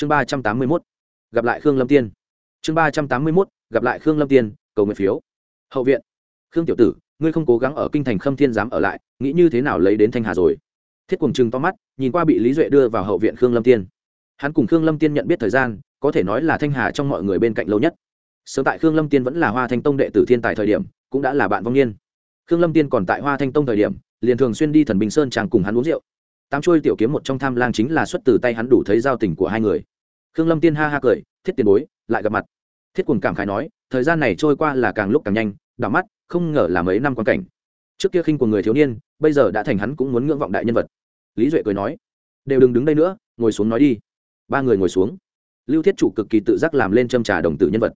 chương ba trăm tám mươi mốt, gặp lại khương lâm tiên. Chương ba trăm tám mươi mốt, gặp lại khương lâm tiên, cầu nguyện phiếu. Hậu viện. Khương tiểu tử, ngươi không cố gắng ở kinh thành khâm thiên dám ở lại, nghĩ như thế nào lấy đến thanh hà rồi? Thiết cùng chừng to mắt, nhìn qua bị lý duệ đưa vào hậu viện khương lâm tiên. Hắn cùng khương lâm tiên nhận biết thời gian, có thể nói là thanh hà trong mọi người bên cạnh lâu nhất. Sớm tại khương lâm tiên vẫn là hoa thanh tông đệ tử thiên tài thời điểm, cũng đã là bạn vong niên. Khương lâm tiên còn tại hoa thanh tông thời điểm, liền thường xuyên đi thần bình sơn chàng cùng hắn uống rượu tám chuôi tiểu kiếm một trong tham lang chính là xuất từ tay hắn đủ thấy giao tình của hai người. Khương lâm tiên ha ha cười, thiết tiền bối, lại gặp mặt. Thiết quần cảm khái nói, thời gian này trôi qua là càng lúc càng nhanh, đảo mắt, không ngờ là mấy năm quan cảnh. Trước kia khinh của người thiếu niên, bây giờ đã thành hắn cũng muốn ngưỡng vọng đại nhân vật. Lý duệ cười nói, đều đừng đứng đây nữa, ngồi xuống nói đi. Ba người ngồi xuống. Lưu thiết chủ cực kỳ tự giác làm lên châm trà đồng tử nhân vật.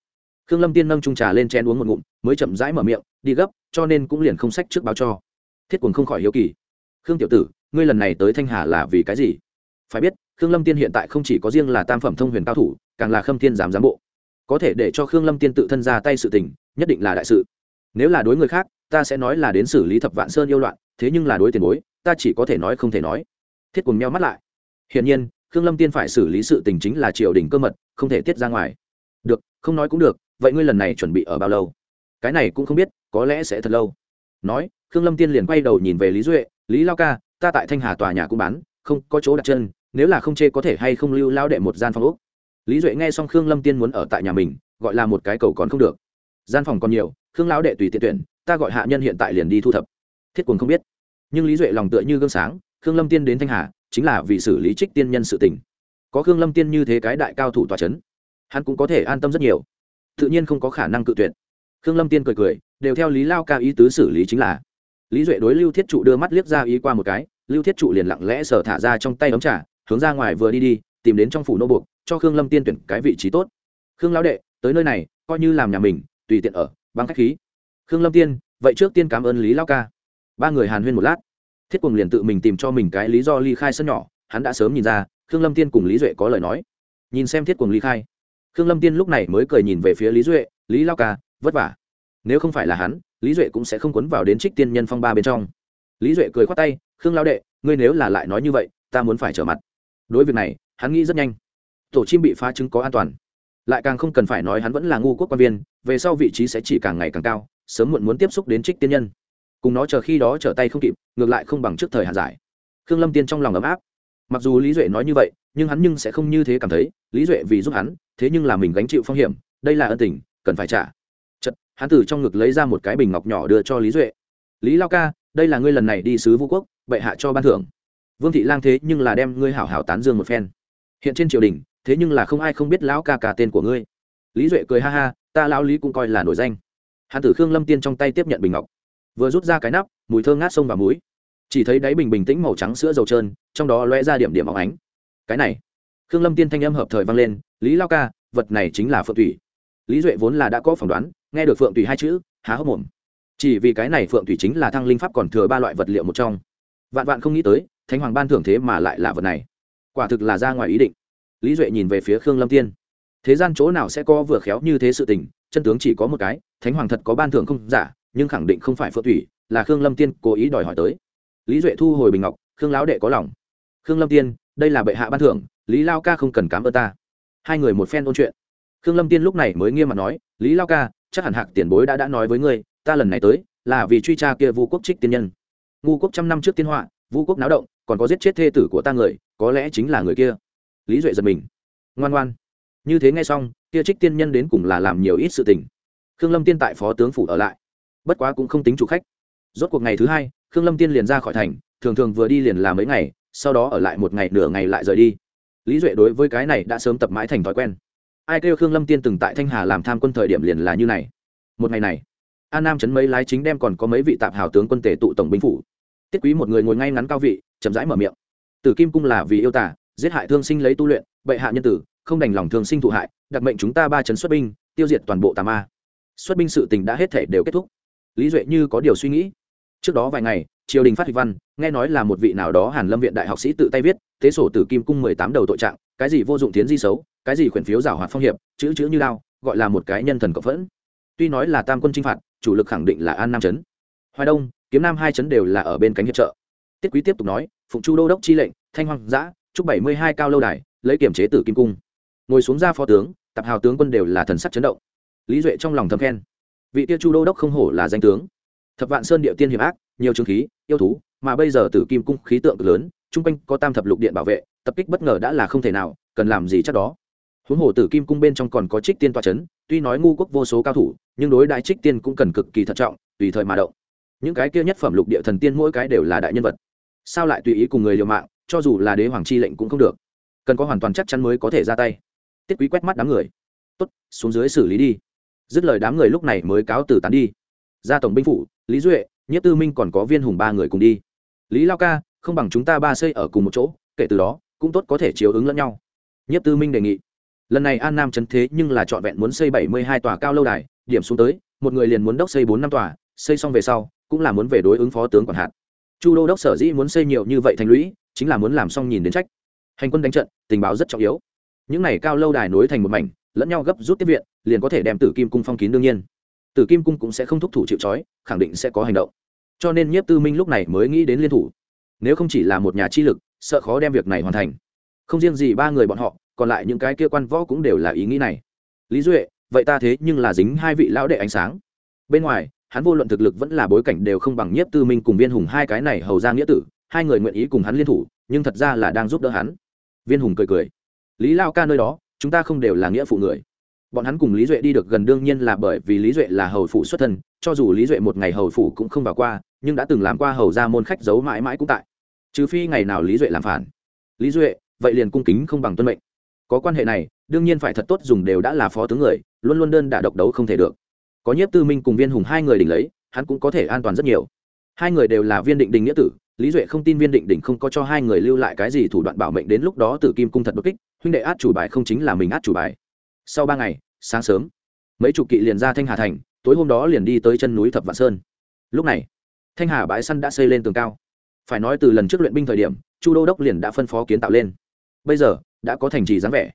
Khương lâm tiên nâng trung trà lên chen uống một ngụm, mới chậm rãi mở miệng, đi gấp, cho nên cũng liền không sách trước báo cho. Thiết quần không khỏi hiếu kỳ. Khương tiểu tử ngươi lần này tới thanh hà là vì cái gì? Phải biết, khương lâm tiên hiện tại không chỉ có riêng là tam phẩm thông huyền cao thủ, càng là khâm thiên giám giám bộ. Có thể để cho khương lâm tiên tự thân ra tay sự tình, nhất định là đại sự. Nếu là đối người khác, ta sẽ nói là đến xử lý thập vạn sơn yêu loạn, thế nhưng là đối tiền bối, ta chỉ có thể nói không thể nói. Thiết cùng meo mắt lại. Hiển nhiên, khương lâm tiên phải xử lý sự tình chính là triều đình cơ mật, không thể tiết ra ngoài. Được, không nói cũng được, vậy ngươi lần này chuẩn bị ở bao lâu? Cái này cũng không biết, có lẽ sẽ thật lâu. Nói, khương lâm tiên liền quay đầu nhìn về lý duệ, lý lao ca ta tại thanh hà tòa nhà cũng bán, không có chỗ đặt chân, nếu là không chê có thể hay không lưu lao đệ một gian phòng úc lý duệ nghe xong khương lâm tiên muốn ở tại nhà mình, gọi là một cái cầu còn không được. Gian phòng còn nhiều, khương lão đệ tùy tiện tuyển, ta gọi hạ nhân hiện tại liền đi thu thập. Thiết quần không biết. Nhưng lý duệ lòng tựa như gương sáng, khương lâm tiên đến thanh hà, chính là vì xử lý trích tiên nhân sự tình. Có khương lâm tiên như thế cái đại cao thủ tòa c h ấ n hắn cũng có thể an tâm rất nhiều. Tự nhiên không có khả năng cự tuyệt. Khương lâm tiên cười cười, đều theo lý lao ca ý tứ xử lý chính là lý duệ đối lưu thiết trụ đưa mắt liếc ra ý qua một cái, lưu thiết trụ liền lặng lẽ sở thả ra trong tay ấm trà, hướng ra ngoài vừa đi đi, tìm đến trong phủ nô buộc, cho khương lâm tiên tuyển cái vị trí tốt. Khương lão đệ, tới nơi này, coi như làm nhà mình, tùy tiện ở, băng khách khí. Khương lâm tiên, vậy trước tiên cảm ơn lý lao ca. Ba người hàn huyên một lát. Thiết cùng liền tự mình tìm cho mình cái lý do ly khai sân nhỏ, hắn đã sớm nhìn ra, khương lâm tiên cùng lý duệ có lời nói. Nhìn xem thiết cùng ly khai, khương lâm tiên lúc này mới cười nhìn về phía lý duệ, lý lao ca, vất vả. Nếu không phải là hắn lý duệ cũng sẽ không quấn vào đến trích tiên nhân phong ba bên trong. Lý duệ cười khoát tay, khương lao đệ, ngươi nếu là lại nói như vậy, ta muốn phải trở mặt. Đối việc này, hắn nghĩ rất nhanh. Tổ chim bị phá chứng có an toàn. Lại càng không cần phải nói hắn vẫn là ngu quốc quan viên, về sau vị trí sẽ chỉ càng ngày càng cao, sớm muộn muốn tiếp xúc đến trích tiên nhân. Cùng nó chờ khi đó trở tay không kịp, ngược lại không bằng trước thời hạn giải. Khương lâm tiên trong lòng ấm áp. Mặc dù lý duệ nói như vậy, nhưng hắn nhưng sẽ không như thế cảm thấy, lý duệ vì giúp hắn, thế nhưng là mình gánh chịu phong hiểm, đây là ân tình, cần phải trả hắn từ trong ngực lấy ra một cái bình ngọc nhỏ đưa cho lý duệ lý lao ca đây là ngươi lần này đi sứ vũ quốc bệ hạ cho ban thưởng vương thị lang thế nhưng là đem ngươi hảo hảo tán dương một phen hiện trên triều đình thế nhưng là không ai không biết lão ca cả tên của ngươi lý duệ cười ha ha ta lão lý cũng coi là nổi danh hắn tử khương lâm tiên trong tay tiếp nhận bình ngọc vừa rút ra cái nắp mùi thơ ngát sông và muối chỉ thấy đáy bình bình tĩnh màu trắng sữa dầu trơn trong đó lóe ra điểm điểm óng ánh cái này khương lâm tiên thanh âm hợp thời vang lên lý lao ca vật này chính là phượng thủy lý duệ vốn là đã có phỏng đoán nghe được phượng thủy hai chữ, há hốc mồm. Chỉ vì cái này phượng thủy chính là thăng linh pháp còn thừa ba loại vật liệu một trong. Vạn vạn không nghĩ tới, thánh hoàng ban thưởng thế mà lại là vật này. Quả thực là ra ngoài ý định. Lý duệ nhìn về phía khương lâm tiên. Thế gian chỗ nào sẽ có vừa khéo như thế sự tình, chân tướng chỉ có một cái, thánh hoàng thật có ban thưởng không giả, nhưng khẳng định không phải phượng thủy, là khương lâm tiên cố ý đòi hỏi tới. Lý duệ thu hồi bình ngọc, khương lão đệ có lòng. Khương lâm tiên, đây là bệ hạ ban thưởng, lý lao ca không cần cám ơn ta. Hai người một phen ôn chuyện. Khương lâm tiên lúc này mới nghiêm mặt nói, lý lao ca chắc hẳn hạc tiền bối đã đã nói với ngươi, ta lần này tới là vì truy tra kia vu quốc trích tiên nhân. Ngu quốc trăm năm trước tiên họa, vu quốc náo động, còn có giết chết thê tử của ta người, có lẽ chính là người kia. Lý duệ giật mình. Ngoan ngoan. Như thế nghe xong, kia trích tiên nhân đến cùng là làm nhiều ít sự tình. Khương lâm tiên tại phó tướng phủ ở lại. Bất quá cũng không tính chủ khách. Rốt cuộc ngày thứ hai, khương lâm tiên liền ra khỏi thành, thường thường vừa đi liền làm mấy ngày, sau đó ở lại một ngày nửa ngày lại rời đi. Lý duệ đối với cái này đã sớm tập mãi thành thói quen ai kêu khương lâm tiên từng tại thanh hà làm tham quân thời điểm liền là như này. Một ngày này an nam chấn mấy lái chính đem còn có mấy vị tạp hào tướng quân tể tụ tổng binh phủ. Tiết quý một người ngồi ngay ngắn cao vị, chậm rãi mở miệng. Tử kim cung là vì yêu tả giết hại thương sinh lấy tu luyện, bệ hạ nhân tử, không đành lòng thương sinh thụ hại, đặc mệnh chúng ta ba chấn xuất binh, tiêu diệt toàn bộ tà ma. Xuất binh sự tình đã hết thể đều kết thúc. Lý duệ như có điều suy nghĩ. Trước đó vài ngày, triều đình phát hịch văn, nghe nói là một vị nào đó hàn lâm viện đại học sĩ tự tay viết, thế sổ tử kim cung mười tám đầu tội trạng, cái gì vô dụng tiến di xấu cái gì khuyển phiếu giảo hoạt phong hiệp, chữ chữ như lao gọi là một cái nhân thần cộng phẫn. Tuy nói là tam quân chinh phạt, chủ lực khẳng định là an nam trấn hoài đông, kiếm nam hai trấn đều là ở bên cánh hiệp trợ. Tiết quý tiếp tục nói, phụng chu đô đốc chi lệnh, thanh hoàng giã trúc bảy mươi hai cao lâu đài, lấy kiểm chế tử kim cung. Ngồi xuống ra phó tướng tập hào tướng quân đều là thần sắc chấn động. Lý duệ trong lòng thầm khen. Vị tiêu chu đô đốc không hổ là danh tướng. Thập vạn sơn địa tiên hiệp ác, nhiều trường khí, yêu thú, mà bây giờ tử kim cung khí tượng cực lớn, chung quanh có tam thập lục điện bảo vệ, tập kích bất ngờ đã là không thể nào, cần làm gì chắc đó? Huống hồ tử kim cung bên trong còn có trích tiên toa c h ấ n tuy nói ngu quốc vô số cao thủ, nhưng đối đại trích tiên cũng cần cực kỳ thận trọng, tùy thời mà động. Những cái kia nhất phẩm lục địa thần tiên mỗi cái đều là đại nhân vật. Sao lại tùy ý cùng người liều mạng, cho dù là đế hoàng chi lệnh cũng không được. Cần có hoàn toàn chắc chắn mới có thể ra tay. Tiết quý quét mắt đám người. Tốt, xuống dưới xử lý đi. Dứt lời đám người lúc này mới cáo từ tán đi. Ra tổng binh phủ, lý duệ nhất tư minh còn có viên hùng ba người cùng đi. Lý lao ca, không bằng chúng ta ba xây ở cùng một chỗ, kể từ đó, cũng tốt có thể chiếu ứng lẫn nhau. Nhất tư minh đề nghị lần này an nam chấn thế nhưng là trọn vẹn muốn xây bảy mươi hai tòa cao lâu đài, điểm xuống tới, một người liền muốn đốc xây bốn năm tòa, xây xong về sau, cũng là muốn về đối ứng phó tướng quản hạt. Chu đô đốc sở dĩ muốn xây nhiều như vậy thành lũy, chính là muốn làm xong nhìn đến trách. Hành quân đánh trận, tình báo rất trọng yếu. Những này cao lâu đài nối thành một mảnh, lẫn nhau gấp rút tiếp viện, liền có thể đem tử kim cung phong kín đương nhiên. Tử kim cung cũng sẽ không thúc thủ chịu trói, khẳng định sẽ có hành động. Cho nên nhiếp tư minh lúc này mới nghĩ đến liên thủ. Nếu không chỉ là một nhà chi lực, sợ khó đem việc này hoàn thành. Không riêng gì ba người bọn họ còn lại những cái kia quan võ cũng đều là ý nghĩ này. Lý duệ, vậy ta thế nhưng là dính hai vị lão đệ ánh sáng. Bên ngoài, hắn vô luận thực lực vẫn là bối cảnh đều không bằng nhiếp tư minh cùng viên hùng hai cái này hầu ra nghĩa tử, hai người nguyện ý cùng hắn liên thủ, nhưng thật ra là đang giúp đỡ hắn. Viên hùng cười cười. Lý lao ca nơi đó, chúng ta không đều là nghĩa phụ người. Bọn hắn cùng lý duệ đi được gần đương nhiên là bởi vì lý duệ là hầu phụ xuất thân, cho dù lý duệ một ngày hầu phụ cũng không vào qua, nhưng đã từng làm qua hầu ra môn khách giấu mãi mãi cũng tại. Trừ phi ngày nào lý duệ làm phản. Lý duệ, vậy liền cung kính không bằng tuân mệnh có quan hệ này, đương nhiên phải thật tốt dùng đều đã là phó tướng người, luôn luôn đơn đả độc đấu không thể được. Có nhiếp tư minh cùng viên hùng hai người đỉnh lấy, hắn cũng có thể an toàn rất nhiều. Hai người đều là viên định đình nghĩa tử, lý duệ không tin viên định đình không có cho hai người lưu lại cái gì thủ đoạn bảo mệnh đến lúc đó tử kim cung thật bất kích, huynh đệ át chủ bài không chính là mình át chủ bài. Sau ba ngày, sáng sớm, mấy chục kỵ liền ra thanh hà thành, tối hôm đó liền đi tới chân núi thập vạn sơn. Lúc này, thanh hà bãi săn đã xây lên tường cao. Phải nói từ lần trước luyện binh thời điểm, chu đô đốc liền đã phân phó kiến tạo lên. Bây giờ đã có thành trì dáng vẻ.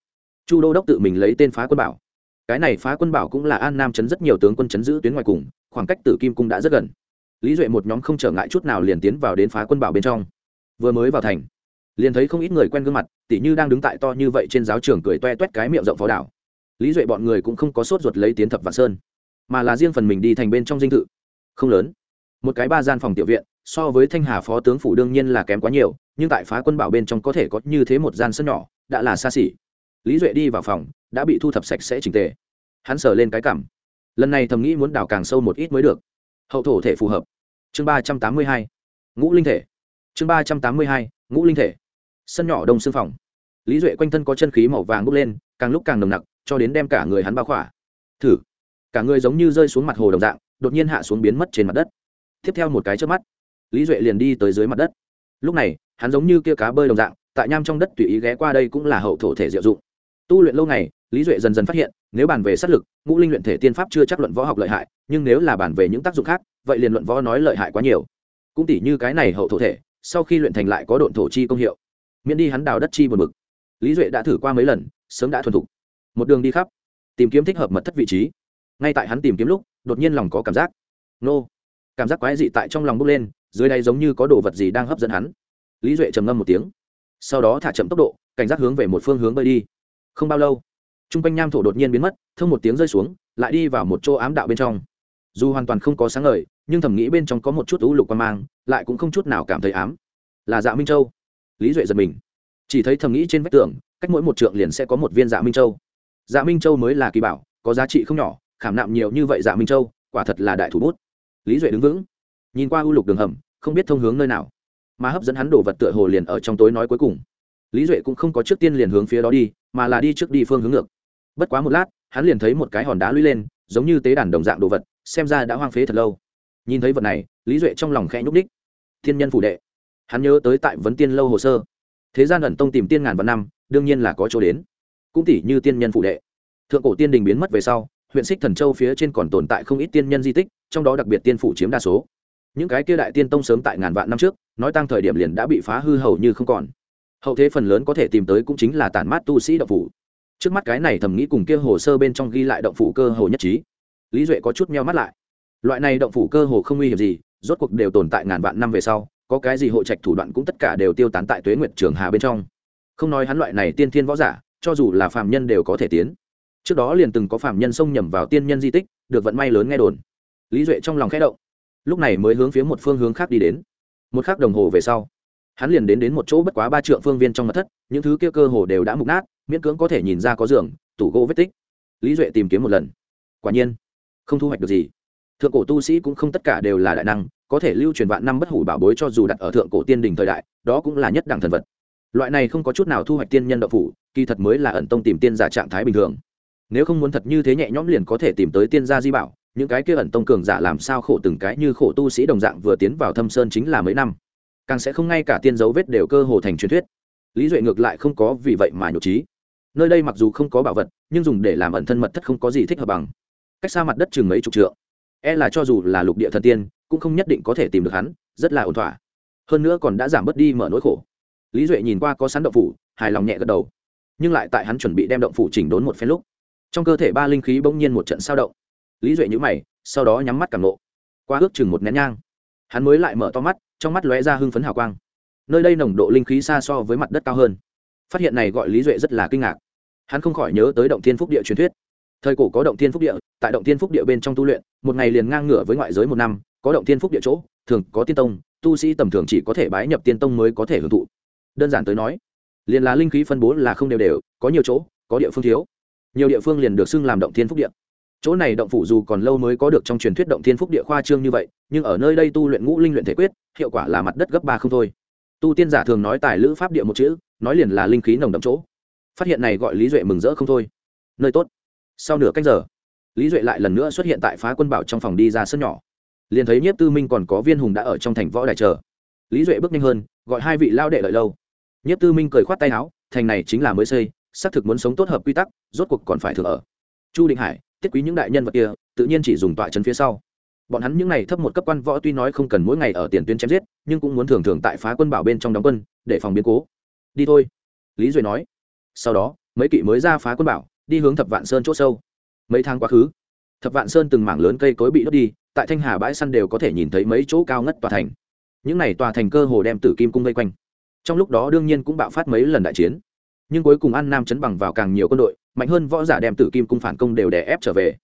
Chu đô đốc tự mình lấy tên phá quân bảo. Cái này phá quân bảo cũng là an nam chấn rất nhiều tướng quân chấn giữ tuyến ngoài cùng, khoảng cách tử kim cung đã rất gần. Lý duệ một nhóm không trở ngại chút nào liền tiến vào đến phá quân bảo bên trong. Vừa mới vào thành, liền thấy không ít người quen gương mặt, tỉ như đang đứng tại to như vậy trên giáo trường cười toe toét cái miệng rộng pháo đảo. Lý duệ bọn người cũng không có sốt ruột lấy tiến thập vạn sơn, mà là riêng phần mình đi thành bên trong dinh thự. Không lớn một cái ba gian phòng tiểu viện, so với thanh hà phó tướng phủ đương nhiên là kém quá nhiều, nhưng tại phá quân bảo bên trong có thể có như thế một gian sân nhỏ, đã là xa xỉ. Lý duệ đi vào phòng, đã bị thu thập sạch sẽ chỉnh tề. Hắn sờ lên cái cảm. Lần này thầm nghĩ muốn đào càng sâu một ít mới được. Hậu thổ thể phù hợp. Chương ba trăm tám mươi hai. Ngũ linh thể. Chương ba trăm tám mươi hai, ngũ linh thể. Sân nhỏ đông xương phòng. Lý duệ quanh thân có chân khí màu vàng bốc lên, càng lúc càng nồng nặc, cho đến đem cả người hắn bao khỏa. Thử. Cả người giống như rơi xuống mặt hồ đồng dạng, đột nhiên hạ xuống biến mất trên mặt đất tiếp theo một cái trước mắt. Lý duệ liền đi tới dưới mặt đất. Lúc này hắn giống như kia cá bơi đồng dạng tại nham trong đất tùy ý ghé qua đây cũng là hậu thổ thể diệu dụng. Tu luyện lâu ngày lý duệ dần dần phát hiện nếu bàn về sát lực ngũ linh luyện thể tiên pháp chưa chắc luận võ học lợi hại nhưng nếu là bàn về những tác dụng khác vậy liền luận võ nói lợi hại quá nhiều. Cũng tỉ như cái này hậu thổ thể sau khi luyện thành lại có độn thổ chi công hiệu miễn đi hắn đào đất chi một mực, lý duệ đã thử qua mấy lần sớm đã thuần thục. Một đường đi khắp tìm kiếm thích hợp mật thất vị trí. Ngay tại hắn tìm kiếm lúc đột nhiên lòng có cảm giác. Nô! Cảm giác quái dị tại trong lòng bốc lên, dưới đây giống như có đồ vật gì đang hấp dẫn hắn. Lý duệ trầm ngâm một tiếng, sau đó thả chậm tốc độ, cảnh giác hướng về một phương hướng bơi đi. Không bao lâu t r u n g quanh nham thổ đột nhiên biến mất, thông một tiếng rơi xuống, lại đi vào một chỗ ám đạo bên trong. Dù hoàn toàn không có sáng ngời, nhưng thầm nghĩ bên trong có một chút ưu lục quan mang, lại cũng không chút nào cảm thấy ám. Là dạ minh châu. Lý duệ giật mình. Chỉ thấy thầm nghĩ trên vách tường, cách mỗi một trượng liền sẽ có một viên dạ minh châu. Dạ minh châu mới là kỳ bảo, có giá trị không nhỏ, khảm nạm nhiều như vậy dạ minh châu, quả thật là đại thủ bút lý duệ đứng vững. Nhìn qua ưu lục đường hầm, không biết thông hướng nơi nào. Mà hấp dẫn hắn đổ vật tựa hồ liền ở trong tối nói cuối cùng. Lý duệ cũng không có trước tiên liền hướng phía đó đi, mà là đi trước đi phương hướng ngược. Bất quá một lát, hắn liền thấy một cái hòn đá lũy lên, giống như tế đàn đồng dạng đồ vật, xem ra đã hoang phế thật lâu. Nhìn thấy vật này, lý duệ trong lòng khẽ nhúc đích thiên nhân phủ đệ. Hắn nhớ tới tại vấn tiên lâu hồ sơ. Thế gian ẩn tông tìm tiên ngàn vạn năm, đương nhiên là có chỗ đến. Cũng tỷ như tiên nhân phủ đệ. Thượng cổ tiên đình biến mất về sau huyện xích thần châu phía trên còn tồn tại không ít tiên nhân di tích, trong đó đặc biệt tiên phủ chiếm đa số. Những cái kia đại tiên tông sớm tại ngàn vạn năm trước, nói tăng thời điểm liền đã bị phá hư hầu như không còn. Hậu thế phần lớn có thể tìm tới cũng chính là tản mát tu sĩ động phủ. Trước mắt cái này thầm nghĩ cùng kia hồ sơ bên trong ghi lại động phủ cơ hồ nhất trí. Lý duệ có chút meo mắt lại. Loại này động phủ cơ hồ không nguy hiểm gì, rốt cuộc đều tồn tại ngàn vạn năm về sau, có cái gì hộ trạch thủ đoạn cũng tất cả đều tiêu tán tại tuế nguyệt trường hà bên trong. Không nói hắn loại này tiên thiên võ giả, cho dù là phạm nhân đều có thể tiến trước đó liền từng có phạm nhân xông nhầm vào tiên nhân di tích, được vận may lớn nghe đồn. Lý duệ trong lòng khẽ động. Lúc này mới hướng phía một phương hướng khác đi đến. Một khắc đồng hồ về sau, hắn liền đến đến một chỗ bất quá ba trượng phương viên trong mặt thất, những thứ kia cơ hồ đều đã mục nát, miễn cưỡng có thể nhìn ra có giường, tủ gỗ vết tích. Lý duệ tìm kiếm một lần. Quả nhiên, không thu hoạch được gì. Thượng cổ tu sĩ cũng không tất cả đều là đại năng, có thể lưu truyền vạn năm bất hủ bảo bối cho dù đặt ở thượng cổ tiên đình thời đại, đó cũng là nhất đẳng thần vật. Loại này không có chút nào thu hoạch tiên nhân đậu phủ, kỳ thật mới là ẩn tông tìm tiên giả trạng thái bình thường nếu không muốn thật như thế nhẹ nhõm liền có thể tìm tới tiên gia di bảo, những cái kia ẩn tông cường giả làm sao khổ từng cái như khổ tu sĩ đồng dạng vừa tiến vào thâm sơn chính là mấy năm. Càng sẽ không ngay cả tiên dấu vết đều cơ hồ thành truyền thuyết. Lý duệ ngược lại không có vì vậy mà nhục trí. Nơi đây mặc dù không có bảo vật, nhưng dùng để làm ẩn thân mật thất không có gì thích hợp bằng. Cách xa mặt đất chừng mấy chục trượng. E là cho dù là lục địa thần tiên, cũng không nhất định có thể tìm được hắn, rất là ổn thỏa. Hơn nữa còn đã giảm bớt đi mở nỗi khổ. Lý duệ nhìn qua có sắn động phủ, hài lòng nhẹ gật đầu. Nhưng lại tại hắn chuẩn bị đem động phủ chỉnh đốn một phen lúc trong cơ thể ba linh khí bỗng nhiên một trận sao động. Lý duệ nhữ mày, sau đó nhắm mắt cảm nộ. Qua ước chừng một nén nhang, hắn mới lại mở to mắt, trong mắt lóe ra hưng phấn hào quang. Nơi đây nồng độ linh khí xa so với mặt đất cao hơn. Phát hiện này gọi lý duệ rất là kinh ngạc. Hắn không khỏi nhớ tới động thiên phúc địa truyền thuyết. Thời cổ có động thiên phúc địa, tại động thiên phúc địa bên trong tu luyện, một ngày liền ngang ngửa với ngoại giới một năm, có động thiên phúc địa chỗ, thường có tiên tông, tu sĩ tầm thường chỉ có thể bái nhập tiên tông mới có thể hưởng thụ. Đơn giản tới nói, liền là linh khí phân bố là không đều đều, có nhiều chỗ, có địa phương thiếu nhiều địa phương liền được xưng làm động thiên phúc địa. Chỗ này động phủ dù còn lâu mới có được trong truyền thuyết động thiên phúc địa khoa trương như vậy, nhưng ở nơi đây tu luyện ngũ linh luyện thể quyết, hiệu quả là mặt đất gấp ba không thôi. Tu tiên giả thường nói tài lữ pháp địa một chữ, nói liền là linh khí nồng đậm chỗ. Phát hiện này gọi lý duệ mừng rỡ không thôi. Nơi tốt. Sau nửa canh giờ, lý duệ lại lần nữa xuất hiện tại phá quân bảo trong phòng đi ra sân nhỏ. Liền thấy nhiếp tư minh còn có viên hùng đã ở trong thành võ đài chờ. Lý duệ bước nhanh hơn, gọi hai vị lao đệ lợi lâu. Nhiếp tư minh cười khoát tay áo, thành này chính là mới xây xác thực muốn sống tốt hợp quy tắc, rốt cuộc còn phải thừa ở. Chu định hải, tiết quý những đại nhân vật kia, tự nhiên chỉ dùng tọa chân phía sau. Bọn hắn những n à y thấp một cấp quan võ tuy nói không cần mỗi ngày ở tiền tuyến chém giết, nhưng cũng muốn thường thường tại phá quân bảo bên trong đóng quân, để phòng biến cố. Đi thôi. Lý duệ nói. Sau đó, mấy kỵ mới ra phá quân bảo, đi hướng thập vạn sơn c h ỗ sâu. Mấy tháng quá khứ, thập vạn sơn từng mảng lớn cây cối bị đốt đi, tại thanh hà bãi săn đều có thể nhìn thấy mấy chỗ cao ngất tòa thành. Những n à y tòa thành cơ hồ đem tử kim cung vây quanh. Trong lúc đó đương nhiên cũng bạo phát mấy lần đại chiến nhưng cuối cùng an nam chấn bằng vào càng nhiều quân đội, mạnh hơn võ giả đem tử kim cung phản công đều đè ép trở về.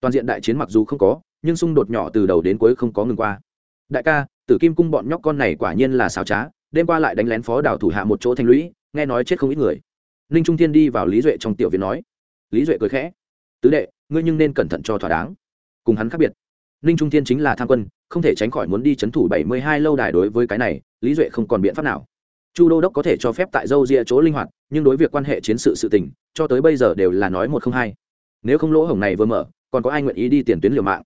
Toàn diện đại chiến mặc dù không có, nhưng xung đột nhỏ từ đầu đến cuối không có ngừng qua. Đại ca, tử kim cung bọn nhóc con này quả nhiên là xào trá, đêm qua lại đánh lén phó đảo thủ hạ một chỗ thanh lũy, nghe nói chết không ít người. Ninh trung thiên đi vào lý duệ trong tiểu viện nói. Lý duệ cười khẽ. Tứ đệ, ngươi nhưng nên cẩn thận cho thỏa đáng. Cùng hắn khác biệt. Ninh trung thiên chính là tham quân, không thể tránh khỏi muốn đi c h ấ n thủ bảy mươi hai lâu đài đối với cái này, lý duệ không còn biện pháp nào. Chu đô đốc có thể cho phép tại dâu ria chỗ linh hoạt nhưng đối việc quan hệ chiến sự sự tình, cho tới bây giờ đều là nói một không hai. Nếu không lỗ hổng này vừa mở, còn có ai nguyện ý đi tiền tuyến liều mạng?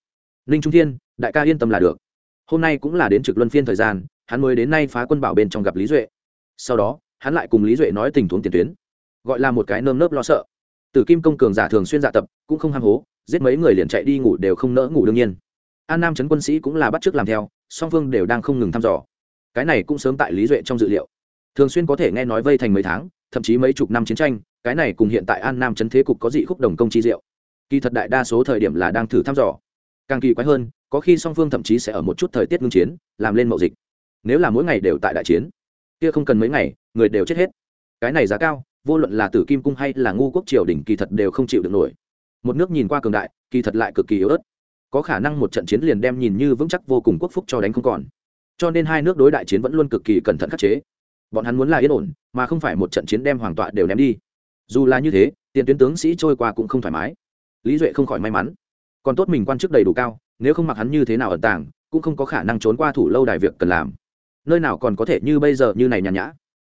Ninh trung thiên, đại ca yên tâm là được. Hôm nay cũng là đến trực luân phiên thời gian, hắn mới đến nay phá quân bảo bên trong gặp lý duệ. Sau đó, hắn lại cùng lý duệ nói tình huống tiền tuyến. Gọi là một cái nơm nớp lo sợ. Từ kim công cường giả thường xuyên dạ tập, cũng không ham hố, giết mấy người liền chạy đi ngủ đều không nỡ ngủ đương nhiên. An nam trấn quân sĩ cũng là bắt t làm theo, song phương đều đang không ngừng thăm dò. Cái này cũng sớm tại lý duệ trong dự liệu. Thường xuyên có thể nghe nói vây thành mấy tháng thậm chí mấy chục năm chiến tranh, cái này cùng hiện tại an nam trấn thế cục có dị khúc đồng công chi diệu. Kỳ thật đại đa số thời điểm là đang thử thăm dò. Càng kỳ quái hơn, có khi song phương thậm chí sẽ ở một chút thời tiết ngưng chiến, làm lên mậu dịch. Nếu là mỗi ngày đều tại đại chiến, kia không cần mấy ngày, người đều chết hết. Cái này giá cao, vô luận là tử kim cung hay là ngu quốc triều đình kỳ thật đều không chịu được nổi. Một nước nhìn qua cường đại, kỳ thật lại cực kỳ yếu ớt. Có khả năng một trận chiến liền đem nhìn như vững chắc vô cùng quốc phúc cho đánh không còn. Cho nên hai nước đối đại chiến vẫn luôn cực kỳ cẩn thận khắc chế bọn hắn muốn là yên ổn, mà không phải một trận chiến đem hoàng tọa đều ném đi. Dù là như thế, tiền tuyến tướng sĩ trôi qua cũng không thoải mái. Lý duệ không khỏi may mắn. Còn tốt mình quan chức đầy đủ cao, nếu không mặc hắn như thế nào ẩn tàng, cũng không có khả năng trốn qua thủ lâu đài việc cần làm. Nơi nào còn có thể như bây giờ như này nhàn nhã.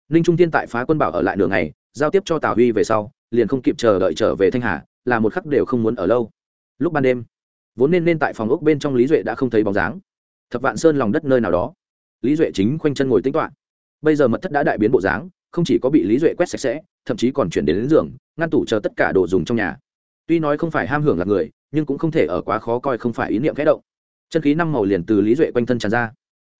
Ninh trung tiên tại phá quân bảo ở lại nửa ngày, giao tiếp cho tào huy về sau, liền không kịp chờ đợi trở về thanh hà, là một khắc đều không muốn ở lâu. Lúc ban đêm, vốn nên nên tại phòng ốc bên trong lý duệ đã không thấy bóng dáng. Thập vạn sơn lòng đất nơi nào đó. Lý duệ chính khoanh chân ngồi tính toạ bây giờ mật thất đã đại biến bộ dáng không chỉ có bị lý duệ quét sạch sẽ thậm chí còn chuyển đến, đến giường ngăn tủ chờ tất cả đồ dùng trong nhà. Tuy nói không phải ham hưởng là người nhưng cũng không thể ở quá khó coi không phải ý niệm khẽ động. Chân khí năm màu liền từ lý duệ quanh thân tràn ra.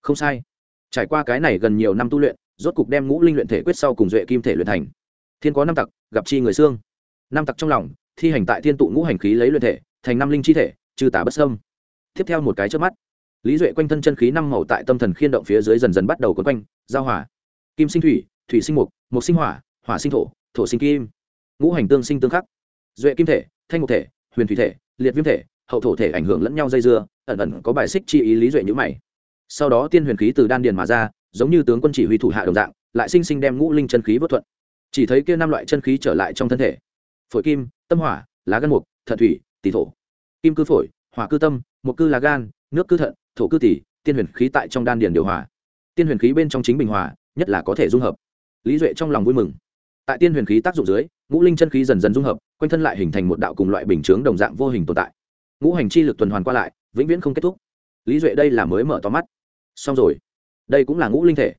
Không sai. Trải qua cái này gần nhiều năm tu luyện rốt cục đem ngũ linh luyện thể quyết sau cùng duệ kim thể luyện thành. Thiên có năm tặc gặp chi người xương. Năm tặc trong lòng thi hành tại thiên tụ ngũ hành khí lấy luyện thể thành năm linh chi thể trừ tả bất sâm tiếp theo một cái trước mắt lý duệ quanh thân chân khí năm màu tại tâm thần khiên động phía dưới dần dần bắt đầu quấn quanh, giao hỏa kim sinh thủy thủy sinh mục mục sinh hỏa hỏa sinh thổ thổ sinh kim. Ngũ hành tương sinh tương khắc. Duệ kim thể, thanh mục thể, huyền thủy thể, liệt viêm thể, hậu thổ thể ảnh hưởng lẫn nhau dây dưa, ẩn ẩn có bài xích chi ý lý duệ nhữ mày. Sau đó tiên huyền khí từ đan điền mà ra, giống như tướng quân chỉ huy thủ hạ đồng dạng, lại sinh sinh đem ngũ linh chân khí vớt thuận. Chỉ thấy kia năm loại chân khí trở lại trong thân thể. Phổi kim, tâm hỏa, lá gan mục, thận thủy, tỷ thổ. Kim cư phổi, hỏa cư tâm, mục cư lá gan, nước cư thận thổ cư tỷ, tiên huyền khí tại trong đan điền điều hòa. Tiên huyền khí bên trong chính bình hòa, nhất là có thể dung hợp. Lý duệ trong lòng vui mừng. Tại tiên huyền khí tác dụng dưới, ngũ linh chân khí dần dần dung hợp, quanh thân lại hình thành một đạo cùng loại bình chướng đồng dạng vô hình tồn tại. Ngũ hành chi lực tuần hoàn qua lại, vĩnh viễn không kết thúc. Lý duệ đây là mới mở to mắt. Xong rồi. Đây cũng là ngũ linh thể.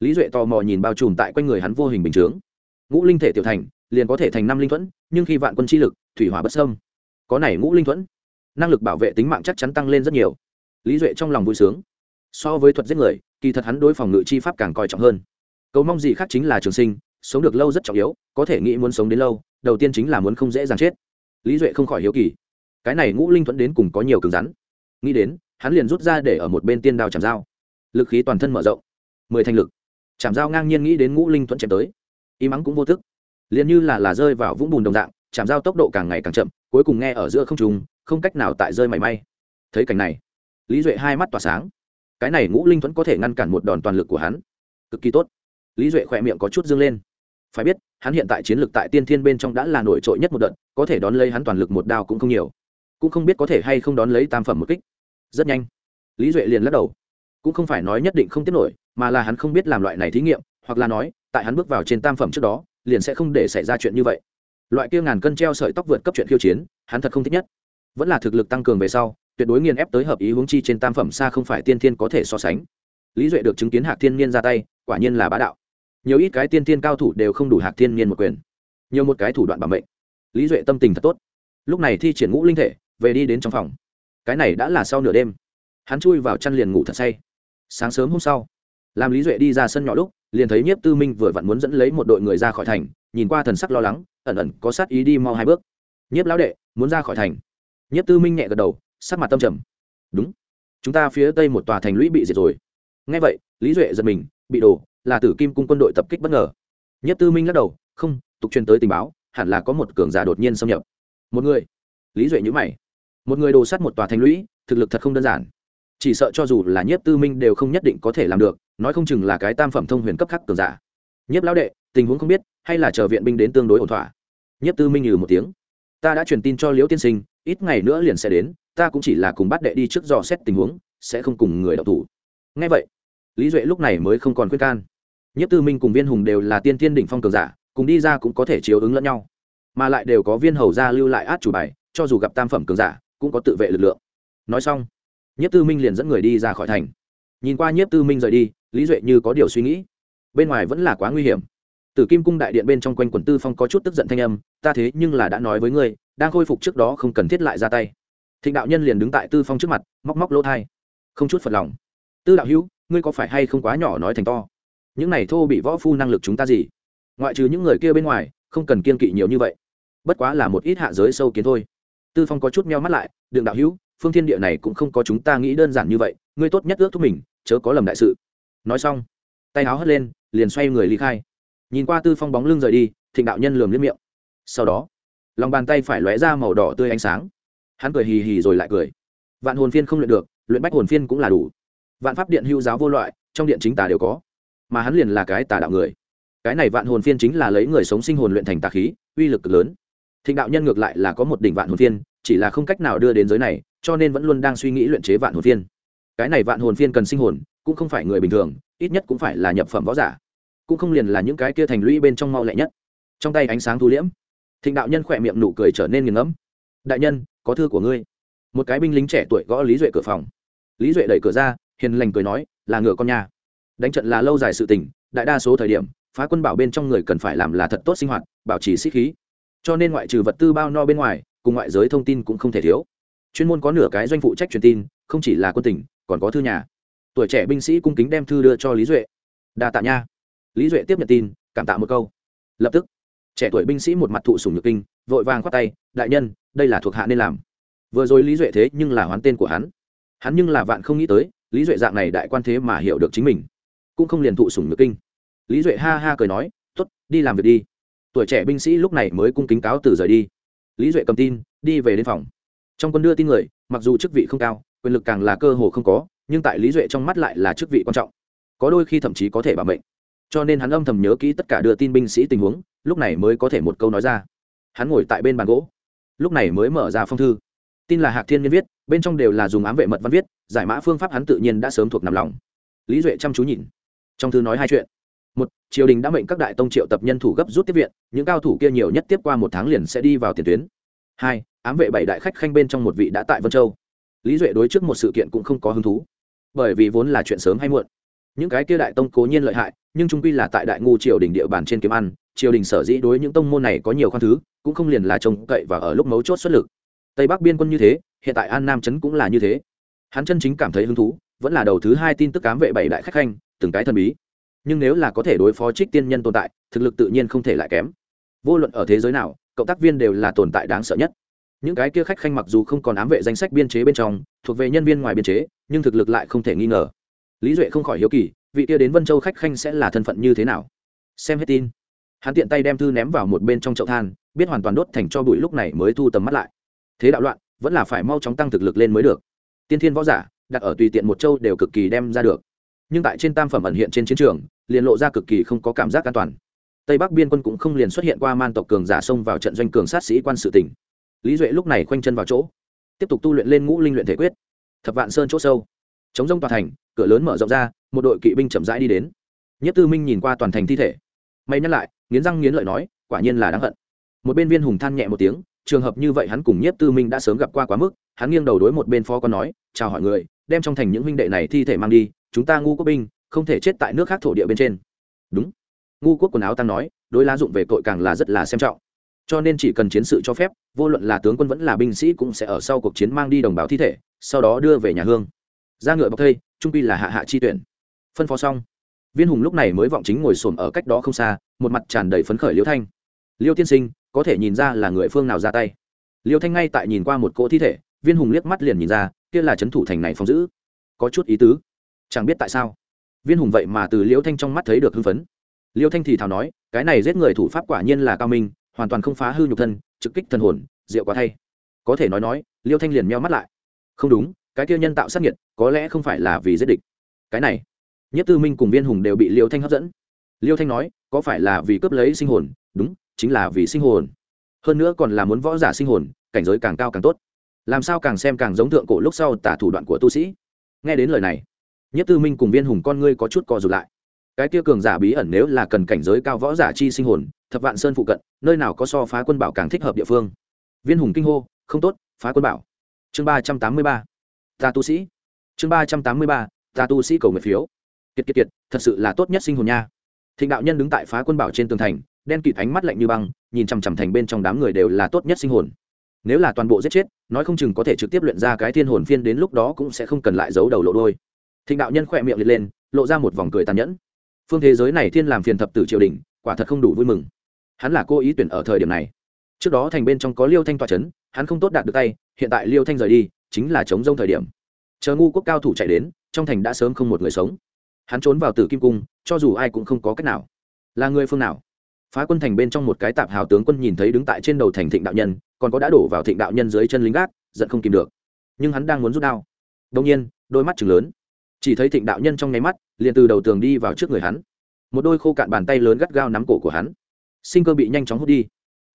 Lý duệ tò mò nhìn bao trùm tại quanh người hắn vô hình bình chướng. Ngũ linh thể tiểu thành, liền có thể thành năm linh thuẫn, nhưng khi vạn quân chi lực, thủy hỏa bất sâm có này ngũ linh thuẫn, năng lực bảo vệ tính mạng chắc chắn tăng lên rất nhiều lý duệ trong lòng vui sướng. So với thuật giết người, kỳ thật hắn đối phòng ngự chi pháp càng coi trọng hơn. Cầu mong gì khác chính là trường sinh, sống được lâu rất trọng yếu, có thể nghĩ muốn sống đến lâu, đầu tiên chính là muốn không dễ dàng chết. Lý duệ không khỏi hiếu kỳ. Cái này ngũ linh thuẫn đến cùng có nhiều cứng rắn. Nghĩ đến, hắn liền rút ra để ở một bên tiên đao chạm dao. Lực khí toàn thân mở rộng. Mười thanh lực. Chạm dao ngang nhiên nghĩ đến ngũ linh thuẫn chém tới. Y mắng cũng vô thức. Liền như là là rơi vào vũng bùn đồng dạng, chạm dao tốc độ càng ngày càng chậm, cuối cùng nghe ở giữa không trùng không cách nào tại rơi mảy may. Thấy cảnh này lý duệ hai mắt tỏa sáng. Cái này ngũ linh thuẫn có thể ngăn cản một đòn toàn lực của hắn. Cực kỳ tốt. Lý duệ khỏe miệng có chút dương lên. Phải biết, hắn hiện tại chiến lược tại tiên thiên bên trong đã là nổi trội nhất một đợt, có thể đón lấy hắn toàn lực một đao cũng không nhiều. Cũng không biết có thể hay không đón lấy tam phẩm một kích. Rất nhanh, lý duệ liền lắc đầu. Cũng không phải nói nhất định không tiếp nổi, mà là hắn không biết làm loại này thí nghiệm, hoặc là nói, tại hắn bước vào trên tam phẩm trước đó, liền sẽ không để xảy ra chuyện như vậy. Loại kia ngàn cân treo sợi tóc vượt cấp chuyện khiêu chiến, hắn thật không thích nhất. Vẫn là thực lực tăng cường về sau tuyệt đối nghiền ép tới hợp ý hướng chi trên tam phẩm xa không phải tiên thiên có thể so sánh. Lý duệ được chứng kiến hạc thiên niên ra tay, quả nhiên là bá đạo. Nhiều ít cái tiên thiên cao thủ đều không đủ hạc thiên niên một quyền. Nhiều một cái thủ đoạn bảo mệnh. Lý duệ tâm tình thật tốt. Lúc này thi triển ngũ linh thể, về đi đến trong phòng. Cái này đã là sau nửa đêm. Hắn chui vào chăn liền ngủ thật say. Sáng sớm hôm sau, làm lý duệ đi ra sân nhỏ lúc, liền thấy nhiếp tư minh vừa vặn muốn dẫn lấy một đội người ra khỏi thành, nhìn qua thần sắc lo lắng, ẩn ẩn có sát ý đi mau hai bước. Nhiếp lão đệ, muốn ra khỏi thành. Nhiếp tư minh nhẹ gật đầu sắc mặt tâm trầm. Đúng. Chúng ta phía tây một tòa thành lũy bị diệt rồi. Ngay vậy, lý duệ giật mình, bị đổ, là tử kim cung quân đội tập kích bất ngờ. Nhất tư minh lắc đầu, không, tục truyền tới tình báo, hẳn là có một cường giả đột nhiên xâm nhập. Một người. Lý duệ nhữ mày. Một người đồ sát một tòa thành lũy, thực lực thật không đơn giản. Chỉ sợ cho dù là nhiếp tư minh đều không nhất định có thể làm được, nói không chừng là cái tam phẩm thông huyền cấp khắc cường giả. Nhiếp lão đệ, tình huống không biết, hay là chờ viện binh đến tương đối ổn thỏa. Nhiếp tư minh nhừ một tiếng. Ta đã truyền tin cho liễu tiên sinh, ít ngày nữa liền sẽ đến ta cũng chỉ là cùng bắt đệ đi trước dò xét tình huống, sẽ không cùng người đọc thủ. Ngay vậy, lý duệ lúc này mới không còn khuyên can. Nhất tư minh cùng viên hùng đều là tiên thiên đỉnh phong cường giả, cùng đi ra cũng có thể chiếu ứng lẫn nhau. Mà lại đều có viên hầu gia lưu lại át chủ bài, cho dù gặp tam phẩm cường giả, cũng có tự vệ lực lượng. Nói xong nhất tư minh liền dẫn người đi ra khỏi thành. Nhìn qua nhất tư minh rời đi, lý duệ như có điều suy nghĩ. Bên ngoài vẫn là quá nguy hiểm. Tử kim cung đại điện bên trong quanh quần tư phong có chút tức giận thanh âm, ta thế nhưng là đã nói với ngươi, đang khôi phục trước đó không cần thiết lại ra tay thịnh đạo nhân liền đứng tại tư phong trước mặt, móc móc lỗ thai. Không chút phật lòng. Tư đạo hữu, ngươi có phải hay không quá nhỏ nói thành to? Những này thô bị võ phu năng lực chúng ta gì? Ngoại trừ những người kia bên ngoài, không cần kiên kỵ nhiều như vậy. Bất quá là một ít hạ giới sâu kiến thôi. Tư phong có chút meo mắt lại, đường đạo hữu, phương thiên địa này cũng không có chúng ta nghĩ đơn giản như vậy, ngươi tốt nhất ước thúc mình, chớ có lầm đại sự. Nói xong, tay áo hất lên, liền xoay người ly khai. Nhìn qua tư phong bóng lưng rời đi, thịnh đạo nhân lườm liếm miệng. Sau đó, lòng bàn tay phải lóe ra màu đỏ tươi ánh sáng hắn cười hì hì rồi lại cười. Vạn hồn phiên không luyện được, luyện bách hồn phiên cũng là đủ. Vạn pháp điện hữu giáo vô loại, trong điện chính tà đều có. Mà hắn liền là cái tà đạo người. Cái này vạn hồn phiên chính là lấy người sống sinh hồn luyện thành tà khí, uy lực cực lớn. Thịnh đạo nhân ngược lại là có một đỉnh vạn hồn phiên, chỉ là không cách nào đưa đến giới này, cho nên vẫn luôn đang suy nghĩ luyện chế vạn hồn phiên. Cái này vạn hồn phiên cần sinh hồn, cũng không phải người bình thường, ít nhất cũng phải là nhập phẩm võ giả. Cũng không liền là những cái kia thành lũy bên trong mau lẹ nhất. Trong tay ánh sáng thu liễm. Thịnh đạo nhân khỏe miệng nụ cười trở nên nghiền ngẫm. Đại nhân có thư của ngươi. Một cái binh lính trẻ tuổi gõ lý duệ cửa phòng. Lý duệ đẩy cửa ra, hiền lành cười nói, là ngựa con nhà đánh trận là lâu dài sự tình, đại đa số thời điểm, phá quân bảo bên trong người cần phải làm là thật tốt sinh hoạt, bảo trì sĩ khí. Cho nên ngoại trừ vật tư bao no bên ngoài, cùng ngoại giới thông tin cũng không thể thiếu. Chuyên môn có nửa cái doanh phụ trách truyền tin, không chỉ là quân tỉnh, còn có thư nhà. Tuổi trẻ binh sĩ cung kính đem thư đưa cho lý duệ. Đa tạ nha. Lý duệ tiếp nhận tin, cảm tạ một câu. Lập tức, trẻ tuổi binh sĩ một mặt thụ sùng nhược kinh, vội vàng khoát tay, đại nhân đây là thuộc hạ nên làm. Vừa rồi lý duệ thế nhưng là hoán tên của hắn. Hắn nhưng là vạn không nghĩ tới, lý duệ dạng này đại quan thế mà hiểu được chính mình. Cũng không liền thụ sùng nhược kinh. Lý duệ ha ha cười nói t ố t đi làm việc đi. Tuổi trẻ binh sĩ lúc này mới cung kính cáo từ rời đi. Lý duệ cầm tin, đi về đến phòng. Trong quân đưa tin người, mặc dù chức vị không cao, quyền lực càng là cơ hồ không có, nhưng tại lý duệ trong mắt lại là chức vị quan trọng. Có đôi khi thậm chí có thể bảo mệnh. Cho nên hắn âm thầm nhớ kỹ tất cả đưa tin binh sĩ tình huống, lúc này mới có thể một câu nói ra. Hắn ngồi tại bên bàn gỗ lúc này mới mở ra phong thư. Tin là hạc thiên nhân viết, bên trong đều là dùng ám vệ mật văn viết, giải mã phương pháp hắn tự nhiên đã sớm thuộc nằm lòng. Lý duệ chăm chú nhìn. Trong thư nói hai chuyện. Một, triều đình đã mệnh các đại tông triệu tập nhân thủ gấp rút tiếp viện, những cao thủ kia nhiều nhất tiếp qua một tháng liền sẽ đi vào tiền tuyến. Hai, ám vệ bảy đại khách khanh bên trong một vị đã tại vân châu. Lý duệ đối trước một sự kiện cũng không có hứng thú. Bởi vì vốn là chuyện sớm hay muộn. Những cái kia đại tông cố nhiên lợi hại, nhưng trung quy là tại đại ngu triều đình địa bàn trên kiếm ăn triều đình sở dĩ đối những tông môn này có nhiều khoan thứ, cũng không liền là trông cậy và ở lúc mấu chốt xuất lực. Tây bắc biên quân như thế, hiện tại an nam trấn cũng là như thế. Hắn chân chính cảm thấy hứng thú, vẫn là đầu thứ hai tin tức cám vệ bảy đại khách khanh, từng cái thần bí. Nhưng nếu là có thể đối phó trích tiên nhân tồn tại, thực lực tự nhiên không thể lại kém. Vô luận ở thế giới nào, cộng tác viên đều là tồn tại đáng sợ nhất. Những cái kia khách khanh mặc dù không còn ám vệ danh sách biên chế bên trong, thuộc về nhân viên ngoài biên chế, nhưng thực lực lại không thể nghi ngờ. Lý duệ không khỏi hiếu kỳ, vị kia đến vân châu khách khanh sẽ là thân phận như thế nào? Xem hết tin hắn tiện tay đem thư ném vào một bên trong chậu than, biết hoàn toàn đốt thành cho bụi lúc này mới thu tầm mắt lại. Thế đạo loạn, vẫn là phải mau chóng tăng thực lực lên mới được. Tiên thiên võ giả, đặt ở tùy tiện một châu đều cực kỳ đem ra được. Nhưng tại trên tam phẩm ẩn hiện trên chiến trường, liền lộ ra cực kỳ không có cảm giác an toàn. Tây bắc biên quân cũng không liền xuất hiện qua man tộc cường giả xông vào trận doanh cường sát sĩ quan sự tỉnh lý duệ lúc này khoanh chân vào chỗ, tiếp tục tu luyện lên ngũ linh luyện thể quyết. Thập vạn sơn chỗ sâu, chống rông toàn thành, cửa lớn mở rộng ra, một đội kỵ binh chậm rãi đi đến. Nhất tư minh nhìn qua toàn thành thi thể, may nhắc lại nghiến răng nghiến lợi nói, quả nhiên là đáng hận. Một bên viên hùng than nhẹ một tiếng, trường hợp như vậy hắn cùng nhiếp tư minh đã sớm gặp qua quá mức, hắn nghiêng đầu đối một bên phó con nói, chào hỏi người, đem trong thành những huynh đệ này thi thể mang đi, chúng ta ngu quốc binh, không thể chết tại nước khác thổ địa bên trên. Đúng. Ngu quốc quần áo tăng nói, đối lá dụng về tội càng là rất là xem trọng. Cho nên chỉ cần chiến sự cho phép, vô luận là tướng quân vẫn là binh sĩ cũng sẽ ở sau cuộc chiến mang đi đồng bào thi thể, sau đó đưa về nhà hương. Ra ngựa bọc thây, trung quy là hạ hạ chi tuyển. Phân phó xong viên hùng lúc này mới vọng chính ngồi xổm ở cách đó không xa, một mặt tràn đầy phấn khởi liêu thanh. Liêu tiên sinh, có thể nhìn ra là người phương nào ra tay? Liêu thanh ngay tại nhìn qua một cỗ thi thể, viên hùng liếc mắt liền nhìn ra, kia là trấn thủ thành này phong giữ. Có chút ý tứ. Chẳng biết tại sao. Viên hùng vậy mà từ liêu thanh trong mắt thấy được hưng phấn. Liêu thanh thì thào nói, cái này giết người thủ pháp quả nhiên là cao minh, hoàn toàn không phá hư nhục thân, trực kích thần hồn rượu quá thay. Có thể nói nói, liêu thanh liền meo mắt lại. Không đúng, cái kia nhân tạo sát nhiệt có lẽ không phải là vì giết địch. Cái này nhất tư minh cùng viên hùng đều bị liêu thanh hấp dẫn. Liêu thanh nói, có phải là vì cướp lấy sinh hồn? Đúng, chính là vì sinh hồn. Hơn nữa còn là muốn võ giả sinh hồn, cảnh giới càng cao càng tốt. Làm sao càng xem càng giống thượng cổ lúc sau tả thủ đoạn của tu sĩ? Nghe đến lời này, nhất tư minh cùng viên hùng con ngươi có chút co rụt lại. Cái kia cường giả bí ẩn nếu là cần cảnh giới cao võ giả chi sinh hồn, thập vạn sơn phụ cận, nơi nào có so phá quân bảo càng thích hợp địa phương? Viên hùng kinh hô, không tốt, phá quân bảo. Chương ba trăm tám mươi ba, ta tu sĩ. Chương ba trăm tám mươi ba, ta tu sĩ cầu nguyện phiếu kiệt kiệt kiệt, thật sự là tốt nhất sinh hồn nha. Thịnh đạo nhân đứng tại phá quân bảo trên tường thành, đen kịt ánh mắt lạnh như băng, nhìn chằm chằm thành bên trong đám người đều là tốt nhất sinh hồn. Nếu là toàn bộ giết chết, nói không chừng có thể trực tiếp luyện ra cái thiên hồn phiên đến lúc đó cũng sẽ không cần lại giấu đầu lộ đôi. Thịnh đạo nhân khỏe miệng liệt lên, lộ ra một vòng cười tàn nhẫn. Phương thế giới này thiên làm phiền thập tử triều đình, quả thật không đủ vui mừng. Hắn là cô ý tuyển ở thời điểm này. Trước đó thành bên trong có liêu thanh toa c h ấ n hắn không tốt đạt được tay, hiện tại liêu thanh rời đi, chính là chống rông thời điểm. Chờ ngu quốc cao thủ chạy đến, trong thành đã sớm không một người sống hắn trốn vào tử kim cung, cho dù ai cũng không có cách nào. Là người phương nào? Phá quân thành bên trong một cái tạp hào tướng quân nhìn thấy đứng tại trên đầu thành thịnh đạo nhân, còn có đã đổ vào thịnh đạo nhân dưới chân lính gác, giận không kìm được. Nhưng hắn đang muốn rút đao. Đông nhiên, đôi mắt chừng lớn. Chỉ thấy thịnh đạo nhân trong nháy mắt, liền từ đầu tường đi vào trước người hắn. Một đôi khô cạn bàn tay lớn gắt gao nắm cổ của hắn. Sinh cơ bị nhanh chóng hút đi.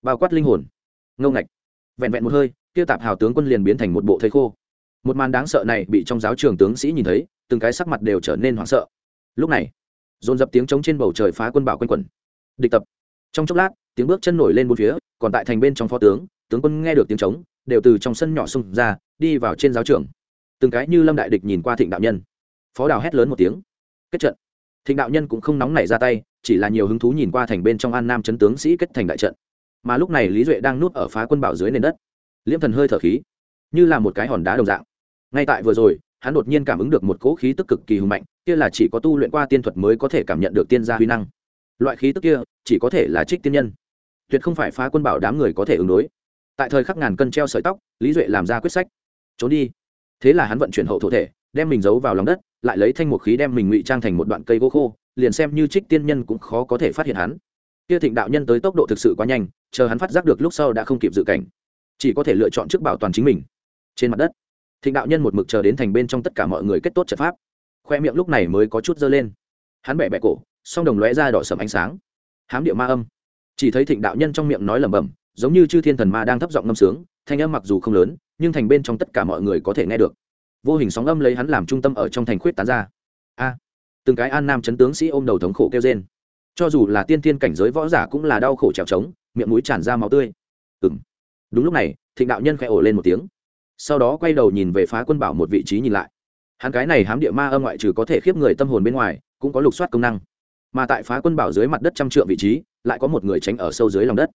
Bao quát linh hồn. Ngâu ngạch. Vẹn vẹn một hơi, kia tạp hào tướng quân liền biến thành một bộ thây khô. Một màn đáng sợ này bị trong giáo trường tướng sĩ nhìn thấy, từng cái sắc mặt đều trở nên hoảng sợ lúc này, dồn dập tiếng trống trên bầu trời phá quân bảo quanh quẩn. Địch tập. Trong chốc lát, tiếng bước chân nổi lên bốn phía, còn tại thành bên trong phó tướng tướng quân nghe được tiếng trống, đều từ trong sân nhỏ xung ra, đi vào trên giáo trường. Từng cái như lâm đại địch nhìn qua thịnh đạo nhân. Phó đào hét lớn một tiếng. Kết trận. Thịnh đạo nhân cũng không nóng nảy ra tay, chỉ là nhiều hứng thú nhìn qua thành bên trong an nam chấn tướng sĩ kết thành đại trận. Mà lúc này lý duệ đang nuốt ở phá quân bảo dưới nền đất. Liễm thần hơi thở khí, như là một cái hòn đá đồng dạng. Ngay tại vừa rồi hắn đột nhiên cảm ứng được một cỗ khí tức cực kỳ hùng mạnh, kia là chỉ có tu luyện qua tiên thuật mới có thể cảm nhận được tiên gia huy năng. Loại khí tức kia, chỉ có thể là trích tiên nhân. Tuyệt không phải phá quân bảo đám người có thể ứng đối. Tại thời khắc ngàn cân treo sợi tóc, lý duệ làm ra quyết sách. Trốn đi. Thế là hắn vận chuyển hậu thổ thể, đem mình giấu vào lòng đất, lại lấy thanh một khí đem mình ngụy trang thành một đoạn cây gỗ khô, liền xem như trích tiên nhân cũng khó có thể phát hiện hắn. Kia thịnh đạo nhân tới tốc độ thực sự quá nhanh, chờ hắn phát giác được lúc sau đã không kịp dự cảnh. Chỉ có thể lựa chọn trước bảo toàn chính mình. Trên mặt đất thịnh đạo nhân một mực chờ đến thành bên trong tất cả mọi người kết tốt trận pháp. Khoe miệng lúc này mới có chút dơ lên. Hắn bẻ bẻ cổ, song đồng lóe ra đỏ sầm ánh sáng. Hám địa ma âm. Chỉ thấy thịnh đạo nhân trong miệng nói lẩm bẩm, giống như chư thiên thần ma đang thấp giọng ngâm sướng, thanh âm mặc dù không lớn, nhưng thành bên trong tất cả mọi người có thể nghe được. Vô hình sóng âm lấy hắn làm trung tâm ở trong thành khuyết tán ra. A. Từng cái an nam chấn tướng sĩ ôm đầu thống khổ kêu trên cho dù là tiên tiên cảnh giới võ giả cũng là đau khổ trèo trống, miệng mũi tràn ra máu tươi. Ừ đúng lúc này, thịnh đạo nhân khẽ ổ lên một tiếng sau đó quay đầu nhìn về phá quân bảo một vị trí nhìn lại. Hắn cái này hám địa ma âm ngoại trừ có thể khiếp người tâm hồn bên ngoài, cũng có lục soát công năng. Mà tại phá quân bảo dưới mặt đất trăm trượng vị trí, lại có một người tránh ở sâu dưới lòng đất.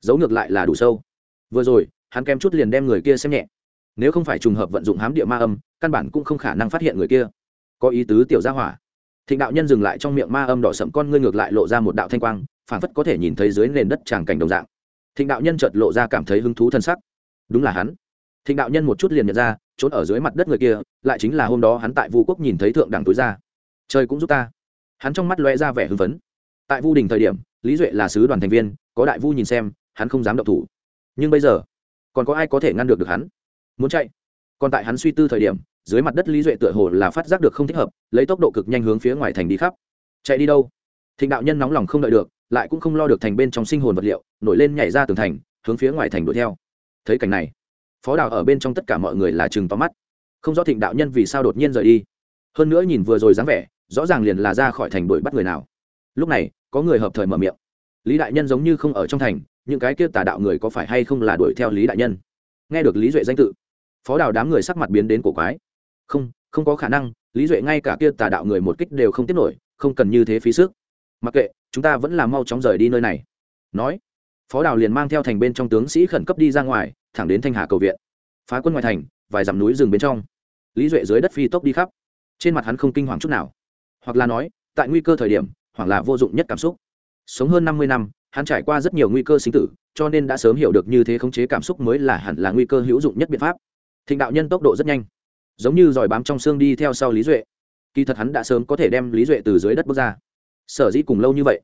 Giấu ngược lại là đủ sâu. Vừa rồi, hắn kém chút liền đem người kia xem nhẹ. Nếu không phải trùng hợp vận dụng hám địa ma âm, căn bản cũng không khả năng phát hiện người kia. Có ý tứ tiểu gia hỏa. Thịnh đạo nhân dừng lại trong miệng ma âm đỏ sậm con ngươi ngược lại lộ ra một đạo thanh quang phản phất có thể nhìn thấy dưới nền đất tràng cảnh đồng dạng. Thịnh đạo nhân chợt lộ ra cảm thấy hứng thú thân sắc. Đúng là hắn thịnh đạo nhân một chút liền nhận ra, trốn ở dưới mặt đất người kia, lại chính là hôm đó hắn tại vu quốc nhìn thấy thượng đẳng tối ra trời cũng giúp ta. Hắn trong mắt lóe ra vẻ hưng phấn. Tại vu đình thời điểm, lý duệ là sứ đoàn thành viên, có đại vu nhìn xem, hắn không dám động thủ. Nhưng bây giờ, còn có ai có thể ngăn được được hắn? Muốn chạy. Còn tại hắn suy tư thời điểm, dưới mặt đất lý duệ tựa hồ là phát giác được không thích hợp, lấy tốc độ cực nhanh hướng phía ngoài thành đi khắp. Chạy đi đâu? Thịnh đạo nhân nóng lòng không đợi được, lại cũng không lo được thành bên trong sinh hồn vật liệu, nổi lên nhảy ra tường thành, hướng phía ngoài thành đuổi theo. Thấy cảnh này phó đào ở bên trong tất cả mọi người là chừng to mắt. Không rõ thịnh đạo nhân vì sao đột nhiên rời đi. Hơn nữa nhìn vừa rồi dáng vẻ, rõ ràng liền là ra khỏi thành đuổi bắt người nào. Lúc này, có người hợp thời mở miệng. Lý đại nhân giống như không ở trong thành, những cái kia tà đạo người có phải hay không là đuổi theo lý đại nhân? Nghe được lý duệ danh tự, phó đào đám người sắc mặt biến đến cổ quái. Không không có khả năng, lý duệ ngay cả kia tà đạo người một kích đều không tiết nổi, không cần như thế phí sức. Mặc kệ, chúng ta vẫn là mau chóng rời đi nơi này. Nói, phó đào liền mang theo thành bên trong tướng sĩ khẩn cấp đi ra ngoài thẳng đến thanh hà cầu viện. Phá quân ngoài thành, vài dặm núi rừng bên trong. Lý duệ dưới đất phi tốc đi khắp. Trên mặt hắn không kinh hoàng chút nào. Hoặc là nói, tại nguy cơ thời điểm hoặc là vô dụng nhất cảm xúc. Sống hơn năm mươi năm, hắn trải qua rất nhiều nguy cơ sinh tử, cho nên đã sớm hiểu được như thế khống chế cảm xúc mới là hẳn là nguy cơ hữu dụng nhất biện pháp. Thịnh đạo nhân tốc độ rất nhanh. Giống như giỏi bám trong xương đi theo sau lý duệ. Kỳ thật hắn đã sớm có thể đem lý duệ từ dưới đất bước ra. Sở dĩ cùng lâu như vậy.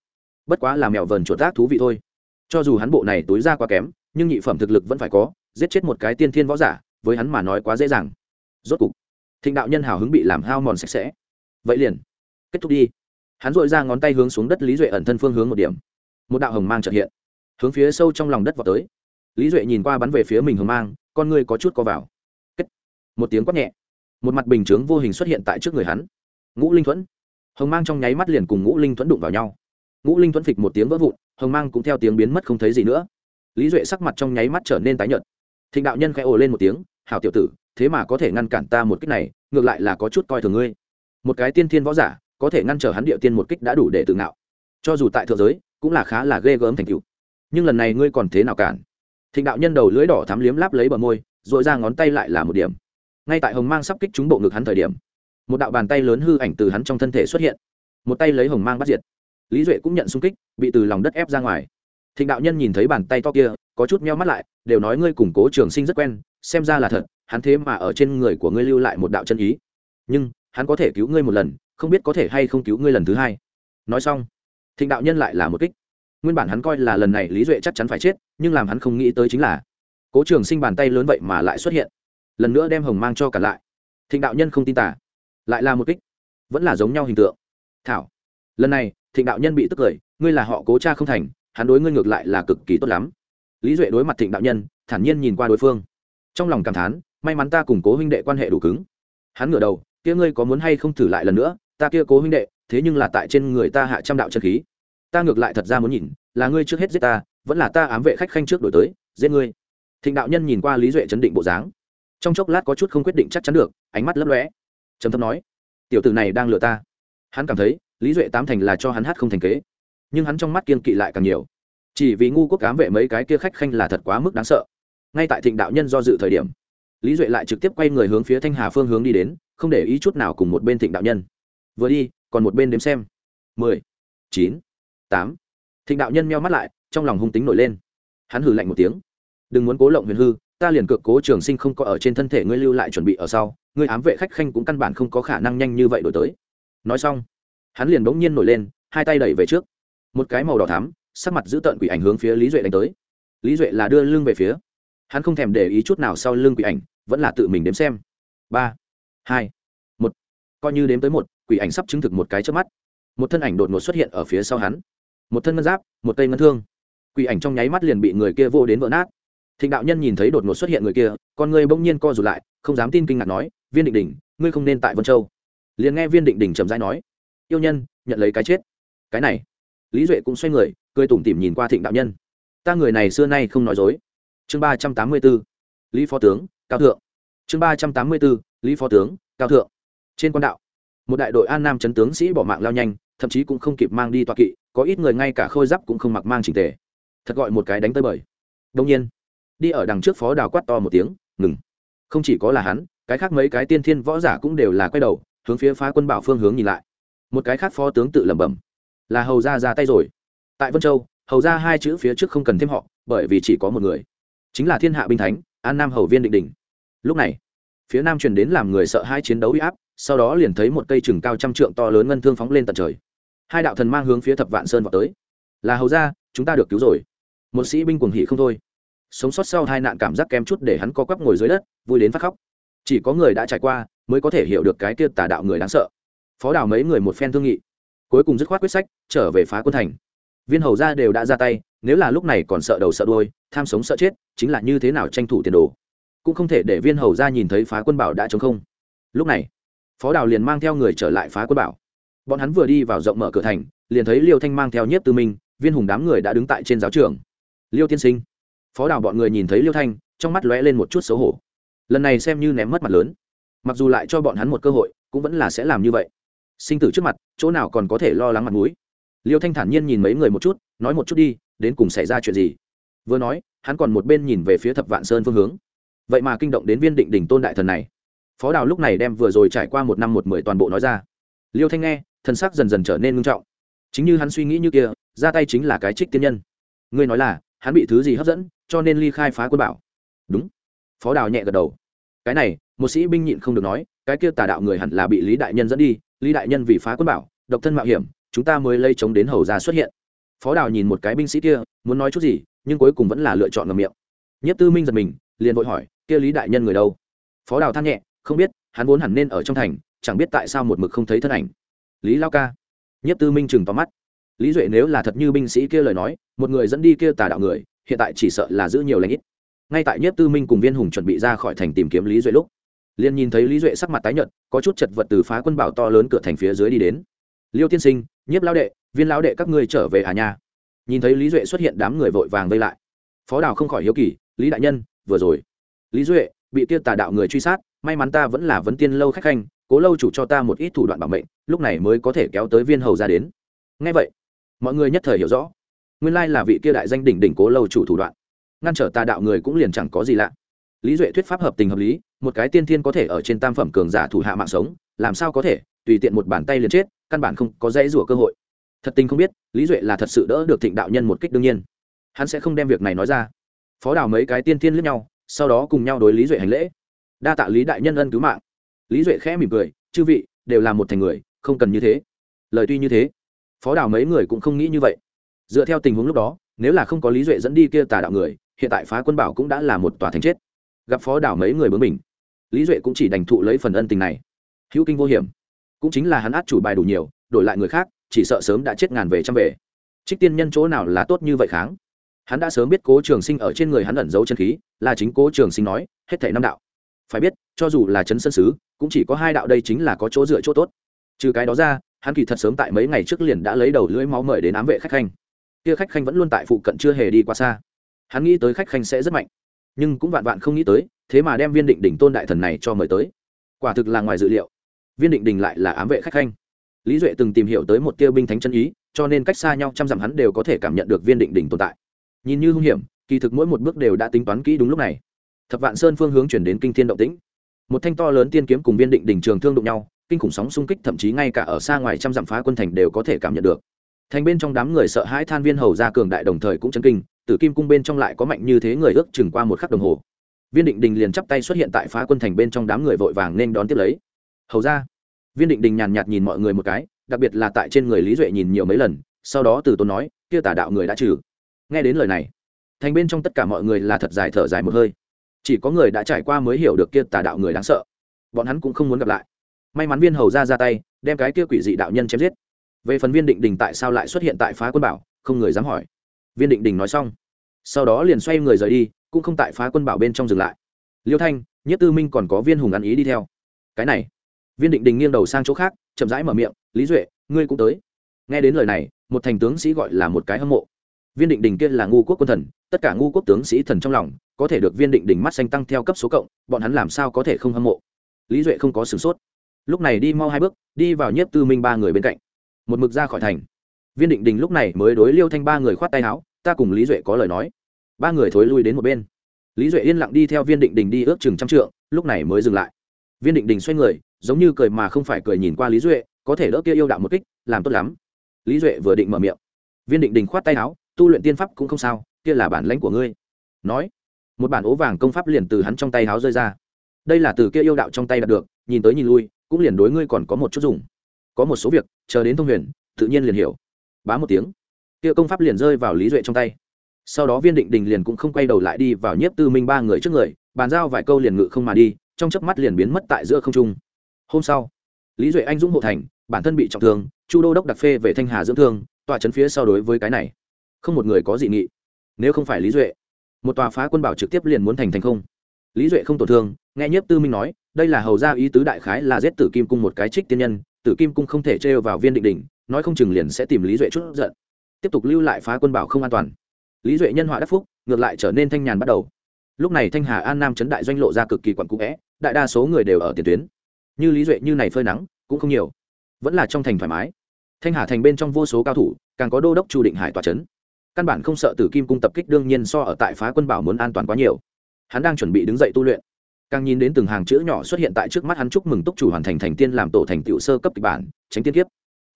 Bất quá là mèo vờn chuột tác thú vị thôi. Cho dù hắn bộ này tối ra quá kém, nhưng nhị phẩm thực lực vẫn phải có giết chết một cái tiên thiên võ giả, với hắn mà nói quá dễ dàng. Rốt cục, thịnh đạo nhân hào hứng bị làm hao mòn sạch sẽ. Vậy liền, kết thúc đi. Hắn dội ra ngón tay hướng xuống đất lý duệ ẩn thân phương hướng một điểm. Một đạo hồng mang trợ hiện, hướng phía sâu trong lòng đất vào tới. Lý duệ nhìn qua bắn về phía mình hồng mang, con ngươi có chút co vào. Kết. Một tiếng quát nhẹ. Một mặt bình chướng vô hình xuất hiện tại trước người hắn. Ngũ linh thuẫn. Hồng mang trong nháy mắt liền cùng ngũ linh thuẫn đụng vào nhau. Ngũ linh thuẫn phịch một tiếng vỡ vụn, hồng mang cũng theo tiếng biến mất không thấy gì nữa. Lý duệ sắc mặt trong nháy mắt trở nên tái nhợt thịnh đạo nhân khẽ ồ lên một tiếng, hảo tiểu tử, thế mà có thể ngăn cản ta một kích này, ngược lại là có chút coi thường ngươi. Một cái tiên thiên võ giả, có thể ngăn trở hắn địa tiên một kích đã đủ để tự ngạo. Cho dù tại thượng giới, cũng là khá là ghê gớm thành cựu nhưng lần này ngươi còn thế nào cản? Thịnh đạo nhân đầu lưỡi đỏ thắm liếm láp lấy bờ môi dội ra ngón tay lại là một điểm. Ngay tại hồng mang sắp kích trúng bộ ngực hắn thời điểm, một đạo bàn tay lớn hư ảnh từ hắn trong thân thể xuất hiện. Một tay lấy hồng mang bắt diệt. Lý duệ cũng nhận xung kích, bị từ lòng đất ép ra ngoài thịnh đạo nhân nhìn thấy bàn tay to kia, có chút meo mắt lại, đều nói ngươi củng cố trường sinh rất quen, xem ra là thật, hắn thế mà ở trên người của ngươi lưu lại một đạo chân ý. Nhưng, hắn có thể cứu ngươi một lần, không biết có thể hay không cứu ngươi lần thứ hai. Nói xong, thịnh đạo nhân lại là một kích. Nguyên bản hắn coi là lần này lý duệ chắc chắn phải chết, nhưng làm hắn không nghĩ tới chính là, cố trường sinh bàn tay lớn vậy mà lại xuất hiện. Lần nữa đem hồng mang cho cả lại. Thịnh đạo nhân không tin tả lại là một kích. Vẫn là giống nhau hình tượng. Thảo, lần này, thịnh đạo nhân bị tức cười, ngươi là họ cố cha không thành hắn đối ngươi ngược lại là cực kỳ tốt lắm. Lý duệ đối mặt thịnh đạo nhân, thản nhiên nhìn qua đối phương. Trong lòng cảm thán, may mắn ta cùng cố huynh đệ quan hệ đủ cứng. Hắn ngửa đầu, kia ngươi có muốn hay không thử lại lần nữa? Ta kia cố huynh đệ, thế nhưng là tại trên người ta hạ trăm đạo chân khí. Ta ngược lại thật ra muốn nhìn, là ngươi trước hết giết ta, vẫn là ta ám vệ khách khanh trước đổi tới, giết ngươi. Thịnh đạo nhân nhìn qua lý duệ chấn định bộ dáng. Trong chốc lát có chút không quyết định chắc chắn được, ánh mắt lấp lóe. Trầm thâm nói, tiểu tử này đang lừa ta. Hắn cảm thấy, lý duệ tám thành là cho hắn hát không thành kế nhưng hắn trong mắt kiên kỵ lại càng nhiều. Chỉ vì ngu quốc cám vệ mấy cái kia khách khanh là thật quá mức đáng sợ. Ngay tại thịnh đạo nhân do dự thời điểm, lý duệ lại trực tiếp quay người hướng phía thanh hà phương hướng đi đến, không để ý chút nào cùng một bên thịnh đạo nhân. Vừa đi, còn một bên đếm xem. Mười, chín, tám. Thịnh đạo nhân meo mắt lại, trong lòng hung tính nổi lên. Hắn hử lạnh một tiếng. Đừng muốn cố lộng huyền hư, ta liền cược cố trường sinh không có ở trên thân thể ngươi lưu lại chuẩn bị ở sau, ngươi ám vệ khách khanh cũng căn bản không có khả năng nhanh như vậy đổi tới. Nói xong, hắn liền bỗng nhiên nổi lên, hai tay đẩy về trước một cái màu đỏ thắm, sắc mặt giữ tợn quỷ ảnh hướng phía lý duệ đánh tới. Lý duệ là đưa lưng về phía. Hắn không thèm để ý chút nào sau lưng quỷ ảnh, vẫn là tự mình đếm xem. Ba, hai, một. Coi như đếm tới một, quỷ ảnh sắp chứng thực một cái trước mắt. Một thân ảnh đột ngột xuất hiện ở phía sau hắn. Một thân ngân giáp, một tay ngân thương. Quỷ ảnh trong nháy mắt liền bị người kia vô đến vỡ nát. Thịnh đạo nhân nhìn thấy đột ngột xuất hiện người kia, con người bỗng nhiên co rụt lại, không dám tin kinh ngạc nói, viên định đình, ngươi không nên tại vân châu. Liền nghe viên định đình trầm dai nói, yêu nhân, nhận lấy cái chết. Cái này lý duệ cũng xoay người, cười tủm tỉm nhìn qua thịnh đạo nhân. Ta người này xưa nay không nói dối. Chương ba trăm tám mươi b ố lý phó tướng, cao thượng. Chương ba trăm tám mươi b ố lý phó tướng, cao thượng. Trên quan đạo, một đại đội an nam chấn tướng sĩ bỏ mạng lao nhanh, thậm chí cũng không kịp mang đi toa kỵ, có ít người ngay cả khôi giáp cũng không mặc mang trình tề. Thật gọi một cái đánh tới bời. Đông nhiên, đi ở đằng trước phó đào quát to một tiếng, ngừng. Không chỉ có là hắn, cái khác mấy cái tiên thiên võ giả cũng đều là quay đầu, hướng phía phá quân bảo phương hướng nhìn lại. Một cái khác phó tướng tự lẩm bẩm là hầu ra ra tay rồi. Tại vân châu, hầu ra hai chữ phía trước không cần thêm họ, bởi vì chỉ có một người. Chính là thiên hạ binh thánh, an nam hầu viên định đình. Lúc này, phía nam truyền đến làm người sợ hai chiến đấu uy áp, sau đó liền thấy một cây chừng cao trăm trượng to lớn ngân thương phóng lên tận trời. Hai đạo thần mang hướng phía thập vạn sơn vào tới. Là hầu ra chúng ta được cứu rồi. Một sĩ binh cuồng hỉ không thôi. Sống sót sau hai nạn cảm giác kém chút để hắn co quắp ngồi dưới đất, vui đến phát khóc. Chỉ có người đã trải qua, mới có thể hiểu được cái kia tà đạo người đáng sợ. Phó đào mấy người một phen thương nghị cuối cùng dứt khoát quyết sách, trở về phá quân thành. Viên hầu ra đều đã ra tay, nếu là lúc này còn sợ đầu sợ đôi tham sống sợ chết, chính là như thế nào tranh thủ tiền đồ. Cũng không thể để viên hầu ra nhìn thấy phá quân bảo đã chống không. Lúc này, phó đào liền mang theo người trở lại phá quân bảo. Bọn hắn vừa đi vào rộng mở cửa thành, liền thấy liêu thanh mang theo nhiếp tư minh, viên hùng đám người đã đứng tại trên giáo trường. Liêu tiên sinh. Phó đào bọn người nhìn thấy liêu thanh, trong mắt lóe lên một chút xấu hổ. Lần này xem như ném mất mặt lớn. Mặc dù lại cho bọn hắn một cơ hội, cũng vẫn là sẽ làm như vậy sinh tử trước mặt, chỗ nào còn có thể lo lắng mặt mũi. Liêu thanh thản nhiên nhìn mấy người một chút, nói một chút đi, đến cùng xảy ra chuyện gì? Vừa nói, hắn còn một bên nhìn về phía thập vạn sơn phương hướng. Vậy mà kinh động đến viên định đỉnh tôn đại thần này. Phó đào lúc này đem vừa rồi trải qua một năm một mười toàn bộ nói ra. Liêu thanh nghe thân sắc dần dần trở nên ngưng trọng. Chính như hắn suy nghĩ như kia, ra tay chính là cái trích tiên nhân. Ngươi nói là, hắn bị thứ gì hấp dẫn, cho nên ly khai phá quân bảo. Đúng. Phó đào nhẹ gật đầu. Cái này, một sĩ binh nhịn không được nói, cái kia tà đạo người hẳn là bị lý đại nhân dẫn đi lý đại nhân vì phá quân bảo, độc thân mạo hiểm, chúng ta mới lây chống đến hầu ra xuất hiện. Phó đào nhìn một cái binh sĩ kia, muốn nói chút gì, nhưng cuối cùng vẫn là lựa chọn ngầm miệng. Nhất tư minh giật mình, liền vội hỏi, kia lý đại nhân người đâu? Phó đào than nhẹ, không biết, hắn vốn hẳn nên ở trong thành, chẳng biết tại sao một mực không thấy thân ảnh. Lý lao ca. Nhất tư minh chừng tóm mắt. Lý duệ nếu là thật như binh sĩ kia lời nói, một người dẫn đi kia tà đạo người, hiện tại chỉ sợ là giữ nhiều lãnh ít. Ngay tại nhất tư minh cùng viên hùng chuẩn bị ra khỏi thành tìm kiếm lý duệ lúc liền nhìn thấy lý duệ sắc mặt tái nhợt, có chút chật vật từ phá quân bảo to lớn cửa thành phía dưới đi đến. Liêu tiên sinh, nhiếp lao đệ, viên lao đệ các ngươi trở về hà nha? Nhìn thấy lý duệ xuất hiện đám người vội vàng vây lại. Phó đào không khỏi hiếu kỳ, lý đại nhân, vừa rồi. Lý duệ, bị tiêu tà đạo người truy sát, may mắn ta vẫn là vấn tiên lâu khách khanh, cố lâu chủ cho ta một ít thủ đoạn bảo mệnh, lúc này mới có thể kéo tới viên hầu ra đến. Ngay vậy, mọi người nhất thời hiểu rõ. Nguyên lai là vị kia đại danh đỉnh đỉnh cố lâu chủ thủ đoạn. Ngăn trở tà đạo người cũng liền chẳng có gì lạ lý duệ thuyết pháp hợp tình hợp lý, một cái tiên thiên có thể ở trên tam phẩm cường giả thủ hạ mạng sống, làm sao có thể, tùy tiện một bàn tay liền chết, căn bản không có dãy rủa cơ hội. Thật tình không biết, lý duệ là thật sự đỡ được thịnh đạo nhân một kích đương nhiên. Hắn sẽ không đem việc này nói ra. Phó đào mấy cái tiên thiên lướt nhau, sau đó cùng nhau đối lý duệ hành lễ. Đa tạ lý đại nhân ân cứu mạng. Lý duệ khẽ mỉm cười, chư vị, đều là một thành người, không cần như thế. Lời tuy như thế, phó đào mấy người cũng không nghĩ như vậy. Dựa theo tình huống lúc đó, nếu là không có lý duệ dẫn đi kia tà đạo người, hiện tại phá quân bảo cũng đã là một tòa thành chết gặp phó đảo mấy người bướng mình lý duệ cũng chỉ đành thụ lấy phần ân tình này. Hữu kinh vô hiểm. Cũng chính là hắn át chủ bài đủ nhiều, đổi lại người khác, chỉ sợ sớm đã chết ngàn về trăm về. Trích tiên nhân chỗ nào là tốt như vậy kháng? Hắn đã sớm biết cố trường sinh ở trên người hắn ẩn giấu chân khí, là chính cố trường sinh nói, hết thể năm đạo. Phải biết, cho dù là chấn sân sứ cũng chỉ có hai đạo đây chính là có chỗ dựa chỗ tốt. Trừ cái đó ra, hắn kỳ thật sớm tại mấy ngày trước liền đã lấy đầu lưỡi máu mời đến ám vệ khách khanh. Kia khách khanh vẫn luôn tại phụ cận chưa hề đi qua xa. Hắn nghĩ tới khách khanh sẽ rất mạnh nhưng cũng vạn vạn không nghĩ tới, thế mà đem viên định đỉnh tôn đại thần này cho mời tới. Quả thực là ngoài dự liệu. Viên định đình lại là ám vệ khách khanh. Lý duệ từng tìm hiểu tới một tiêu binh thánh chân ý, cho nên cách xa nhau trăm dặm hắn đều có thể cảm nhận được viên định đình tồn tại. Nhìn như hung hiểm, kỳ thực mỗi một bước đều đã tính toán kỹ đúng lúc này. Thập vạn sơn phương hướng chuyển đến kinh thiên động tĩnh. Một thanh to lớn tiên kiếm cùng viên định đình trường thương đụng nhau, kinh khủng sóng xung kích thậm chí ngay cả ở xa ngoài trăm dặm phá quân thành đều có thể cảm nhận được. Thành bên trong đám người sợ hãi than viên hầu ra cường đại đồng thời cũng chấn kinh tử kim cung bên trong lại có mạnh như thế người ước chừng qua một khắc đồng hồ. Viên định đình liền chắp tay xuất hiện tại phá quân thành bên trong đám người vội vàng nên đón tiếp lấy. Hầu ra viên định đình nhàn nhạt nhìn mọi người một cái, đặc biệt là tại trên người lý duệ nhìn nhiều mấy lần, sau đó từ Tôn nói, kia tà đạo người đã trừ. Nghe đến lời này, thành bên trong tất cả mọi người là thật dài thở dài một hơi. Chỉ có người đã trải qua mới hiểu được kia tà đạo người đáng sợ. Bọn hắn cũng không muốn gặp lại. May mắn viên hầu ra ra tay, đem cái kia quỷ dị đạo nhân chém giết. Về phần viên định đình tại sao lại xuất hiện tại phá quân bảo, không người dám hỏi viên định đình nói xong, sau đó liền xoay người rời đi, cũng không tại phá quân bảo bên trong dừng lại. Liêu thanh nhất tư minh còn có viên hùng ăn ý đi theo. Cái này, viên định đình nghiêng đầu sang chỗ khác, chậm rãi mở miệng, lý duệ, ngươi cũng tới. Nghe đến lời này, một thành tướng sĩ gọi là một cái hâm mộ. Viên định đình kia là ngu quốc quân thần, tất cả ngu quốc tướng sĩ thần trong lòng, có thể được viên định đình mắt xanh tăng theo cấp số cộng, bọn hắn làm sao có thể không hâm mộ? Lý duệ không có sửng sốt. Lúc này đi mau hai bước, đi vào nhiếp tư minh ba người bên cạnh. Một mực ra khỏi thành viên định đình lúc này mới đối liêu thanh ba người khoát tay áo, ta cùng lý duệ có lời nói. Ba người thối lui đến một bên. Lý duệ yên lặng đi theo viên định đình đi ước chừng trăm trượng, lúc này mới dừng lại. Viên định đình xoay người, giống như cười mà không phải cười nhìn qua lý duệ, có thể đỡ kia yêu đạo một kích, làm tốt lắm. Lý duệ vừa định mở miệng. Viên định đình khoát tay áo, tu luyện tiên pháp cũng không sao, kia là bản lãnh của ngươi. Nói, một bản ố vàng công pháp liền từ hắn trong tay áo rơi ra. Đây là từ kia yêu đạo trong tay đạt được, nhìn tới nhìn lui, cũng liền đối ngươi còn có một chút dùng. Có một số việc, chờ đến thông huyền, tự nhiên liền hiểu bá một tiếng. Kia công pháp liền rơi vào lý duệ trong tay. Sau đó viên định đình liền cũng không quay đầu lại đi vào nhiếp tư minh ba người trước người, bàn giao vài câu liền ngự không mà đi, trong chớp mắt liền biến mất tại giữa không trung. Hôm sau, lý duệ anh dũng hộ thành, bản thân bị trọng thương, chu đô đốc đặc phê về thanh hà dưỡng thương, tòa trấn phía sau đối với cái này, không một người có dị nghị. Nếu không phải lý duệ, một tòa phá quân bảo trực tiếp liền muốn thành thành không. Lý duệ không tổn thương, nghe nhiếp tư minh nói, đây là hầu ra ý tứ đại khái là giết tử kim cung một cái trích tiên nhân, tử kim cung không thể trêu vào viên định đỉnh nói không chừng liền sẽ tìm lý duệ chút giận. Tiếp tục lưu lại phá quân bảo không an toàn. Lý duệ nhân họa đắc phúc, ngược lại trở nên thanh nhàn bắt đầu. Lúc này thanh hà an nam chấn đại doanh lộ ra cực kỳ quặn cũ vẽ, đại đa số người đều ở tiền tuyến. Như lý duệ như này phơi nắng, cũng không nhiều. Vẫn là trong thành thoải mái. Thanh hà thành bên trong vô số cao thủ, càng có đô đốc chu định hải tòa c h ấ n căn bản không sợ tử kim cung tập kích đương nhiên so ở tại phá quân bảo muốn an toàn quá nhiều. Hắn đang chuẩn bị đứng dậy tu luyện. Càng nhìn đến từng hàng chữ nhỏ xuất hiện tại trước mắt hắn chúc mừng túc chủ hoàn thành thành tiên làm tổ thành tựu sơ cấp kịch bản, tránh tiên kiếp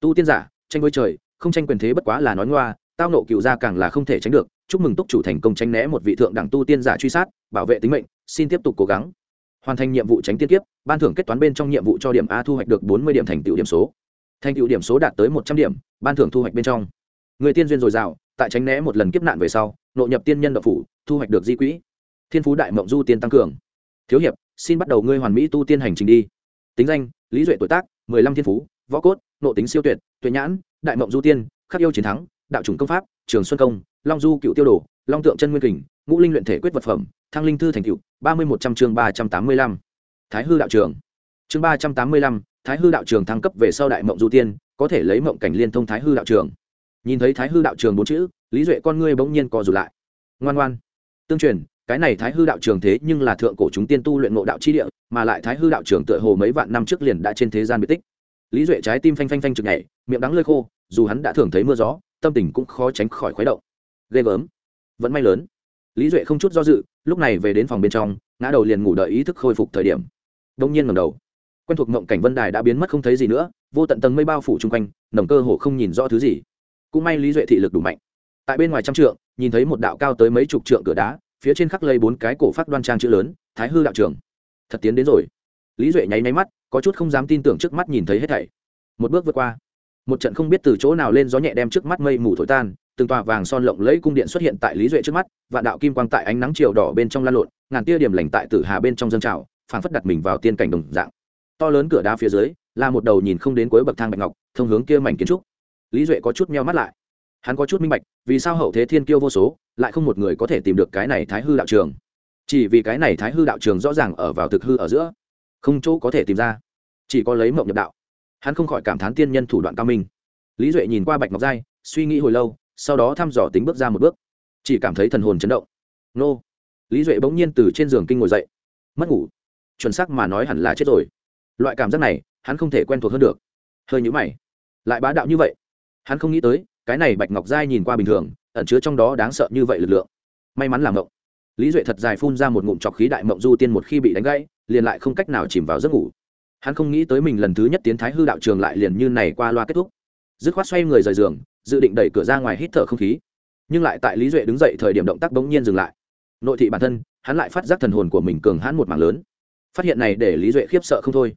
tu tiên giả, tranh với trời, không tranh quyền thế bất quá là nói ngoa, tao nộ cựu gia càng là không thể tránh được, chúc mừng túc chủ thành công tránh né một vị thượng đẳng tu tiên giả truy sát, bảo vệ tính mệnh, xin tiếp tục cố gắng. Hoàn thành nhiệm vụ tránh tiên kiếp, ban thưởng kết toán bên trong nhiệm vụ cho điểm a thu hoạch được bốn mươi điểm thành tựu điểm số. Thành tựu điểm số đạt tới một trăm điểm, ban thưởng thu hoạch bên trong. Người tiên duyên dồi dào, tại tránh né một lần kiếp nạn về sau nội nhập tiên nhân độc phủ, thu hoạch được di quỹ. Thiên phú đại mộng du tiên tăng cường. Thiếu hiệp, xin bắt đầu ngươi hoàn mỹ tu tiên hành trình đi. Tính danh, lý duệ tuổi tác, mười lăm thiên phú, võ cốt nộ tính siêu tuyệt tuyệt nhãn, đại mộng du tiên, khắc yêu chiến thắng, đạo chủng công pháp, trường xuân công, long du cựu tiêu đồ, long tượng chân nguyên kình, ngũ linh luyện thể quyết vật phẩm, thăng linh thư thành cựu, ba mươi một trăm chương ba trăm tám mươi lăm. Thái hư đạo trường. Chương ba trăm tám mươi lăm, thái hư đạo trường thăng cấp về sau đại mộng du tiên, có thể lấy mộng cảnh liên thông thái hư đạo trường. Nhìn thấy thái hư đạo trường bốn chữ, lý duệ con ngươi bỗng nhiên co rụt lại. Ngoan ngoan. Tương truyền, cái này thái hư đạo trường thế nhưng là thượng cổ chúng tiên tu luyện ngộ đạo chi địa, mà lại thái hư đạo trường tựa hồ mấy vạn năm trước liền đã trên thế gian biệt tích lý duệ trái tim phanh phanh phanh chực nhảy, miệng đắng lơi khô, dù hắn đã thường thấy mưa gió, tâm tình cũng khó tránh khỏi khuấy động. Ghê gớm. Vẫn may lớn. Lý duệ không chút do dự, lúc này về đến phòng bên trong, ngã đầu liền ngủ đợi ý thức khôi phục thời điểm. Đông nhiên ngầm đầu. Quen thuộc mộng cảnh vân đài đã biến mất không thấy gì nữa, vô tận tầng mây bao phủ chung quanh, nồng cơ hồ không nhìn rõ thứ gì. Cũng may lý duệ thị lực đủ mạnh. Tại bên ngoài trăm trượng, nhìn thấy một đạo cao tới mấy chục trượng cửa đá, phía trên khắc lây bốn cái cổ phát đoan trang chữ lớn, thái hư đạo trường thật tiến đến rồi. Lý duệ nháy nháy mắt có chút không dám tin tưởng trước mắt nhìn thấy hết thảy. Một bước vượt qua. Một trận không biết từ chỗ nào lên gió nhẹ đem trước mắt mây mù thổi tan, từng tòa vàng son lộng lẫy cung điện xuất hiện tại lý duệ trước mắt, vạn đạo kim quang tại ánh nắng chiều đỏ bên trong lan lộn, ngàn tia điểm lành tại tử hà bên trong dân trào, phảng phất đặt mình vào tiên cảnh đồng dạng. To lớn cửa đá phía dưới, là một đầu nhìn không đến cuối bậc thang bạch ngọc, thông hướng kia mảnh kiến trúc. Lý duệ có chút meo mắt lại. Hắn có chút minh bạch, vì sao hậu thế thiên kiêu vô số, lại không một người có thể tìm được cái này thái hư đạo trường. Chỉ vì cái này thái hư đạo trường rõ ràng ở vào thực hư ở giữa không chỗ có thể tìm ra. Chỉ có lấy mộng nhập đạo. Hắn không khỏi cảm thán tiên nhân thủ đoạn cao minh. Lý duệ nhìn qua bạch ngọc giai, suy nghĩ hồi lâu, sau đó thăm dò tính bước ra một bước. Chỉ cảm thấy thần hồn chấn động. Nô. Lý duệ bỗng nhiên từ trên giường kinh ngồi dậy. Mất ngủ. Chuẩn xác mà nói hẳn là chết rồi. Loại cảm giác này, hắn không thể quen thuộc hơn được. Hơi nhũ mày. Lại bá đạo như vậy. Hắn không nghĩ tới, cái này bạch ngọc giai nhìn qua bình thường, ẩn chứa trong đó đáng sợ như vậy lực lượng. May mắn là mộng. Lý duệ thật dài phun ra một ngụm trọc khí đại mộng du tiên một khi bị đánh gãy liền lại không cách nào chìm vào giấc ngủ. Hắn không nghĩ tới mình lần thứ nhất tiến thái hư đạo trường lại liền như này qua loa kết thúc. Dứt khoát xoay người rời giường, dự định đẩy cửa ra ngoài hít thở không khí. Nhưng lại tại lý duệ đứng dậy thời điểm động tác bỗng nhiên dừng lại. Nội thị bản thân, hắn lại phát giác thần hồn của mình cường hãn một mảng lớn. Phát hiện này để lý duệ khiếp sợ không thôi.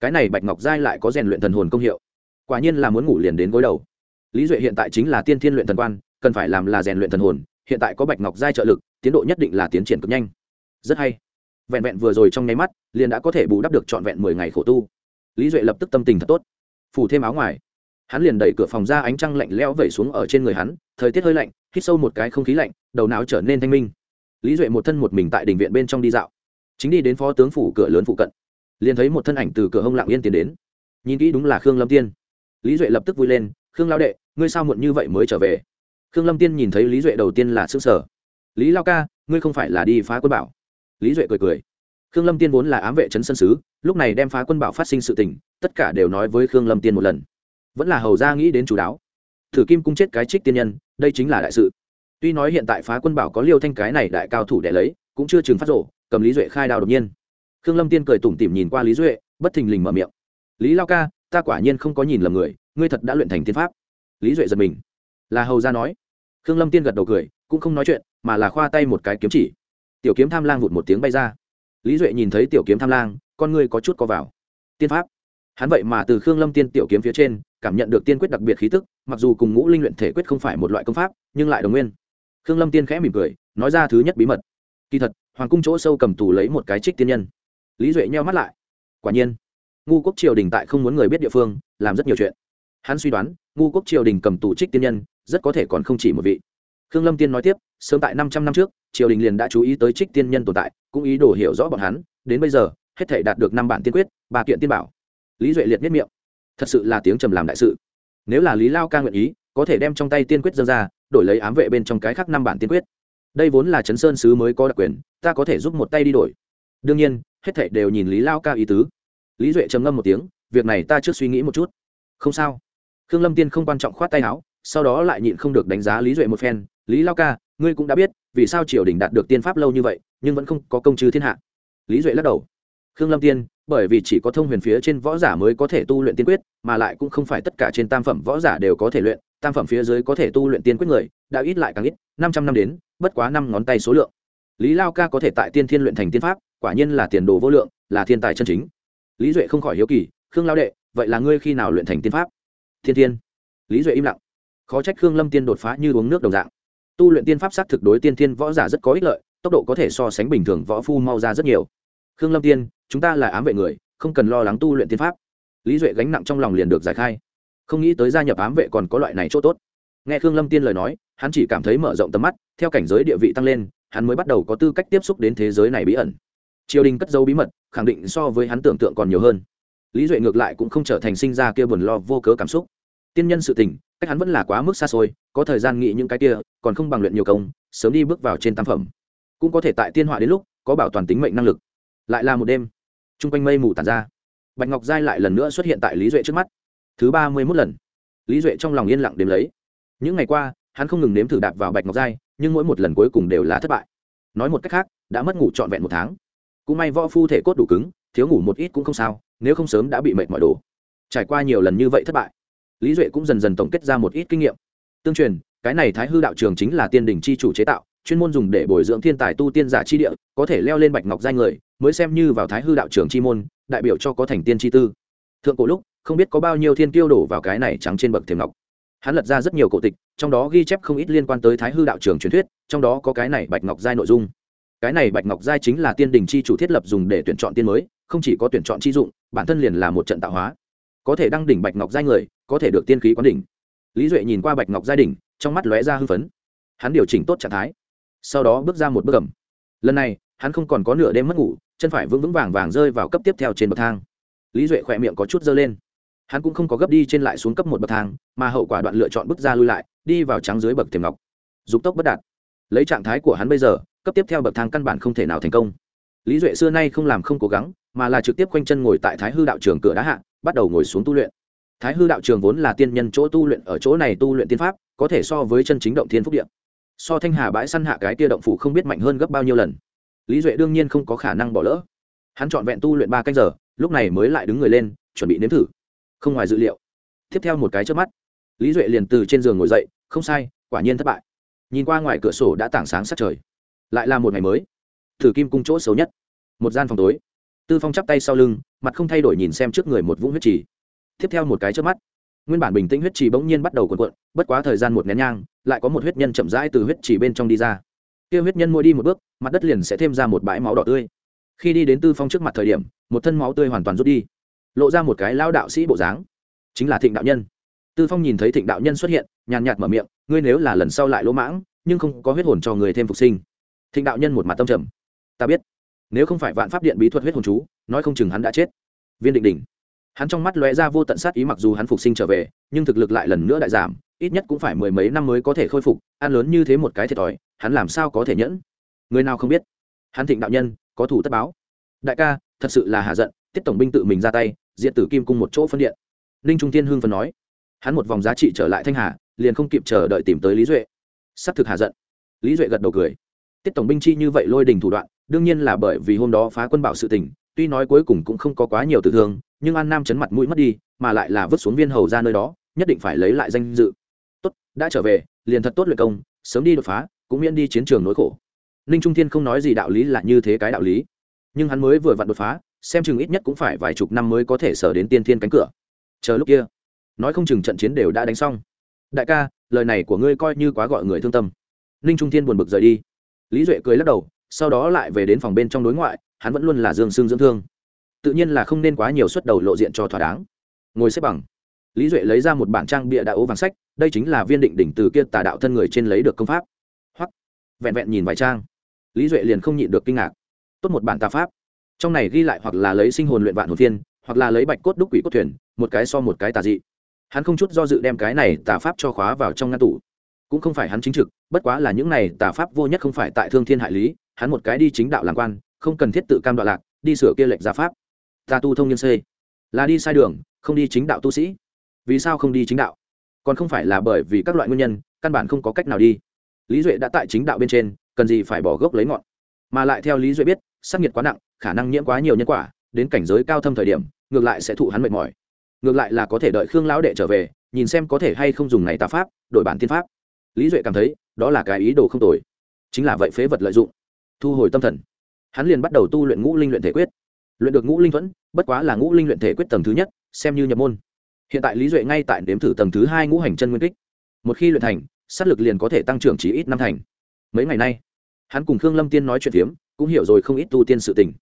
Cái này bạch ngọc giai lại có rèn luyện thần hồn công hiệu. Quả nhiên là muốn ngủ liền đến gối đầu. Lý duệ hiện tại chính là tiên thiên luyện thần quan, cần phải làm là rèn luyện thần hồn. Hiện tại có bạch ngọc giai trợ lực, tiến độ nhất định là tiến triển cực nhanh. Rất hay vẹn vẹn vừa rồi trong nháy mắt, liền đã có thể bù đắp được trọn vẹn mười ngày khổ tu. Lý duệ lập tức tâm tình thật tốt, phủ thêm áo ngoài. Hắn liền đẩy cửa phòng ra ánh trăng lạnh lẽo vẩy xuống ở trên người hắn, thời tiết hơi lạnh, hít sâu một cái không khí lạnh, đầu não trở nên thanh minh. Lý duệ một thân một mình tại đình viện bên trong đi dạo. Chính đi đến phó tướng phủ cửa lớn phụ cận, liền thấy một thân ảnh từ cửa hông lạng yên tiến đến. Nhìn kỹ đúng là khương lâm tiên. Lý duệ lập tức vui lên, khương lao đệ, ngươi sao muộn như vậy mới trở về? Khương lâm tiên nhìn thấy lý duệ đầu tiên là s ư ơ n g sở lý lao ca, ngươi không phải là đi phá quân bảo? Lý duệ cười cười. Khương lâm tiên vốn là ám vệ trấn sân sứ, lúc này đem phá quân bảo phát sinh sự tình, tất cả đều nói với khương lâm tiên một lần. Vẫn là hầu ra nghĩ đến chú đáo. Thử kim cung chết cái trích tiên nhân, đây chính là đại sự. Tuy nói hiện tại phá quân bảo có liêu thanh cái này đại cao thủ để lấy, cũng chưa chừng phát rổ, cầm lý duệ khai đao đột nhiên. Khương lâm tiên cười tủm tỉm nhìn qua lý duệ, bất thình lình mở miệng. Lý lao ca, ta quả nhiên không có nhìn lầm người, ngươi thật đã luyện thành tiên pháp. Lý duệ giật mình. Là hầu ra nói. Khương lâm tiên gật đầu cười, cũng không nói chuyện, mà là khoa tay một cái kiếm chỉ tiểu kiếm tham lang vụt một tiếng bay ra. Lý duệ nhìn thấy tiểu kiếm tham lang, con ngươi có chút co vào. Tiên pháp. Hắn vậy mà từ khương lâm tiên tiểu kiếm phía trên, cảm nhận được tiên quyết đặc biệt khí tức, mặc dù cùng ngũ linh luyện thể quyết không phải một loại công pháp, nhưng lại đồng nguyên. Khương lâm tiên khẽ mỉm cười, nói ra thứ nhất bí mật. Kỳ thật, hoàng cung chỗ sâu cầm tù lấy một cái trích tiên nhân. Lý duệ nheo mắt lại. Quả nhiên, ngu quốc triều đình tại không muốn người biết địa phương, làm rất nhiều chuyện. Hắn suy đoán, ngu quốc triều đình cầm tù trích tiên nhân, rất có thể còn không chỉ một vị. Khương lâm tiên nói tiếp sớm tại năm trăm năm trước, triều đình liền đã chú ý tới trích tiên nhân tồn tại, cũng ý đồ hiểu rõ bọn hắn. Đến bây giờ, hết thể đạt được năm bản tiên quyết, ba kiện tiên bảo. Lý duệ liệt nhất miệng. Thật sự là tiếng trầm làm đại sự. Nếu là lý lao ca nguyện ý, có thể đem trong tay tiên quyết dâng ra, đổi lấy ám vệ bên trong cái khác năm bản tiên quyết. Đây vốn là chấn sơn sứ mới có đặc quyền, ta có thể giúp một tay đi đổi. Đương nhiên, hết thảy đều nhìn lý lao ca ý tứ. Lý duệ trầm ngâm một tiếng, việc này ta trước suy nghĩ một chút. Không sao. Khương lâm tiên không quan trọng khoát tay áo, sau đó lại nhịn không được đánh giá lý duệ một phen. Lý lao ca ngươi cũng đã biết, vì sao triều đình đạt được tiên pháp lâu như vậy, nhưng vẫn không có công chư thiên hạ. Lý duệ lắc đầu. Khương lâm tiên, bởi vì chỉ có thông huyền phía trên võ giả mới có thể tu luyện tiên quyết, mà lại cũng không phải tất cả trên tam phẩm võ giả đều có thể luyện, tam phẩm phía dưới có thể tu luyện tiên quyết người, đã ít lại càng ít, năm trăm năm đến, bất quá năm ngón tay số lượng. Lý lao ca có thể tại tiên thiên luyện thành tiên pháp, quả nhiên là tiền đồ vô lượng, là thiên tài chân chính. Lý duệ không khỏi hiếu kỳ, khương lao đệ, vậy là ngươi khi nào luyện thành tiên pháp? Thiên thiên. Lý duệ im lặng. Khó trách khương lâm tiên đột phá như uống nước đồng dạng tu luyện tiên pháp xác thực đối tiên thiên võ giả rất có ích lợi, tốc độ có thể so sánh bình thường võ phu mau ra rất nhiều. Khương lâm tiên, chúng ta là ám vệ người, không cần lo lắng tu luyện tiên pháp. Lý duệ gánh nặng trong lòng liền được giải khai. Không nghĩ tới gia nhập ám vệ còn có loại này chỗ tốt. Nghe khương lâm tiên lời nói, hắn chỉ cảm thấy mở rộng tầm mắt, theo cảnh giới địa vị tăng lên, hắn mới bắt đầu có tư cách tiếp xúc đến thế giới này bí ẩn. Triều đình cất dấu bí mật, khẳng định so với hắn tưởng tượng còn nhiều hơn. Lý duệ ngược lại cũng không trở thành sinh ra kia buồn lo vô cớ cảm xúc. Tiên nhân sự tình cách hắn vẫn là quá mức xa xôi, có thời gian nghĩ những cái kia, còn không bằng luyện nhiều công, sớm đi bước vào trên tam phẩm. Cũng có thể tại tiên họa đến lúc, có bảo toàn tính mệnh năng lực. Lại là một đêm t r u n g quanh mây mù tàn ra. Bạch ngọc giai lại lần nữa xuất hiện tại lý duệ trước mắt. Thứ ba mươi mốt lần, lý duệ trong lòng yên lặng đếm lấy. Những ngày qua, hắn không ngừng nếm thử đạp vào bạch ngọc giai, nhưng mỗi một lần cuối cùng đều là thất bại. Nói một cách khác, đã mất ngủ trọn vẹn một tháng. Cũng may võ phu thể cốt đủ cứng, thiếu ngủ một ít cũng không sao, nếu không sớm đã bị mệt mỏi đồ. Trải qua nhiều lần như vậy thất bại lý duệ cũng dần dần tổng kết ra một ít kinh nghiệm. Tương truyền, cái này thái hư đạo trường chính là tiên đình c h i chủ chế tạo, chuyên môn dùng để bồi dưỡng thiên tài tu tiên giả chi địa, có thể leo lên bạch ngọc danh người, mới xem như vào thái hư đạo trường chi môn, đại biểu cho có thành tiên chi tư. Thượng cổ lúc, không biết có bao nhiêu thiên tiêu đổ vào cái này trắng trên bậc thềm ngọc. Hắn lật ra rất nhiều cổ tịch, trong đó ghi chép không ít liên quan tới thái hư đạo trường truyền thuyết, trong đó có cái này bạch ngọc giai nội dung. Cái này bạch ngọc giai chính là tiên đình chi chủ thiết lập dùng để tuyển chọn tiên mới, không chỉ có tuyển chọn chi dụng, bản thân liền là một trận tạo hóa có thể đăng đỉnh bạch ngọc giai người, có thể được tiên khí quán đỉnh. Lý duệ nhìn qua bạch ngọc giai đỉnh, trong mắt lóe ra hưng phấn. Hắn điều chỉnh tốt trạng thái, sau đó bước ra một bước cầm lần này, hắn không còn có nửa đêm mất ngủ, chân phải vững vững vàng vàng rơi vào cấp tiếp theo trên bậc thang. Lý duệ khỏe miệng có chút dơ lên. Hắn cũng không có gấp đi trên lại xuống cấp một bậc thang, mà hậu quả đoạn lựa chọn bước ra lui lại, đi vào trắng dưới bậc thềm ngọc. Dục tốc bất đạt. Lấy trạng thái của hắn bây giờ, cấp tiếp theo bậc thang căn bản không thể nào thành công. Lý duệ xưa nay không làm không cố gắng mà là trực tiếp quanh chân ngồi tại thái hư đạo trường cửa đá hạ, bắt đầu ngồi xuống tu luyện. Thái hư đạo trường vốn là tiên nhân chỗ tu luyện, ở chỗ này tu luyện tiên pháp, có thể so với chân chính động thiên phúc điện so thanh hà bãi săn hạ cái tia động phủ không biết mạnh hơn gấp bao nhiêu lần. Lý duệ đương nhiên không có khả năng bỏ lỡ. Hắn chọn vẹn tu luyện ba canh giờ, lúc này mới lại đứng người lên, chuẩn bị nếm thử. Không ngoài dự liệu. Tiếp theo một cái trước mắt, lý duệ liền từ trên giường ngồi dậy, không sai, quả nhiên thất bại. Nhìn qua ngoài cửa sổ đã tảng sáng sát trời. Lại là một ngày mới. Thử kim cung chỗ xấu nhất. Một gian phòng tối tư phong chắp tay sau lưng, mặt không thay đổi nhìn xem trước người một vũng huyết trì. Tiếp theo một cái trước mắt, nguyên bản bình tĩnh huyết trì bỗng nhiên bắt đầu cuộn cuộn, bất quá thời gian một nén nhang, lại có một huyết nhân chậm rãi từ huyết trì bên trong đi ra. Kia huyết nhân mỗi đi một bước, mặt đất liền sẽ thêm ra một bãi máu đỏ tươi. Khi đi đến tư phong trước mặt thời điểm, một thân máu tươi hoàn toàn rút đi, lộ ra một cái lao đạo sĩ bộ dáng, chính là thịnh đạo nhân. Tư phong nhìn thấy thịnh đạo nhân xuất hiện, nhàn nhạt mở miệng, ngươi nếu là lần sau lại lỗ mãng, nhưng không có huyết hồn cho người thêm phục sinh. Thịnh đạo nhân một mặt tâm trầm, ta biết nếu không phải vạn pháp điện bí thuật huyết hồn chú, nói không chừng hắn đã chết. Viên định đỉnh. Hắn trong mắt lóe ra vô tận sát ý mặc dù hắn phục sinh trở về, nhưng thực lực lại lần nữa đại giảm, ít nhất cũng phải mười mấy năm mới có thể khôi phục, ăn lớn như thế một cái thiệt thòi, hắn làm sao có thể nhẫn? Người nào không biết? Hắn thịnh đạo nhân, có thủ tất báo. Đại ca, thật sự là hạ giận tiết tổng binh tự mình ra tay diện tử kim cung một chỗ phân điện. Ninh trung tiên hưng phân nói. Hắn một vòng giá trị trở lại thanh hà, liền không kịp chờ đợi tìm tới lý duệ. S ắ c thực hạ giận. Lý duệ gật đầu cười. Tiết tổng binh chi như vậy lôi đình thủ đoạn đương nhiên là bởi vì hôm đó phá quân bảo sự tình, tuy nói cuối cùng cũng không có quá nhiều tử thương, nhưng an nam chấn mặt mũi mất đi, mà lại là vứt xuống viên hầu ra nơi đó, nhất định phải lấy lại danh dự. Tốt, đã trở về, liền thật tốt luyện công, sớm đi đột phá, cũng miễn đi chiến trường nỗi khổ. Ninh trung thiên không nói gì đạo lý là như thế cái đạo lý. Nhưng hắn mới vừa vặn đột phá, xem chừng ít nhất cũng phải vài chục năm mới có thể sở đến tiên thiên cánh cửa. Chờ lúc kia, nói không chừng trận chiến đều đã đánh xong. Đại ca, lời này của ngươi coi như quá gọi người thương tâm. Ninh trung thiên buồn bực rời đi. Lý duệ cười lắc đầu sau đó lại về đến phòng bên trong đối ngoại, hắn vẫn luôn là dương xương dưỡng thương. Tự nhiên là không nên quá nhiều xuất đầu lộ diện cho thỏa đáng. Ngồi xếp bằng. Lý duệ lấy ra một bản trang bịa đạo ố vàng sách, đây chính là viên định đỉnh từ kia tà đạo thân người trên lấy được công pháp. Hoặc, vẹn vẹn nhìn vài trang. Lý duệ liền không nhịn được kinh ngạc. Tốt một bản tà pháp. Trong này ghi lại hoặc là lấy sinh hồn luyện vạn hồn phiên, hoặc là lấy bạch cốt đúc quỷ cốt thuyền, một cái so một cái tà dị. Hắn không chút do dự đem cái này tà pháp cho khóa vào trong ngăn tủ. Cũng không phải hắn chính trực, bất quá là những này tà pháp vô nhất không phải tại thương thiên hại lý hắn một cái đi chính đạo làm quan, không cần thiết tự cam đoạn lạc, đi sửa kia lệnh gia pháp. Ta tu thông nhân c là đi sai đường, không đi chính đạo tu sĩ. Vì sao không đi chính đạo? Còn không phải là bởi vì các loại nguyên nhân, căn bản không có cách nào đi. Lý duệ đã tại chính đạo bên trên, cần gì phải bỏ gốc lấy ngọn? Mà lại theo lý duệ biết sắc nhiệt quá nặng, khả năng nhiễm quá nhiều nhân quả, đến cảnh giới cao thâm thời điểm, ngược lại sẽ thụ hắn mệt mỏi. Ngược lại là có thể đợi khương lão đệ trở về, nhìn xem có thể hay không dùng này tà pháp, đổi bản tiên pháp. Lý duệ cảm thấy, đó là cái ý đồ không tồi. Chính là vậy phế vật lợi dụng thu hồi tâm thần. Hắn liền bắt đầu tu luyện ngũ linh luyện thể quyết. Luyện được ngũ linh thuẫn, bất quá là ngũ linh luyện thể quyết tầng thứ nhất, xem như nhập môn. Hiện tại lý duệ ngay tại đếm thử tầng thứ hai ngũ hành chân nguyên kích. Một khi luyện thành, sát lực liền có thể tăng trưởng chỉ ít năm thành. Mấy ngày nay, hắn cùng khương lâm tiên nói chuyện phiếm, cũng hiểu rồi không ít tu tiên sự tình.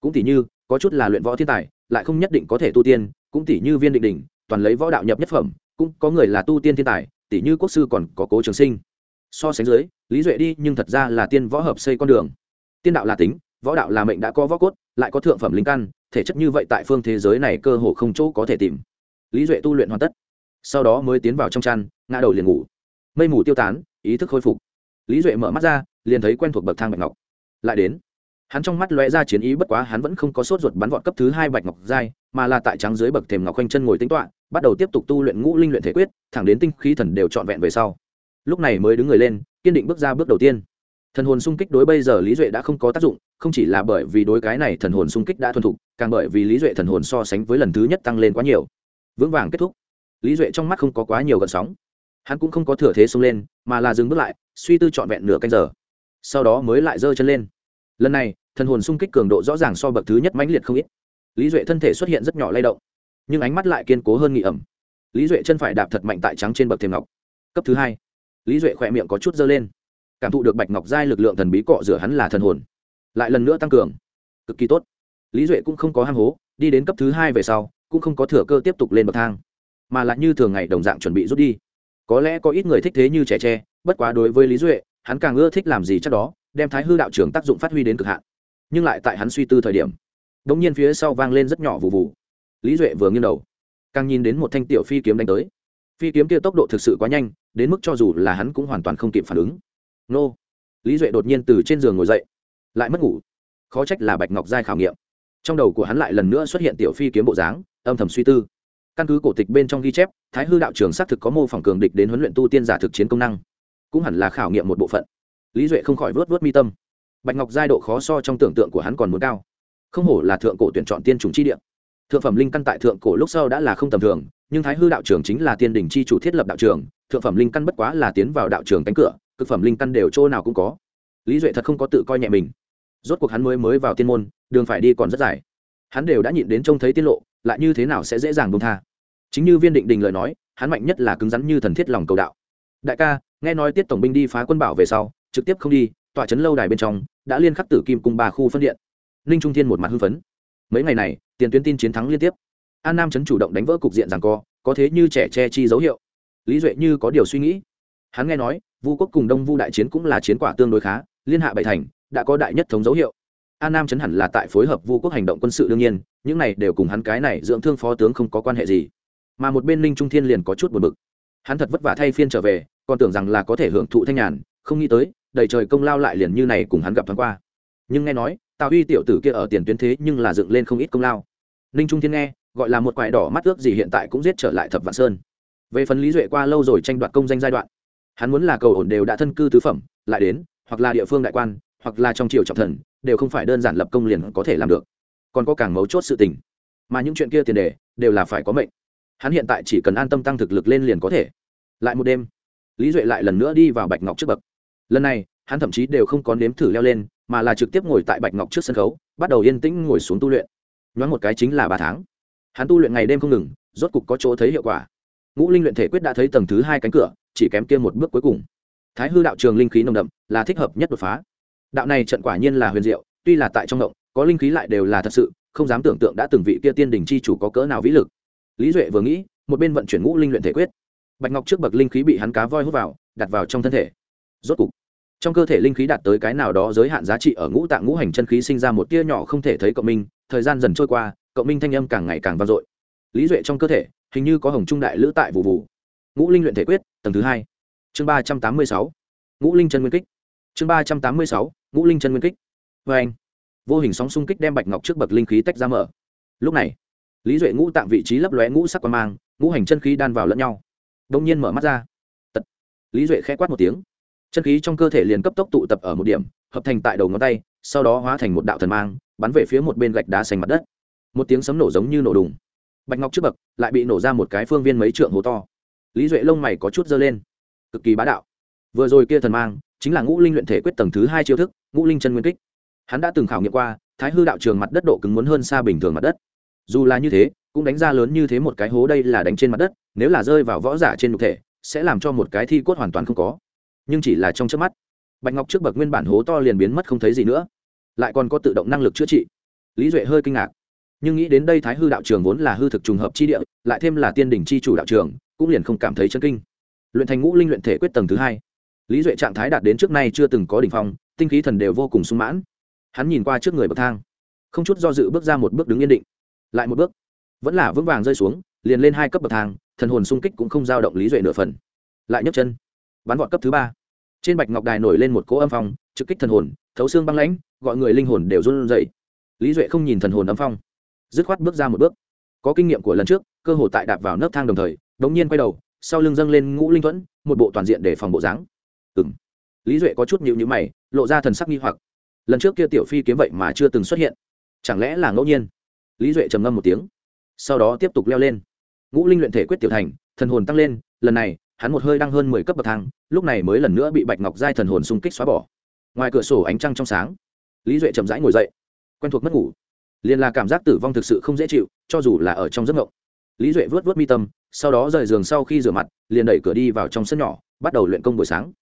Cũng tỉ như, có chút là luyện võ thiên tài, lại không nhất định có thể tu tiên, cũng tỉ như viên định đỉnh, toàn lấy võ đạo nhập nhất phẩm, cũng có người là tu tiên thiên tài, tỉ như quốc sư còn có cố trường sinh so sánh dưới, lý duệ đi nhưng thật ra là tiên võ hợp xây con đường. Tiên đạo là tính, võ đạo là mệnh đã có võ cốt, lại có thượng phẩm linh căn, thể chất như vậy tại phương thế giới này cơ hồ không chỗ có thể tìm. Lý duệ tu luyện hoàn tất. Sau đó mới tiến vào trong chăn, ngã đầu liền ngủ. Mây mù tiêu tán, ý thức khôi phục. Lý duệ mở mắt ra, liền thấy quen thuộc bậc thang bạch ngọc. Lại đến. Hắn trong mắt lóe ra chiến ý bất quá hắn vẫn không có sốt ruột bắn vọt cấp thứ hai bạch ngọc giai, mà là tại trắng dưới bậc thềm ngọc quanh chân ngồi tính toạ bắt đầu tiếp tục tu luyện ngũ linh luyện thể quyết, thẳng đến tinh khí thần đều trọn vẹn về sau lúc này mới đứng người lên, kiên định bước ra bước đầu tiên. Thần hồn sung kích đối bây giờ lý duệ đã không có tác dụng, không chỉ là bởi vì đối cái này thần hồn sung kích đã thuần thục, càng bởi vì lý duệ thần hồn so sánh với lần thứ nhất tăng lên quá nhiều. Vững vàng kết thúc. Lý duệ trong mắt không có quá nhiều gợn sóng. Hắn cũng không có thừa thế xông lên, mà là dừng bước lại, suy tư trọn vẹn nửa canh giờ. Sau đó mới lại giơ chân lên. Lần này, thần hồn sung kích cường độ rõ ràng so bậc thứ nhất mãnh liệt không ít. Lý duệ thân thể xuất hiện rất nhỏ lay động, nhưng ánh mắt lại kiên cố hơn nghị ẩm. Lý duệ chân phải đạp thật mạnh tại trắng trên bậc thềm ngọc. Cấp thứ hai lý duệ khỏe miệng có chút dơ lên. Cảm thụ được bạch ngọc giai lực lượng thần bí cọ rửa hắn là thần hồn. Lại lần nữa tăng cường. Cực kỳ tốt. Lý duệ cũng không có ham hố, đi đến cấp thứ hai về sau, cũng không có thừa cơ tiếp tục lên bậc thang. Mà lại như thường ngày đồng dạng chuẩn bị rút đi. Có lẽ có ít người thích thế như trẻ tre, bất quá đối với lý duệ, hắn càng ưa thích làm gì chắc đó, đem thái hư đạo trưởng tác dụng phát huy đến cực hạn. Nhưng lại tại hắn suy tư thời điểm đ ỗ n g nhiên phía sau vang lên rất nhỏ vụ vụ lý duệ vừa nghiêng đầu, càng nhìn đến một thanh tiểu phi kiếm đánh tới. Phi kiếm kia tốc độ thực sự quá nhanh đến mức cho dù là hắn cũng hoàn toàn không kịp phản ứng. Nô. Lý duệ đột nhiên từ trên giường ngồi dậy, lại mất ngủ. Khó trách là bạch ngọc giai khảo nghiệm. Trong đầu của hắn lại lần nữa xuất hiện tiểu phi kiếm bộ dáng, âm thầm suy tư. Căn cứ cổ tịch bên trong ghi chép, thái hư đạo trường xác thực có mô phỏng cường địch đến huấn luyện tu tiên giả thực chiến công năng. Cũng hẳn là khảo nghiệm một bộ phận. Lý duệ không khỏi vớt vớt mi tâm. Bạch ngọc giai độ khó so trong tưởng tượng của hắn còn muốn cao. Không hổ là thượng cổ tuyển chọn tiên chủng chi địa thượng phẩm linh căn tại thượng cổ lúc sau đã là không tầm thường, nhưng thái hư đạo trường chính là tiên đình chi chủ thiết lập đạo trường thượng phẩm linh căn bất quá là tiến vào đạo trường cánh cửa, cực phẩm linh căn đều chỗ nào cũng có. Lý duệ thật không có tự coi nhẹ mình. Rốt cuộc hắn mới mới vào tiên môn, đường phải đi còn rất dài. Hắn đều đã nhịn đến trông thấy tiết lộ, lại như thế nào sẽ dễ dàng bông tha. Chính như viên định đình lời nói, hắn mạnh nhất là cứng rắn như thần thiết lòng cầu đạo. Đại ca, nghe nói tiết tổng binh đi phá quân bảo về sau, trực tiếp không đi, tọa trấn lâu đài bên trong, đã liên khắc tử kim cùng ba khu phân điện. Ninh trung thiên một mặt hưng phấn mấy ngày này, tiền tuyến tin chiến thắng liên tiếp. An nam trấn chủ động đánh vỡ cục diện rằng co, có thế như trẻ che chi dấu hiệu. Lý duệ như có điều suy nghĩ. Hắn nghe nói, vu quốc cùng đông vu đại chiến cũng là chiến quả tương đối khá, liên hạ bảy thành, đã có đại nhất thống dấu hiệu. An nam chấn hẳn là tại phối hợp vu quốc hành động quân sự đương nhiên, những này đều cùng hắn cái này dưỡng thương phó tướng không có quan hệ gì. Mà một bên ninh trung thiên liền có chút buồn bực. Hắn thật vất vả thay phiên trở về, còn tưởng rằng là có thể hưởng thụ thanh nhàn, không nghĩ tới, đầy trời công lao lại liền như này cùng hắn gặp thoáng qua nhưng nghe nói, tào uy tiểu tử kia ở tiền tuyến thế nhưng là dựng lên không ít công lao. Ninh trung thiên nghe, gọi là một quại đỏ mắt ước gì hiện tại cũng giết trở lại thập vạn sơn. Về phần lý duệ qua lâu rồi tranh đoạt công danh giai đoạn, hắn muốn là cầu ổn đều đã thân cư tứ phẩm, lại đến, hoặc là địa phương đại quan, hoặc là trong triều trọng thần, đều không phải đơn giản lập công liền có thể làm được. Còn có càng mấu chốt sự tình, mà những chuyện kia tiền đề, đều là phải có mệnh. Hắn hiện tại chỉ cần an tâm tăng thực lực lên liền có thể. Lại một đêm, lý duệ lại lần nữa đi vào bạch ngọc trước bậc. Lần này, hắn thậm chí đều không có nếm thử leo lên mà là trực tiếp ngồi tại bạch ngọc trước sân khấu, bắt đầu yên tĩnh ngồi xuống tu luyện. Nhoáng một cái chính là ba tháng. Hắn tu luyện ngày đêm không ngừng, rốt cục có chỗ thấy hiệu quả. Ngũ linh luyện thể quyết đã thấy tầng thứ hai cánh cửa, chỉ kém kia một bước cuối cùng. Thái hư đạo trường linh khí nồng đậm, là thích hợp nhất đột phá. Đạo này trận quả nhiên là huyền diệu, tuy là tại trong động, có linh khí lại đều là thật sự, không dám tưởng tượng đã từng vị kia tiên đình chi chủ có cỡ nào vĩ lực. Lý duệ vừa nghĩ, một bên vận chuyển ngũ linh luyện thể quyết. Bạch ngọc trước bậc linh khí bị hắn cá voi hút vào, đặt vào trong thân thể. Rốt cục trong cơ thể linh khí đạt tới cái nào đó giới hạn giá trị ở ngũ tạng ngũ hành chân khí sinh ra một tia nhỏ không thể thấy cộng minh, thời gian dần trôi qua cộng minh thanh âm càng ngày càng vang dội. Lý duệ trong cơ thể, hình như có hồng trung đại lữ tại vụ vụ. Ngũ linh luyện thể quyết, tầng thứ hai. Chương ba trăm tám mươi sáu. Ngũ linh chân nguyên kích. Chương ba trăm tám mươi sáu. Ngũ linh chân nguyên kích. Vê anh, vô hình sóng xung kích đem bạch ngọc trước bậc linh khí tách ra mở. Lúc này, lý duệ ngũ tạm vị trí lấp lóe ngũ sắc quan mang, ngũ hành chân khí đan vào lẫn nhau. Đông nhiên mở mắt ra. Tật. Lý duệ khẽ quát một tiếng chân khí trong cơ thể liền cấp tốc tụ tập ở một điểm, hợp thành tại đầu ngón tay, sau đó hóa thành một đạo thần mang, bắn về phía một bên gạch đá xanh mặt đất. Một tiếng sấm nổ giống như nổ đùng. Bạch ngọc trước bậc, lại bị nổ ra một cái phương viên mấy trượng hố to. Lý duệ lông mày có chút dơ lên. Cực kỳ bá đạo. Vừa rồi kia thần mang, chính là ngũ linh luyện thể quyết tầng thứ hai chiêu thức, ngũ linh chân nguyên kích. Hắn đã từng khảo nghiệm qua, thái hư đạo trường mặt đất độ cứng muốn hơn xa bình thường mặt đất. Dù là như thế, cũng đánh ra lớn như thế một cái hố đây là đánh trên mặt đất, nếu là rơi vào võ giả trên nhục thể, sẽ làm cho một cái thi cốt hoàn toàn không có nhưng chỉ là trong trước mắt. Bạch ngọc trước bậc nguyên bản hố to liền biến mất không thấy gì nữa, lại còn có tự động năng lực chữa trị. Lý duệ hơi kinh ngạc, nhưng nghĩ đến đây thái hư đạo trường vốn là hư thực trùng hợp chi địa, lại thêm là tiên đỉnh chi chủ đạo trường cũng liền không cảm thấy chân kinh. Luyện thành ngũ linh luyện thể quyết tầng thứ hai, lý duệ trạng thái đạt đến trước nay chưa từng có đ ỉ n h phong, tinh khí thần đều vô cùng sung mãn. Hắn nhìn qua trước người bậc thang, không chút do dự bước ra một bước đứng yên định. Lại một bước, vẫn là vững vàng rơi xuống, liền lên hai cấp bậc thang, thần hồn sung kích cũng không dao động lý duệ nửa phần. Lại nhấc chân bắn vọt cấp thứ ba. Trên bạch ngọc đài nổi lên một cỗ âm phong, trực kích thần hồn, thấu xương băng lãnh, gọi người linh hồn đều run dậy lý duệ không nhìn thần hồn âm phong, dứt khoát bước ra một bước. Có kinh nghiệm của lần trước, cơ hồ tại đạp vào nấc thang đồng thời, đống nhiên quay đầu, sau lưng dâng lên ngũ linh thuẫn, một bộ toàn diện để phòng bộ dáng. Ừng lý duệ có chút nhịu nhữ mày, lộ ra thần sắc nghi hoặc. Lần trước kia tiểu phi kiếm vậy mà chưa từng xuất hiện. Chẳng lẽ là ngẫu nhiên? Lý duệ trầm ngâm một tiếng, sau đó tiếp tục leo lên. Ngũ linh luyện thể quyết tiểu thành, thần hồn tăng lên, lần này hắn một hơi đăng hơn mười cấp bậc thang, lúc này mới lần nữa bị bạch ngọc giai thần hồn xung kích xóa bỏ. Ngoài cửa sổ ánh trăng trong sáng, lý duệ chậm rãi ngồi dậy, quen thuộc mất ngủ. Liền là cảm giác tử vong thực sự không dễ chịu, cho dù là ở trong giấc ngộng. Lý duệ vớt vớt mi tâm, sau đó rời giường sau khi rửa mặt, liền đẩy cửa đi vào trong sân nhỏ, bắt đầu luyện công buổi sáng.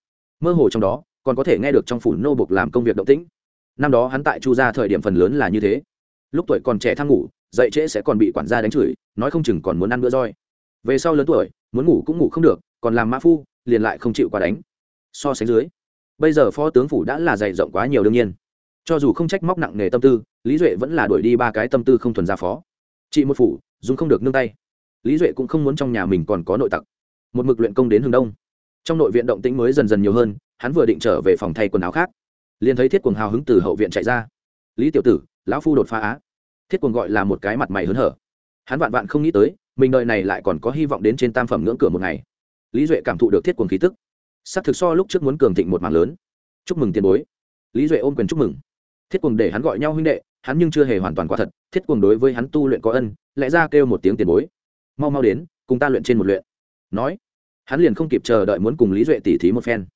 Mơ hồ trong đó, còn có thể nghe được trong phủ nô bục làm công việc động tĩnh. Năm đó hắn tại chu gia thời điểm phần lớn là như thế. Lúc tuổi còn trẻ thang ngủ, dậy trễ sẽ còn bị quản gia đánh chửi, nói không chừng còn muốn ăn bữa roi. Về sau lớn tuổi, muốn ngủ cũng ngủ không được còn làm mã phu, liền lại không chịu quá đánh. So sánh dưới, bây giờ phó tướng phủ đã là dày rộng quá nhiều đương nhiên. Cho dù không trách móc nặng nề tâm tư, lý duệ vẫn là đuổi đi ba cái tâm tư không thuần ra phó. Chị một phủ, dùng không được nương tay. Lý duệ cũng không muốn trong nhà mình còn có nội tặc. Một mực luyện công đến hướng đông. Trong nội viện động tĩnh mới dần dần nhiều hơn, hắn vừa định trở về phòng thay quần áo khác. Liền thấy thiết quần hào hứng từ hậu viện chạy ra. Lý tiểu tử, lão phu đột phá á. Thiết quần gọi là một cái mặt mày hớn hở. Hắn vạn vạn không nghĩ tới, mình đời này lại còn có hy vọng đến trên tam phẩm ngưỡng cửa một ngày lý duệ cảm thụ được thiết quần khí tức. S ắ c thực so lúc trước muốn cường thịnh một màn lớn. Chúc mừng tiền bối. Lý duệ ôm quyền chúc mừng. Thiết quần để hắn gọi nhau huynh đệ, hắn nhưng chưa hề hoàn toàn quả thật, thiết quần đối với hắn tu luyện có ân, lẽ ra kêu một tiếng tiền bối. Mau mau đến, cùng ta luyện trên một luyện. Nói, hắn liền không kịp chờ đợi muốn cùng lý duệ tỉ thí một phen.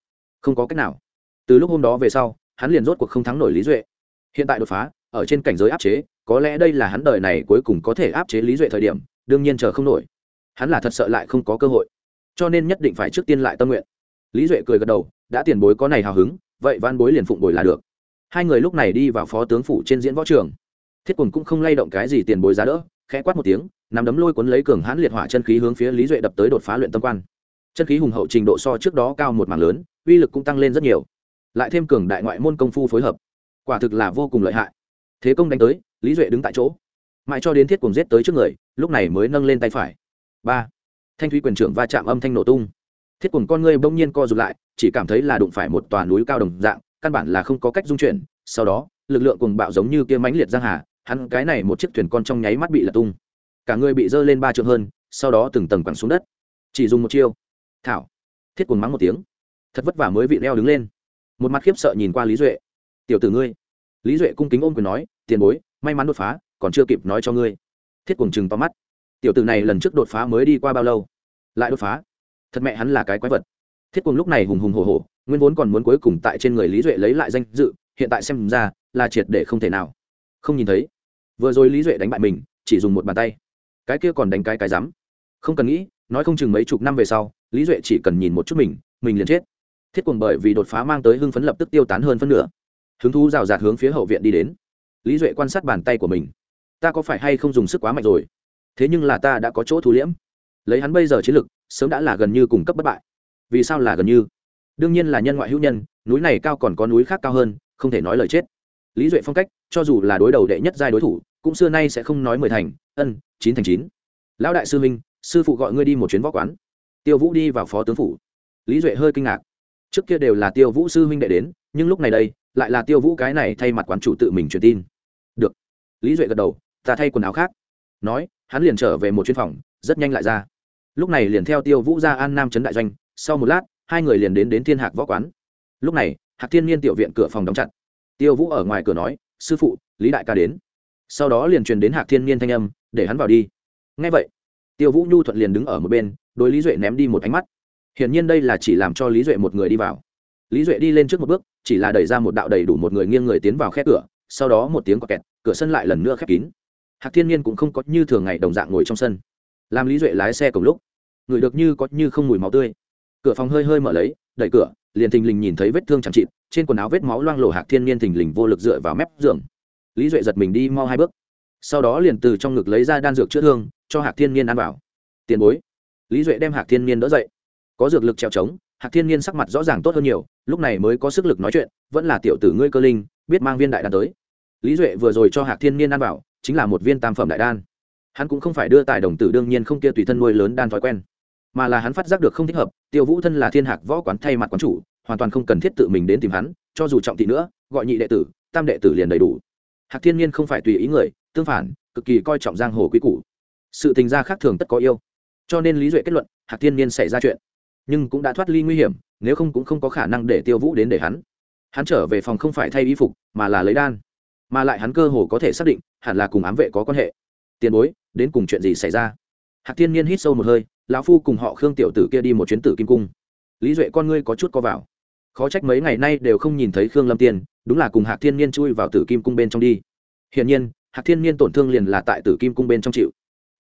Không có cách nào. Từ lúc hôm đó về sau, hắn liền rốt cuộc không thắng nổi lý duệ. Hiện tại đột phá, ở trên cảnh giới áp chế, có lẽ đây là hắn đời này cuối cùng có thể áp chế lý duệ thời điểm, đương nhiên chờ không nổi. Hắn là thật sợ lại không có cơ hội cho nên nhất định phải trước tiên lại tâm nguyện. Lý duệ cười gật đầu, đã tiền bối có này hào hứng, vậy van bối liền phụng bồi là được. Hai người lúc này đi vào phó tướng phủ trên diễn võ trường. Thiết quần cũng không lay động cái gì tiền bối giá đỡ, khẽ quát một tiếng, nắm đấm lôi cuốn lấy cường hãn liệt hỏa chân khí hướng phía lý duệ đập tới đột phá luyện tâm quan. Chân khí hùng hậu trình độ so trước đó cao một mảng lớn, uy lực cũng tăng lên rất nhiều. Lại thêm cường đại ngoại môn công phu phối hợp, quả thực là vô cùng lợi hại. Thế công đánh tới, lý duệ đứng tại chỗ. Mãi cho đến thiết cùng giết tới trước người, lúc này mới nâng lên tay phải. Ba thanh thúy quyền trưởng va chạm âm thanh nổ tung. Thiết cùng con ngươi bỗng nhiên co rụt lại, chỉ cảm thấy là đụng phải một tòa núi cao đồng dạng, căn bản là không có cách dung chuyển. Sau đó, lực lượng cùng bạo giống như kia mãnh liệt giang hà, hắn cái này một chiếc thuyền con trong nháy mắt bị lật tung. Cả người bị dơ lên ba trượng hơn, sau đó từng tầng quẳng xuống đất. Chỉ dùng một chiêu. Thảo. Thiết cùng mắng một tiếng. Thật vất vả mới vị leo đứng lên. Một mặt khiếp sợ nhìn qua lý duệ. Tiểu tử ngươi. Lý duệ cung kính ôm quyền nói, tiền bối, may mắn đột phá, còn chưa kịp nói cho ngươi. Thiết cùng chừng to mắt tiểu tử này lần trước đột phá mới đi qua bao lâu? Lại đột phá? Thật mẹ hắn là cái quái vật. Thiết cùng lúc này hùng hùng hồ hồ nguyên vốn còn muốn cuối cùng tại trên người lý duệ lấy lại danh dự, hiện tại xem ra là triệt để không thể nào. Không nhìn thấy. Vừa rồi lý duệ đánh bại mình, chỉ dùng một bàn tay. Cái kia còn đánh cái cái rắm. Không cần nghĩ, nói không chừng mấy chục năm về sau, lý duệ chỉ cần nhìn một chút mình mình liền chết. Thiết cùng bởi vì đột phá mang tới hưng phấn lập tức tiêu tán hơn phân nửa. Hứng thú rào rạt hướng phía hậu viện đi đến. Lý duệ quan sát bàn tay của mình. Ta có phải hay không dùng sức quá mạnh rồi? Thế nhưng là ta đã có chỗ thu liễm. Lấy hắn bây giờ chiến lực, sớm đã là gần như cùng cấp bất bại. Vì sao là gần như? Đương nhiên là nhân ngoại hữu nhân, núi này cao còn có núi khác cao hơn, không thể nói lời chết. Lý duệ phong cách, cho dù là đối đầu đệ nhất giai đối thủ, cũng xưa nay sẽ không nói mười thành, ân, chín thành chín. Lão đại sư minh sư phụ gọi ngươi đi một chuyến võ quán. Tiêu vũ đi vào phó tướng phủ. Lý duệ hơi kinh ngạc. Trước kia đều là tiêu vũ sư huynh đệ đến, nhưng lúc này đây, lại là tiêu vũ cái này thay mặt quán chủ tự mình truyền tin. Được. Lý duệ gật đầu, ta thay quần áo khác. Nói hắn liền trở về một chuyên phòng, rất nhanh lại ra. Lúc này liền theo tiêu vũ ra an nam trấn đại doanh, sau một lát, hai người liền đến đến thiên hạc võ quán. Lúc này, hạc thiên niên tiểu viện cửa phòng đóng chặt. Tiêu vũ ở ngoài cửa nói, sư phụ, lý đại ca đến. Sau đó liền truyền đến hạc thiên niên thanh âm, để hắn vào đi. Ngay vậy, tiêu vũ nhu thuận liền đứng ở một bên, đối lý duệ ném đi một ánh mắt. Hiển nhiên đây là chỉ làm cho lý duệ một người đi vào. Lý duệ đi lên trước một bước, chỉ là đẩy ra một đạo đầy đủ một người nghiêng người tiến vào khe cửa, sau đó một tiếng có kẹt, cửa sân lại lần nữa khép kín hạc thiên nhiên cũng không có như thường ngày đồng dạng ngồi trong sân. Làm lý duệ lái xe cùng lúc, người được như có như không mùi máu tươi. Cửa phòng hơi hơi mở lấy, đẩy cửa, liền thình lình nhìn thấy vết thương chẳng chịt, trên quần áo vết máu loang lổ hạc thiên nhiên thình lình vô lực dựa vào mép giường. Lý duệ giật mình đi mau hai bước. Sau đó liền từ trong ngực lấy ra đan dược chữa thương, cho hạc thiên nhiên ăn vào. Tiền bối. Lý duệ đem hạc thiên nhiên đỡ dậy. Có dược lực trèo trống, hạc thiên nhiên sắc mặt rõ ràng tốt hơn nhiều, lúc này mới có sức lực nói chuyện, vẫn là tiểu tử ngươi cơ linh, biết mang viên đại đan tới. Lý duệ vừa rồi cho hạc thiên nhiên ăn vào chính là một viên tam phẩm đại đan. Hắn cũng không phải đưa tài đồng tử đương nhiên không kia tùy thân nuôi lớn đan thói quen, mà là hắn phát giác được không thích hợp, tiêu vũ thân là thiên hạc võ quán thay mặt quán chủ, hoàn toàn không cần thiết tự mình đến tìm hắn, cho dù trọng thị nữa, gọi nhị đệ tử, tam đệ tử liền đầy đủ. Hạc thiên nhiên không phải tùy ý người, tương phản, cực kỳ coi trọng giang hồ quý củ. Sự tình gia khác thường tất có yêu, cho nên lý duệ kết luận, hạc thiên nhiên xảy ra chuyện, nhưng cũng đã thoát ly nguy hiểm, nếu không cũng không có khả năng để tiêu vũ đến để hắn. Hắn trở về phòng không phải thay y phục, mà là lấy đan mà lại hắn cơ hồ có thể xác định, hẳn là cùng ám vệ có quan hệ. Tiền bối, đến cùng chuyện gì xảy ra? Hạc thiên nhiên hít sâu một hơi, lão phu cùng họ khương tiểu tử kia đi một chuyến tử kim cung. Lý duệ con ngươi có chút co vào. Khó trách mấy ngày nay đều không nhìn thấy khương lâm tiên, đúng là cùng hạc thiên nhiên chui vào tử kim cung bên trong đi. Hiển nhiên, hạc thiên nhiên tổn thương liền là tại tử kim cung bên trong chịu.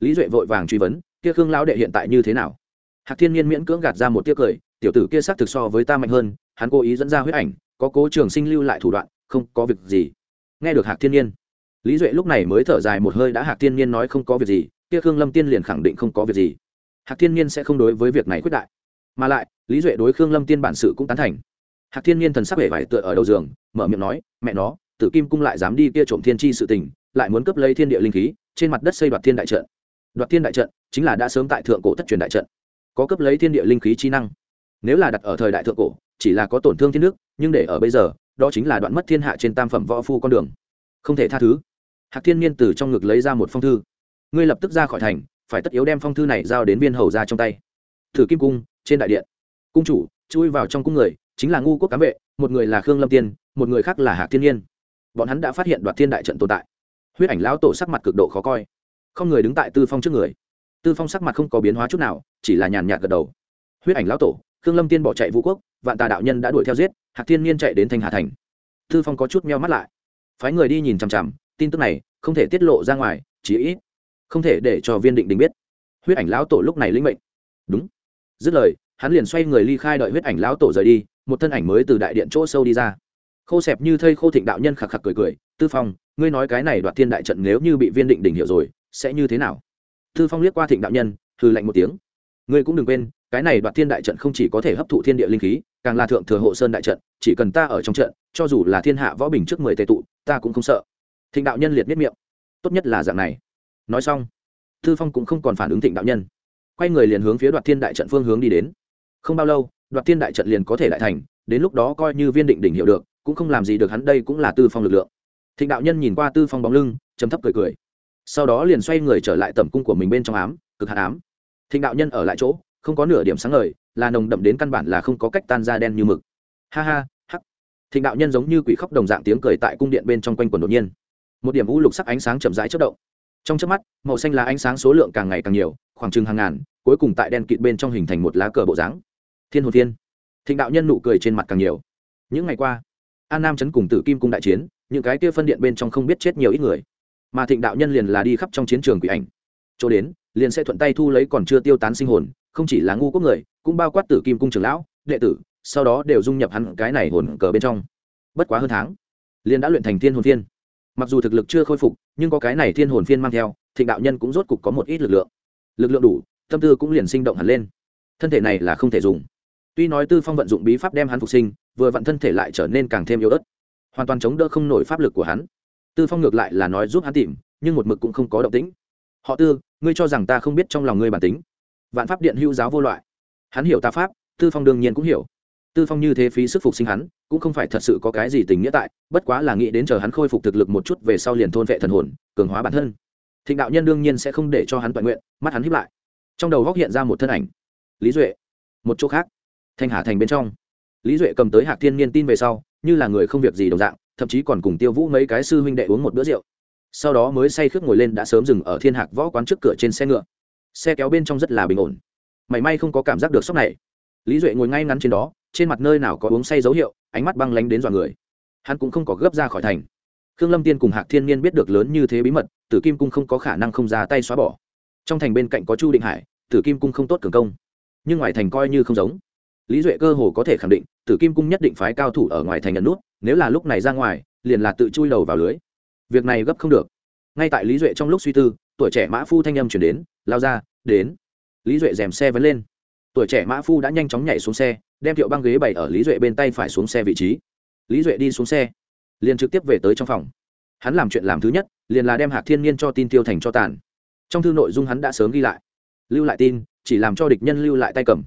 Lý duệ vội vàng truy vấn, kia khương lão đệ hiện tại như thế nào? Hạc thiên nhiên miễn cưỡng gạt ra một tiếc cười, tiểu tử kia xác thực so với ta mạnh hơn, hắn cố ý dẫn ra huyết ảnh, có cố trường sinh lưu lại thủ đoạn, không có việc gì nghe được hạc thiên nhiên. Lý duệ lúc này mới thở dài một hơi đã hạc thiên nhiên nói không có việc gì, kia khương lâm tiên liền khẳng định không có việc gì. Hạc thiên nhiên sẽ không đối với việc này quyết đại. Mà lại, lý duệ đối khương lâm tiên bản sự cũng tán thành. Hạc thiên nhiên thần sắc vẻ vải tựa ở đầu giường, mở miệng nói, mẹ nó, tử kim cung lại dám đi kia trộm thiên tri sự tình, lại muốn cấp lấy thiên địa linh khí, trên mặt đất xây đoạt thiên đại trận. Đoạt thiên đại trận, chính là đã sớm tại thượng cổ thất truyền đại trận. Có cấp lấy thiên địa linh khí chi năng. Nếu là đặt ở thời đại thượng cổ, chỉ là có tổn thương thiên nước, nhưng để ở bây giờ đó chính là đoạn mất thiên hạ trên tam phẩm võ phu con đường. Không thể tha thứ. Hạc thiên niên từ trong ngực lấy ra một phong thư. Ngươi lập tức ra khỏi thành, phải tất yếu đem phong thư này giao đến viên hầu ra trong tay. Thử kim cung, trên đại điện. Cung chủ, chui vào trong cung người, chính là ngu quốc cám vệ, một người là khương lâm tiên, một người khác là hạc thiên nhiên bọn hắn đã phát hiện đoạt thiên đại trận tồn tại. Huyết ảnh lão tổ sắc mặt cực độ khó coi. Không người đứng tại tư phong trước người. Tư phong sắc mặt không có biến hóa chút nào, chỉ là nhàn nhạt gật đầu. Huyết ảnh lão tổ, khương lâm tiên bỏ chạy vũ quốc, vạn tà đạo nhân đã đuổi theo giết hạc thiên niên chạy đến thanh hà thành. Tư phong có chút meo mắt lại. Phái người đi nhìn chằm chằm, tin tức này không thể tiết lộ ra ngoài chỉ ít không thể để cho viên định đình biết. Huyết ảnh lão tổ lúc này linh mệnh. Đúng. Dứt lời, hắn liền xoay người ly khai đợi huyết ảnh lão tổ rời đi, một thân ảnh mới từ đại điện chỗ sâu đi ra. Khô xẹp như thây khô thịnh đạo nhân khạc khạc cười cười, tư phong, ngươi nói cái này đoạt thiên đại trận nếu như bị viên định đình hiểu rồi, sẽ như thế nào? Tư phong liếc qua thịnh đạo nhân hư lạnh một tiếng. Ngươi cũng đừng quên cái này đoạt thiên đại trận không chỉ có thể hấp thụ thiên địa linh khí, càng là thượng thừa hộ sơn đại trận, chỉ cần ta ở trong trận, cho dù là thiên hạ võ bình trước mười tệ tụ, ta cũng không sợ. Thịnh đạo nhân liệt miết miệng. Tốt nhất là dạng này. Nói xong tư phong cũng không còn phản ứng thịnh đạo nhân. Quay người liền hướng phía đoạt thiên đại trận phương hướng đi đến. Không bao lâu, đoạt thiên đại trận liền có thể đại thành, đến lúc đó coi như viên định đỉnh hiểu được, cũng không làm gì được hắn đây cũng là tư phong lực lượng. Thịnh đạo nhân nhìn qua tư phong bóng lưng chấm thấp cười cười. Sau đó liền xoay người trở lại tầm cung của mình bên trong ám, cực hạt ám. Thịnh đạo nhân ở lại chỗ không có nửa điểm sáng ngời, là nồng đậm đến căn bản là không có cách tan ra đen như mực. Ha ha, hắc. Thịnh đạo nhân giống như quỷ khóc đồng dạng tiếng cười tại cung điện bên trong quanh quần đột nhiên. Một điểm u lục sắc ánh sáng chậm rãi chất động. Trong trước mắt, màu xanh là ánh sáng số lượng càng ngày càng nhiều, khoảng chừng hàng ngàn, cuối cùng tại đen kịt bên trong hình thành một lá cờ bộ dáng. Thiên hồn thiên. Thịnh đạo nhân nụ cười trên mặt càng nhiều. Những ngày qua, an nam chấn cùng tử kim cung đại chiến, những cái kia phân điện bên trong không biết chết nhiều ít người. Mà thịnh đạo nhân liền là đi khắp trong chiến trường quỷ ảnh. Chỗ đến, liền sẽ thuận tay thu lấy còn chưa tiêu tán sinh hồn không chỉ là ngu quốc người, cũng bao quát tử kim cung trưởng lão, đệ tử, sau đó đều dung nhập hắn cái này hồn cờ bên trong. Bất quá hơn tháng liên đã luyện thành thiên hồn phiên. Mặc dù thực lực chưa khôi phục, nhưng có cái này thiên hồn phiên mang theo, thịnh đạo nhân cũng rốt cục có một ít lực lượng. Lực lượng đủ, tâm tư cũng liền sinh động hẳn lên. Thân thể này là không thể dùng. Tuy nói tư phong vận dụng bí pháp đem hắn phục sinh, vừa vặn thân thể lại trở nên càng thêm yếu ớt, hoàn toàn chống đỡ không nổi pháp lực của hắn. Tư phong ngược lại là nói giúp hắn tìm, nhưng một mực cũng không có động tĩnh. Họ tư, ngươi cho rằng ta không biết trong lòng ngươi bản tính? Vạn pháp điện hữu giáo vô loại. Hắn hiểu ta pháp, tư phong đương nhiên cũng hiểu. Tư phong như thế phí sức phục sinh hắn, cũng không phải thật sự có cái gì tình nghĩa tại, bất quá là nghĩ đến chờ hắn khôi phục thực lực một chút về sau liền thôn vệ thần hồn, cường hóa bản thân. Thịnh đạo nhân đương nhiên sẽ không để cho hắn toàn nguyện, mắt hắn hiếp lại. Trong đầu góc hiện ra một thân ảnh. Lý duệ. Một chỗ khác. Thanh hà thành bên trong. Lý duệ cầm tới hạc thiên niên tin về sau, như là người không việc gì đồng dạng, thậm chí còn cùng tiêu vũ mấy cái sư huynh đệ uống một bữa rượu. Sau đó mới say khước ngồi lên đã sớm dừng ở thiên hạc võ quán trước cửa trên xe ngựa xe kéo bên trong rất là bình ổn. Mảy may không có cảm giác được sốc này. Lý duệ ngồi ngay ngắn trên đó, trên mặt nơi nào có uống say dấu hiệu, ánh mắt băng lánh đến dọa người. Hắn cũng không có gấp ra khỏi thành. Khương lâm tiên cùng hạc thiên niên biết được lớn như thế bí mật, tử kim cung không có khả năng không ra tay xóa bỏ. Trong thành bên cạnh có chu định hải, tử kim cung không tốt cường công. Nhưng ngoài thành coi như không giống. Lý duệ cơ hồ có thể khẳng định, tử kim cung nhất định phái cao thủ ở ngoài thành nhận nút, nếu là lúc này ra ngoài, liền là tự chui đầu vào lưới. Việc này gấp không được ngay tại lý duệ trong lúc suy tư, tuổi trẻ mã phu thanh âm chuyển đến, lao ra, đến. Lý duệ dèm xe vấn lên. Tuổi trẻ mã phu đã nhanh chóng nhảy xuống xe, đem thiệu băng ghế bày ở lý duệ bên tay phải xuống xe vị trí. Lý duệ đi xuống xe, liền trực tiếp về tới trong phòng. Hắn làm chuyện làm thứ nhất, liền là đem hạc thiên Niên cho tin tiêu thành cho tàn. Trong thư nội dung hắn đã sớm ghi lại. Lưu lại tin, chỉ làm cho địch nhân lưu lại tay cầm.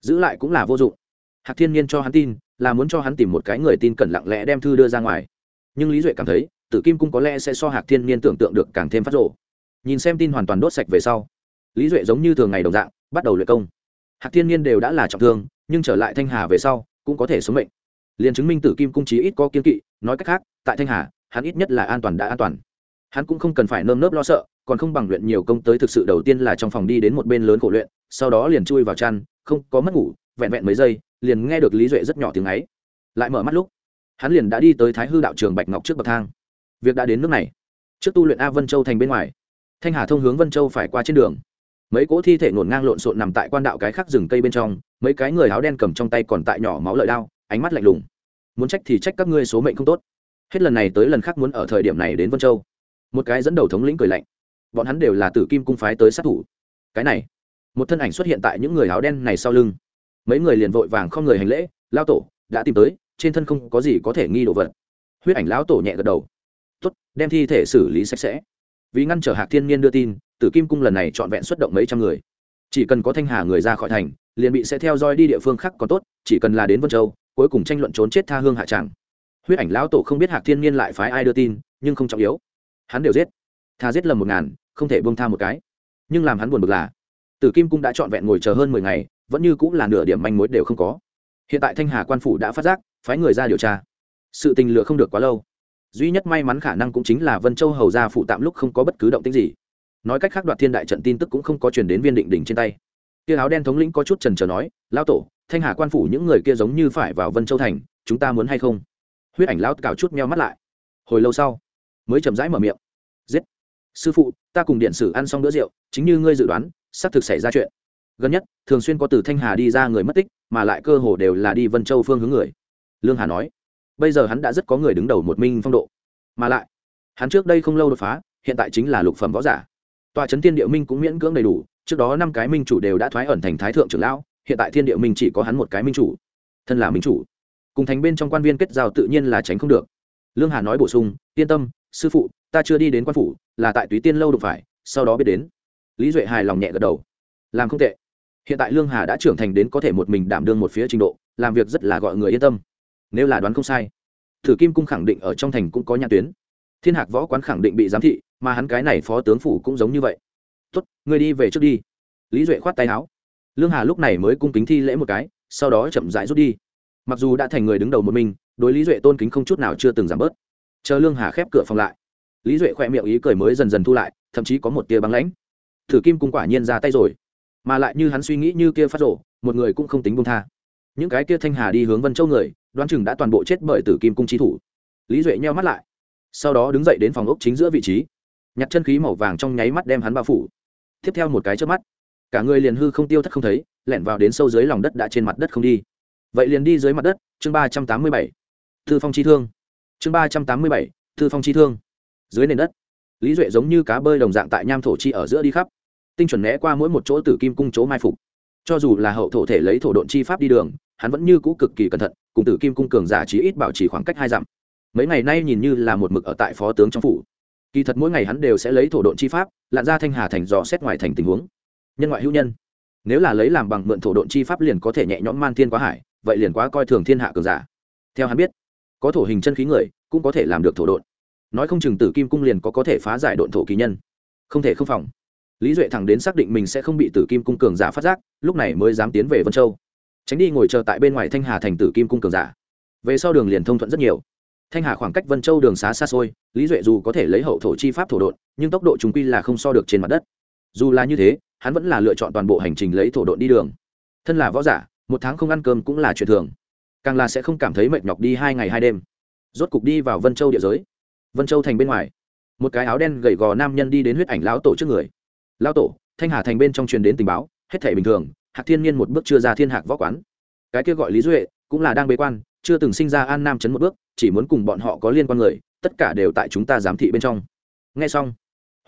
Giữ lại cũng là vô dụng. Hạc thiên Niên cho hắn tin, là muốn cho hắn tìm một cái người tin cẩn lặng lẽ đem thư đưa ra ngoài. Nhưng lý duệ cảm thấy tử kim cung có lẽ sẽ so hạc thiên nhiên tưởng tượng được càng thêm phát rộ nhìn xem tin hoàn toàn đốt sạch về sau, lý duệ giống như thường ngày đồng dạng, bắt đầu luyện công. Hạc thiên nhiên đều đã là trọng thương, nhưng trở lại thanh hà về sau, cũng có thể sống mệnh. Liền chứng minh tử kim cung trí ít có kiên kỵ, nói cách khác, tại thanh hà, hắn ít nhất là an toàn đã an toàn. Hắn cũng không cần phải nơm nớp lo sợ, còn không bằng luyện nhiều công tới thực sự đầu tiên là trong phòng đi đến một bên lớn khổ luyện, sau đó liền chui vào chăn, không có mất ngủ, vẹn vẹn mấy giây, liền nghe được lý duệ rất nhỏ tiếng ấy. Lại mở mắt lúc, hắn liền đã đi tới thái hư đạo trường bạch ngọc trước bậc thang việc đã đến nước này. Trước tu luyện a vân châu thành bên ngoài, thanh hà thông hướng vân châu phải qua trên đường. Mấy cỗ thi thể ngổn ngang lộn xộn nằm tại quan đạo cái khác rừng cây bên trong, mấy cái người áo đen cầm trong tay còn tại nhỏ máu lợi đao, ánh mắt lạnh lùng. Muốn trách thì trách các ngươi số mệnh không tốt. Hết lần này tới lần khác muốn ở thời điểm này đến vân châu. Một cái dẫn đầu thống lĩnh cười lạnh. Bọn hắn đều là tử kim cung phái tới sát thủ. Cái này, một thân ảnh xuất hiện tại những người áo đen này sau lưng. Mấy người liền vội vàng không người hành lễ lao tổ, đã tìm tới, trên thân không có gì có thể nghi đồ vật. Huyết ảnh lão tổ nhẹ gật đầu tốt, đem thi thể xử lý sạch sẽ. Vì ngăn trở hạc thiên Niên đưa tin, tử kim cung lần này trọn vẹn xuất động mấy trăm người. Chỉ cần có thanh hà người ra khỏi thành, liền bị sẽ theo dõi đi địa phương khác còn tốt, chỉ cần là đến vân châu, cuối cùng tranh luận trốn chết tha hương hạ tràng. Huyết ảnh lão tổ không biết hạc thiên Niên lại phái ai đưa tin, nhưng không trọng yếu. Hắn đều giết. Tha giết lầm một ngàn, không thể buông tha một cái. Nhưng làm hắn buồn bực là, tử kim cung đã trọn vẹn ngồi chờ hơn mười ngày, vẫn như cũng là nửa điểm manh mối đều không có. Hiện tại thanh hà quan phủ đã phát giác, phái người ra điều tra. Sự tình lựa không được quá lâu duy nhất may mắn khả năng cũng chính là vân châu hầu ra phụ tạm lúc không có bất cứ động tích gì. Nói cách khác đoạt thiên đại trận tin tức cũng không có chuyển đến viên định đỉnh trên tay. Kia áo đen thống lĩnh có chút trần trờ nói, lão tổ, thanh hà quan phủ những người kia giống như phải vào vân châu thành, chúng ta muốn hay không? Huyết ảnh lão cào chút meo mắt lại. Hồi lâu sau, mới chậm rãi mở miệng. Giết. Sư phụ, ta cùng điện sử ăn xong bữa rượu, chính như ngươi dự đoán, xác thực xảy ra chuyện. Gần nhất, thường xuyên có từ thanh hà đi ra người mất tích, mà lại cơ hồ đều là đi vân châu phương hướng người. Lương hà nói bây giờ hắn đã rất có người đứng đầu một minh phong độ. Mà lại, hắn trước đây không lâu đột phá, hiện tại chính là lục phẩm võ giả. Tòa trấn thiên địa minh cũng miễn cưỡng đầy đủ, trước đó năm cái minh chủ đều đã thoái ẩn thành thái thượng trưởng lão, hiện tại thiên địa minh chỉ có hắn một cái minh chủ. Thân là minh chủ. Cùng thành bên trong quan viên kết giao tự nhiên là tránh không được. Lương hà nói bổ sung, yên tâm, sư phụ, ta chưa đi đến quan phủ, là tại túy tiên lâu đụng phải, sau đó biết đến. Lý duệ hài lòng nhẹ gật đầu. Làm không tệ. Hiện tại lương hà đã trưởng thành đến có thể một mình đảm đương một phía trình độ, làm việc rất là gọi người yên tâm nếu là đoán không sai. Thử kim cung khẳng định ở trong thành cũng có nhãn tuyến. Thiên hạc võ quán khẳng định bị giám thị, mà hắn cái này phó tướng phủ cũng giống như vậy. Tốt người đi về trước đi. Lý duệ khoát tay áo. Lương hà lúc này mới cung kính thi lễ một cái, sau đó chậm rãi rút đi. Mặc dù đã thành người đứng đầu một mình, đối lý duệ tôn kính không chút nào chưa từng giảm bớt. Chờ lương hà khép cửa phòng lại, lý duệ khoe miệng ý cười mới dần dần thu lại, thậm chí có một tia băng lãnh. Thử kim cung quả nhiên ra tay rồi, mà lại như hắn suy nghĩ như kia phát rộ một người cũng không tính bông tha. Những cái kia thanh hà đi hướng vân châu người đoán chừng đã toàn bộ chết bởi tử kim cung Chi thủ. Lý duệ nheo mắt lại, sau đó đứng dậy đến phòng ốc chính giữa vị trí. Nhặt chân khí màu vàng trong nháy mắt đem hắn bao phủ. Tiếp theo một cái trước mắt, cả người liền hư không tiêu thất không thấy, lẻn vào đến sâu dưới lòng đất đã trên mặt đất không đi. Vậy liền đi dưới mặt đất, chương ba trăm tám mươi bảy. Thư phong chi thương. Chương ba trăm tám mươi bảy, thư phong chi thương. Dưới nền đất, lý duệ giống như cá bơi đồng dạng tại nham thổ chi ở giữa đi khắp. Tinh chuẩn né qua mỗi một chỗ tử kim cung chỗ mai phục. Cho dù là hậu thổ thể lấy thổ độn chi pháp đi đường, hắn vẫn như cũ cực kỳ cẩn thận cùng tử kim cung cường giả trí ít bảo trì khoảng cách hai dặm. Mấy ngày nay nhìn như là một mực ở tại phó tướng trong phủ. Kỳ thật mỗi ngày hắn đều sẽ lấy thổ độn chi pháp, lặn ra thanh hà thành dò xét ngoài thành tình huống. Nhân ngoại hữu nhân. Nếu là lấy làm bằng mượn thổ độn chi pháp liền có thể nhẹ nhõm man thiên quá hải, vậy liền quá coi thường thiên hạ cường giả. Theo hắn biết, có thổ hình chân khí người cũng có thể làm được thổ độn. Nói không chừng tử kim cung liền có có thể phá giải độn thổ kỳ nhân. Không thể không phòng. Lý duệ thẳng đến xác định mình sẽ không bị tử kim cung cường giả phát giác, lúc này mới dám tiến về vân châu tránh đi ngồi chờ tại bên ngoài thanh hà thành tử kim cung cường giả. Về sau đường liền thông thuận rất nhiều. Thanh hà khoảng cách vân châu đường xá xa xôi, lý duệ dù có thể lấy hậu thổ chi pháp thổ đột nhưng tốc độ chúng quy là không so được trên mặt đất. Dù là như thế, hắn vẫn là lựa chọn toàn bộ hành trình lấy thổ đột đi đường. Thân là võ giả, một tháng không ăn cơm cũng là chuyện thường. Càng là sẽ không cảm thấy mệt nhọc đi hai ngày hai đêm. Rốt cục đi vào vân châu địa giới. Vân châu thành bên ngoài. Một cái áo đen gầy gò nam nhân đi đến huyết ảnh lão tổ trước người. Lão tổ, thanh hà thành bên trong truyền đến tình báo, hết thể bình thường hạc thiên nhiên một bước chưa ra thiên hạc võ quán. Cái kia gọi lý duệ, cũng là đang bế quan, chưa từng sinh ra an nam chấn một bước, chỉ muốn cùng bọn họ có liên quan người, tất cả đều tại chúng ta giám thị bên trong. Nghe xong,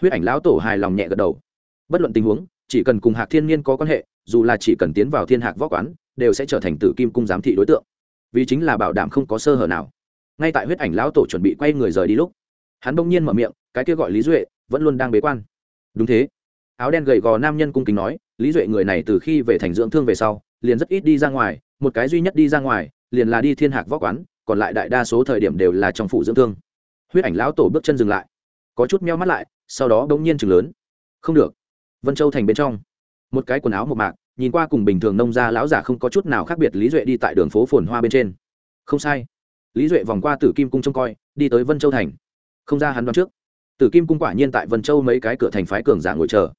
huyết ảnh lão tổ hài lòng nhẹ gật đầu. Bất luận tình huống, chỉ cần cùng hạc thiên nhiên có quan hệ, dù là chỉ cần tiến vào thiên hạc võ quán, đều sẽ trở thành tử kim cung giám thị đối tượng. Vì chính là bảo đảm không có sơ hở nào. Ngay tại huyết ảnh lão tổ chuẩn bị quay người rời đi lúc, hắn bỗng nhiên mở miệng, cái kia gọi lý duệ, vẫn luôn đang bế quan. Đúng thế áo đen gầy gò nam nhân cung kính nói, lý duệ người này từ khi về thành dưỡng thương về sau, liền rất ít đi ra ngoài, một cái duy nhất đi ra ngoài, liền là đi thiên hạc võ quán, còn lại đại đa số thời điểm đều là trong phủ dưỡng thương. Huyết ảnh lão tổ bước chân dừng lại, có chút meo mắt lại, sau đó bỗng nhiên chừng lớn. Không được. Vân châu thành bên trong, một cái quần áo một mạc, nhìn qua cùng bình thường nông gia lão giả không có chút nào khác biệt, lý duệ đi tại đường phố phồn hoa bên trên. Không sai. Lý duệ vòng qua tử kim cung trông coi, đi tới vân châu thành. Không ra hắn đoán trước. Tử kim cung quả nhiên tại vân châu mấy cái cửa thành phái cường giả ngồi chờ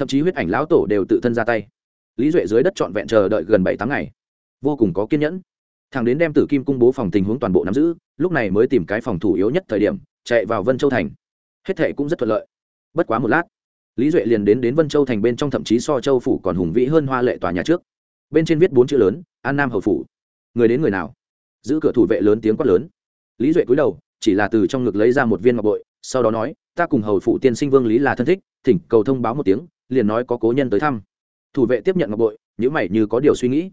thậm chí huyết ảnh lão tổ đều tự thân ra tay. Lý duệ dưới đất trọn vẹn chờ đợi gần bảy tháng ngày. Vô cùng có kiên nhẫn. Thằng đến đem tử kim cung bố phòng tình huống toàn bộ nắm giữ, lúc này mới tìm cái phòng thủ yếu nhất thời điểm, chạy vào vân châu thành. Hết thệ cũng rất thuận lợi. Bất quá một lát, lý duệ liền đến đến vân châu thành bên trong thậm chí so châu phủ còn hùng vĩ hơn hoa lệ tòa nhà trước. Bên trên viết bốn chữ lớn, an nam hậu phủ. Người đến người nào? Giữ cửa thủ vệ lớn tiếng quát lớn. Lý duệ cúi đầu, chỉ là từ trong ngực lấy ra một viên ngọc bội, sau đó nói, ta cùng hầu phụ tiên sinh vương lý là thân thích, thỉnh cầu thông báo một tiếng liền nói có cố nhân tới thăm. Thủ vệ tiếp nhận ngọc bội nhữ mày như có điều suy nghĩ.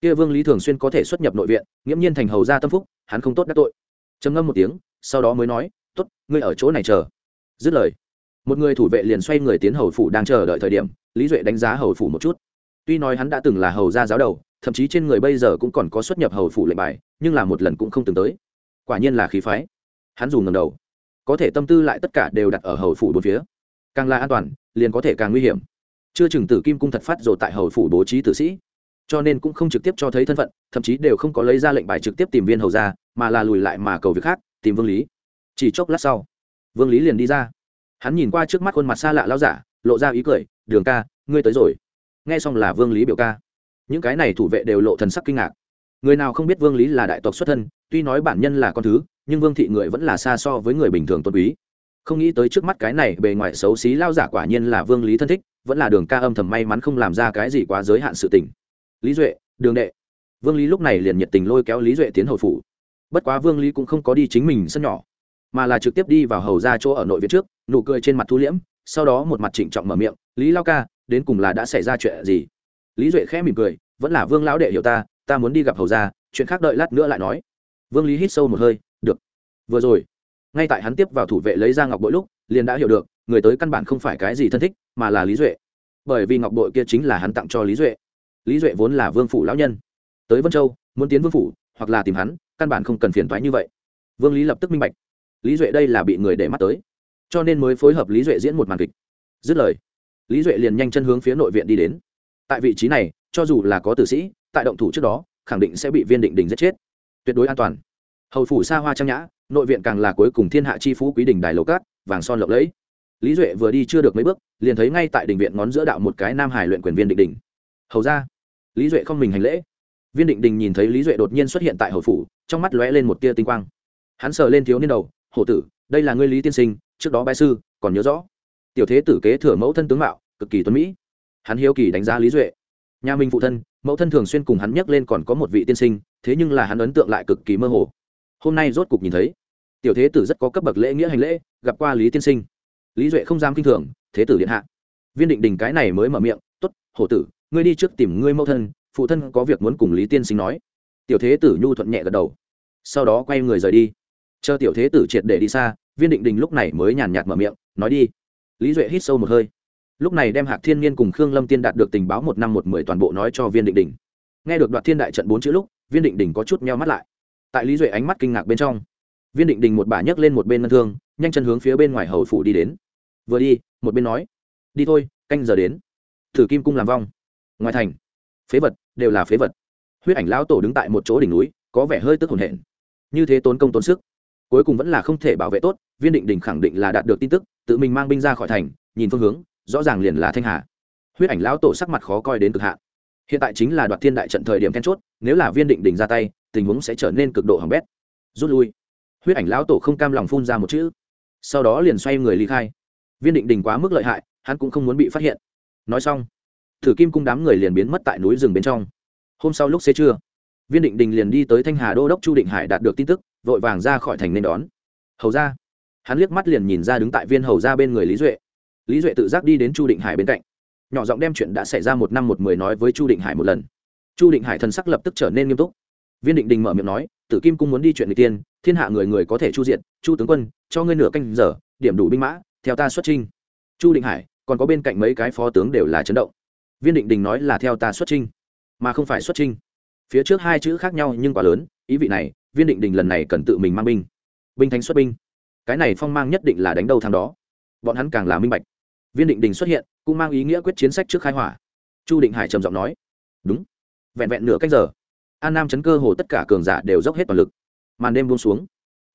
Kia vương lý thường xuyên có thể xuất nhập nội viện, nghiễm nhiên thành hầu gia tâm phúc, hắn không tốt đắc tội. Trầm ngâm một tiếng, sau đó mới nói, tốt, ngươi ở chỗ này chờ. Dứt lời, một người thủ vệ liền xoay người tiến hầu phủ đang chờ đợi thời điểm, lý duệ đánh giá hầu phủ một chút. Tuy nói hắn đã từng là hầu gia giáo đầu, thậm chí trên người bây giờ cũng còn có xuất nhập hầu phủ lệnh bài, nhưng là một lần cũng không từng tới. Quả nhiên là khí phái. Hắn dù ngầm đầu, có thể tâm tư lại tất cả đều đặt ở hầu phủ bốn phía. Càng là an toàn liền có thể càng nguy hiểm. Chưa chừng tử kim cung thật phát rồi tại hầu phủ bố trí tử sĩ, cho nên cũng không trực tiếp cho thấy thân phận, thậm chí đều không có lấy ra lệnh bài trực tiếp tìm viên hầu ra, mà là lùi lại mà cầu việc khác, tìm vương lý. Chỉ chốc lát sau, vương lý liền đi ra. Hắn nhìn qua trước mắt khuôn mặt xa lạ lao giả, lộ ra ý cười, đường ca, ngươi tới rồi. Nghe xong là vương lý biểu ca. Những cái này thủ vệ đều lộ thần sắc kinh ngạc. Người nào không biết vương lý là đại tộc xuất thân, tuy nói bản nhân là con thứ, nhưng vương thị người vẫn là xa so với người bình thường tôn quý không nghĩ tới trước mắt cái này bề ngoài xấu xí lao giả quả nhiên là vương lý thân thích, vẫn là đường ca âm thầm may mắn không làm ra cái gì quá giới hạn sự tình. Lý duệ, đường đệ. Vương lý lúc này liền nhiệt tình lôi kéo lý duệ tiến hầu phủ. Bất quá vương lý cũng không có đi chính mình sân nhỏ, mà là trực tiếp đi vào hầu ra chỗ ở nội viện trước, nụ cười trên mặt thu liễm, sau đó một mặt trịnh trọng mở miệng, lý lao ca, đến cùng là đã xảy ra chuyện gì? Lý duệ khẽ mỉm cười, vẫn là vương lão đệ hiểu ta ta muốn đi gặp hầu ra, chuyện khác đợi lát nữa lại nói. Vương lý hít sâu một hơi, được. Vừa rồi ngay tại hắn tiếp vào thủ vệ lấy ra ngọc bội lúc, liền đã hiểu được, người tới căn bản không phải cái gì thân thích, mà là lý duệ. Bởi vì ngọc bội kia chính là hắn tặng cho lý duệ. Lý duệ vốn là vương phủ lão nhân. Tới vân châu, muốn tiến vương phủ, hoặc là tìm hắn, căn bản không cần phiền thoái như vậy. Vương lý lập tức minh bạch. Lý duệ đây là bị người để mắt tới. Cho nên mới phối hợp lý duệ diễn một màn kịch. Dứt lời, lý duệ liền nhanh chân hướng phía nội viện đi đến. Tại vị trí này, cho dù là có tử sĩ, tại động thủ trước đó, khẳng định sẽ bị viên định đình giết chết. Tuyệt đối an toàn. Hầu phủ xa hoa trang nhã nội viện càng là cuối cùng thiên hạ chi phú quý đỉnh đài lầu cát, vàng son lộng lẫy. Lý duệ vừa đi chưa được mấy bước, liền thấy ngay tại đình viện ngón giữa đạo một cái nam hải luyện quyền viên định đình. Hầu ra. Lý duệ không mình hành lễ. Viên định đình nhìn thấy lý duệ đột nhiên xuất hiện tại hầu phủ, trong mắt lóe lên một tia tinh quang. Hắn sờ lên thiếu niên đầu, hổ tử, đây là ngươi lý tiên sinh, trước đó bái sư, còn nhớ rõ. Tiểu thế tử kế thừa mẫu thân tướng mạo, cực kỳ tuấn mỹ. Hắn hiếu kỳ đánh giá lý duệ. Nhà minh phụ thân, mẫu thân thường xuyên cùng hắn nhắc lên còn có một vị tiên sinh, thế nhưng là hắn ấn tượng lại cực kỳ mơ hồ. Hôm nay rốt cục nhìn thấy tiểu thế tử rất có cấp bậc lễ nghĩa hành lễ, gặp qua lý tiên sinh. Lý duệ không dám kinh thường, thế tử điện hạ. Viên định đình cái này mới mở miệng t ố t hổ tử, ngươi đi trước tìm ngươi mẫu thân, phụ thân có việc muốn cùng lý tiên sinh nói. Tiểu thế tử nhu thuận nhẹ gật đầu. Sau đó quay người rời đi. Chờ tiểu thế tử triệt để đi xa, viên định đình lúc này mới nhàn nhạt mở miệng, nói đi. Lý duệ hít sâu một hơi. Lúc này đem hạc thiên nhiên cùng khương lâm tiên đạt được tình báo một năm một mười toàn bộ nói cho viên định đình. Nghe được đoạt thiên đại trận bốn chữ lúc, viên định đình có chút meo mắt lại. Tại lý duệ ánh mắt kinh ngạc bên trong viên định đình một bà nhấc lên một bên ngân thương, nhanh chân hướng phía bên ngoài hầu phủ đi đến. Vừa đi, một bên nói, đi thôi, canh giờ đến. Thử kim cung làm vong. Ngoài thành, phế vật đều là phế vật. Huyết ảnh lão tổ đứng tại một chỗ đỉnh núi, có vẻ hơi tức hồn hển. Như thế tốn công tốn sức, cuối cùng vẫn là không thể bảo vệ tốt, viên định đình khẳng định là đạt được tin tức, tự mình mang binh ra khỏi thành, nhìn phương hướng, rõ ràng liền là thanh hà. Huyết ảnh lão tổ sắc mặt khó coi đến cực hạn. Hiện tại chính là đoạt thiên đại trận thời điểm then chốt, nếu là viên định đình ra tay, tình huống sẽ trở nên cực độ hỏng bét. Rút lui huyết ảnh lão tổ không cam lòng phun ra một chữ. Sau đó liền xoay người ly khai. Viên định đình quá mức lợi hại, hắn cũng không muốn bị phát hiện. Nói xong, thử kim cung đám người liền biến mất tại núi rừng bên trong. Hôm sau lúc xế trưa, viên định đình liền đi tới thanh hà đô đốc chu định hải đạt được tin tức, vội vàng ra khỏi thành nên đón. Hầu ra, hắn liếc mắt liền nhìn ra đứng tại viên hầu ra bên người lý duệ. Lý duệ tự giác đi đến chu định hải bên cạnh. Nhỏ giọng đem chuyện đã xảy ra một năm một mười nói với chu định hải một lần. Chu định hải thần sắc lập tức trở nên nghiêm túc viên định đình mở miệng nói, tử kim cung muốn đi chuyện người tiên, thiên hạ người người có thể chu diện, chu tướng quân, cho ngươi nửa canh giờ, điểm đủ binh mã, theo ta xuất trinh chu định hải, còn có bên cạnh mấy cái phó tướng đều là chấn động. Viên định đình nói là theo ta xuất trinh mà không phải xuất trinh phía trước hai chữ khác nhau nhưng quá lớn, ý vị này, viên định đình lần này cần tự mình mang binh. Binh thánh xuất binh. Cái này phong mang nhất định là đánh đầu thằng đó. Bọn hắn càng là minh bạch. Viên định đình xuất hiện, cũng mang ý nghĩa quyết chiến sách trước khai hỏa. Chu định hải trầm giọng nói, đúng. Vẹn vẹn nửa cách giờ an nam chấn cơ hồ tất cả cường giả đều dốc hết toàn lực. Màn đêm buông xuống.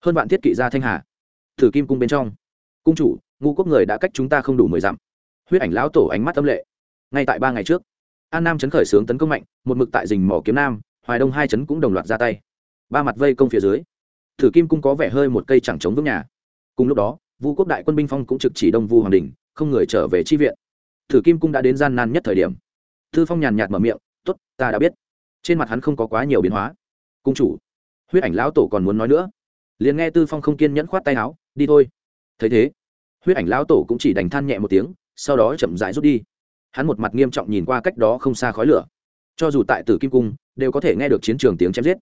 Hơn vạn thiết kỵ ra thanh hà. Thử kim cung bên trong. Cung chủ ngu quốc người đã cách chúng ta không đủ mười dặm. Huyết ảnh lão tổ ánh mắt âm lệ. Ngay tại ba ngày trước, an nam chấn khởi xướng tấn công mạnh, một mực tại rình mỏ kiếm nam, hoài đông hai chấn cũng đồng loạt ra tay. Ba mặt vây công phía dưới, thử kim cung có vẻ hơi một cây chẳng chống vững nhà. Cùng lúc đó, vu quốc đại quân binh phong cũng trực chỉ đông vu hoàng đình không người trở về chi viện. Thử kim cung đã đến gian nan nhất thời điểm. Thư phong nhàn nhạt mở miệng t ố t ta đã biết trên mặt hắn không có quá nhiều biến hóa. Cung chủ, huyết ảnh lão tổ còn muốn nói nữa. Liền nghe tư phong không kiên nhẫn khoát tay áo, đi thôi. Thấy thế, huyết ảnh lão tổ cũng chỉ đành than nhẹ một tiếng, sau đó chậm rãi rút đi. Hắn một mặt nghiêm trọng nhìn qua cách đó không xa khói lửa. Cho dù tại tử kim cung, đều có thể nghe được chiến trường tiếng chém giết.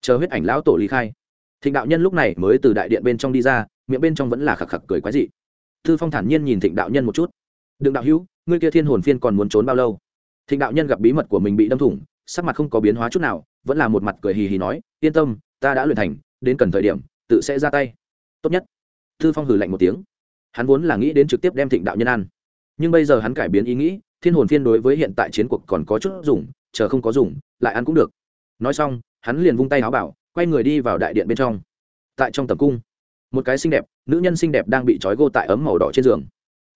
Chờ huyết ảnh lão tổ ly khai, thịnh đạo nhân lúc này mới từ đại điện bên trong đi ra, miệng bên trong vẫn là khạc khạc cười quái dị. Thư phong thản nhiên nhìn thịnh đạo nhân một chút. Đừng đạo hữu, ngươi kia thiên hồn phiên còn muốn trốn bao lâu? Thịnh đạo nhân gặp bí mật của mình bị đâm thủng sắc mặt không có biến hóa chút nào, vẫn là một mặt cười hì hì nói, yên tâm, ta đã luyện thành, đến cần thời điểm, tự sẽ ra tay. Tốt nhất. Thư phong hừ lạnh một tiếng. Hắn vốn là nghĩ đến trực tiếp đem thịnh đạo nhân ăn. Nhưng bây giờ hắn cải biến ý nghĩ, thiên hồn phiên đối với hiện tại chiến cuộc còn có chút dùng, chờ không có dùng, lại ăn cũng được. Nói xong, hắn liền vung tay áo bảo, quay người đi vào đại điện bên trong. Tại trong tầm cung, một cái xinh đẹp, nữ nhân xinh đẹp đang bị trói gô tại ấm màu đỏ trên giường.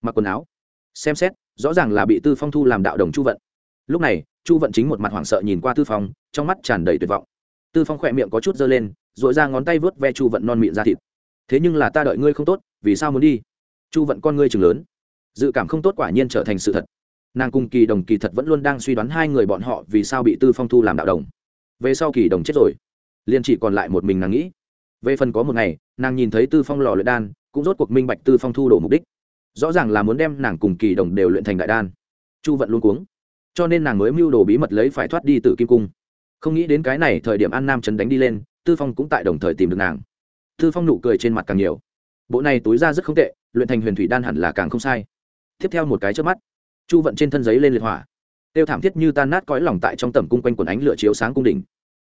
Mặc quần áo. Xem xét, rõ ràng là bị tư phong thu làm đạo đồng chu vận. Lúc này chu vận chính một mặt hoảng sợ nhìn qua tư phong, trong mắt tràn đầy tuyệt vọng. Tư phong khỏe miệng có chút dơ lên r ồ i ra ngón tay vớt ve chu vận non miệng ra thịt. Thế nhưng là ta đợi ngươi không tốt, vì sao muốn đi? Chu vận con ngươi chừng lớn. Dự cảm không tốt quả nhiên trở thành sự thật. Nàng cùng kỳ đồng kỳ thật vẫn luôn đang suy đoán hai người bọn họ vì sao bị tư phong thu làm đạo đồng. Về sau kỳ đồng chết rồi, liền chỉ còn lại một mình nàng nghĩ. Về phần có một ngày, nàng nhìn thấy tư phong lò luyện đan, cũng rốt cuộc minh bạch tư phong thu đổ mục đích. Rõ ràng là muốn đem nàng cùng kỳ đồng đều luyện thành đại đan. Chu vận luôn cuống cho nên nàng mới mưu đồ bí mật lấy phải thoát đi từ kim cung. Không nghĩ đến cái này thời điểm an nam trấn đánh đi lên, tư phong cũng tại đồng thời tìm được nàng. Tư phong nụ cười trên mặt càng nhiều. Bộ này túi ra rất không tệ, luyện thành huyền thủy đan hẳn là càng không sai. Tiếp theo một cái trước mắt, chu vận trên thân giấy lên liệt hỏa. Tiêu thảm thiết như tan nát cõi lòng tại trong tầm cung quanh quần ánh lửa chiếu sáng cung đỉnh.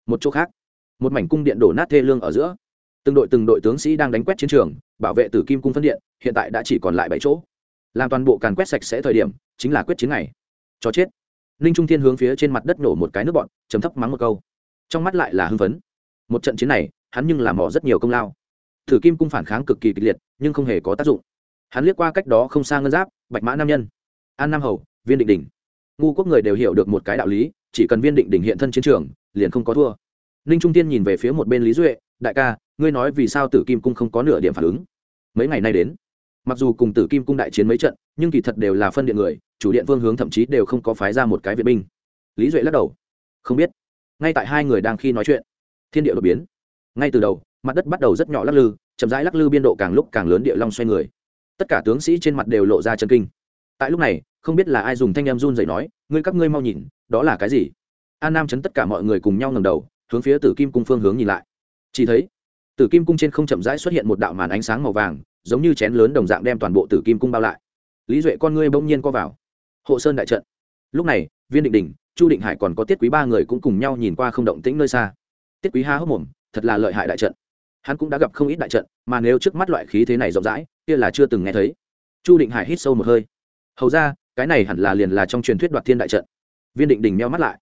Một chỗ khác, một mảnh cung điện đổ nát thê lương ở giữa. Từng đội từng đội tướng sĩ đang đánh quét chiến trường, bảo vệ tử kim cung phân điện, hiện tại đã chỉ còn lại bảy chỗ. Làm toàn bộ càn quét sạch sẽ thời điểm, chính là quyết chiến này cho chết ninh trung thiên hướng phía trên mặt đất nổ một cái nước bọn chấm thấp mắng một câu. Trong mắt lại là hưng phấn. Một trận chiến này, hắn nhưng làm mỏ rất nhiều công lao. Thử kim cung phản kháng cực kỳ kịch liệt, nhưng không hề có tác dụng. Hắn liếc qua cách đó không xa ngân giáp, bạch mã nam nhân, an nam hầu, viên định đình ngu quốc người đều hiểu được một cái đạo lý, chỉ cần viên định đình hiện thân chiến trường, liền không có thua. Ninh trung tiên nhìn về phía một bên lý duệ, đại ca, ngươi nói vì sao tử kim cung không có nửa điểm phản ứng? Mấy ngày nay đến, mặc dù cùng tử kim cung đại chiến mấy trận, nhưng kỳ thật đều là phân điện người chủ điện phương hướng thậm chí đều không có phái ra một cái viện binh. Lý duệ lắc đầu. Không biết. Ngay tại hai người đang khi nói chuyện, thiên địa đột biến. Ngay từ đầu, mặt đất bắt đầu rất nhỏ lắc lư, chậm rãi lắc lư biên độ càng lúc càng lớn địa long xoay người. Tất cả tướng sĩ trên mặt đều lộ ra chân kinh. Tại lúc này, không biết là ai dùng thanh em run dậy nói, ngươi các ngươi mau nhìn, đó là cái gì? An nam chấn tất cả mọi người cùng nhau ngầm đầu, hướng phía tử kim cung phương hướng nhìn lại. Chỉ thấy, tử kim cung trên không chậm rãi xuất hiện một đạo màn ánh sáng màu vàng, giống như chén lớn đồng dạng đem toàn bộ tử kim cung bao lại. Lý duệ con ngươi bỗng nhiên co vào hộ sơn đại trận. Lúc này, viên định đình, chu định hải còn có tiết quý ba người cũng cùng nhau nhìn qua không động tĩnh nơi xa. Tiết quý ha hốc mồm, thật là lợi hại đại trận. Hắn cũng đã gặp không ít đại trận, mà nếu trước mắt loại khí thế này rộng rãi, kia là chưa từng nghe thấy. Chu định hải hít sâu một hơi. Hầu ra, cái này hẳn là liền là trong truyền thuyết đoạt thiên đại trận. Viên định đình meo mắt lại.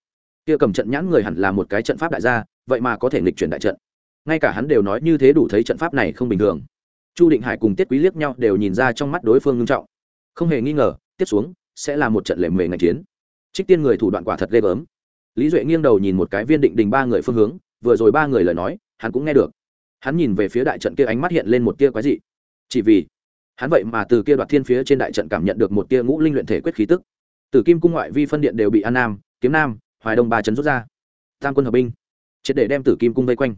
Kia cầm trận nhãn người hẳn là một cái trận pháp đại gia, vậy mà có thể nghịch chuyển đại trận. Ngay cả hắn đều nói như thế đủ thấy trận pháp này không bình thường. Chu định hải cùng tiết quý liếc nhau đều nhìn ra trong mắt đối phương ngưng trọng. Không hề nghi ngờ, tiếp xuống sẽ là một trận lệ mề ngành chiến. Trích tiên người thủ đoạn quả thật ghê gớm. Lý duệ nghiêng đầu nhìn một cái viên định đình ba người phương hướng, vừa rồi ba người lời nói, hắn cũng nghe được. Hắn nhìn về phía đại trận kia ánh mắt hiện lên một tia quái dị. Chỉ vì, hắn vậy mà từ kia đoạt thiên phía trên đại trận cảm nhận được một tia ngũ linh luyện thể quyết khí tức. Từ kim cung ngoại vi phân điện đều bị an nam, kiếm nam, hoài đông ba trấn rút ra. Tam quân hợp binh, triệt để đem tử kim cung vây quanh.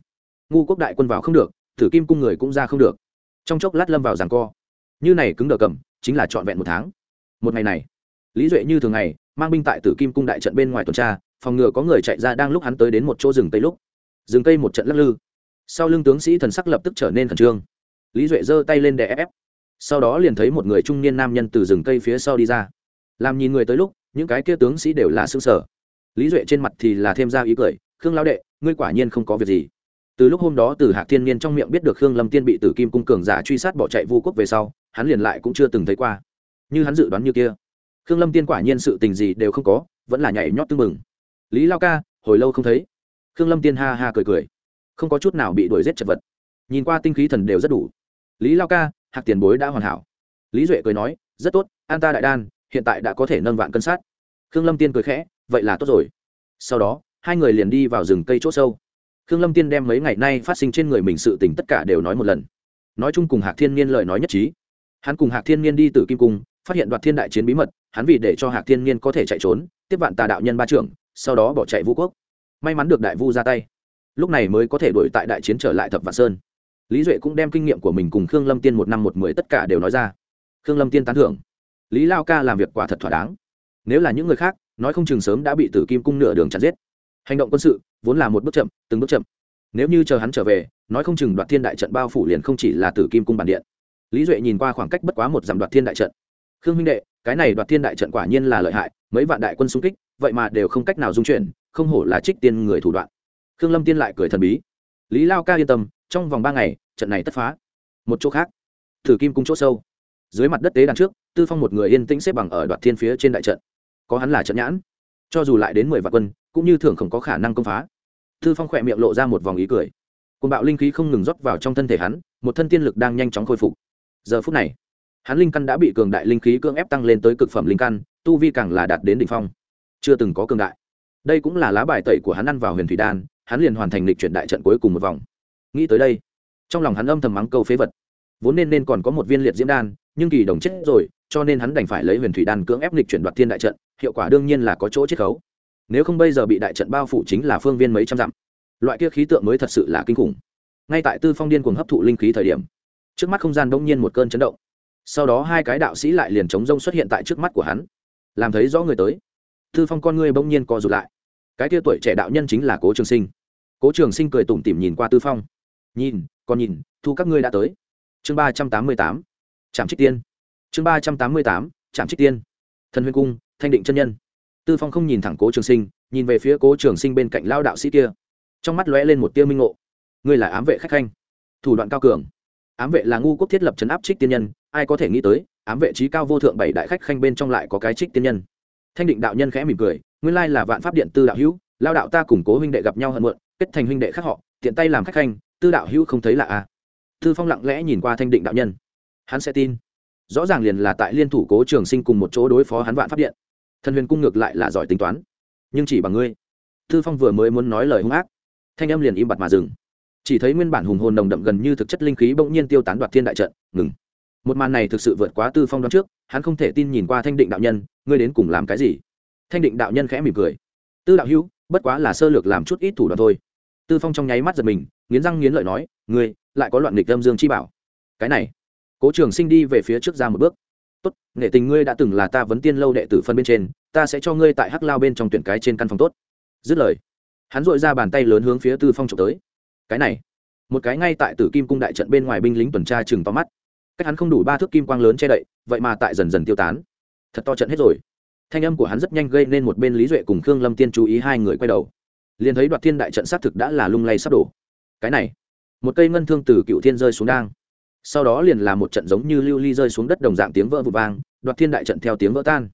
Ngu quốc đại quân vào không được, tử kim cung người cũng ra không được. Trong chốc lát lâm vào giằng co. Như này cứng đờ cầm, chính là trọn vẹn một tháng. Một ngày này lý duệ như thường ngày, mang binh tại tử kim cung đại trận bên ngoài tuần tra, phòng ngừa có người chạy ra đang lúc hắn tới đến một chỗ rừng tây lúc. Rừng tây một trận lắc lư. Sau lưng tướng sĩ thần sắc lập tức trở nên khẩn trương. Lý duệ giơ tay lên để ép. Sau đó liền thấy một người trung niên nam nhân từ rừng cây phía sau đi ra. Làm nhìn người tới lúc, những cái kia tướng sĩ đều là xương sở lý duệ trên mặt thì là thêm ra ý cười, khương lao đệ, ngươi quả nhiên không có việc gì. Từ lúc hôm đó từ hạc thiên niên trong miệng biết được khương lâm tiên bị tử kim cung cường giả truy sát bỏ chạy vu quốc về sau, hắn liền lại cũng chưa từng thấy qua. Như hắn dự đoán như kia khương lâm tiên quả nhiên sự tình gì đều không có, vẫn là nhảy nhót tưng mừng lý lao ca, hồi lâu không thấy. Khương lâm tiên ha ha cười cười. Không có chút nào bị đuổi giết chật vật. Nhìn qua tinh khí thần đều rất đủ. Lý lao ca, hạc tiền bối đã hoàn hảo. Lý duệ cười nói, rất tốt, an ta đại đan, hiện tại đã có thể nâng vạn cân sát. Khương lâm tiên cười khẽ, vậy là tốt rồi. Sau đó, hai người liền đi vào rừng cây c h ỗ sâu. Khương lâm tiên đem mấy ngày nay phát sinh trên người mình sự tình tất cả đều nói một lần. Nói chung cùng hạc thiên niên lời nói nhất trí. Hắn cùng hạc thiên niên đi từ kim cung phát hiện đoạt thiên đại chiến bí mật, hắn vì để cho hạc thiên niên có thể chạy trốn, tiếp vạn tà đạo nhân ba trưởng, sau đó bỏ chạy vũ quốc. May mắn được đại vu ra tay. Lúc này mới có thể đuổi tại đại chiến trở lại thập vạn sơn. Lý duệ cũng đem kinh nghiệm của mình cùng khương lâm tiên một năm một mười tất cả đều nói ra. Khương lâm tiên tán thưởng. Lý lao ca làm việc quả thật thỏa đáng. Nếu là những người khác, nói không chừng sớm đã bị tử kim cung nửa đường chặt giết. Hành động quân sự, vốn là một bước chậm, từng bước chậm. Nếu như chờ hắn trở về, nói không chừng đoạt thiên đại trận bao phủ liền không chỉ là tử kim cung bản điện. Lý duệ nhìn qua khoảng cách bất quá một dặm đoạt thiên đại trận khương minh đệ, cái này đoạt thiên đại trận quả nhiên là lợi hại, mấy vạn đại quân xung kích, vậy mà đều không cách nào dung chuyển, không hổ là trích tiên người thủ đoạn. Khương lâm tiên lại cười thần bí. Lý lao ca yên tâm, trong vòng ba ngày, trận này tất phá. Một chỗ khác, thử kim cung chỗ sâu. Dưới mặt đất tế đàn trước, tư phong một người yên tĩnh xếp bằng ở đoạt thiên phía trên đại trận. Có hắn là trận nhãn. Cho dù lại đến mười vạn quân, cũng như thường không có khả năng công phá. Tư phong khỏe miệng lộ ra một vòng ý cười. Côn bạo linh khí không ngừng rót vào trong thân thể hắn, một thân tiên lực đang nhanh chóng khôi phục. Giờ phút này hắn linh căn đã bị cường đại linh khí cưỡng ép tăng lên tới cực phẩm linh căn, tu vi càng là đạt đến đỉnh phong. Chưa từng có cường đại. Đây cũng là lá bài tẩy của hắn ăn vào huyền thủy đan, hắn liền hoàn thành lịch chuyển đại trận cuối cùng một vòng. Nghĩ tới đây, trong lòng hắn âm thầm mắng câu phế vật. Vốn nên nên còn có một viên liệt diễm đan, nhưng kỳ đồng chết rồi, cho nên hắn đành phải lấy huyền thủy đan cưỡng ép lịch chuyển đoạt thiên đại trận, hiệu quả đương nhiên là có chỗ chiết khấu. Nếu không bây giờ bị đại trận bao phủ chính là phương viên mấy trăm dặm. Loại kia khí tượng mới thật sự là kinh khủng. Ngay tại tư phong điên cuồng hấp thụ linh khí thời điểm, trước mắt không gian bỗng nhiên một cơn chấn động sau đó hai cái đạo sĩ lại liền chống rông xuất hiện tại trước mắt của hắn. Làm thấy rõ người tới. Tư phong con ngươi bỗng nhiên co rụt lại. Cái tia tuổi trẻ đạo nhân chính là cố trường sinh. Cố trường sinh cười tủm tỉm nhìn qua tư phong. Nhìn còn nhìn, thu các ngươi đã tới. Chương ba trăm tám mươi tám trạm trích tiên. Chương ba trăm tám mươi tám trạm trích tiên. Thần huyền cung, thanh định chân nhân. Tư phong không nhìn thẳng cố trường sinh, nhìn về phía cố trường sinh bên cạnh lao đạo sĩ kia. Trong mắt lóe lên một tia minh ngộ. Ngươi là ám vệ khách khanh. Thủ đoạn cao cường ám vệ là ngu quốc thiết lập chấn áp trích tiên nhân, ai có thể nghĩ tới, ám vệ trí cao vô thượng bảy đại khách khanh bên trong lại có cái trích tiên nhân. Thanh định đạo nhân khẽ mỉm cười, nguyên lai là vạn pháp điện tư đạo hữu, lao đạo ta củng cố huynh đệ gặp nhau hận muộn, kết thành huynh đệ khác họ, tiện tay làm khách khanh, tư đạo hữu không thấy là a. À. tư phong lặng lẽ nhìn qua thanh định đạo nhân. Hắn sẽ tin. Rõ ràng liền là tại liên thủ cố trường sinh cùng một chỗ đối phó hắn vạn pháp điện. Thần huyền cung ngược lại là giỏi tính toán. Nhưng chỉ bằng ngươi. Tư phong vừa mới muốn nói lời hung ác, thanh âm liền im bặt mà dừng chỉ thấy nguyên bản hùng hồn nồng đậm gần như thực chất linh khí bỗng nhiên tiêu tán đoạt thiên đại trận, ngừng. Một màn này thực sự vượt quá tư phong đoán trước, hắn không thể tin nhìn qua thanh định đạo nhân, ngươi đến cùng làm cái gì? Thanh định đạo nhân khẽ mỉm cười. Tư đạo hữu, bất quá là sơ lược làm chút ít thủ đoạn thôi. Tư phong trong nháy mắt giật mình, nghiến răng nghiến lợi nói, ngươi, lại có loạn nghịch âm dương chi bảo. Cái này, cố trường sinh đi về phía trước ra một bước. Tốt, nghệ tình ngươi đã từng là ta vấn tiên lâu đệ tử phân bên trên, ta sẽ cho ngươi tại hắc lao bên trong tuyển cái trên căn phòng tốt. Dứt lời, hắn dội ra bàn tay lớn hướng phía tư phong trộm tới cái này. Một cái ngay tại tử kim cung đại trận bên ngoài binh lính tuần tra chừng to mắt. Cách hắn không đủ ba thước kim quang lớn che đậy, vậy mà tại dần dần tiêu tán. Thật to trận hết rồi. Thanh âm của hắn rất nhanh gây nên một bên lý duệ cùng khương lâm tiên chú ý hai người quay đầu. Liền thấy đoạt thiên đại trận xác thực đã là lung lay sắp đổ. Cái này, một cây ngân thương từ cựu thiên rơi xuống đang. Sau đó liền là một trận giống như lưu ly rơi xuống đất đồng dạng tiếng vỡ vụt vang, đoạt thiên đại trận theo tiếng vỡ tan.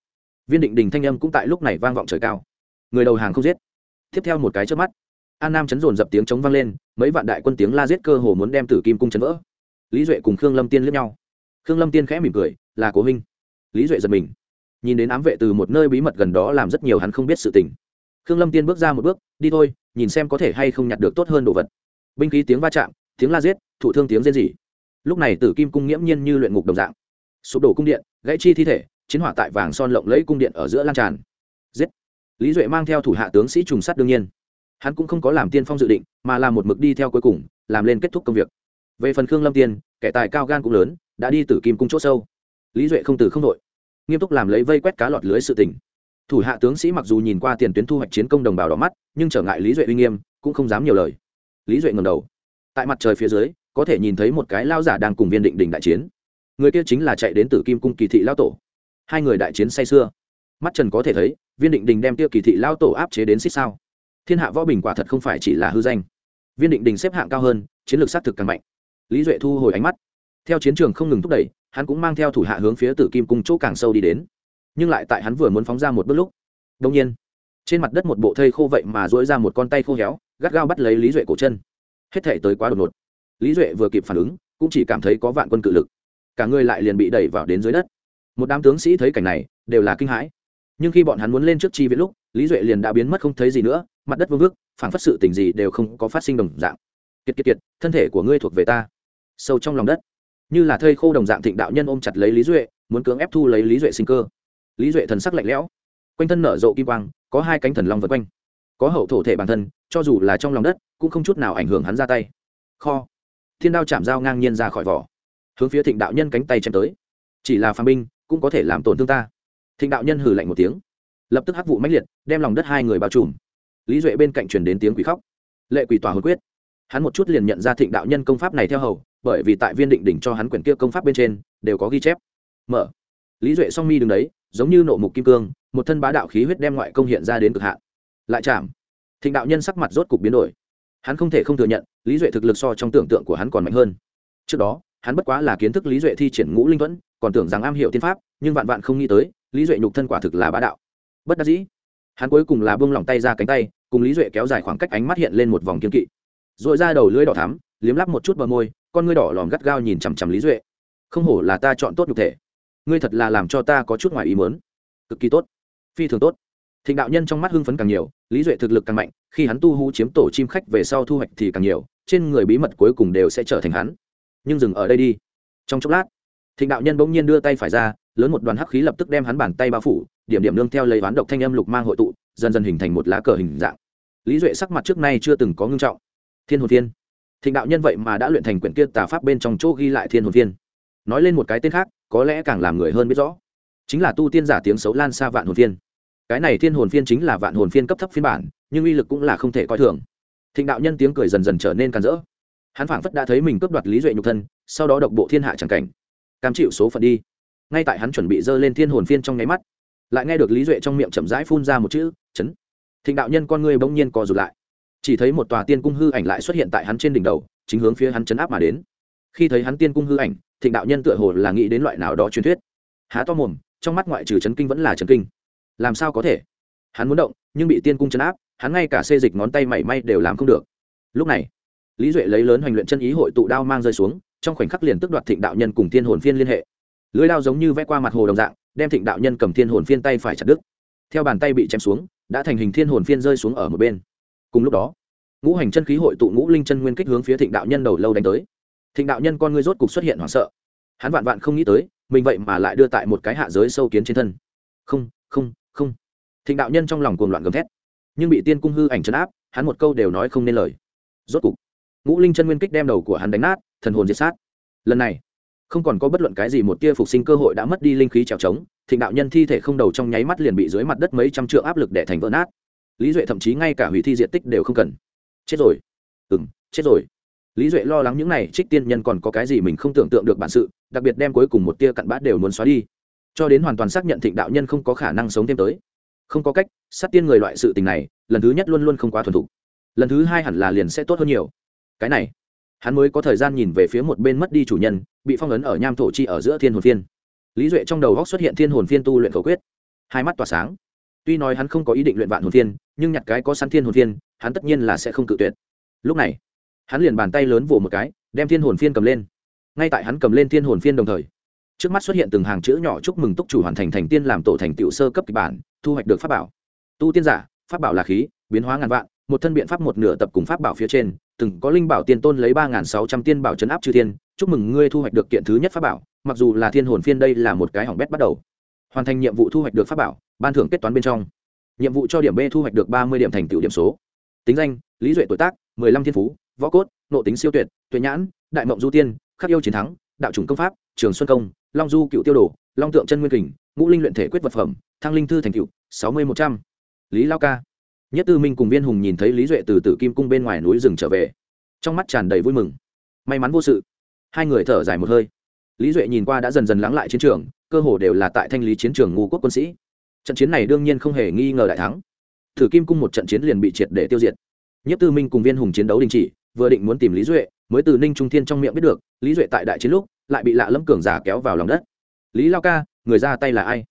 Viên định đình thanh âm cũng tại lúc này vang vọng trời cao. Người đầu hàng không giết. Tiếp theo một cái trước mắt an nam chấn dồn dập tiếng chống vang lên, mấy vạn đại quân tiếng la giết cơ hồ muốn đem tử kim cung chấn vỡ. Lý duệ cùng khương lâm tiên lướt nhau. Khương lâm tiên khẽ mỉm cười, là cố huynh. Lý duệ giật mình. Nhìn đến ám vệ từ một nơi bí mật gần đó làm rất nhiều hắn không biết sự tình. Khương lâm tiên bước ra một bước, đi thôi, nhìn xem có thể hay không nhặt được tốt hơn đồ vật. Binh khí tiếng va chạm, tiếng la giết, thụ thương tiếng rên rỉ. Lúc này tử kim cung nghiễm nhiên như luyện ngục đồng dạng. Sụp đổ cung điện, gãy chi thi thể, chiến hỏa tại vàng son lộng lẫy cung điện ở giữa lan tràn. Giết. Lý duệ mang theo thủ hạ tướng sĩ trùng sát đương nhiên hắn cũng không có làm tiên phong dự định mà là một mực đi theo cuối cùng làm lên kết thúc công việc. Về phần khương lâm tiên kẻ tài cao gan cũng lớn đã đi từ kim cung c h ỗ sâu. Lý duệ không từ không đội nghiêm túc làm lấy vây quét cá lọt lưới sự tình. Thủ hạ tướng sĩ mặc dù nhìn qua tiền tuyến thu hoạch chiến công đồng bào đỏ mắt nhưng trở ngại lý duệ uy nghiêm cũng không dám nhiều lời. Lý duệ ngầm đầu. Tại mặt trời phía dưới có thể nhìn thấy một cái lao giả đang cùng viên định đình đại chiến. Người kia chính là chạy đến từ kim cung kỳ thị lao tổ. Hai người đại chiến say sưa, mắt trần có thể thấy viên định đình đem tiêu kỳ thị lao tổ áp chế đến xích sao thiên hạ võ bình quả thật không phải chỉ là hư danh. Viên định đình xếp hạng cao hơn, chiến lược xác thực càng mạnh. Lý duệ thu hồi ánh mắt. Theo chiến trường không ngừng thúc đẩy, hắn cũng mang theo thủ hạ hướng phía tử kim cung chỗ càng sâu đi đến. Nhưng lại tại hắn vừa muốn phóng ra một bước lúc đông nhiên, trên mặt đất một bộ thây khô vậy mà dỗi ra một con tay khô héo, gắt gao bắt lấy lý duệ cổ chân. Hết thể tới quá đột ngột. Lý duệ vừa kịp phản ứng, cũng chỉ cảm thấy có vạn quân cự lực. Cả người lại liền bị đẩy vào đến dưới đất. Một đám tướng sĩ thấy cảnh này, đều là kinh hãi. Nhưng khi bọn hắn muốn lên trước chi viện lúc, lý duệ liền đã biến mất không thấy gì nữa mặt đất vương vước phản phát sự tình gì đều không có phát sinh đồng dạng. Kiệt kiệt kiệt, thân thể của ngươi thuộc về ta. Sâu trong lòng đất. Như là thây khô đồng dạng thịnh đạo nhân ôm chặt lấy lý duệ, muốn cưỡng ép thu lấy lý duệ sinh cơ. Lý duệ thần sắc lạnh lẽo. Quanh thân nở rộ kim quang, có hai cánh thần long vật quanh. Có hậu thổ thể bản thân, cho dù là trong lòng đất, cũng không chút nào ảnh hưởng hắn ra tay. Kho. Thiên đao chạm dao ngang nhiên ra khỏi vỏ. Hướng phía thịnh đạo nhân cánh tay chém tới. Chỉ là phàm binh, cũng có thể làm tổn thương ta. Thịnh đạo nhân hử lạnh một tiếng. Lập tức hắc vụ mãnh liệt, đem lòng đất hai người bao trùm lý duệ bên cạnh truyền đến tiếng quỷ khóc. Lệ quỷ tòa hồi quyết. Hắn một chút liền nhận ra thịnh đạo nhân công pháp này theo hầu, bởi vì tại viên định đỉnh cho hắn quyển kia công pháp bên trên, đều có ghi chép. Mở. Lý duệ song mi đứng đấy, giống như nộ mục kim cương, một thân bá đạo khí huyết đem ngoại công hiện ra đến cực hạn. Lại chạm. Thịnh đạo nhân sắc mặt rốt cục biến đổi. Hắn không thể không thừa nhận, lý duệ thực lực so trong tưởng tượng của hắn còn mạnh hơn. Trước đó, hắn bất quá là kiến thức lý duệ thi triển ngũ linh thuẫn, còn tưởng rằng am hiểu tiên pháp, nhưng vạn vạn không nghĩ tới, lý duệ nhục thân quả thực là bá đạo. Bất đắc dĩ hắn cuối cùng là buông lỏng tay ra cánh tay, cùng lý duệ kéo dài khoảng cách ánh mắt hiện lên một vòng kiên kỵ. R ồ i ra đầu lưỡi đỏ thắm, liếm lắp một chút bờ môi, con ngươi đỏ lòm gắt gao nhìn chằm chằm lý duệ. Không hổ là ta chọn tốt nhục thể. Ngươi thật là làm cho ta có chút ngoài ý mớn cực kỳ tốt. Phi thường tốt. Thịnh đạo nhân trong mắt hưng phấn càng nhiều, lý duệ thực lực càng mạnh, khi hắn tu hú chiếm tổ chim khách về sau thu hoạch thì càng nhiều, trên người bí mật cuối cùng đều sẽ trở thành hắn. Nhưng dừng ở đây đi. Trong chốc lát, thịnh đạo nhân bỗng nhiên đưa tay phải ra, lớn một đoàn hắc khí lập tức đem hắn bàn tay bao phủ điểm điểm nương theo lấy ván độc thanh âm lục mang hội tụ, dần dần hình thành một lá cờ hình dạng. Lý duệ sắc mặt trước nay chưa từng có ngưng trọng. Thiên hồn thiên. Thịnh đạo nhân vậy mà đã luyện thành quyển kia tà pháp bên trong chỗ ghi lại thiên hồn thiên. Nói lên một cái tên khác, có lẽ càng làm người hơn biết rõ. Chính là tu tiên giả tiếng xấu lan xa vạn hồn phiên cái này thiên hồn phiên chính là vạn hồn phiên cấp thấp phiên bản, nhưng uy lực cũng là không thể coi thường. Thịnh đạo nhân tiếng cười dần dần trở nên càn rỡ. Hắn phảng phất đã thấy mình cướp đoạt lý duệ nhục thân, sau đó độc bộ thiên hạ c cảnh. Cam chịu số phận đi. Ngay tại hắn chuẩn bị dơ lên thiên hồn phiên trong nháy mắt lại nghe được lý duệ trong miệng chậm rãi phun ra một chữ, chấn. Thịnh đạo nhân con người bỗng nhiên co rụt lại. Chỉ thấy một tòa tiên cung hư ảnh lại xuất hiện tại hắn trên đỉnh đầu, chính hướng phía hắn chấn áp mà đến. Khi thấy hắn tiên cung hư ảnh, thịnh đạo nhân tựa hồ là nghĩ đến loại nào đó truyền thuyết. Há to mồm, trong mắt ngoại trừ chấn kinh vẫn là chấn kinh. Làm sao có thể? Hắn muốn động, nhưng bị tiên cung chấn áp, hắn ngay cả xê dịch ngón tay mảy may đều làm không được. Lúc này, lý duệ lấy lớn hoành luyện chân ý hội tụ đao mang rơi xuống, trong khoảnh khắc liền tức đoạt thịnh đạo nhân cùng thiên hồn phiên liên hệ. Lưới đao giống như vẽ qua mặt hồ đồng dạng đem thịnh đạo nhân cầm thiên hồn phiên tay phải chặt đứt. Theo bàn tay bị chém xuống, đã thành hình thiên hồn phiên rơi xuống ở một bên. Cùng lúc đó, ngũ hành chân khí hội tụ ngũ linh chân nguyên kích hướng phía thịnh đạo nhân đầu lâu đánh tới. Thịnh đạo nhân con ngươi rốt cục xuất hiện hoảng sợ. Hắn vạn vạn không nghĩ tới, mình vậy mà lại đưa tại một cái hạ giới sâu kiến trên thân. Không không không. Thịnh đạo nhân trong lòng cuồng loạn gầm thét. Nhưng bị tiên cung hư ảnh chấn áp, hắn một câu đều nói không nên lời. Rốt cục, ngũ linh chân nguyên kích đem đầu của hắn đánh nát, thần hồn diệt sát. Lần này không còn có bất luận cái gì một tia phục sinh cơ hội đã mất đi linh khí trèo trống, thịnh đạo nhân thi thể không đầu trong nháy mắt liền bị dưới mặt đất mấy trăm trượng áp lực để thành vỡ nát. Lý duệ thậm chí ngay cả hủy thi diện tích đều không cần. Chết rồi. Ừ m chết rồi. Lý duệ lo lắng những n à y trích tiên nhân còn có cái gì mình không tưởng tượng được bản sự, đặc biệt đem cuối cùng một tia cặn bát đều muốn xóa đi. Cho đến hoàn toàn xác nhận thịnh đạo nhân không có khả năng sống thêm tới. Không có cách, sát tiên người loại sự tình này, lần thứ nhất luôn luôn không quá thuần thục. Lần thứ hai hẳn là liền sẽ tốt hơn nhiều. Cái này hắn mới có thời gian nhìn về phía một bên mất đi chủ nhân, bị phong ấn ở nham thổ chi ở giữa thiên hồn phiên. Lý duệ trong đầu góc xuất hiện thiên hồn phiên tu luyện khẩu quyết. Hai mắt tỏa sáng. Tuy nói hắn không có ý định luyện vạn hồn phiên, nhưng nhặt cái có sẵn thiên hồn phiên, hắn tất nhiên là sẽ không cự tuyệt. Lúc này, hắn liền bàn tay lớn vỗ một cái, đem thiên hồn phiên cầm lên. Ngay tại hắn cầm lên thiên hồn phiên đồng thời, trước mắt xuất hiện từng hàng chữ nhỏ chúc mừng túc chủ hoàn thành thành tiên làm tổ thành tựu sơ cấp kịch bản, thu hoạch được pháp bảo. Tu tiên giả, pháp bảo là khí, biến hóa ngàn vạn một thân biện pháp một nửa tập cùng pháp bảo phía trên, từng có linh bảo tiên tôn lấy ba nghìn sáu trăm tiên bảo chấn áp chư thiên, chúc mừng ngươi thu hoạch được kiện thứ nhất pháp bảo, mặc dù là thiên hồn phiên đây là một cái hỏng bét bắt đầu. Hoàn thành nhiệm vụ thu hoạch được pháp bảo, ban thưởng kết toán bên trong. Nhiệm vụ cho điểm b thu hoạch được ba mươi điểm thành tựu điểm số. Tính danh, lý duệ tuổi tác, mười lăm thiên phú, võ cốt, nộ tính siêu tuyệt, tuệ nhãn, đại mộng du tiên, khắc yêu chiến thắng, đạo chủng công pháp, trường xuân công, long du cựu tiêu đồ, long tượng chân nguyên kình, ngũ linh luyện thể quyết vật phẩm, thăng linh thư thành cựu sáu mươi một trăm. Lý lao ca nhất tư minh cùng viên hùng nhìn thấy lý duệ từ tử kim cung bên ngoài núi rừng trở về. Trong mắt tràn đầy vui mừng. May mắn vô sự. Hai người thở dài một hơi. Lý duệ nhìn qua đã dần dần lắng lại chiến trường, cơ hồ đều là tại thanh lý chiến trường ngu quốc quân sĩ. Trận chiến này đương nhiên không hề nghi ngờ đại thắng. Thử kim cung một trận chiến liền bị triệt để tiêu diệt. Nhất tư minh cùng viên hùng chiến đấu đình chỉ, vừa định muốn tìm lý duệ, mới từ ninh trung thiên trong miệng biết được, lý duệ tại đại chiến lúc, lại bị lạ lâm cường giả kéo vào lòng đất. Lý lao ca, người ra tay là ai?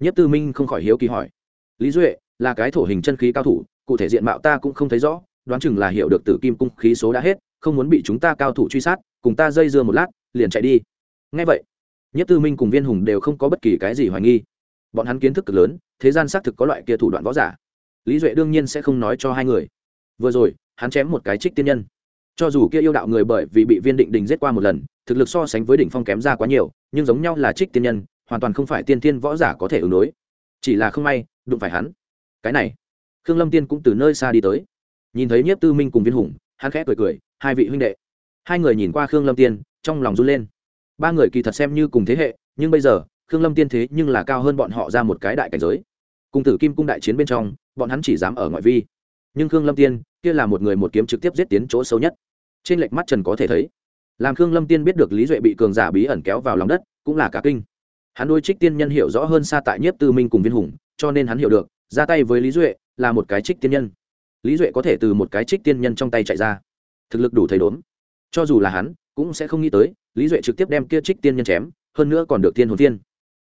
Nhất tư minh không khỏi hiếu kỳ hỏi. Lý duệ là cái thổ hình chân khí cao thủ, cụ thể diện mạo ta cũng không thấy rõ, đoán chừng là hiểu được tử kim cung khí số đã hết, không muốn bị chúng ta cao thủ truy sát, cùng ta dây dưa một lát, liền chạy đi. Ngay vậy, nhất tư minh cùng viên hùng đều không có bất kỳ cái gì hoài nghi. Bọn hắn kiến thức cực lớn, thế gian xác thực có loại kia thủ đoạn võ giả. Lý duệ đương nhiên sẽ không nói cho hai người. Vừa rồi, hắn chém một cái trích tiên nhân. Cho dù kia yêu đạo người bởi vì bị viên định đình giết qua một lần, thực lực so sánh với đỉnh phong kém ra quá nhiều, nhưng giống nhau là trích tiên nhân, hoàn toàn không phải tiên tiên võ giả có thể ứng đối. Chỉ là không may, đụng phải hắn cái này. Khương lâm tiên cũng từ nơi xa đi tới. Nhìn thấy nhiếp tư minh cùng viên hùng, hắn khẽ cười cười, hai vị huynh đệ. Hai người nhìn qua khương lâm tiên, trong lòng run lên. Ba người kỳ thật xem như cùng thế hệ, nhưng bây giờ, khương lâm tiên thế nhưng là cao hơn bọn họ ra một cái đại cảnh giới. Cùng tử kim cung đại chiến bên trong, bọn hắn chỉ dám ở ngoại vi. Nhưng khương lâm tiên, kia là một người một kiếm trực tiếp giết tiến chỗ sâu nhất. Trên lệch mắt trần có thể thấy. Làm khương lâm tiên biết được lý duệ bị cường giả bí ẩn kéo vào lòng đất, cũng là cả kinh. Hắn đôi trích tiên nhân hiểu rõ hơn xa tại nhiếp tư minh cùng viên hùng, cho nên hắn hiểu được ra tay với lý duệ là một cái trích tiên nhân. Lý duệ có thể từ một cái trích tiên nhân trong tay chạy ra. Thực lực đủ thấy đốn cho dù là hắn, cũng sẽ không nghĩ tới, lý duệ trực tiếp đem kia trích tiên nhân chém, hơn nữa còn được tiên hồn tiên.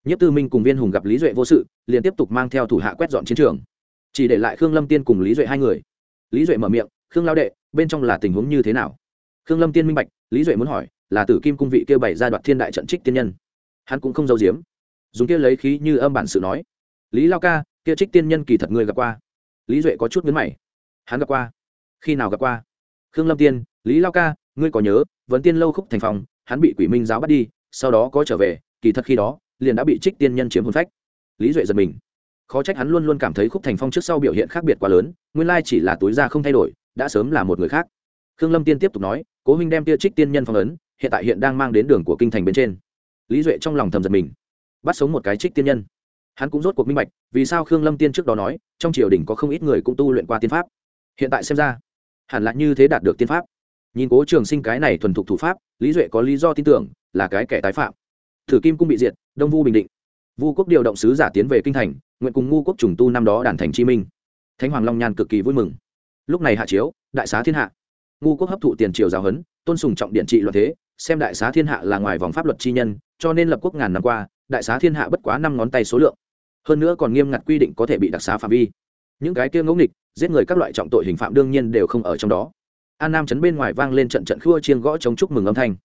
Nhất tư minh cùng viên hùng gặp lý duệ vô sự, liền tiếp tục mang theo thủ hạ quét dọn chiến trường. Chỉ để lại khương lâm tiên cùng lý duệ hai người. Lý duệ mở miệng, khương lao đệ, bên trong là tình huống như thế nào? Khương lâm tiên minh bạch, lý duệ muốn hỏi, là tử kim cung vị kia bảy gia đoạt thiên đại trận trích tiên nhân? Hắn cũng không giấu giếm. Dùng kia lấy khí như âm bản sự nói. Lý lao ca kia trích tiên nhân kỳ thật người gặp qua. Lý duệ có chút nhấn mày. Hắn gặp qua. Khi nào gặp qua? Khương lâm tiên, lý lao ca, ngươi có nhớ vấn tiên lâu khúc thành phòng, hắn bị quỷ minh giáo bắt đi, sau đó có trở về, kỳ thật khi đó, liền đã bị trích tiên nhân chiếm hôn phách. Lý duệ giật mình. Khó trách hắn luôn luôn cảm thấy khúc thành phong trước sau biểu hiện khác biệt quá lớn, nguyên lai chỉ là túi da không thay đổi, đã sớm là một người khác. Khương lâm tiên tiếp tục nói, cố huynh đem tia trích tiên nhân phong ấn, hiện tại hiện đang mang đến đường của kinh thành bên trên. Lý duệ trong lòng thầm giật mình. Bắt sống một cái trích tiên nhân hắn cũng rốt cuộc minh bạch, vì sao khương lâm tiên trước đó nói, trong triều đình có không ít người cũng tu luyện qua tiên pháp. Hiện tại xem ra, hẳn là như thế đạt được tiên pháp. Nhìn cố trường sinh cái này thuần thục thủ pháp, lý duệ có lý do tin tưởng, là cái kẻ tái phạm. Thử kim cung bị diệt, đông vu bình định. Vu quốc điều động sứ giả tiến về kinh thành, nguyện cùng ngu quốc trùng tu năm đó đàn thành chi minh. Thánh hoàng long nhan cực kỳ vui mừng. Lúc này hạ chiếu, đại xá thiên hạ. Ngu quốc hấp thụ tiền triều giáo huấn, tôn sùng trọng điện trị loạn thế, xem đại xá thiên hạ là ngoài vòng pháp luật chi nhân, cho nên lập quốc ngàn năm qua đại xá thiên hạ bất quá năm ngón tay số lượng. Hơn nữa còn nghiêm ngặt quy định có thể bị đặc xá phạm vi. Những cái kia ngẫu nghịch, giết người các loại trọng tội hình phạm đương nhiên đều không ở trong đó. An nam chấn bên ngoài vang lên trận trận khua chiên gõ chống chúc mừng âm thanh.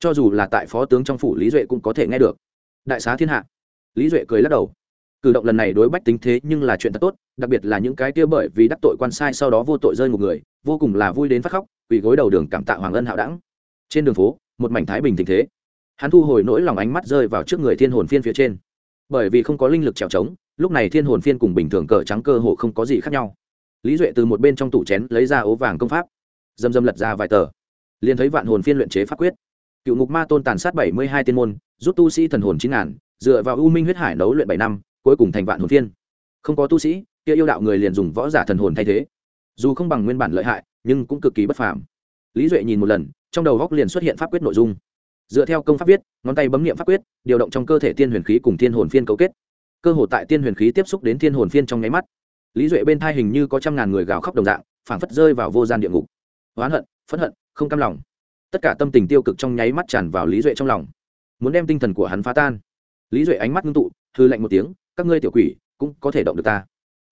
Cho dù là tại phó tướng trong phủ lý duệ cũng có thể nghe được. Đại xá thiên hạ. Lý duệ cười lắc đầu. Cử động lần này đối bách tính thế nhưng là chuyện thật tốt, đặc biệt là những cái kia bởi vì đắc tội quan sai sau đó vô tội rơi một người, vô cùng là vui đến phát khóc vì gối đầu đường cảm tạ hoàng ân hạo đẳng. Trên đường phố, một mảnh thái bình tình thế hắn thu hồi nỗi lòng ánh mắt rơi vào trước người thiên hồn phiên phía trên. Bởi vì không có linh lực trèo trống, lúc này thiên hồn phiên cùng bình thường cờ trắng cơ hồ không có gì khác nhau. Lý duệ từ một bên trong tủ chén lấy ra ố vàng công pháp dâm dâm lật ra vài tờ. Liền thấy vạn hồn phiên luyện chế pháp quyết. Cựu ngục ma tôn tàn sát bảy mươi hai tiên môn, giúp tu sĩ thần hồn chín ngàn, dựa vào u minh huyết hải nấu luyện bảy năm, cuối cùng thành vạn hồn phiên. Không có tu sĩ, kia yêu đạo người liền dùng võ giả thần hồn thay thế. Dù không bằng nguyên bản lợi hại, nhưng cũng cực kỳ bất phàm. Lý duệ nhìn một lần, trong đầu góc liền xuất hiện pháp quyết nội dung dựa theo công pháp viết, ngón tay bấm nghiệm pháp quyết, điều động trong cơ thể tiên huyền khí cùng thiên hồn phiên cấu kết. Cơ hồ tại tiên huyền khí tiếp xúc đến thiên hồn phiên trong nháy mắt, lý duệ bên thai hình như có trăm ngàn người gào khóc đồng dạng, phảng phất rơi vào vô gian địa ngục. Oán hận, phẫn hận, không cam lòng. Tất cả tâm tình tiêu cực trong nháy mắt tràn vào lý duệ trong lòng, muốn đem tinh thần của hắn phá tan. Lý duệ ánh mắt ngưng tụ thư lạnh một tiếng, các ngươi tiểu quỷ, cũng có thể động được ta.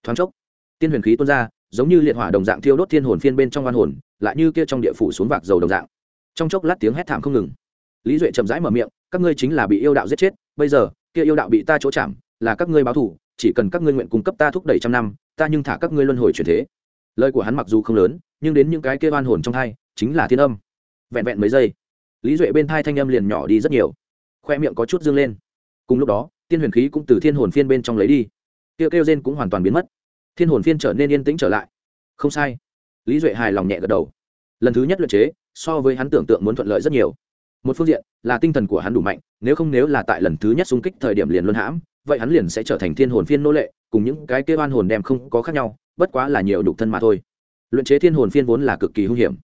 Thoáng chốc, tiên huyền khí tuôn ra, giống như liệt hỏa đồng dạng thiêu đốt thiên hồn phiên bên trong oan hồn, lại như kia trong địa phủ xuống vạc dầu đồng dạng. Trong chốc lát tiếng hét thảm không ngừng lý duệ chậm rãi mở miệng, các ngươi chính là bị yêu đạo giết chết, bây giờ, kia yêu đạo bị ta chỗ chạm, là các ngươi báo thủ chỉ cần các ngươi nguyện cung cấp ta thúc đẩy trăm năm, ta nhưng thả các ngươi luân hồi chuyển thế. Lời của hắn mặc dù không lớn, nhưng đến những cái kia oan hồn trong thai, chính là thiên âm. Vẹn vẹn mấy giây, lý duệ bên thai thanh âm liền nhỏ đi rất nhiều. Khoe miệng có chút dương lên. Cùng lúc đó, tiên huyền khí cũng từ thiên hồn phiên bên trong lấy đi. Kêu kêu gen cũng hoàn toàn biến mất. Thiên hồn phiên trở nên yên tĩnh trở lại. Không sai. Lý duệ hài lòng nhẹ gật đầu. Lần thứ nhất luyện chế, so với hắn tưởng tượng muốn thuận lợi rất nhiều một phương diện là tinh thần của hắn đủ mạnh, nếu không nếu là tại lần thứ nhất xung kích thời điểm liền luân hãm, vậy hắn liền sẽ trở thành thiên hồn phiên nô lệ, cùng những cái kêu oan hồn đem không có khác nhau, bất quá là nhiều đục thân mà thôi. Luyện chế thiên hồn phiên vốn là cực kỳ hung hiểm.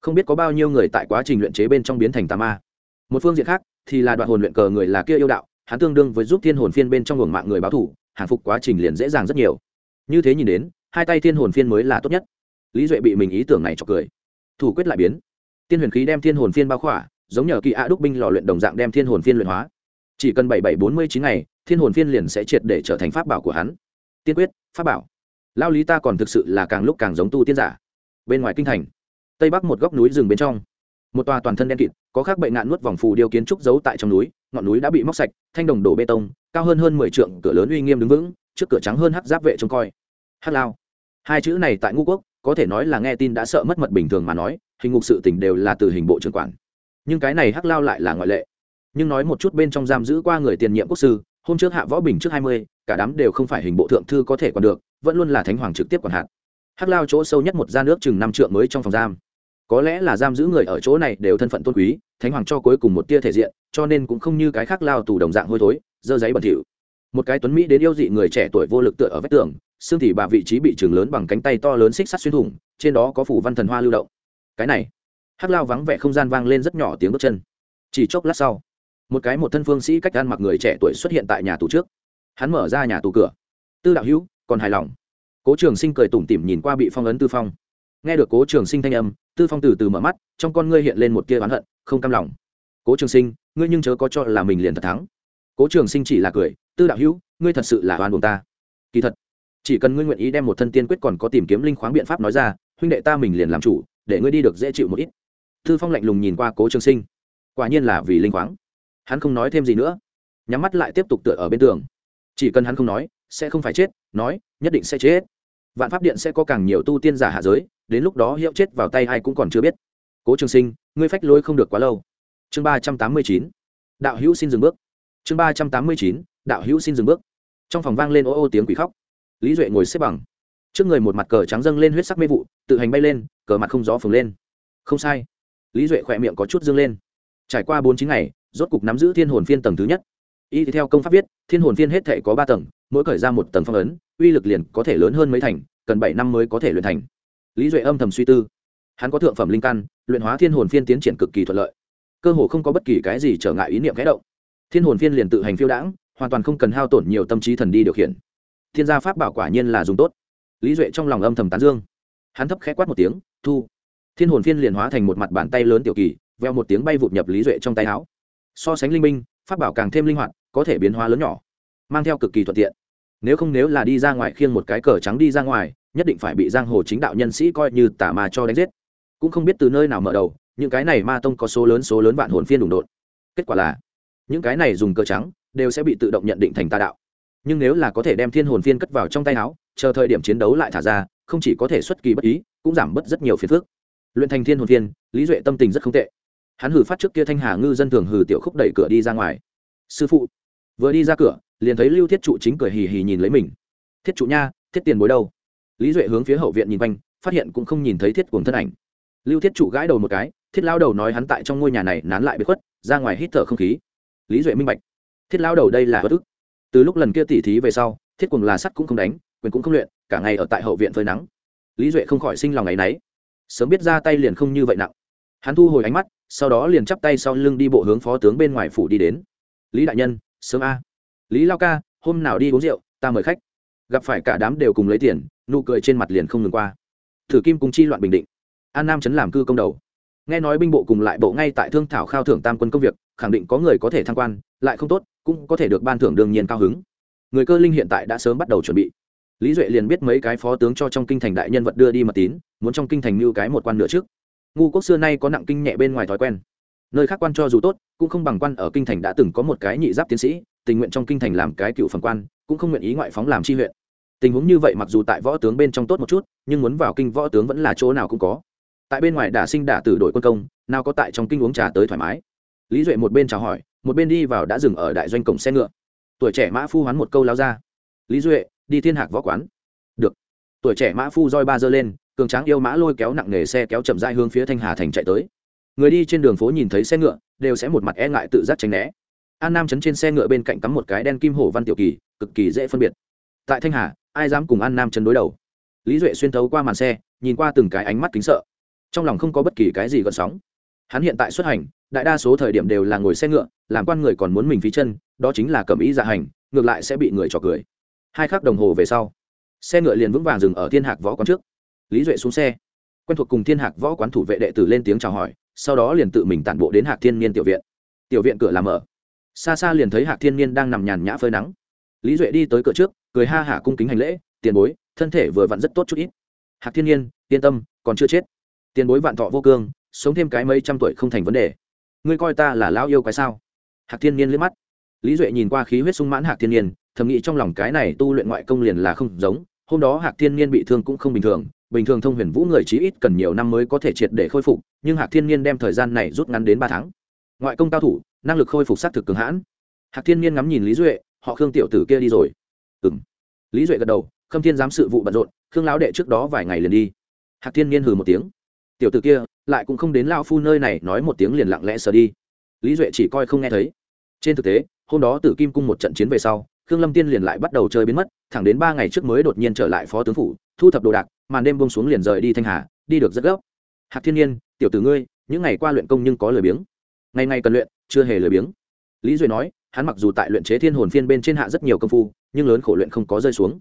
Không biết có bao nhiêu người tại quá trình luyện chế bên trong biến thành tà ma. Một phương diện khác thì là đoạn hồn luyện cờ người là kia yêu đạo, hắn tương đương với giúp thiên hồn phiên bên trong luồng mạng người báo thủ hàng phục quá trình liền dễ dàng rất nhiều. Như thế nhìn đến, hai tay thiên hồn phiên mới là tốt nhất. Lý duệ bị mình ý tưởng này cho cười. Thủ quyết lại biến. Tiên huyền khí đem thiên hồn phiên bao khỏa giống nhờ kỳ a đúc binh lò luyện đồng dạng đem thiên hồn phiên luyện hóa. Chỉ cần bảy bảy bốn mươi chín ngày, thiên hồn phiên liền sẽ triệt để trở thành pháp bảo của hắn. Tiên quyết, pháp bảo. Lao lý ta còn thực sự là càng lúc càng giống tu tiên giả. Bên ngoài kinh thành, tây bắc một góc núi rừng bên trong, một tòa toàn thân đen kịt, có khác bệnh ngạn nuốt vòng phù điêu kiến trúc giấu tại trong núi, ngọn núi đã bị móc sạch, thanh đồng đổ bê tông, cao hơn hơn mười trượng, cửa lớn uy nghiêm đứng vững, trước cửa trắng hơn hắc giáp vệ trông coi. Hắc lao. Hai chữ này tại ngũ quốc, có thể nói là nghe tin đã sợ mất mật bình thường mà nói, hình ngục sự tỉnh đều là từ hình bộ trưởng quản nhưng cái này hắc lao lại là ngoại lệ. Nhưng nói một chút bên trong giam giữ qua người tiền nhiệm quốc sư, hôm trước hạ võ bình trước hai mươi, cả đám đều không phải hình bộ thượng thư có thể còn được, vẫn luôn là thánh hoàng trực tiếp quản hạt. Hắc lao chỗ sâu nhất một gian nước chừng năm trượng mới trong phòng giam. Có lẽ là giam giữ người ở chỗ này đều thân phận tôn quý, thánh hoàng cho cuối cùng một tia thể diện, cho nên cũng không như cái khác lao tù đồng dạng hôi thối, dơ giấy bẩn thỉu. Một cái tuấn mỹ đến yêu dị người trẻ tuổi vô lực tựa ở vách tường, xương thì bà vị trí bị trường lớn bằng cánh tay to lớn xích sắt xuyên thủng, trên đó có phủ văn thần hoa lưu động. Cái này hát lao vắng vẻ không gian vang lên rất nhỏ tiếng bước chân. Chỉ chốc lát sau, một cái một thân phương sĩ cách ăn mặc người trẻ tuổi xuất hiện tại nhà tù trước. Hắn mở ra nhà tù cửa. Tư đạo hữu, còn hài lòng. Cố trường sinh cười tủm tỉm nhìn qua bị phong ấn tư phong. Nghe được cố trường sinh thanh âm, tư phong từ từ mở mắt, trong con ngươi hiện lên một tia oán hận, không cam lòng. Cố trường sinh, ngươi nhưng chớ có cho là mình liền thật thắng. Cố trường sinh chỉ là cười, tư đạo hữu, ngươi thật sự là oan buồn ta. Kỳ thật, chỉ cần ngươi nguyện ý đem một thân tiên quyết còn có tìm kiếm linh khoáng biện pháp nói ra, huynh đệ ta mình liền làm chủ, để ngươi đi được dễ chịu một ít. Thư phong lạnh lùng nhìn qua cố trường sinh. Quả nhiên là vì linh khoáng. Hắn không nói thêm gì nữa. Nhắm mắt lại tiếp tục tựa ở bên tường. Chỉ cần hắn không nói, sẽ không phải chết, nói, nhất định sẽ chết. Vạn pháp điện sẽ có càng nhiều tu tiên giả hạ giới, đến lúc đó hiệu chết vào tay ai cũng còn chưa biết. Cố trường sinh, ngươi phách lối không được quá lâu. Chương ba trăm tám mươi chín. Đạo hữu xin dừng bước. Chương ba trăm tám mươi chín. Đạo hữu xin dừng bước. Trong phòng vang lên ô ô tiếng quỷ khóc. Lý duệ ngồi xếp bằng. Trước người một mặt cờ trắng dâng lên huyết sắc mê vụ, tự hành bay lên, cờ mặt không gió phừng lên. Không sai lý duệ khỏe miệng có chút dâng lên. Trải qua bốn chín ngày, rốt cục nắm giữ thiên hồn phiên tầng thứ nhất. Y theo công pháp viết, thiên hồn phiên hết thể có ba tầng, mỗi khởi ra một tầng phong ấn, uy lực liền có thể lớn hơn mấy thành, cần bảy năm mới có thể luyện thành. Lý duệ âm thầm suy tư. Hắn có thượng phẩm linh căn, luyện hóa thiên hồn phiên tiến triển cực kỳ thuận lợi. Cơ hồ không có bất kỳ cái gì trở ngại ý niệm kẽ động. Thiên hồn phiên liền tự hành phiêu đãng, hoàn toàn không cần hao tổn nhiều tâm trí thần đi điều khiển. Thiên gia pháp bảo quả nhiên là dùng tốt. Lý duệ trong lòng âm thầm tán dương. Hắn thấp khẽ quát một tiếng, thu thiên hồn phiên liền hóa thành một mặt bàn tay lớn tiểu kỳ, veo một tiếng bay vụt nhập lý duệ trong tay áo. So sánh linh minh, pháp bảo càng thêm linh hoạt, có thể biến hóa lớn nhỏ, mang theo cực kỳ thuận tiện. Nếu không nếu là đi ra ngoài khiêng một cái cờ trắng đi ra ngoài, nhất định phải bị giang hồ chính đạo nhân sĩ coi như tả ma cho đánh giết. Cũng không biết từ nơi nào mở đầu, những cái này ma tông có số lớn số lớn vạn hồn phiên đụng đột kết quả là, những cái này dùng cờ trắng, đều sẽ bị tự động nhận định thành tà đạo. Nhưng nếu là có thể đem thiên hồn phiên cất vào trong tay áo, chờ thời điểm chiến đấu lại thả ra, không chỉ có thể xuất kỳ bất ý, cũng giảm bớt rất nhiều phiền phức luyện thành thiên hồn thiên, lý duệ tâm tình rất không tệ. Hắn hử phát trước kia thanh hà ngư dân thường hử tiểu khúc đẩy cửa đi ra ngoài. Sư phụ. Vừa đi ra cửa, liền thấy lưu thiết trụ chính cười hì hì nhìn lấy mình. Thiết trụ nha, thiết tiền bối đâu? Lý duệ hướng phía hậu viện nhìn quanh, phát hiện cũng không nhìn thấy thiết cuồng thân ảnh. Lưu thiết trụ gãi đầu một cái, thiết lao đầu nói hắn tại trong ngôi nhà này nán lại bế khuất, ra ngoài hít thở không khí. Lý duệ minh bạch. Thiết lao đầu đây là bất ức. Từ lúc lần kia tỉ thí về sau, thiết cuồng là sắt cũng không đánh, quyền cũng không luyện, cả ngày ở tại hậu viện phơi nắng. Lý duệ không khỏi sinh lòng ngày náy sớm biết ra tay liền không như vậy nặng. Hắn thu hồi ánh mắt, sau đó liền chắp tay sau lưng đi bộ hướng phó tướng bên ngoài phủ đi đến. Lý đại nhân, sớm a. Lý lao ca, hôm nào đi uống rượu, ta mời khách. Gặp phải cả đám đều cùng lấy tiền, nụ cười trên mặt liền không ngừng qua. Thử kim cùng chi loạn bình định. An nam chấn làm cư công đầu. Nghe nói binh bộ cùng lại bộ ngay tại thương thảo khao thưởng tam quân công việc, khẳng định có người có thể thăng quan, lại không tốt, cũng có thể được ban thưởng đương nhiên cao hứng. Người cơ linh hiện tại đã sớm bắt đầu chuẩn bị lý duệ liền biết mấy cái phó tướng cho trong kinh thành đại nhân vật đưa đi mật tín, muốn trong kinh thành mưu cái một quan nữa trước. Ngu quốc xưa nay có nặng kinh nhẹ bên ngoài thói quen. Nơi khác quan cho dù tốt, cũng không bằng quan ở kinh thành đã từng có một cái nhị giáp tiến sĩ, tình nguyện trong kinh thành làm cái cựu phần quan, cũng không nguyện ý ngoại phóng làm chi huyện. Tình huống như vậy mặc dù tại võ tướng bên trong tốt một chút, nhưng muốn vào kinh võ tướng vẫn là chỗ nào cũng có. Tại bên ngoài đả sinh đả tử đội quân công, nào có tại trong kinh uống trà tới thoải mái. Lý duệ một bên chào hỏi, một bên đi vào đã dừng ở đại doanh cổng xe ngựa. Tuổi trẻ mã phu hoán một câu lao ra. Lý duệ đi thiên hạc võ quán. Được. Tuổi trẻ mã phu roi ba dơ lên, cường tráng yêu mã lôi kéo nặng nghề xe kéo chậm dai hướng phía thanh hà thành chạy tới. Người đi trên đường phố nhìn thấy xe ngựa, đều sẽ một mặt e ngại tự giác tránh né. An nam chấn trên xe ngựa bên cạnh cắm một cái đen kim hổ văn tiểu kỳ, cực kỳ dễ phân biệt. Tại thanh hà, ai dám cùng an nam chấn đối đầu? Lý duệ xuyên thấu qua màn xe, nhìn qua từng cái ánh mắt kính sợ. Trong lòng không có bất kỳ cái gì gợn sóng. Hắn hiện tại xuất hành, đại đa số thời điểm đều là ngồi xe ngựa, làm quan người còn muốn mình phí chân, đó chính là cầm ý dạ hành, ngược lại sẽ bị người trò cười hai khắc đồng hồ về sau, xe ngựa liền vững vàng dừng ở thiên hạc võ quán trước. Lý duệ xuống xe, quen thuộc cùng thiên hạc võ quán thủ vệ đệ tử lên tiếng chào hỏi, sau đó liền tự mình tản bộ đến hạc thiên niên tiểu viện. Tiểu viện cửa làm mở. Xa xa liền thấy hạc thiên niên đang nằm nhàn nhã phơi nắng. Lý duệ đi tới cửa trước, cười ha hả cung kính hành lễ, tiền bối, thân thể vừa vặn rất tốt chút ít. Hạc thiên niên, yên tâm, còn chưa chết. Tiền bối vạn thọ vô cương, sống thêm cái mấy trăm tuổi không thành vấn đề. Ngươi coi ta là lão yêu cái sao? Hạc thiên niên liếc mắt. Lý duệ nhìn qua khí huyết sung mãn hạc thiên niên thầm nghĩ trong lòng cái này tu luyện ngoại công liền là không giống. Hôm đó hạc thiên niên bị thương cũng không bình thường. Bình thường thông huyền vũ người chí ít cần nhiều năm mới có thể triệt để khôi phục, nhưng hạc thiên niên đem thời gian này rút ngắn đến ba tháng. Ngoại công cao thủ, năng lực khôi phục s á t thực cường hãn. Hạc thiên niên ngắm nhìn lý duệ, họ khương tiểu tử kia đi rồi. Ừ m lý duệ gật đầu, khâm thiên giám sự vụ bận rộn, khương lão đệ trước đó vài ngày liền đi. Hạc thiên niên hừ một tiếng, tiểu tử kia, lại cũng không đến lao phu nơi này, nói một tiếng liền lặng lẽ sờ đi. Lý duệ chỉ coi không nghe thấy. Trên thực tế, hôm đó tử kim cung một trận chiến về sau khương lâm tiên liền lại bắt đầu chơi biến mất, thẳng đến ba ngày trước mới đột nhiên trở lại phó tướng phủ, thu thập đồ đạc, màn đêm bông xuống liền rời đi thanh hà, đi được rất gấp. Hạc thiên nhiên, tiểu tử ngươi, những ngày qua luyện công nhưng có lời biếng. Ngày ngày cần luyện, chưa hề lời biếng. Lý duy nói, hắn mặc dù tại luyện chế thiên hồn phiên bên trên hạ rất nhiều công phu, nhưng lớn khổ luyện không có rơi xuống.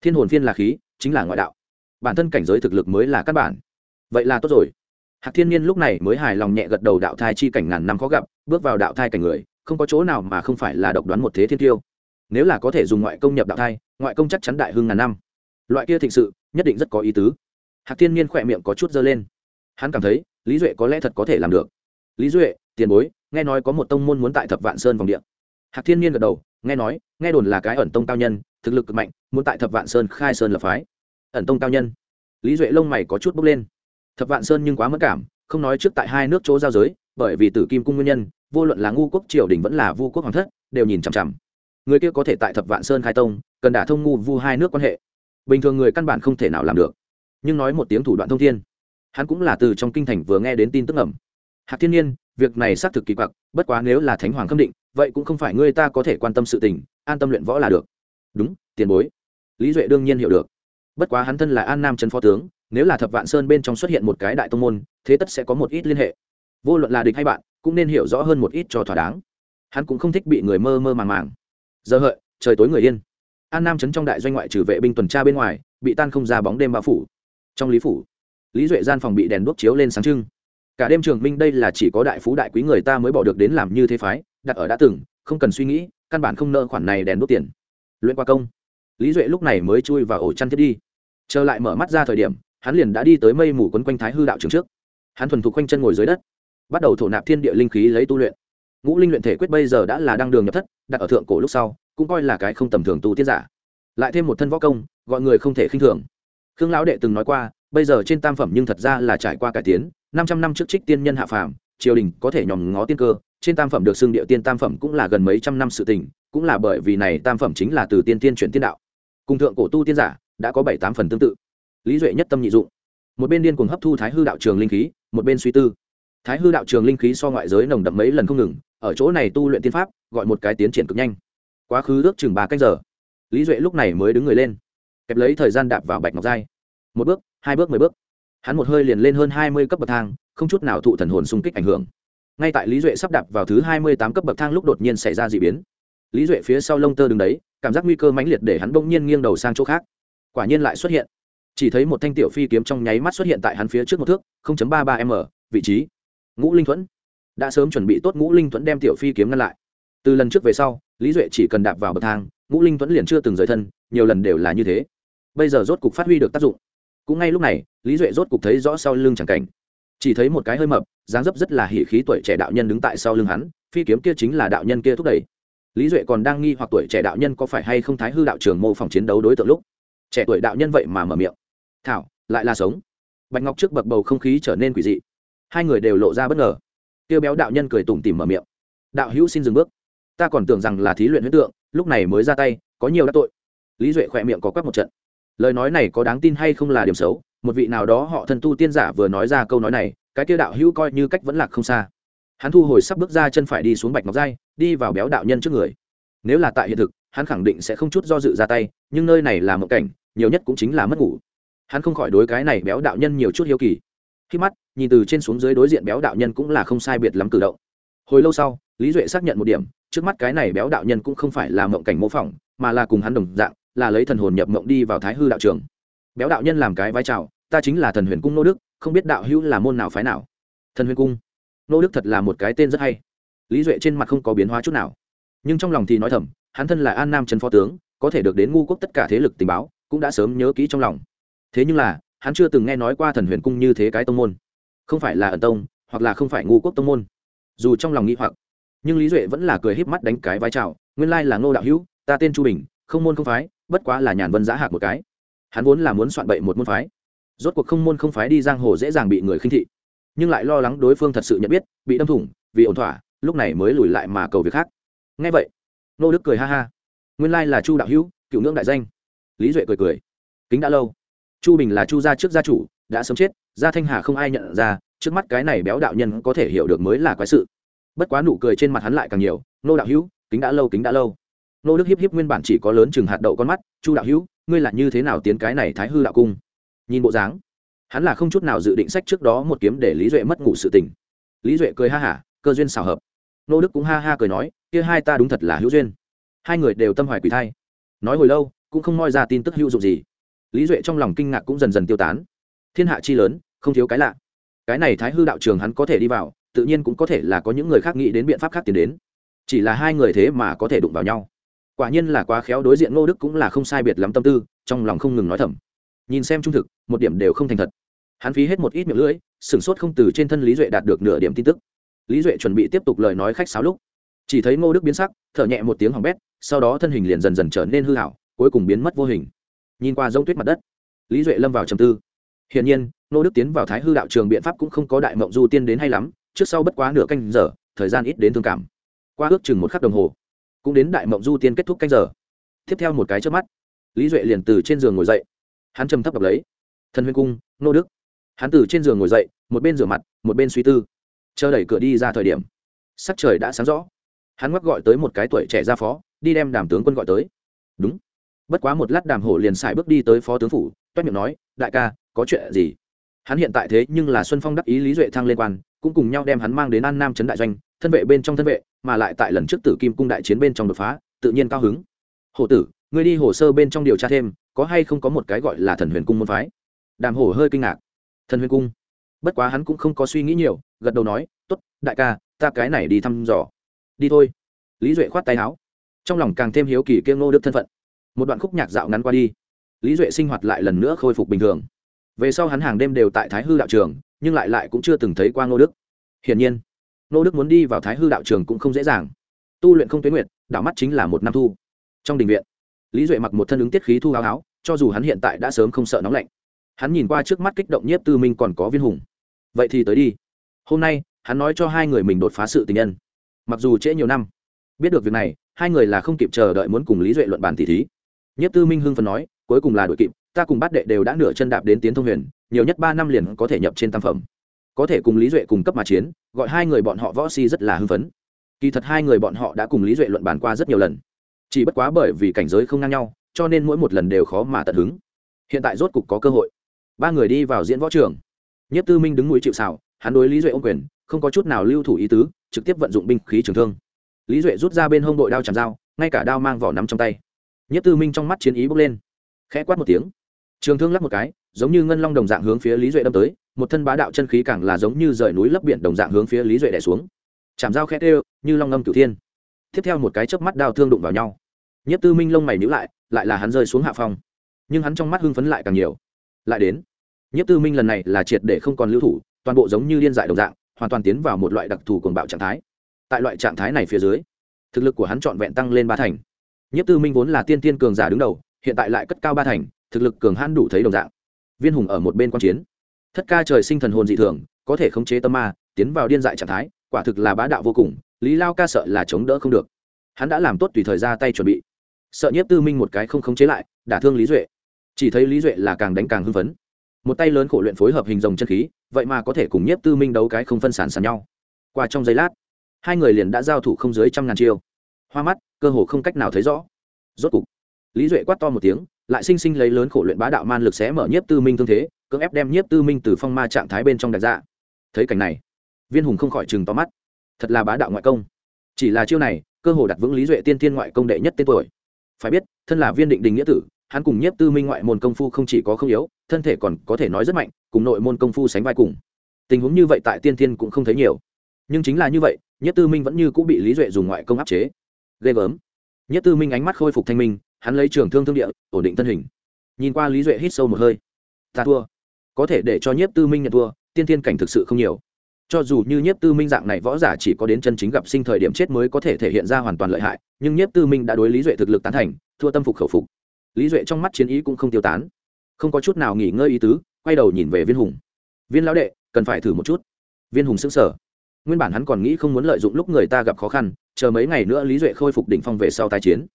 Thiên hồn phiên là khí, chính là ngoại đạo. Bản thân cảnh giới thực lực mới là căn bản. Vậy là tốt rồi. Hạc thiên nhiên lúc này mới hài lòng nhẹ gật đầu đạo thai chi cảnh ngàn năm khó gặp, bước vào đạo thai cảnh người, không có chỗ nào mà không phải là độc đoán một thế thiên tiêu nếu là có thể dùng ngoại công nhập đạo thai, ngoại công chắc chắn đại hưng ngàn năm. Loại kia thịnh sự, nhất định rất có ý tứ. Hạc thiên nhiên khỏe miệng có chút dơ lên. Hắn cảm thấy, lý duệ có lẽ thật có thể làm được. Lý duệ, tiền bối, nghe nói có một tông môn muốn tại thập vạn sơn vòng điện hạc thiên nhiên gật đầu, nghe nói, nghe đồn là cái ẩn tông cao nhân, thực lực cực mạnh, muốn tại thập vạn sơn khai sơn lập phái. Ẩn tông cao nhân. Lý duệ lông mày có chút bốc lên. Thập vạn sơn nhưng quá mất cảm, không nói trước tại hai nước chỗ giao giới, bởi vì tử kim cung nguyên nhân, vô luận là ngu quốc triều đình vẫn là vu quốc hoàng thất, đều nhìn chằm chằm người kia có thể tại thập vạn sơn khai tông, cần đả thông ngu vu hai nước quan hệ. Bình thường người căn bản không thể nào làm được. Nhưng nói một tiếng thủ đoạn thông thiên. Hắn cũng là từ trong kinh thành vừa nghe đến tin tức ẩm hạc thiên nhiên, việc này xác thực kỳ quặc, bất quá nếu là thánh hoàng khâm định, vậy cũng không phải ngươi ta có thể quan tâm sự tình, an tâm luyện võ là được. Đúng, tiền bối. Lý duệ đương nhiên hiểu được. Bất quá hắn thân là an nam trần phó tướng, nếu là thập vạn sơn bên trong xuất hiện một cái đại tông môn, thế tất sẽ có một ít liên hệ. Vô luận là địch hay bạn, cũng nên hiểu rõ hơn một ít cho thỏa đáng. Hắn cũng không thích bị người mơ mơ màng màng giờ hợi, trời tối người yên. An nam trấn trong đại doanh ngoại trừ vệ binh tuần tra bên ngoài, bị tan không ra bóng đêm bao phủ. Trong lý phủ, lý duệ gian phòng bị đèn đuốc chiếu lên sáng trưng. Cả đêm trường minh đây là chỉ có đại phú đại quý người ta mới bỏ được đến làm như thế phái, đặt ở đã từng, không cần suy nghĩ, căn bản không nợ khoản này đèn đốt tiền. Luyện qua công. Lý duệ lúc này mới chui vào ổ chăn thiết đi. Trở lại mở mắt ra thời điểm, hắn liền đã đi tới mây mù quấn quanh thái hư đạo trường trước. Hắn thuần thục quanh chân ngồi dưới đất, bắt đầu thổ nạp thiên địa linh khí lấy tu luyện ngũ linh luyện thể quyết bây giờ đã là đăng đường nhập thất, đặt ở thượng cổ lúc sau, cũng coi là cái không tầm thường tu tiên giả. Lại thêm một thân võ công, gọi người không thể khinh thường. Khương lão đệ từng nói qua, bây giờ trên tam phẩm nhưng thật ra là trải qua cải tiến, năm trăm năm trước trích tiên nhân hạ phàm, triều đình có thể nhòm ngó tiên cơ, trên tam phẩm được xưng địa tiên tam phẩm cũng là gần mấy trăm năm sự tình, cũng là bởi vì này tam phẩm chính là từ tiên tiên chuyển tiên đạo. Cùng thượng cổ tu tiên giả, đã có bảy tám phần tương tự. Lý duệ nhất tâm nhị dụng. Một bên điên cuồng hấp thu thái hư đạo trường linh khí, một bên suy tư. Thái hư đạo trường linh khí so ngoại giới nồng đậm mấy lần không ngừng ở chỗ này tu luyện tiên pháp, gọi một cái tiến triển cực nhanh. Quá khứ ước chừng ba canh giờ. Lý duệ lúc này mới đứng người lên, kẹp lấy thời gian đạp vào bạch ngọc giai. Một bước, hai bước, mười bước. Hắn một hơi liền lên hơn hai mươi cấp bậc thang, không chút nào thụ thần hồn xung kích ảnh hưởng. Ngay tại lý duệ sắp đạp vào thứ hai mươi tám cấp bậc thang lúc đột nhiên xảy ra d ị biến. Lý duệ phía sau lông tơ đứng đấy, cảm giác nguy cơ mãnh liệt để hắn bỗng nhiên nghiêng đầu sang chỗ khác. Quả nhiên lại xuất hiện. Chỉ thấy một thanh tiểu phi kiếm trong nháy mắt xuất hiện tại hắn phía trước một thước ba ba m, vị trí. Ngũ linh thuẫn đã sớm chuẩn bị tốt ngũ linh thuẫn đem tiểu phi kiếm ngăn lại. Từ lần trước về sau, lý duệ chỉ cần đạp vào bậc thang, ngũ linh thuẫn liền chưa từng rời thân, nhiều lần đều là như thế. Bây giờ rốt cục phát huy được tác dụng. Cũng ngay lúc này, lý duệ rốt cục thấy rõ sau lưng chẳng cảnh. Chỉ thấy một cái hơi mập, dáng dấp rất là hỉ khí tuổi trẻ đạo nhân đứng tại sau lưng hắn, phi kiếm kia chính là đạo nhân kia thúc đẩy. Lý duệ còn đang nghi hoặc tuổi trẻ đạo nhân có phải hay không thái hư đạo trường mô phỏng chiến đấu đối tượng lúc. Trẻ tuổi đạo nhân vậy mà mở miệng. Thảo, lại là sống. Bạch ngọc trước bậc bầu không khí trở nên quỷ dị. Hai người đều lộ ra bất ngờ tiêu béo đạo nhân cười tủm tỉm mở miệng. Đạo hữu xin dừng bước. Ta còn tưởng rằng là thí luyện huyết tượng, lúc này mới ra tay, có nhiều đã tội. Lý duệ khỏe miệng có quắc một trận. Lời nói này có đáng tin hay không là điểm xấu, một vị nào đó họ thân tu tiên giả vừa nói ra câu nói này, cái kia đạo hữu coi như cách vẫn lạc không xa. Hắn thu hồi sắp bước ra chân phải đi xuống bạch ngọc giai, đi vào béo đạo nhân trước người. Nếu là tại hiện thực, hắn khẳng định sẽ không chút do dự ra tay, nhưng nơi này là một cảnh, nhiều nhất cũng chính là mất ngủ. Hắn không khỏi đối cái này béo đạo nhân nhiều chút hiếu kỳ khi mắt, nhìn từ trên xuống dưới đối diện béo đạo nhân cũng là không sai biệt lắm cử động. Hồi lâu sau, lý duệ xác nhận một điểm, trước mắt cái này béo đạo nhân cũng không phải là mộng cảnh mô phỏng, mà là cùng hắn đồng dạng, là lấy thần hồn nhập mộng đi vào thái hư đạo trường. Béo đạo nhân làm cái vai trào, ta chính là thần huyền cung nô đức, không biết đạo hữu là môn nào phái nào. Thần huyền cung? Nô đức thật là một cái tên rất hay. Lý duệ trên mặt không có biến hóa chút nào. Nhưng trong lòng thì nói thầm, hắn thân là an nam trần phó tướng, có thể được đến ngu quốc tất cả thế lực tình báo, cũng đã sớm nhớ kỹ trong lòng. Thế nhưng là hắn chưa từng nghe nói qua thần huyền cung như thế cái tông môn. Không phải là ẩn tông, hoặc là không phải ngu quốc tông môn. Dù trong lòng nghĩ hoặc, nhưng lý duệ vẫn là cười híp mắt đánh cái vai trào nguyên lai là ngô đạo hữu, ta tên chu bình, không môn không phái, bất quá là nhàn vân giã hạc một cái. Hắn vốn là muốn soạn bậy một môn phái. Rốt cuộc không môn không phái đi giang hồ dễ dàng bị người khinh thị. Nhưng lại lo lắng đối phương thật sự nhận biết, bị đâm thủng, vì ổn thỏa, lúc này mới lùi lại mà cầu việc khác. Ngay vậy nô đức cười ha ha. Nguyên lai là chu đạo hữu, cựu ngưỡng đại danh. Lý duệ cười cười. Kính đã lâu chu bình là chu gia trước gia chủ, đã sớm chết, gia thanh hà không ai nhận ra, trước mắt cái này béo đạo nhân có thể hiểu được mới là quái sự. Bất quá nụ cười trên mặt hắn lại càng nhiều, nô đạo hữu, kính đã lâu, kính đã lâu. Nô đức hiếp hiếp nguyên bản chỉ có lớn chừng hạt đậu con mắt, chu đạo hữu, ngươi là như thế nào tiến cái này thái hư đạo cung? Nhìn bộ dáng, hắn là không chút nào dự định sách trước đó một kiếm để lý duệ mất ngủ sự tình. Lý duệ cười ha hả, cơ duyên xào hợp. Nô đức cũng ha ha cười nói, kia hai ta đúng thật là hữu duyên. Hai người đều tâm hoài quỷ thai. Nói hồi lâu, cũng không moi ra tin tức hữu dụng gì lý duệ trong lòng kinh ngạc cũng dần dần tiêu tán. Thiên hạ chi lớn, không thiếu cái lạ. Cái này thái hư đạo trường hắn có thể đi vào, tự nhiên cũng có thể là có những người khác nghĩ đến biện pháp khác tiến đến. Chỉ là hai người thế mà có thể đụng vào nhau. Quả nhiên là quá khéo đối diện ngô đức cũng là không sai biệt lắm tâm tư, trong lòng không ngừng nói thầm. Nhìn xem trung thực, một điểm đều không thành thật. Hắn phí hết một ít miệng lưỡi, sửng sốt không từ trên thân lý duệ đạt được nửa điểm tin tức. Lý duệ chuẩn bị tiếp tục lời nói khách sáo lúc, chỉ thấy ngô đức biến sắc, thở nhẹ một tiếng hỏng bét, sau đó thân hình liền dần dần trở nên hư hảo, cuối cùng biến mất vô hình nhìn qua giống tuyết mặt đất. Lý duệ lâm vào trầm tư. Hiển nhiên, Nô đức tiến vào thái hư đạo trường biện pháp cũng không có đại mộng du tiên đến hay lắm, trước sau bất quá nửa canh giờ, thời gian ít đến thương cảm. Qua ước chừng một khắc đồng hồ, cũng đến đại mộng du tiên kết thúc canh giờ. Tiếp theo một cái trước mắt, lý duệ liền từ trên giường ngồi dậy. Hắn trầm thấp đọc lấy. Thần huyên cung, nô đức. Hắn từ trên giường ngồi dậy, một bên rửa mặt, một bên suy tư. Chờ đẩy cửa đi ra thời điểm, sắc trời đã sáng rõ. Hắn ngoắc gọi tới một cái tuổi trẻ ra phó, đi đem đàm tướng quân gọi tới. Đúng bất quá một lát đàm hổ liền xài bước đi tới phó tướng phủ, toét miệng nói, đại ca, có chuyện gì? Hắn hiện tại thế nhưng là xuân phong đắc ý lý duệ thăng lên quan, cũng cùng nhau đem hắn mang đến an nam trấn đại doanh, thân vệ bên trong thân vệ, mà lại tại lần trước tử kim cung đại chiến bên trong đột phá, tự nhiên cao hứng. Hổ tử, ngươi đi hồ sơ bên trong điều tra thêm, có hay không có một cái gọi là thần huyền cung môn phái? Đàm hổ hơi kinh ngạc. Thần huyền cung? Bất quá hắn cũng không có suy nghĩ nhiều, gật đầu nói t ố t đại ca, ta cái này đi thăm dò. Đi thôi. Lý duệ khoát tay áo. Trong lòng càng thêm hiếu kỳ kiêng nô đức thân phận một đoạn khúc nhạc dạo ngắn qua đi. Lý duệ sinh hoạt lại lần nữa khôi phục bình thường. Về sau hắn hàng đêm đều tại thái hư đạo trường nhưng lại lại cũng chưa từng thấy qua ngô đức. Hiển nhiên ngô đức muốn đi vào thái hư đạo trường cũng không dễ dàng. Tu luyện không tuyến nguyện, đạo mắt chính là một năm thu. Trong đình viện lý duệ mặc một thân ứng tiết khí thu áo áo cho dù hắn hiện tại đã sớm không sợ nóng lạnh. Hắn nhìn qua trước mắt kích động nhiếp tư minh còn có viên hùng. Vậy thì tới đi. Hôm nay hắn nói cho hai người mình đột phá sự tình nhân. Mặc dù trễ nhiều năm biết được việc này hai người là không kịp chờ đợi muốn cùng lý duệ luận bàn tỷ thí nhiếp tư minh hưng phần nói, cuối cùng là đội kịp, ta cùng bát đệ đều đã nửa chân đạp đến tiến thông huyền, nhiều nhất ba năm liền có thể nhập trên tam phẩm. Có thể cùng lý duệ cùng cấp mà chiến, gọi hai người bọn họ võ si rất là hưng phấn. Kỳ thật hai người bọn họ đã cùng lý duệ luận bàn qua rất nhiều lần. Chỉ bất quá bởi vì cảnh giới không ngang nhau, cho nên mỗi một lần đều khó mà tận hứng. Hiện tại rốt cục có cơ hội. Ba người đi vào diễn võ trường. Nhất tư minh đứng núi chịu xào hắn đối lý duệ ô quyền, không có chút nào lưu thủ ý tứ, trực tiếp vận dụng binh khí trường thương. Lý duệ rút ra bên hông đội đao chạm dao, ngay cả đao mang vỏ nắm trong tay nhất tư minh trong mắt chiến ý bốc lên. Khẽ quát một tiếng. Trường thương lắp một cái, giống như ngân long đồng dạng hướng phía lý duệ đâm tới, một thân bá đạo chân khí càng là giống như rời núi lấp biển đồng dạng hướng phía lý duệ đẻ xuống. Chạm dao khẽ tê như long ngâm cửu thiên. Tiếp theo một cái chớp mắt đao thương đụng vào nhau. Nhất tư minh lông mày nhữ lại lại là hắn rơi xuống hạ phong. Nhưng hắn trong mắt hưng phấn lại càng nhiều. Lại đến. Nhất tư minh lần này là triệt để không còn lưu thủ, toàn bộ giống như điên dại đồng dạng, hoàn toàn tiến vào một loại đặc thù cuồng bạo trạng thái. Tại loại trạng thái này phía dưới, thực lực của hắn trọn vẹn tăng lên ba thành nhất tư minh vốn là tiên tiên cường giả đứng đầu, hiện tại lại cất cao ba thành, thực lực cường hãn đủ thấy đồng dạng. Viên hùng ở một bên quan chiến. Thất ca trời sinh thần hồn dị thường, có thể khống chế tâm ma, tiến vào điên dại trạng thái, quả thực là bá đạo vô cùng, lý lao ca sợ là chống đỡ không được. Hắn đã làm tốt tùy thời ra tay chuẩn bị. Sợ nhiếp tư minh một cái không khống chế lại, đả thương lý duệ. Chỉ thấy lý duệ là càng đánh càng hưng phấn. Một tay lớn khổ luyện phối hợp hình dòng chân khí, vậy mà có thể cùng nhiếp tư minh đấu cái không phân sản sàn nhau. Qua trong giây lát, hai người liền đã giao thủ không dưới trăm ngàn chiêu hoa mắt, cơ hồ không cách nào thấy rõ. Rốt cục, lý duệ quát to một tiếng, lại sinh sinh lấy lớn khổ luyện bá đạo man lực xé mở nhiếp tư minh thương thế, cưỡng ép đem nhiếp tư minh từ phong ma trạng thái bên trong đặt ra. thấy cảnh này, viên hùng không khỏi chừng to mắt. Thật là bá đạo ngoại công. Chỉ là chiêu này, cơ hồ đặt vững lý duệ tiên tiên ngoại công đệ nhất tên tuổi. Phải biết, thân là viên định đình nghĩa tử, hắn cùng nhiếp tư minh ngoại môn công phu không chỉ có không yếu, thân thể còn có thể nói rất mạnh, cùng nội môn công phu sánh vai cùng. Tình huống như vậy tại tiên tiên cũng không thấy nhiều. Nhưng chính là như vậy, nhiếp tư minh vẫn như cũng bị lý duệ dùng ngoại công áp chế ghê gớm. Nhất tư minh ánh mắt khôi phục thanh minh, hắn lấy trường thương thương địa, ổn định thân hình. Nhìn qua lý duệ hít sâu một hơi. Ta thua. Có thể để cho nhiếp tư minh nhận thua, tiên tiên cảnh thực sự không nhiều. Cho dù như nhiếp tư minh dạng này võ giả chỉ có đến chân chính gặp sinh thời điểm chết mới có thể thể hiện ra hoàn toàn lợi hại, nhưng nhiếp tư minh đã đối lý duệ thực lực tán thành, thua tâm phục khẩu phục. Lý duệ trong mắt chiến ý cũng không tiêu tán. Không có chút nào nghỉ ngơi ý tứ, quay đầu nhìn về viên hùng. Viên lão đệ, cần phải thử một chút. Viên hùng xứng sở nguyên bản hắn còn nghĩ không muốn lợi dụng lúc người ta gặp khó khăn, chờ mấy ngày nữa lý duệ khôi phục đỉnh phong về sau tai chiến.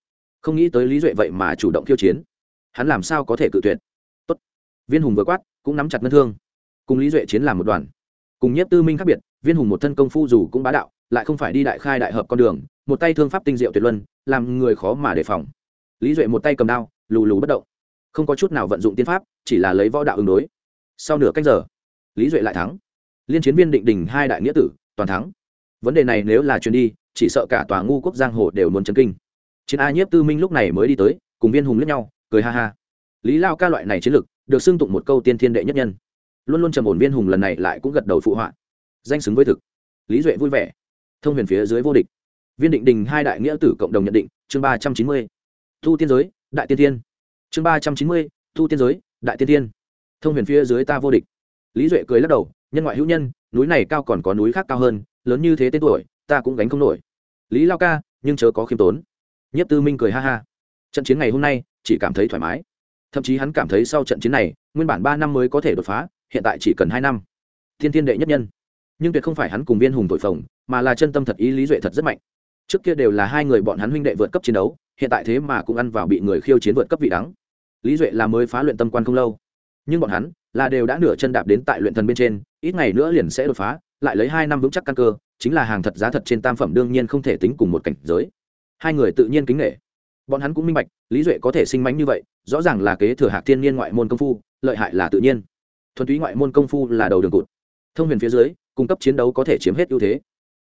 Không nghĩ tới lý duệ vậy mà chủ động khiêu chiến. Hắn làm sao có thể cự tuyệt? Tốt. viên hùng vừa quát, cũng nắm chặt ngân thương. Cùng lý duệ chiến làm một đoàn. Cùng nhất tư minh khác biệt, viên hùng một thân công phu dù cũng bá đạo, lại không phải đi đại khai đại hợp con đường, một tay thương pháp tinh diệu tuyệt luân, làm người khó mà đề phòng. Lý duệ một tay cầm đao, lù lù bất động. Không có chút nào vận dụng tiên pháp, chỉ là lấy võ đạo ứng đối. Sau nửa cách giờ, lý duệ lại thắng. Liên chiến viên định đình hai đại nghĩa tử toàn thắng. Vấn đề này nếu là chuyến đi, chỉ sợ cả tòa ngu quốc giang hồ đều muốn chấn kinh. Chiến a nhiếp tư minh lúc này mới đi tới, cùng viên hùng lướt nhau, cười ha ha. Lý lao ca loại này chiến lực, được xưng tụng một câu tiên thiên đệ nhất nhân. Luôn luôn trầm ổn viên hùng lần này lại cũng gật đầu phụ họa. Danh xứng với thực. Lý duệ vui vẻ. Thông huyền phía dưới vô địch. Viên định đình hai đại nghĩa tử cộng đồng nhận định, chương ba trăm chín mươi. Thu tiên giới, đại tiên thiên. Chương ba trăm chín mươi, thu tiên giới, đại tiên thiên. Thông huyền phía dưới ta vô địch. Lý duệ cười lắc đầu, nhân ngoại hữu nhân núi này cao còn có núi khác cao hơn, lớn như thế tên tuổi, ta cũng gánh không nổi. Lý lao ca, nhưng chớ có khiêm tốn. Nhất tư minh cười ha ha. Trận chiến ngày hôm nay, chỉ cảm thấy thoải mái. Thậm chí hắn cảm thấy sau trận chiến này, nguyên bản ba năm mới có thể đột phá, hiện tại chỉ cần hai năm. Thiên thiên đệ nhất nhân. Nhưng tuyệt không phải hắn cùng viên hùng tội phồng, mà là chân tâm thật ý lý duệ thật rất mạnh. Trước kia đều là hai người bọn hắn huynh đệ vượt cấp chiến đấu, hiện tại thế mà cũng ăn vào bị người khiêu chiến vượt cấp vị đắng. Lý duệ là mới phá luyện tâm quan không lâu. Nhưng bọn hắn là đều đã nửa chân đạp đến tại luyện thần bên trên, ít ngày nữa liền sẽ đột phá, lại lấy hai năm vững chắc căn cơ, chính là hàng thật giá thật trên tam phẩm đương nhiên không thể tính cùng một cảnh giới. Hai người tự nhiên kính nghệ bọn hắn cũng minh bạch, lý duệ có thể sinh mánh như vậy, rõ ràng là kế thừa hạc thiên nhiên ngoại môn công phu, lợi hại là tự nhiên. Thuần túy ngoại môn công phu là đầu đường cụt. Thông huyền phía dưới, cung cấp chiến đấu có thể chiếm hết ưu thế.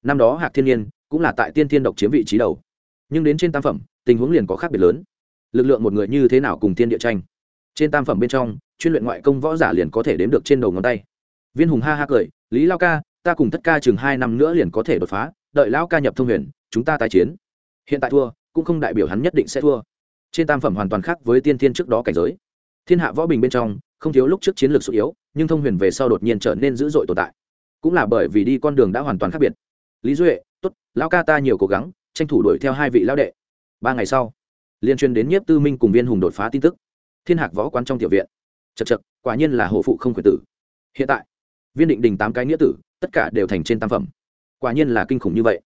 Năm đó hạc thiên nhiên cũng là tại tiên thiên độc chiếm vị trí đầu. Nhưng đến trên tam phẩm, tình huống liền có khác biệt lớn. Lực lượng một người như thế nào cùng tiên địa tranh? Trên tam phẩm bên trong chuyên luyện ngoại công võ giả liền có thể đếm được trên đầu ngón tay. Viên hùng ha ha cười, lý lao ca, ta cùng tất ca chừng hai năm nữa liền có thể đột phá, đợi lão ca nhập thông huyền, chúng ta tái chiến. Hiện tại thua, cũng không đại biểu hắn nhất định sẽ thua. Trên tam phẩm hoàn toàn khác với tiên thiên trước đó cảnh giới. Thiên hạ võ bình bên trong, không thiếu lúc trước chiến lược sụt yếu, nhưng thông huyền về sau đột nhiên trở nên dữ dội tồn tại. Cũng là bởi vì đi con đường đã hoàn toàn khác biệt. Lý duệ, tốt lão ca ta nhiều cố gắng, tranh thủ đuổi theo hai vị lão đệ. Ba ngày sau liên truyền đến nhiếp tư minh cùng viên hùng đột phá tin tức. Thiên hạc võ quán trong tiểu viện chật chật, quả nhiên là hổ phụ không khuyển tử. Hiện tại, viên định đình tám cái nghĩa tử, tất cả đều thành trên tam phẩm. Quả nhiên là kinh khủng như vậy.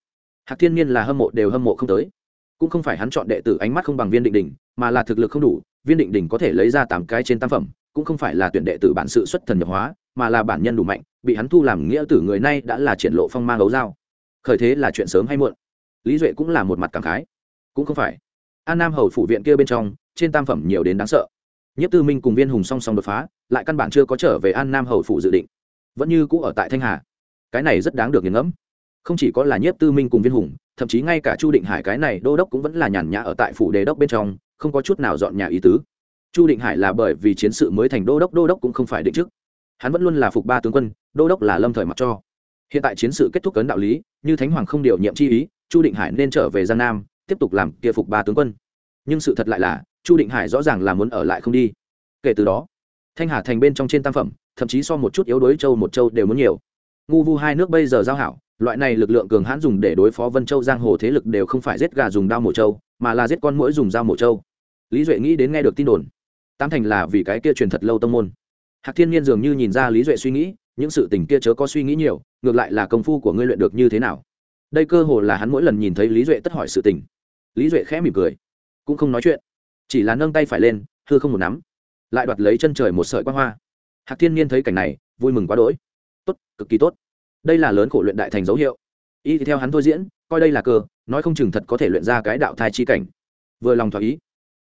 Hạc thiên nhiên là hâm mộ đều hâm mộ không tới. Cũng không phải hắn chọn đệ tử ánh mắt không bằng viên định đình, mà là thực lực không đủ, viên định đình có thể lấy ra tám cái trên tam phẩm, cũng không phải là tuyển đệ tử bản sự xuất thần nhập hóa, mà là bản nhân đủ mạnh, bị hắn thu làm nghĩa tử người nay đã là triển lộ phong mang ấu dao. Khởi thế là chuyện sớm hay muộn. Lý duệ cũng là một mặt cảm khái. Cũng không phải. An nam hầu phủ viện kia bên trong, trên tam phẩm nhiều đến đáng sợ nhất tư minh cùng viên hùng song song đột phá, lại căn bản chưa có trở về an nam hầu phủ dự định. Vẫn như cũ ở tại thanh hà. Cái này rất đáng được nghiền ngẫm. Không chỉ có là nhiếp tư minh cùng viên hùng, thậm chí ngay cả chu định hải cái này đô đốc cũng vẫn là nhàn nhã ở tại phủ đề đốc bên trong, không có chút nào dọn nhà ý tứ. Chu định hải là bởi vì chiến sự mới thành đô đốc đô đốc cũng không phải định chức. Hắn vẫn luôn là phục ba tướng quân, đô đốc là lâm thời mặc cho. Hiện tại chiến sự kết thúc cấn đạo lý, như thánh hoàng không điều nhiệm chi ý, chu định hải nên trở về giang nam, tiếp tục làm kia phục ba tướng quân nhưng sự thật lại là, chu định hải rõ ràng là muốn ở lại không đi. Kể từ đó, thanh hà thành bên trong trên tam phẩm, thậm chí so một chút yếu đối châu một châu đều muốn nhiều. Ngu vu hai nước bây giờ giao hảo, loại này lực lượng cường hãn dùng để đối phó vân châu giang hồ thế lực đều không phải giết gà dùng đao mổ châu mà là giết con mũi dùng dao mổ châu lý duệ nghĩ đến nghe được tin đồn tam thành là vì cái kia truyền thật lâu tông môn. Hạc thiên nhiên dường như nhìn ra lý duệ suy nghĩ, những sự tình kia chớ có suy nghĩ nhiều, ngược lại là công phu của ngươi luyện được như thế nào. Đây cơ hồ là hắn mỗi lần nhìn thấy lý duệ tất hỏi sự tình. Lý duệ khẽ mỉm cười cũng không nói chuyện. Chỉ là nâng tay phải lên, hư không một nắm. Lại đoạt lấy chân trời một sợi quang hoa. Hạc thiên nhiên thấy cảnh này, vui mừng quá đỗi. Tốt, cực kỳ tốt. Đây là lớn khổ luyện đại thành dấu hiệu. Y theo hắn thôi diễn, coi đây là cơ nói không chừng thật có thể luyện ra cái đạo thai chi cảnh. Vừa lòng thỏa ý.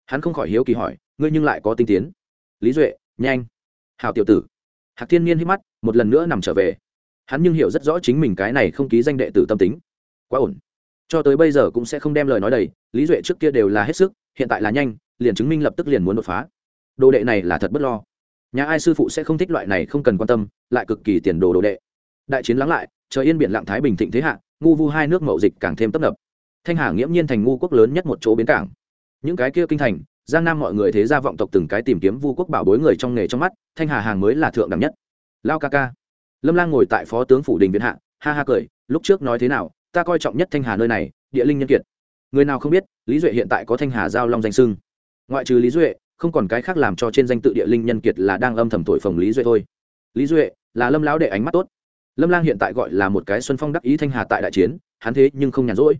Hắn không khỏi hiếu kỳ hỏi, ngươi nhưng lại có tinh tiến? Lý duệ, nhanh. Hào tiểu tử. Hạc thiên nhiên hít mắt, một lần nữa nằm trở về. Hắn nhưng hiểu rất rõ chính mình cái này không ký danh đệ tử tâm tính. Quá ổn cho tới bây giờ cũng sẽ không đem lời nói đầy, lý duệ trước kia đều là hết sức, hiện tại là nhanh, liền chứng minh lập tức liền muốn đột phá. Đồ đệ này là thật bất lo. Nhà ai sư phụ sẽ không thích loại này không cần quan tâm, lại cực kỳ tiền đồ đồ đệ. Đại chiến lắng lại, trời yên biển lặng thái bình thịnh thế hạ, ngu vu hai nước mậu dịch càng thêm tấp nập. Thanh hà nghiễm nhiên thành ngu quốc lớn nhất một chỗ bến cảng. Những cái kia kinh thành, giang nam mọi người thế gia vọng tộc từng cái tìm kiếm vu quốc bảo bối người trong nghề trong mắt, thanh hà hàng mới là thượng đẳng nhất. Lao ca ca. Lâm lang ngồi tại phó tướng phủ đình viện hạ, ha ha cười, lúc trước nói thế nào ta coi trọng nhất thanh hà nơi này, địa linh nhân kiệt. Người nào không biết, lý duệ hiện tại có thanh hà giao long danh sưng ngoại trừ lý duệ, không còn cái khác làm cho trên danh tự địa linh nhân kiệt là đang âm thầm thổi phồng lý duệ thôi. Lý duệ là lâm lão đệ ánh mắt tốt. Lâm lang hiện tại gọi là một cái xuân phong đắc ý thanh hà tại đại chiến, hắn thế nhưng không nhàn rỗi.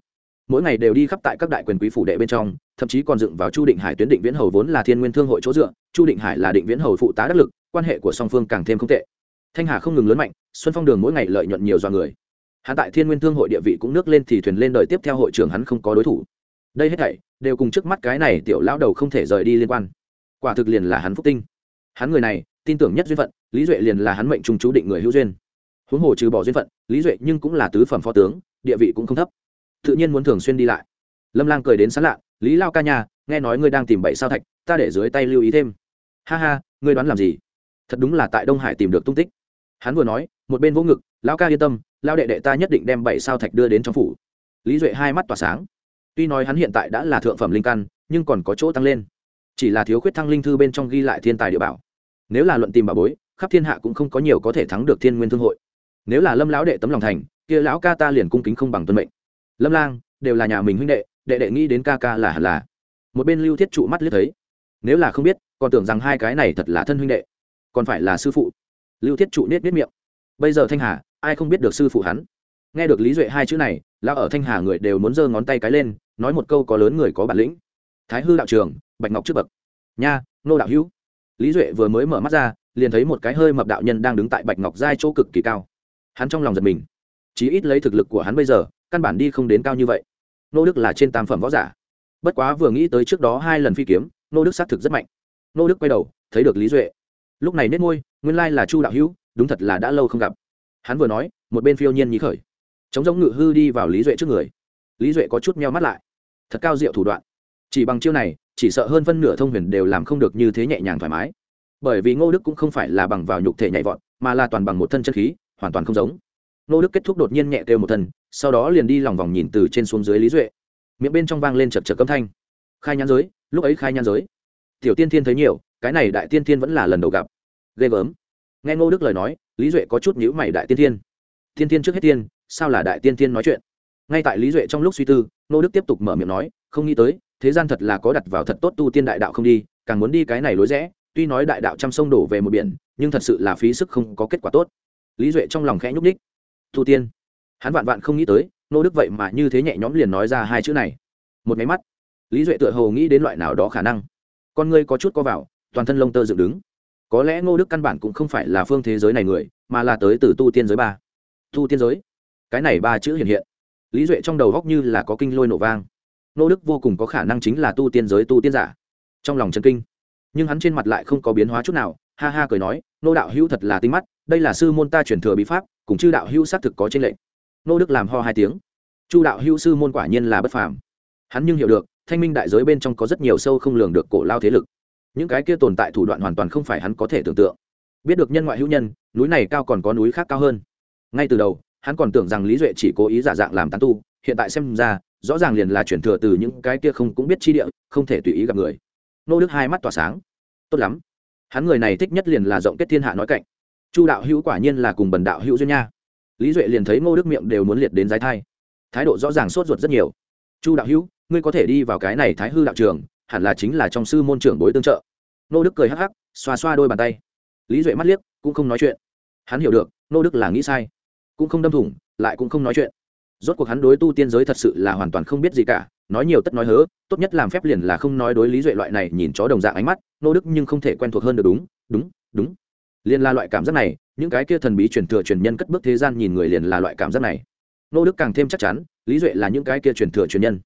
Mỗi ngày đều đi khắp tại các đại quyền quý phủ đệ bên trong, thậm chí còn dựng vào chu định hải tuyến định viễn hầu vốn là thiên nguyên thương hội chỗ dựa, chu định hải là định viễn hầu phụ tá đắc lực, quan hệ của song phương càng thêm không tệ. Thanh hà không ngừng lớn mạnh, xuân phong đường mỗi ngày lợi nhuận nhiều do người hắn tại thiên nguyên thương hội địa vị cũng nước lên thì thuyền lên đời tiếp theo hội trưởng hắn không có đối thủ. Đây hết thảy, đều cùng trước mắt cái này tiểu lão đầu không thể rời đi liên quan. Quả thực liền là hắn phúc tinh. Hắn người này, tin tưởng nhất duyên phận, lý duệ liền là hắn mệnh trung chú định người hữu duyên. Huống hồ trừ bỏ duyên phận, lý duệ nhưng cũng là tứ phẩm phó tướng, địa vị cũng không thấp. Tự nhiên muốn thường xuyên đi lại. Lâm lang cười đến sán lạ, lý lao ca nhà nghe nói ngươi đang tìm bảy sao thạch, ta để dưới tay lưu ý thêm. Ha ha, ngươi đoán làm gì? Thật đúng là tại đông hải tìm được tung tích hắn vừa nói, một bên vỗ ngực, lão ca yên tâm lao đệ đệ ta nhất định đem bảy sao thạch đưa đến trong phủ. Lý duệ hai mắt tỏa sáng. Tuy nói hắn hiện tại đã là thượng phẩm linh căn, nhưng còn có chỗ tăng lên. Chỉ là thiếu khuyết thăng linh thư bên trong ghi lại thiên tài địa bảo. Nếu là luận tìm bà bối, khắp thiên hạ cũng không có nhiều có thể thắng được thiên nguyên thương hội. Nếu là lâm lão đệ tấm lòng thành, kia lão ca ta liền cung kính không bằng tuân mệnh. Lâm lang, đều là nhà mình huynh đệ đệ đệ nghĩ đến ca ca là hẳn là. Một bên lưu thiết trụ mắt liếc thấy. Nếu là không biết, còn tưởng rằng hai cái này thật là thân huynh đệ. Còn phải là sư phụ lưu thiết trụ nết nết miệng. Bây giờ thanh hà, ai không biết được sư phụ hắn? Nghe được lý duệ hai chữ này, lão ở thanh hà người đều muốn giơ ngón tay cái lên, nói một câu có lớn người có bản lĩnh. Thái hư đạo trường, bạch ngọc trước bậc. Nha nô đạo hữu. Lý duệ vừa mới mở mắt ra, liền thấy một cái hơi mập đạo nhân đang đứng tại bạch ngọc giai chỗ cực kỳ cao. Hắn trong lòng giật mình. Chí ít lấy thực lực của hắn bây giờ, căn bản đi không đến cao như vậy. Nô đức là trên tam phẩm võ giả. Bất quá vừa nghĩ tới trước đó hai lần phi kiếm nô đức xác thực rất mạnh. Nô đức quay đầu, thấy được lý duệ. Lúc này nết ngôi nguyên lai là chu đạo hữu, đúng thật là đã lâu không gặp. Hắn vừa nói, một bên phiêu nhiên nhí khởi. Chống giống ngự hư đi vào lý duệ trước người. Lý duệ có chút meo mắt lại. Thật cao diệu thủ đoạn. Chỉ bằng chiêu này, chỉ sợ hơn phân nửa thông huyền đều làm không được như thế nhẹ nhàng thoải mái. Bởi vì ngô đức cũng không phải là bằng vào nhục thể nhảy vọt, mà là toàn bằng một thân chân khí, hoàn toàn không giống. Ngô đức kết thúc đột nhiên nhẹ kêu một thân, sau đó liền đi lòng vòng nhìn từ trên xuống dưới lý duệ. Miệng bên trong vang lên chật chật âm thanh. Khai nhãn giới, lúc ấy khai nhãn giới. Tiểu tiên thiên thấy nhiều, cái này đại tiên thiên vẫn là lần đầu gặp ghê gớm. Nghe ngô đức lời nói, lý duệ có chút nhữ mày đại tiên thiên. Thiên thiên trước hết tiên, sao là đại tiên thiên nói chuyện? Ngay tại lý duệ trong lúc suy tư, ngô đức tiếp tục mở miệng nói, không nghĩ tới, thế gian thật là có đặt vào thật tốt tu tiên đại đạo không đi, càng muốn đi cái này lối rẽ, tuy nói đại đạo trăm sông đổ về một biển, nhưng thật sự là phí sức không có kết quả tốt. Lý duệ trong lòng khẽ nhúc ních tu tiên. Hắn vạn vạn không nghĩ tới nô đức vậy mà như thế nhẹ nhõm liền nói ra hai chữ này. Một máy mắt, lý duệ tựa hồ nghĩ đến loại nào đó khả năng. Con ngươi có chút co vào, toàn thân lông tơ dựng đứng có lẽ ngô đức căn bản cũng không phải là phương thế giới này người, mà là tới từ tu tiên giới ba. Tu tiên giới? Cái này ba chữ hiện hiện. Lý duệ trong đầu góc như là có kinh lôi nổ vang. Ngô đức vô cùng có khả năng chính là tu tiên giới tu tiên giả. Trong lòng chân kinh. Nhưng hắn trên mặt lại không có biến hóa chút nào, ha ha cười nói nô đạo hữu thật là tinh mắt, đây là sư môn ta truyền thừa bí pháp, cùng chư đạo hữu xác thực có trên lệnh nô đức làm ho hai tiếng. Chu đạo hữu sư môn quả nhiên là bất phàm. Hắn nhưng hiểu được, thanh minh đại giới bên trong có rất nhiều sâu không lường được cổ lao thế lực những cái kia tồn tại thủ đoạn hoàn toàn không phải hắn có thể tưởng tượng. Biết được nhân ngoại hữu nhân, núi này cao còn có núi khác cao hơn. Ngay từ đầu, hắn còn tưởng rằng lý duệ chỉ cố ý giả dạng làm tán tu, hiện tại xem ra, rõ ràng liền là chuyển thừa từ những cái kia không cũng biết chi địa, không thể tùy ý gặp người. Nô đức hai mắt tỏa sáng. Tốt lắm. Hắn người này thích nhất liền là rộng kết thiên hạ nói cạnh. Chu đạo hữu quả nhiên là cùng bần đạo hữu duyên nha. Lý duệ liền thấy ngô đức miệng đều muốn liệt đến giái thai. Thái độ rõ ràng sốt ruột rất nhiều. Chu đạo hữu, ngươi có thể đi vào cái này thái hư đạo trường hẳn là chính là trong sư môn trưởng bối tương trợ. Nô đức cười hắc hắc, xoa xoa đôi bàn tay. Lý duệ mắt liếc, cũng không nói chuyện. Hắn hiểu được, nô đức là nghĩ sai. Cũng không đâm thủng, lại cũng không nói chuyện. Rốt cuộc hắn đối tu tiên giới thật sự là hoàn toàn không biết gì cả, nói nhiều tất nói hớ, tốt nhất làm phép liền là không nói đối lý duệ loại này nhìn chó đồng dạng ánh mắt, nô đức nhưng không thể quen thuộc hơn được đúng đúng đúng. Liền là loại cảm giác này, những cái kia thần bí truyền thừa truyền nhân cất bước thế gian nhìn người liền là loại cảm giác này. Nô đức càng thêm chắc chắn, lý duệ là những cái kia truyền thừa truyền nhân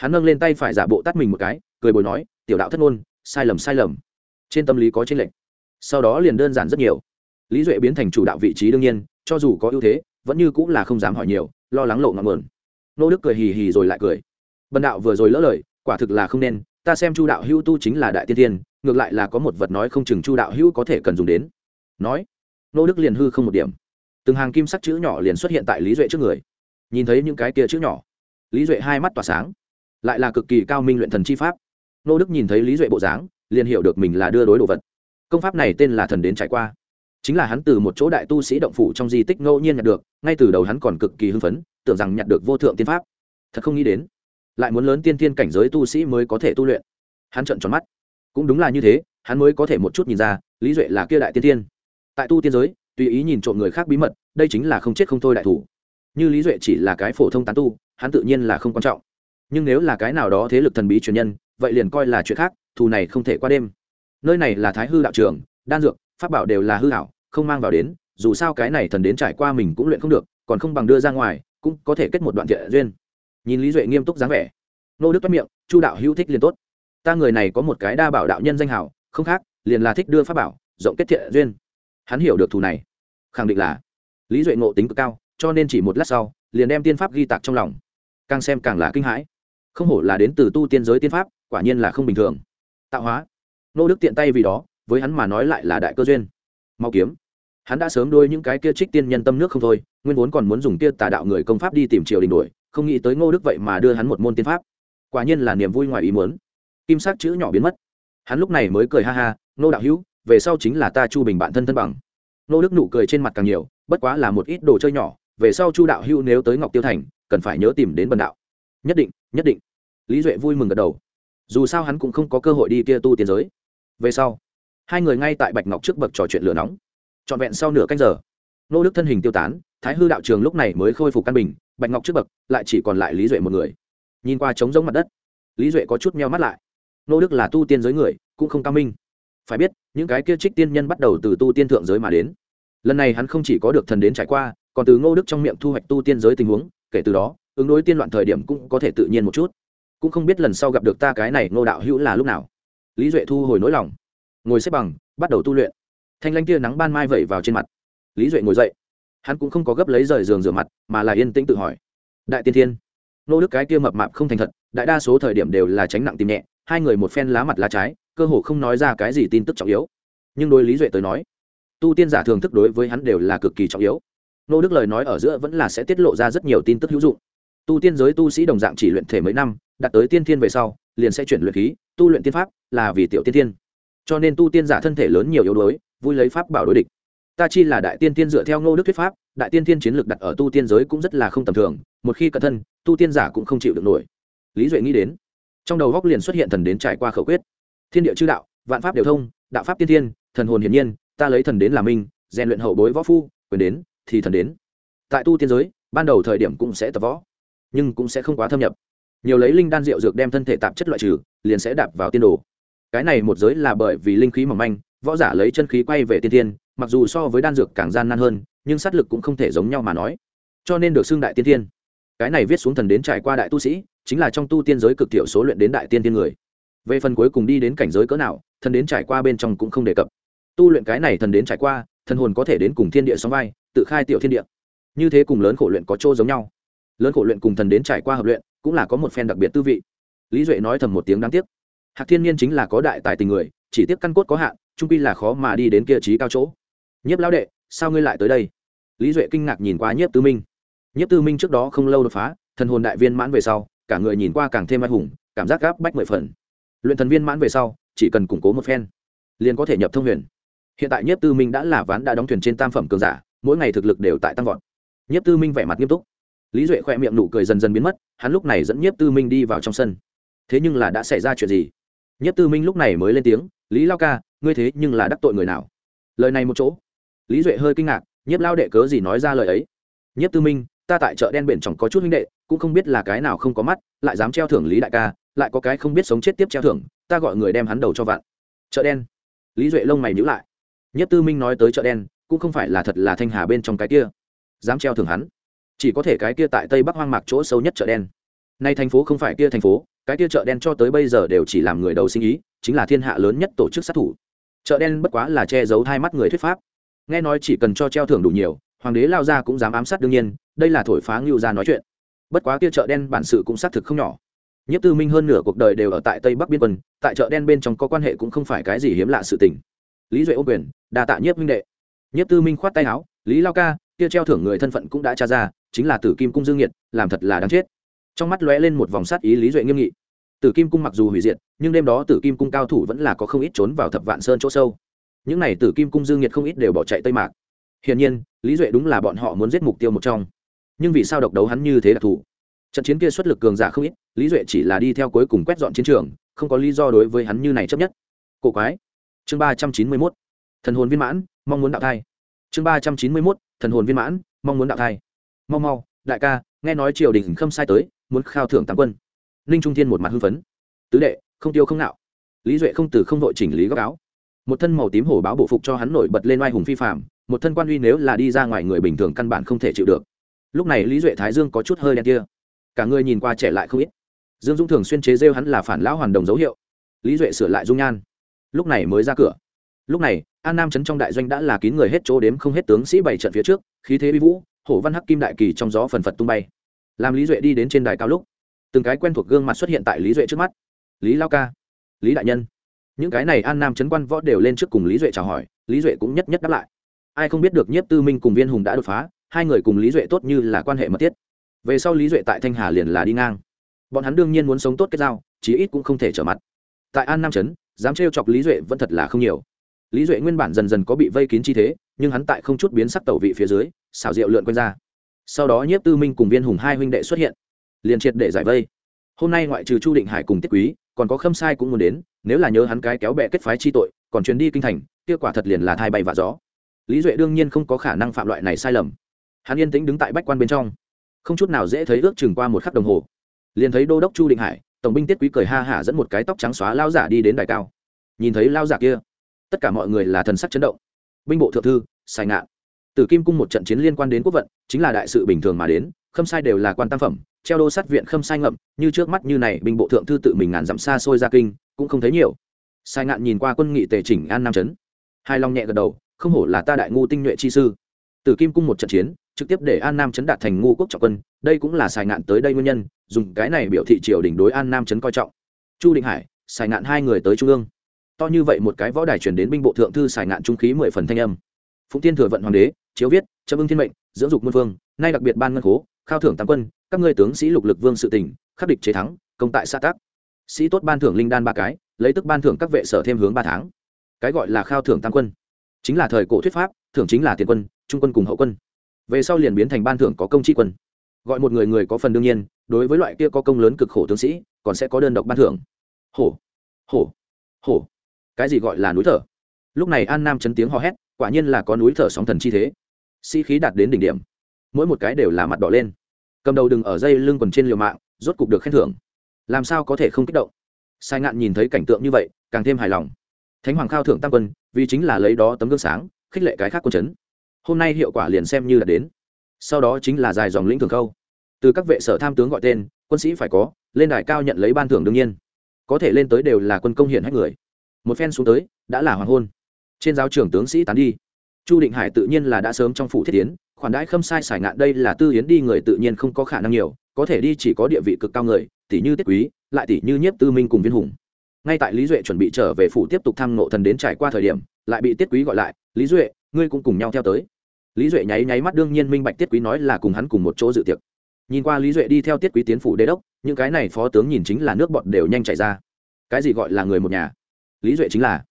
hắn nâng lên tay phải giả bộ tắt mình một cái, cười bồi nói, tiểu đạo thất ngôn, sai lầm sai lầm. Trên tâm lý có tranh lệch. Sau đó liền đơn giản rất nhiều. Lý duệ biến thành chủ đạo vị trí đương nhiên, cho dù có ưu thế, vẫn như cũng là không dám hỏi nhiều, lo lắng lộ ngọn mờn nô đức cười hì hì rồi lại cười. Bần đạo vừa rồi lỡ lời, quả thực là không nên, ta xem chu đạo hữu tu chính là đại tiên tiên, ngược lại là có một vật nói không chừng chu đạo hữu có thể cần dùng đến. Nói, nô đức liền hư không một điểm. Từng hàng kim sắc chữ nhỏ liền xuất hiện tại lý duệ trước người. Nhìn thấy những cái kia chữ nhỏ, lý duệ hai mắt tỏa sáng lại là cực kỳ cao minh luyện thần chi pháp. Nô đức nhìn thấy lý duệ bộ dáng, liền hiểu được mình là đưa đối đồ vật. Công pháp này tên là thần đến trải qua. Chính là hắn từ một chỗ đại tu sĩ động phủ trong di tích ngẫu nhiên nhặt được, ngay từ đầu hắn còn cực kỳ hưng phấn, tưởng rằng nhặt được vô thượng tiên pháp. Thật không nghĩ đến, lại muốn lớn tiên tiên cảnh giới tu sĩ mới có thể tu luyện. Hắn trợn tròn mắt. Cũng đúng là như thế, hắn mới có thể một chút nhìn ra, lý duệ là kia đại tiên tiên tại tu tiên giới, tùy ý nhìn trộm người khác bí mật, đây chính là không chết không thôi đại thủ. Như lý duệ chỉ là cái phổ thông tán tu, hắn tự nhiên là không quan trọng nhưng nếu là cái nào đó thế lực thần bí truyền nhân, vậy liền coi là chuyện khác, thù này không thể qua đêm. Nơi này là thái hư đạo trường, đan dược, pháp bảo đều là hư hảo không mang vào đến, dù sao cái này thần đến trải qua mình cũng luyện không được, còn không bằng đưa ra ngoài, cũng có thể kết một đoạn thiện duyên. Nhìn lý duệ nghiêm túc dáng vẻ. Nô đức toát miệng, chu đạo hữu thích liền tốt. Ta người này có một cái đa bảo đạo nhân danh hảo, không khác, liền là thích đưa pháp bảo, rộng kết thiện duyên. Hắn hiểu được thù này. Khẳng định là. Lý duệ ngộ tính cực cao, cho nên chỉ một lát sau, liền đem tiên pháp ghi tạc trong lòng. Càng xem càng là kinh hãi không hổ là đến từ tu tiên giới tiên pháp, quả nhiên là không bình thường. Tạo hóa. Nô đức tiện tay vì đó, với hắn mà nói lại là đại cơ duyên. Mau kiếm. Hắn đã sớm đôi những cái kia trích tiên nhân tâm nước không thôi, nguyên vốn còn muốn dùng kia tà đạo người công pháp đi tìm triều đình đuổi, không nghĩ tới ngô đức vậy mà đưa hắn một môn tiên pháp. Quả nhiên là niềm vui ngoài ý muốn. Kim sắc chữ nhỏ biến mất. Hắn lúc này mới cười ha ha nô đạo hữu, về sau chính là ta chu bình bạn thân thân bằng. Nô đức nụ cười trên mặt càng nhiều, bất quá là một ít đồ chơi nhỏ, về sau chu đạo hữu nếu tới ngọc tiêu thành, cần phải nhớ tìm đến bần đạo. Nhất định nhất định. Lý duệ vui mừng gật đầu. Dù sao hắn cũng không có cơ hội đi kia tu tiên giới. Về sau, hai người ngay tại bạch ngọc trước bậc trò chuyện lửa nóng. Trọn vẹn sau nửa canh giờ, nô đức thân hình tiêu tán, thái hư đạo trường lúc này mới khôi phục căn bình, bạch ngọc trước bậc lại chỉ còn lại lý duệ một người. Nhìn qua trống giống mặt đất, lý duệ có chút meo mắt lại. Nô đức là tu tiên giới người, cũng không cao minh. Phải biết, những cái kia trích tiên nhân bắt đầu từ tu tiên thượng giới mà đến. Lần này hắn không chỉ có được thần đến trải qua, còn từ ngô đức trong miệng thu hoạch tu tiên giới tình huống, kể từ đó ứng đối tiên loạn thời điểm cũng có thể tự nhiên một chút. Cũng không biết lần sau gặp được ta cái này ngô đạo hữu là lúc nào. Lý duệ thu hồi nỗi lòng, ngồi xếp bằng, bắt đầu tu luyện. Thanh lanh kia nắng ban mai vẩy vào trên mặt. Lý duệ ngồi dậy. Hắn cũng không có gấp lấy rời giường rửa mặt, mà là yên tĩnh tự hỏi. Đại tiên thiên nô đức cái kia mập mạp không thành thật, đại đa số thời điểm đều là tránh nặng tìm nhẹ, hai người một phen lá mặt lá trái, cơ hồ không nói ra cái gì tin tức trọng yếu. Nhưng đối lý duệ tới nói, tu tiên giả thường thức đối với hắn đều là cực kỳ trọng yếu. Nô đức lời nói ở giữa vẫn là sẽ tiết lộ ra rất nhiều tin tức hữu dụng tu tiên giới tu sĩ đồng dạng chỉ luyện thể mấy năm, đạt tới tiên thiên về sau, liền sẽ chuyển luyện khí, tu luyện tiên pháp, là vì tiểu tiên thiên. Cho nên tu tiên giả thân thể lớn nhiều yếu đuối, vui lấy pháp bảo đối địch. Ta chi là đại tiên tiên dựa theo ngô đức thuyết pháp, đại tiên tiên chiến lược đặt ở tu tiên giới cũng rất là không tầm thường, một khi cẩn thân, tu tiên giả cũng không chịu được nổi. Lý duệ nghĩ đến, trong đầu góc liền xuất hiện thần đến trải qua khẩu quyết. Thiên địa chư đạo, vạn pháp đều thông, đạo pháp tiên tiên thần hồn hiển nhiên, ta lấy thần đến làm minh rèn luyện hậu bối võ phu, quyền đến thì thần đến. Tại tu tiên giới, ban đầu thời điểm cũng sẽ tập võ nhưng cũng sẽ không quá thâm nhập. Nhiều lấy linh đan rượu dược đem thân thể tạp chất loại trừ, liền sẽ đạp vào tiên đồ. Cái này một giới là bởi vì linh khí mỏng manh, võ giả lấy chân khí quay về tiên tiên mặc dù so với đan dược càng gian nan hơn, nhưng sát lực cũng không thể giống nhau mà nói. Cho nên được xưng đại tiên tiên cái này viết xuống thần đến trải qua đại tu sĩ, chính là trong tu tiên giới cực thiểu số luyện đến đại tiên tiên người. Về phần cuối cùng đi đến cảnh giới cỡ nào, thần đến trải qua bên trong cũng không đề cập. Tu luyện cái này thần đến trải qua, thần hồn có thể đến cùng thiên địa sóng vai, tự khai tiểu thiên địa. Như thế cùng lớn khổ luyện có chỗ giống nhau lớn khổ luyện cùng thần đến trải qua hợp luyện, cũng là có một phen đặc biệt tư vị. Lý duệ nói thầm một tiếng đáng tiếc. Hạc thiên nhiên chính là có đại tài tình người, chỉ tiếc căn cốt có hạn, trung pi là khó mà đi đến kia trí cao chỗ. Nhiếp lão đệ, sao ngươi lại tới đây? Lý duệ kinh ngạc nhìn qua nhiếp tư minh. Nhiếp tư minh trước đó không lâu đột phá, thần hồn đại viên mãn về sau, cả người nhìn qua càng thêm ai hùng, cảm giác gáp bách mười phần. Luyện thần viên mãn về sau, chỉ cần củng cố một phen, liền có thể nhập thông huyền. Hiện tại nhiếp tư minh đã là ván đã đóng thuyền trên tam phẩm cường giả, mỗi ngày thực lực đều tại tăng vọt. Nhiếp tư minh vẻ mặt nghiêm túc lý duệ khoe miệng nụ cười dần dần biến mất, hắn lúc này dẫn nhiếp tư minh đi vào trong sân. Thế nhưng là đã xảy ra chuyện gì? Nhiếp tư minh lúc này mới lên tiếng, lý lao ca, ngươi thế nhưng là đắc tội người nào? Lời này một chỗ. Lý duệ hơi kinh ngạc, nhiếp lao đệ cớ gì nói ra lời ấy? Nhiếp tư minh, ta tại chợ đen biển chẳng có chút huynh đệ, cũng không biết là cái nào không có mắt, lại dám treo thưởng lý đại ca, lại có cái không biết sống chết tiếp treo thưởng, ta gọi người đem hắn đầu cho vạn. Chợ đen. Lý duệ lông mày nhữ lại. Nhất tư minh nói tới chợ đen, cũng không phải là thật là thanh hà bên trong cái kia. Dám treo thưởng hắn chỉ có thể cái kia tại tây bắc hoang mạc chỗ sâu nhất chợ đen. Nay thành phố không phải kia thành phố, cái kia chợ đen cho tới bây giờ đều chỉ làm người đầu sinh ý, chính là thiên hạ lớn nhất tổ chức sát thủ. Chợ đen bất quá là che giấu hai mắt người thuyết pháp. Nghe nói chỉ cần cho treo thưởng đủ nhiều, hoàng đế lao ra cũng dám ám sát đương nhiên, đây là thổi phá ngưu ra nói chuyện. Bất quá kia chợ đen bản sự cũng xác thực không nhỏ. Nhất tư minh hơn nửa cuộc đời đều ở tại tây bắc biên quân, tại chợ đen bên trong có quan hệ cũng không phải cái gì hiếm lạ sự tình. Lý duệ ô quyền đà tạ nhiếp minh đệ. Nhất tư minh khoát tay áo, lý lao ca, kia treo thưởng người thân phận cũng đã tra ra chính là tử kim cung dương nhiệt làm thật là đáng chết. Trong mắt lóe lên một vòng sát ý lý duệ nghiêm nghị. Tử kim cung mặc dù hủy diệt, nhưng đêm đó tử kim cung cao thủ vẫn là có không ít trốn vào thập vạn sơn chỗ sâu. Những n à y tử kim cung dương nhiệt không ít đều bỏ chạy tây mạc. Hiển nhiên, lý duệ đúng là bọn họ muốn giết mục tiêu một trong. Nhưng vì sao độc đấu hắn như thế đặc thù? Trận chiến kia xuất lực cường giả không ít, lý duệ chỉ là đi theo cuối cùng quét dọn chiến trường, không có lý do đối với hắn như này chấp nhất. Cổ quái. Chương ba trăm chín mươi mốt. Thần hồn viên mãn, mong muốn đạo thai. Chương ba trăm chín mươi mốt. Thần hồn viên mãn, mong muốn đạo thai mau mau, đại ca, nghe nói triều đình khâm sai tới, muốn khao thưởng tám quân. Ninh trung thiên một mặt hưng phấn. Tứ đệ, không tiêu không nạo lý duệ không từ không đội chỉnh lý góc áo. Một thân màu tím hổ báo bộ phục cho hắn nổi bật lên oai hùng phi phạm một thân quan uy nếu là đi ra ngoài người bình thường căn bản không thể chịu được. Lúc này lý duệ thái dương có chút hơi đen kia. Cả người nhìn qua trẻ lại không ít. Dương dũng thường xuyên chế rêu hắn là phản lão hoàn đồng dấu hiệu. Lý duệ sửa lại dung nhan. Lúc này mới ra cửa. Lúc này, an nam trấn trong đại doanh đã là kín người hết chỗ đếm không hết tướng sĩ bảy trận phía trước, khí thế uy vũ hổ văn hắc kim đại kỳ trong gió phần phật tung bay. Làm lý duệ đi đến trên đài cao lúc, từng cái quen thuộc gương mặt xuất hiện tại lý duệ trước mắt. Lý lao ca, lý đại nhân. Những cái này an nam trấn quan võ đều lên trước cùng lý duệ chào hỏi, lý duệ cũng nhất nhất đáp lại. Ai không biết được nhiếp tư minh cùng viên hùng đã đột phá, hai người cùng lý duệ tốt như là quan hệ mật thiết. Về sau lý duệ tại thanh hà liền là đi ngang. Bọn hắn đương nhiên muốn sống tốt kết giao, chí ít cũng không thể trở mặt. Tại an nam trấn dám trêu chọc lý duệ vẫn thật là không nhiều lý duệ nguyên bản dần dần có bị vây kín chi thế, nhưng hắn tại không chút biến sắc tẩu vị phía dưới, xảo diệu lượn quanh ra. Sau đó nhiếp tư minh cùng viên hùng hai huynh đệ xuất hiện, liền triệt để giải vây. Hôm nay ngoại trừ chu định hải cùng tiết quý, còn có khâm sai cũng muốn đến, nếu là nhớ hắn cái kéo bẹ kết phái chi tội, còn chuyến đi kinh thành kết quả thật liền là thai bay và gió. Lý duệ đương nhiên không có khả năng phạm loại này sai lầm. Hắn yên tĩnh đứng tại bách quan bên trong, không chút nào dễ thấy ước chừng qua một khắc đồng hồ. Liền thấy đô đốc chu định hải, tổng binh tiết quý cười ha hả dẫn một cái tóc trắng xóa lao giả đi đến đài cao. Nhìn thấy lao giả kia tất cả mọi người là thần sắc chấn động. Binh bộ thượng thư sai ngạn. Tử kim cung một trận chiến liên quan đến quốc vận, chính là đại sự bình thường mà đến, khâm sai đều là quan tam phẩm, treo đô sát viện khâm sai ngậm, như trước mắt như này, binh bộ thượng thư tự mình ngàn dặm xa xôi ra kinh, cũng không thấy nhiều. Sai ngạn nhìn qua quân nghị tề chỉnh an nam trấn hai long nhẹ gật đầu, không hổ là ta đại ngu tinh nhuệ chi sư. Tử kim cung một trận chiến, trực tiếp để an nam trấn đạt thành ngu quốc trọng quân, đây cũng là sai ngạn tới đây nguyên nhân, dùng cái này biểu thị triều đỉnh đối an nam trấn coi trọng. Chu định hải sai ngạn hai người tới trung ương to như vậy một cái võ đài chuyển đến binh bộ thượng thư xài ngạn trung khí mười phần thanh âm. Phụng tiên thừa vận hoàng đế, chiếu viết, chấm ưng thiên mệnh, dưỡng dục muôn vương, nay đặc biệt ban ngân khố, khao thưởng tam quân, các ngươi tướng sĩ lục lực vương sự tỉnh, khắc địch chế thắng, công tại xã tác. Sĩ tốt ban thưởng linh đan ba cái, lấy tức ban thưởng các vệ sở thêm hướng ba tháng. Cái gọi là khao thưởng tam quân, chính là thời cổ thuyết pháp, thưởng chính là tiền quân, trung quân cùng hậu quân. Về sau liền biến thành ban thưởng có công tri quân. Gọi một người người có phần đương nhiên, đối với loại kia có công lớn cực khổ tướng sĩ, còn sẽ có đơn độc ban thưởng. Hổ hổ hổ cái gì gọi là núi thở? Lúc này an nam chấn tiếng hò hét, quả nhiên là có núi thở sóng thần chi thế. Sĩ、si、khí đạt đến đỉnh điểm. Mỗi một cái đều là mặt đỏ lên. Cầm đầu đừng ở dây lưng quần trên liều mạng, rốt cục được khen thưởng. Làm sao có thể không kích động? Sai ngạn nhìn thấy cảnh tượng như vậy, càng thêm hài lòng. Thánh hoàng khao thưởng tam quân, vì chính là lấy đó tấm gương sáng, khích lệ cái khác quân chấn. Hôm nay hiệu quả liền xem như là đến. Sau đó chính là dài dòng lĩnh thường khâu. Từ các vệ sở tham tướng gọi tên, quân sĩ phải có, lên đài cao nhận lấy ban thưởng đương nhiên. Có thể lên tới đều là quân công hiển hách người một phen xuống tới, đã là hoàng hôn. Trên giáo trưởng tướng sĩ tán đi. Chu định hải tự nhiên là đã sớm trong phủ thiết tiến khoản đãi khâm sai xài ngạn đây là tư yến đi người tự nhiên không có khả năng nhiều, có thể đi chỉ có địa vị cực cao người, tỷ như tiết quý, lại tỷ như nhiếp tư minh cùng viên hùng. Ngay tại lý duệ chuẩn bị trở về phủ tiếp tục thăm nộ thần đến trải qua thời điểm, lại bị tiết quý gọi lại, lý duệ, ngươi cũng cùng nhau theo tới. Lý duệ nháy nháy mắt đương nhiên minh bạch tiết quý nói là cùng hắn cùng một chỗ dự tiệc. Nhìn qua lý duệ đi theo tiết quý tiến phủ đế đốc, những cái này phó tướng nhìn chính là nước bọt đều nhanh chảy ra. Cái gì gọi là người một nhà? Lý duệ chính là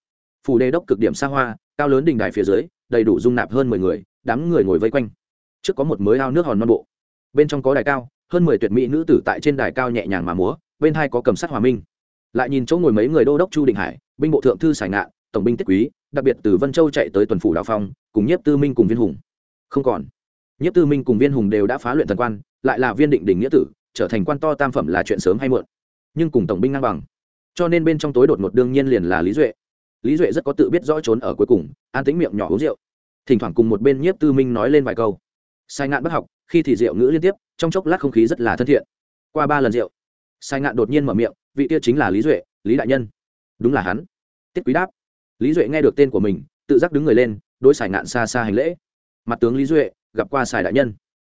phủ đề đốc cực điểm xa hoa, cao lớn đình đài phía dưới, đầy đủ dung nạp hơn mười người, đám người ngồi vây quanh. Trước có một mới ao nước hòn non bộ. Bên trong có đài cao, hơn mười tuyệt mỹ nữ tử tại trên đài cao nhẹ nhàng mà múa, bên hai có cầm sắt hòa minh. Lại nhìn chỗ ngồi mấy người đô đốc chu định hải, binh bộ thượng thư sài ngạn, tổng binh tiết quý, đặc biệt từ vân châu chạy tới tuần phủ đào phong, cùng nhiếp tư minh cùng viên hùng. Không còn. Nhiếp tư minh cùng viên hùng đều đã phá luyện thần quan, lại là viên định đình nghĩa tử, trở thành quan to tam phẩm là chuyện sớm hay muộn. Nhưng cùng tổng binh ngang bằng cho nên bên trong tối đột ngột đương nhiên liền là lý duệ. Lý duệ rất có tự biết rõ trốn ở cuối cùng, an tính miệng nhỏ uống rượu. Thỉnh thoảng cùng một bên nhiếp tư minh nói lên vài câu. Sai ngạn bất học, khi thì rượu ngữ liên tiếp, trong chốc lát không khí rất là thân thiện. Qua ba lần rượu, sai ngạn đột nhiên mở miệng, vị kia chính là lý duệ, lý đại nhân. Đúng là hắn. Tiết quý đáp. Lý duệ nghe được tên của mình, tự giác đứng người lên, đối sài ngạn xa xa hành lễ. Mặt tướng lý duệ, gặp qua sài đại nhân.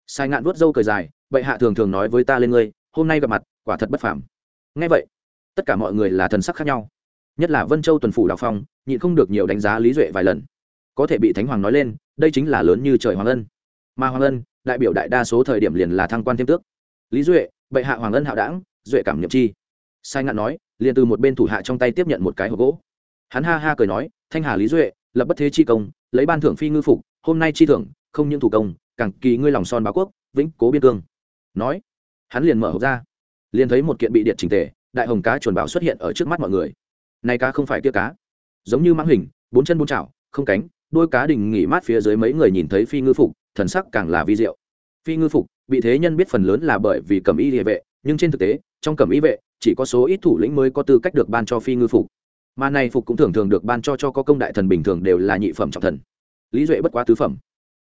Sài ngạn vuốt râu cười dài, bệ hạ thường thường nói với ta lên ngươi, hôm nay gặp mặt, quả thật bất phảm nghe vậy tất cả mọi người là thần sắc khác nhau. Nhất là vân châu tuần phủ đào phong, nhịn không được nhiều đánh giá lý duệ vài lần. Có thể bị thánh hoàng nói lên, đây chính là lớn như trời hoàng ân. Mà hoàng ân, đại biểu đại đa số thời điểm liền là thăng quan thêm tước. Lý duệ, bệ hạ hoàng ân hạo đảng, duệ cảm nhậm chi. Sai ngạn nói, liền từ một bên thủ hạ trong tay tiếp nhận một cái hộp gỗ. Hắn ha ha cười nói, thanh hà lý duệ, lập bất thế chi công, lấy ban thưởng phi ngư phục, hôm nay chi thưởng, không những thủ công, càng kỳ ngươi lòng son báo quốc, vĩnh cố biên cương. Nói, hắn liền mở hộp ra, liền thấy một kiện bị điện trình tề đại hồng cá chuồn bảo xuất hiện ở trước mắt mọi người. Này cá không phải kia cá. Giống như mãng hình, bốn chân bốn chảo, không cánh đôi cá đình nghỉ mát phía dưới mấy người nhìn thấy phi ngư phục, thần sắc càng là vi diệu. Phi ngư phục, bị thế nhân biết phần lớn là bởi vì cầm y địa vệ, nhưng trên thực tế, trong cầm y vệ, chỉ có số ít thủ lĩnh mới có tư cách được ban cho phi ngư phục. Mà này phục cũng thường thường được ban cho cho có công đại thần bình thường đều là nhị phẩm trọng thần. Lý duệ bất quá tứ phẩm.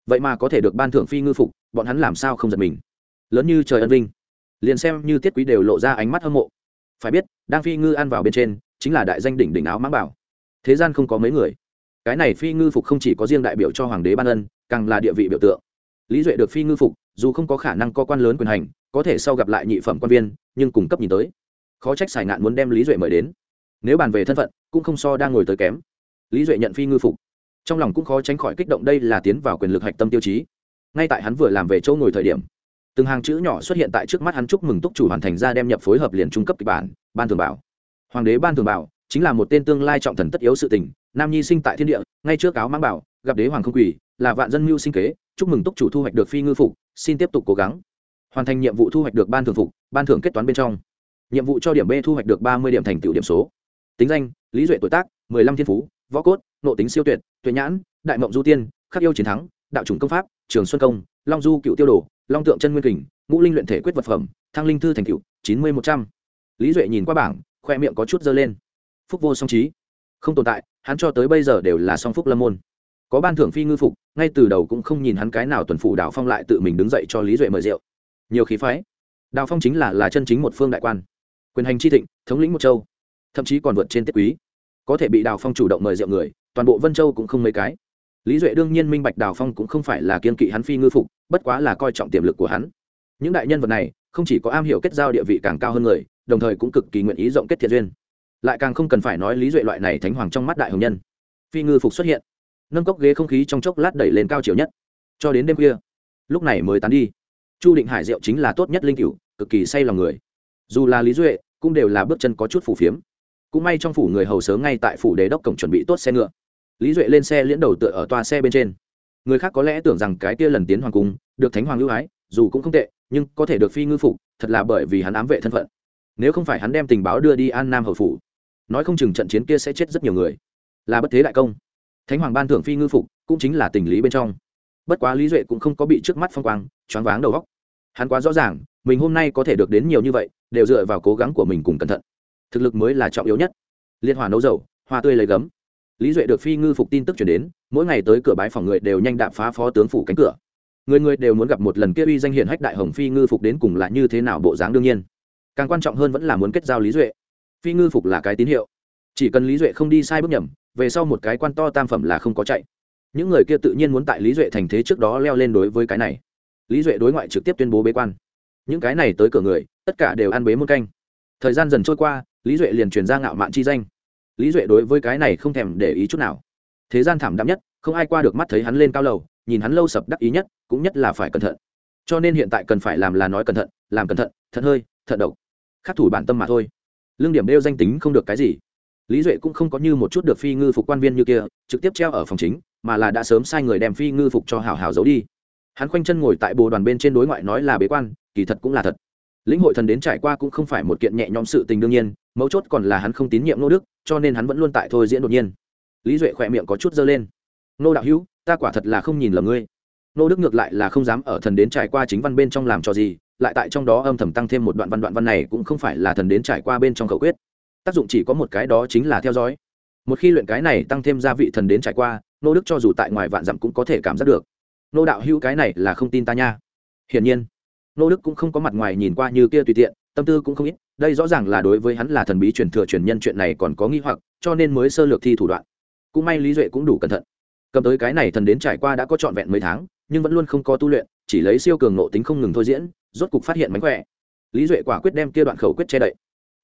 Vậy mà có thể được ban thưởng phi ngư phục, bọn hắn làm sao không giật mình? Lớn như trời ân vinh. Liền xem như tiết quý đều lộ ra ánh mắt hâm mộ phải biết, đang phi ngư ăn vào bên trên, chính là đại danh đỉnh đỉnh áo mãng bảo. Thế gian không có mấy người. Cái này phi ngư phục không chỉ có riêng đại biểu cho hoàng đế ban ân, càng là địa vị biểu tượng. Lý duệ được phi ngư phục, dù không có khả năng có quan lớn quyền hành, có thể sau gặp lại nhị phẩm quan viên, nhưng cung cấp nhìn tới. Khó trách xài ngạn muốn đem lý duệ mời đến. Nếu bàn về thân phận, cũng không so đang ngồi tới kém. Lý duệ nhận phi ngư phục. Trong lòng cũng khó tránh khỏi kích động đây là tiến vào quyền lực hạch tâm tiêu chí. Ngay tại hắn vừa làm về chỗ ngồi thời điểm từng hàng chữ nhỏ xuất hiện tại trước mắt hắn chúc mừng túc chủ hoàn thành ra đem nhập phối hợp liền trung cấp kịch bản, ban thường bảo. Hoàng đế ban thường bảo chính là một tên tương lai trọng thần tất yếu sự tình, nam nhi sinh tại thiên địa, ngay trước áo mang bảo, gặp đế hoàng không quỳ, là vạn dân mưu sinh kế, chúc mừng túc chủ thu hoạch được phi ngư phục, xin tiếp tục cố gắng. Hoàn thành nhiệm vụ thu hoạch được ban thường phục, ban thưởng kết toán bên trong. Nhiệm vụ cho điểm b thu hoạch được ba mươi điểm thành tựu điểm số. Tính danh, lý duệ tuổi tác, mười lăm thiên phú, võ cốt, nộ tính siêu tuyệt, tuệ nhãn, đại mộng du tiên, khắc yêu chiến thắng, đạo chủng công pháp, trường xuân công, long du cựu tiêu đồ long tượng chân nguyên kình, ngũ linh luyện thể quyết vật phẩm, thăng linh thư thành cựu, chín mươi một trăm. Lý duệ nhìn qua bảng, khoe miệng có chút dơ lên. Phúc vô song trí. Không tồn tại, hắn cho tới bây giờ đều là song phúc lâm môn. Có ban thưởng phi ngư phục, ngay từ đầu cũng không nhìn hắn cái nào tuần phủ đào phong lại tự mình đứng dậy cho lý duệ mời rượu. Nhiều khí phái. Đào phong chính là là chân chính một phương đại quan. Quyền hành chi thịnh, thống lĩnh một châu. Thậm chí còn vượt trên tiết quý. Có thể bị đào phong chủ động mời rượu người, toàn bộ vân châu cũng không mấy cái. Lý duệ đương nhiên minh bạch đào phong cũng không phải là kiên kỵ hắn phi ngư phục bất quá là coi trọng tiềm lực của hắn. Những đại nhân vật này, không chỉ có am hiểu kết giao địa vị càng cao hơn người, đồng thời cũng cực kỳ nguyện ý rộng kết thiện duyên. Lại càng không cần phải nói lý duệ loại này thánh hoàng trong mắt đại hồng nhân. Phi ngư phục xuất hiện, nâng cốc ghế không khí trong chốc lát đẩy lên cao chiều nhất. Cho đến đêm khuya, lúc này mới tán đi. Chu định hải rượu chính là tốt nhất linh cựu cực kỳ say lòng người. Dù là lý duệ, cũng đều là bước chân có chút phủ phiếm. Cũng may trong phủ người hầu sớm ngay tại phủ đế đốc cổng chuẩn bị tốt xe ngựa. Lý duệ lên xe liễn đầu tựa ở toa xe bên trên người khác có lẽ tưởng rằng cái kia lần tiến hoàng cung, được thánh hoàng ưu ái, dù cũng không tệ, nhưng có thể được phi ngư phục, thật là bởi vì hắn ám vệ thân phận. Nếu không phải hắn đem tình báo đưa đi an nam hầu phủ, nói không chừng trận chiến kia sẽ chết rất nhiều người. Là bất thế đại công. Thánh hoàng ban thưởng phi ngư phục, cũng chính là tình lý bên trong. Bất quá lý duệ cũng không có bị trước mắt phong quang, choáng váng đầu góc hắn quá rõ ràng, mình hôm nay có thể được đến nhiều như vậy, đều dựa vào cố gắng của mình cùng cẩn thận. Thực lực mới là trọng yếu nhất. Liên hòa nấu dầu, hoa tươi lấy gấm lý duệ được phi ngư phục tin tức chuyển đến, mỗi ngày tới cửa bái phòng người đều nhanh đạp phá phó tướng phủ cánh cửa. Người người đều muốn gặp một lần kia uy danh hiển hách đại hồng phi ngư phục đến cùng là như thế nào bộ dáng đương nhiên. Càng quan trọng hơn vẫn là muốn kết giao lý duệ. Phi ngư phục là cái tín hiệu. Chỉ cần lý duệ không đi sai bước nhầm, về sau một cái quan to tam phẩm là không có chạy. Những người kia tự nhiên muốn tại lý duệ thành thế trước đó leo lên đối với cái này. Lý duệ đối ngoại trực tiếp tuyên bố bế quan. Những cái này tới cửa người, tất cả đều ăn bế một canh. Thời gian dần trôi qua, lý duệ liền truyền ra ngạo mạn chi danh lý duệ đối với cái này không thèm để ý chút nào. Thế gian thảm đạm nhất, không ai qua được mắt thấy hắn lên cao lầu, nhìn hắn lâu sập đắc ý nhất, cũng nhất là phải cẩn thận. Cho nên hiện tại cần phải làm là nói cẩn thận, làm cẩn thận thận hơi, thận độc. Khắc thủ bản tâm mà thôi. Lương điểm đeo danh tính không được cái gì. Lý duệ cũng không có như một chút được phi ngư phục quan viên như kia, trực tiếp treo ở phòng chính, mà là đã sớm sai người đem phi ngư phục cho hào hào giấu đi. Hắn khoanh chân ngồi tại bồ đoàn bên trên đối ngoại nói là bế quan, kỳ thật cũng là thật. Lĩnh hội thần đến trải qua cũng không phải một kiện nhẹ nhõm sự tình đương nhiên mấu chốt còn là hắn không tín nhiệm nô đức, cho nên hắn vẫn luôn tại thôi diễn đột nhiên. Lý duệ khỏe miệng có chút dơ lên. Nô đạo hữu, ta quả thật là không nhìn lầm ngươi. Nô đức ngược lại là không dám ở thần đến trải qua chính văn bên trong làm cho gì, lại tại trong đó âm thầm tăng thêm một đoạn văn đoạn văn này cũng không phải là thần đến trải qua bên trong khẩu quyết. Tác dụng chỉ có một cái đó chính là theo dõi. Một khi luyện cái này tăng thêm gia vị thần đến trải qua nô đức cho dù tại ngoài vạn dặm cũng có thể cảm giác được. Nô đạo hữu, cái này là không tin ta nha. Hiển nhiên nô đức cũng không có mặt ngoài nhìn qua như kia tùy tiện tâm tư cũng không ít, đây rõ ràng là đối với hắn là thần bí truyền thừa truyền nhân chuyện này còn có nghi hoặc, cho nên mới sơ lược thi thủ đoạn. Cũng may lý duệ cũng đủ cẩn thận. Cầm tới cái này thần đến trải qua đã có trọn vẹn mấy tháng, nhưng vẫn luôn không có tu luyện, chỉ lấy siêu cường nộ tính không ngừng thôi diễn, rốt cục phát hiện mánh khỏe. Lý duệ quả quyết đem kia đoạn khẩu quyết che đậy.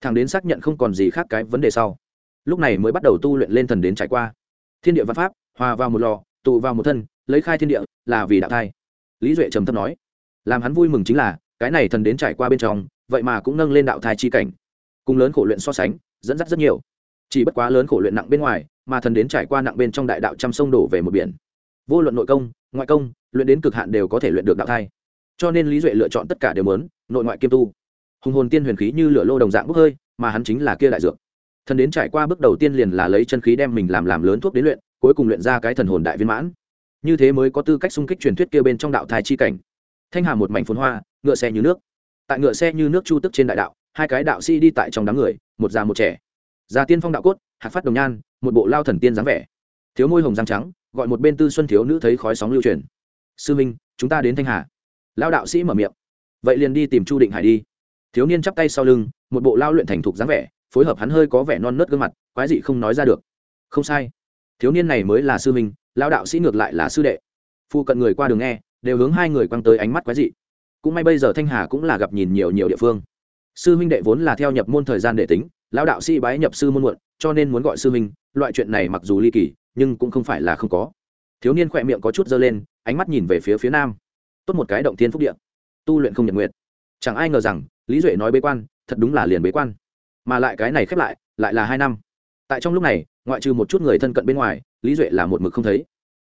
Thằng đến xác nhận không còn gì khác cái vấn đề sau, lúc này mới bắt đầu tu luyện lên thần đến trải qua. Thiên địa văn pháp, hòa vào một lò, tụ vào một thân, lấy khai thiên địa là vì đạo thai. Lý duệ trầm thấp nói, làm hắn vui mừng chính là, cái này thần đến trải qua bên trong vậy mà cũng nâng lên đạo thai chi cảnh. Cùng lớn khổ luyện so sánh, dẫn dắt rất nhiều. Chỉ bất quá lớn khổ luyện nặng bên ngoài, mà thần đến trải qua nặng bên trong đại đạo trăm sông đổ về một biển. Vô luận nội công, ngoại công, luyện đến cực hạn đều có thể luyện được đạo thai. Cho nên lý duệ lựa chọn tất cả đều lớn nội ngoại kiêm tu. Hùng hồn tiên huyền khí như lửa lô đồng dạng bốc hơi, mà hắn chính là kia đại dược. Thần đến trải qua bước đầu tiên liền là lấy chân khí đem mình làm làm lớn thuốc đến luyện, cuối cùng luyện ra cái thần hồn đại viên mãn. Như thế mới có tư cách xung kích truyền thuyết kia bên trong đạo thai chi cảnh. Thanh hà một mảnh phun hoa, ngựa xe như nước tại ngựa xe như nước chu tức trên đại đạo, hai cái đạo sĩ đi tại trong đám người, một già một trẻ. Già tiên phong đạo cốt, hạc phát đồng nhan, một bộ lao thần tiên dáng vẻ. Thiếu môi hồng răng trắng, gọi một bên tư xuân thiếu nữ thấy khói sóng lưu truyền. Sư minh, chúng ta đến thanh hà. Lao đạo sĩ mở miệng. Vậy liền đi tìm chu định hải đi. Thiếu niên chắp tay sau lưng, một bộ lao luyện thành thục dáng vẻ, phối hợp hắn hơi có vẻ non nớt gương mặt, quái dị không nói ra được. Không sai. Thiếu niên này mới là sư minh, lao đạo sĩ ngược lại là sư đệ. Phụ cận người qua đường nghe, đều hướng hai người quăng tới ánh mắt quái dị cũng may bây giờ thanh hà cũng là gặp nhìn nhiều nhiều địa phương. Sư huynh đệ vốn là theo nhập môn thời gian để tính, lão đạo sĩ bái nhập sư môn muộn, cho nên muốn gọi sư huynh, loại chuyện này mặc dù ly kỳ, nhưng cũng không phải là không có. Thiếu niên khỏe miệng có chút dơ lên, ánh mắt nhìn về phía phía nam. Tốt một cái động thiên phúc điện tu luyện không nhật nguyệt. Chẳng ai ngờ rằng, lý duệ nói bế quan, thật đúng là liền bế quan. Mà lại cái này khép lại lại là hai năm. Tại trong lúc này, ngoại trừ một chút người thân cận bên ngoài, lý duệ là một mực không thấy.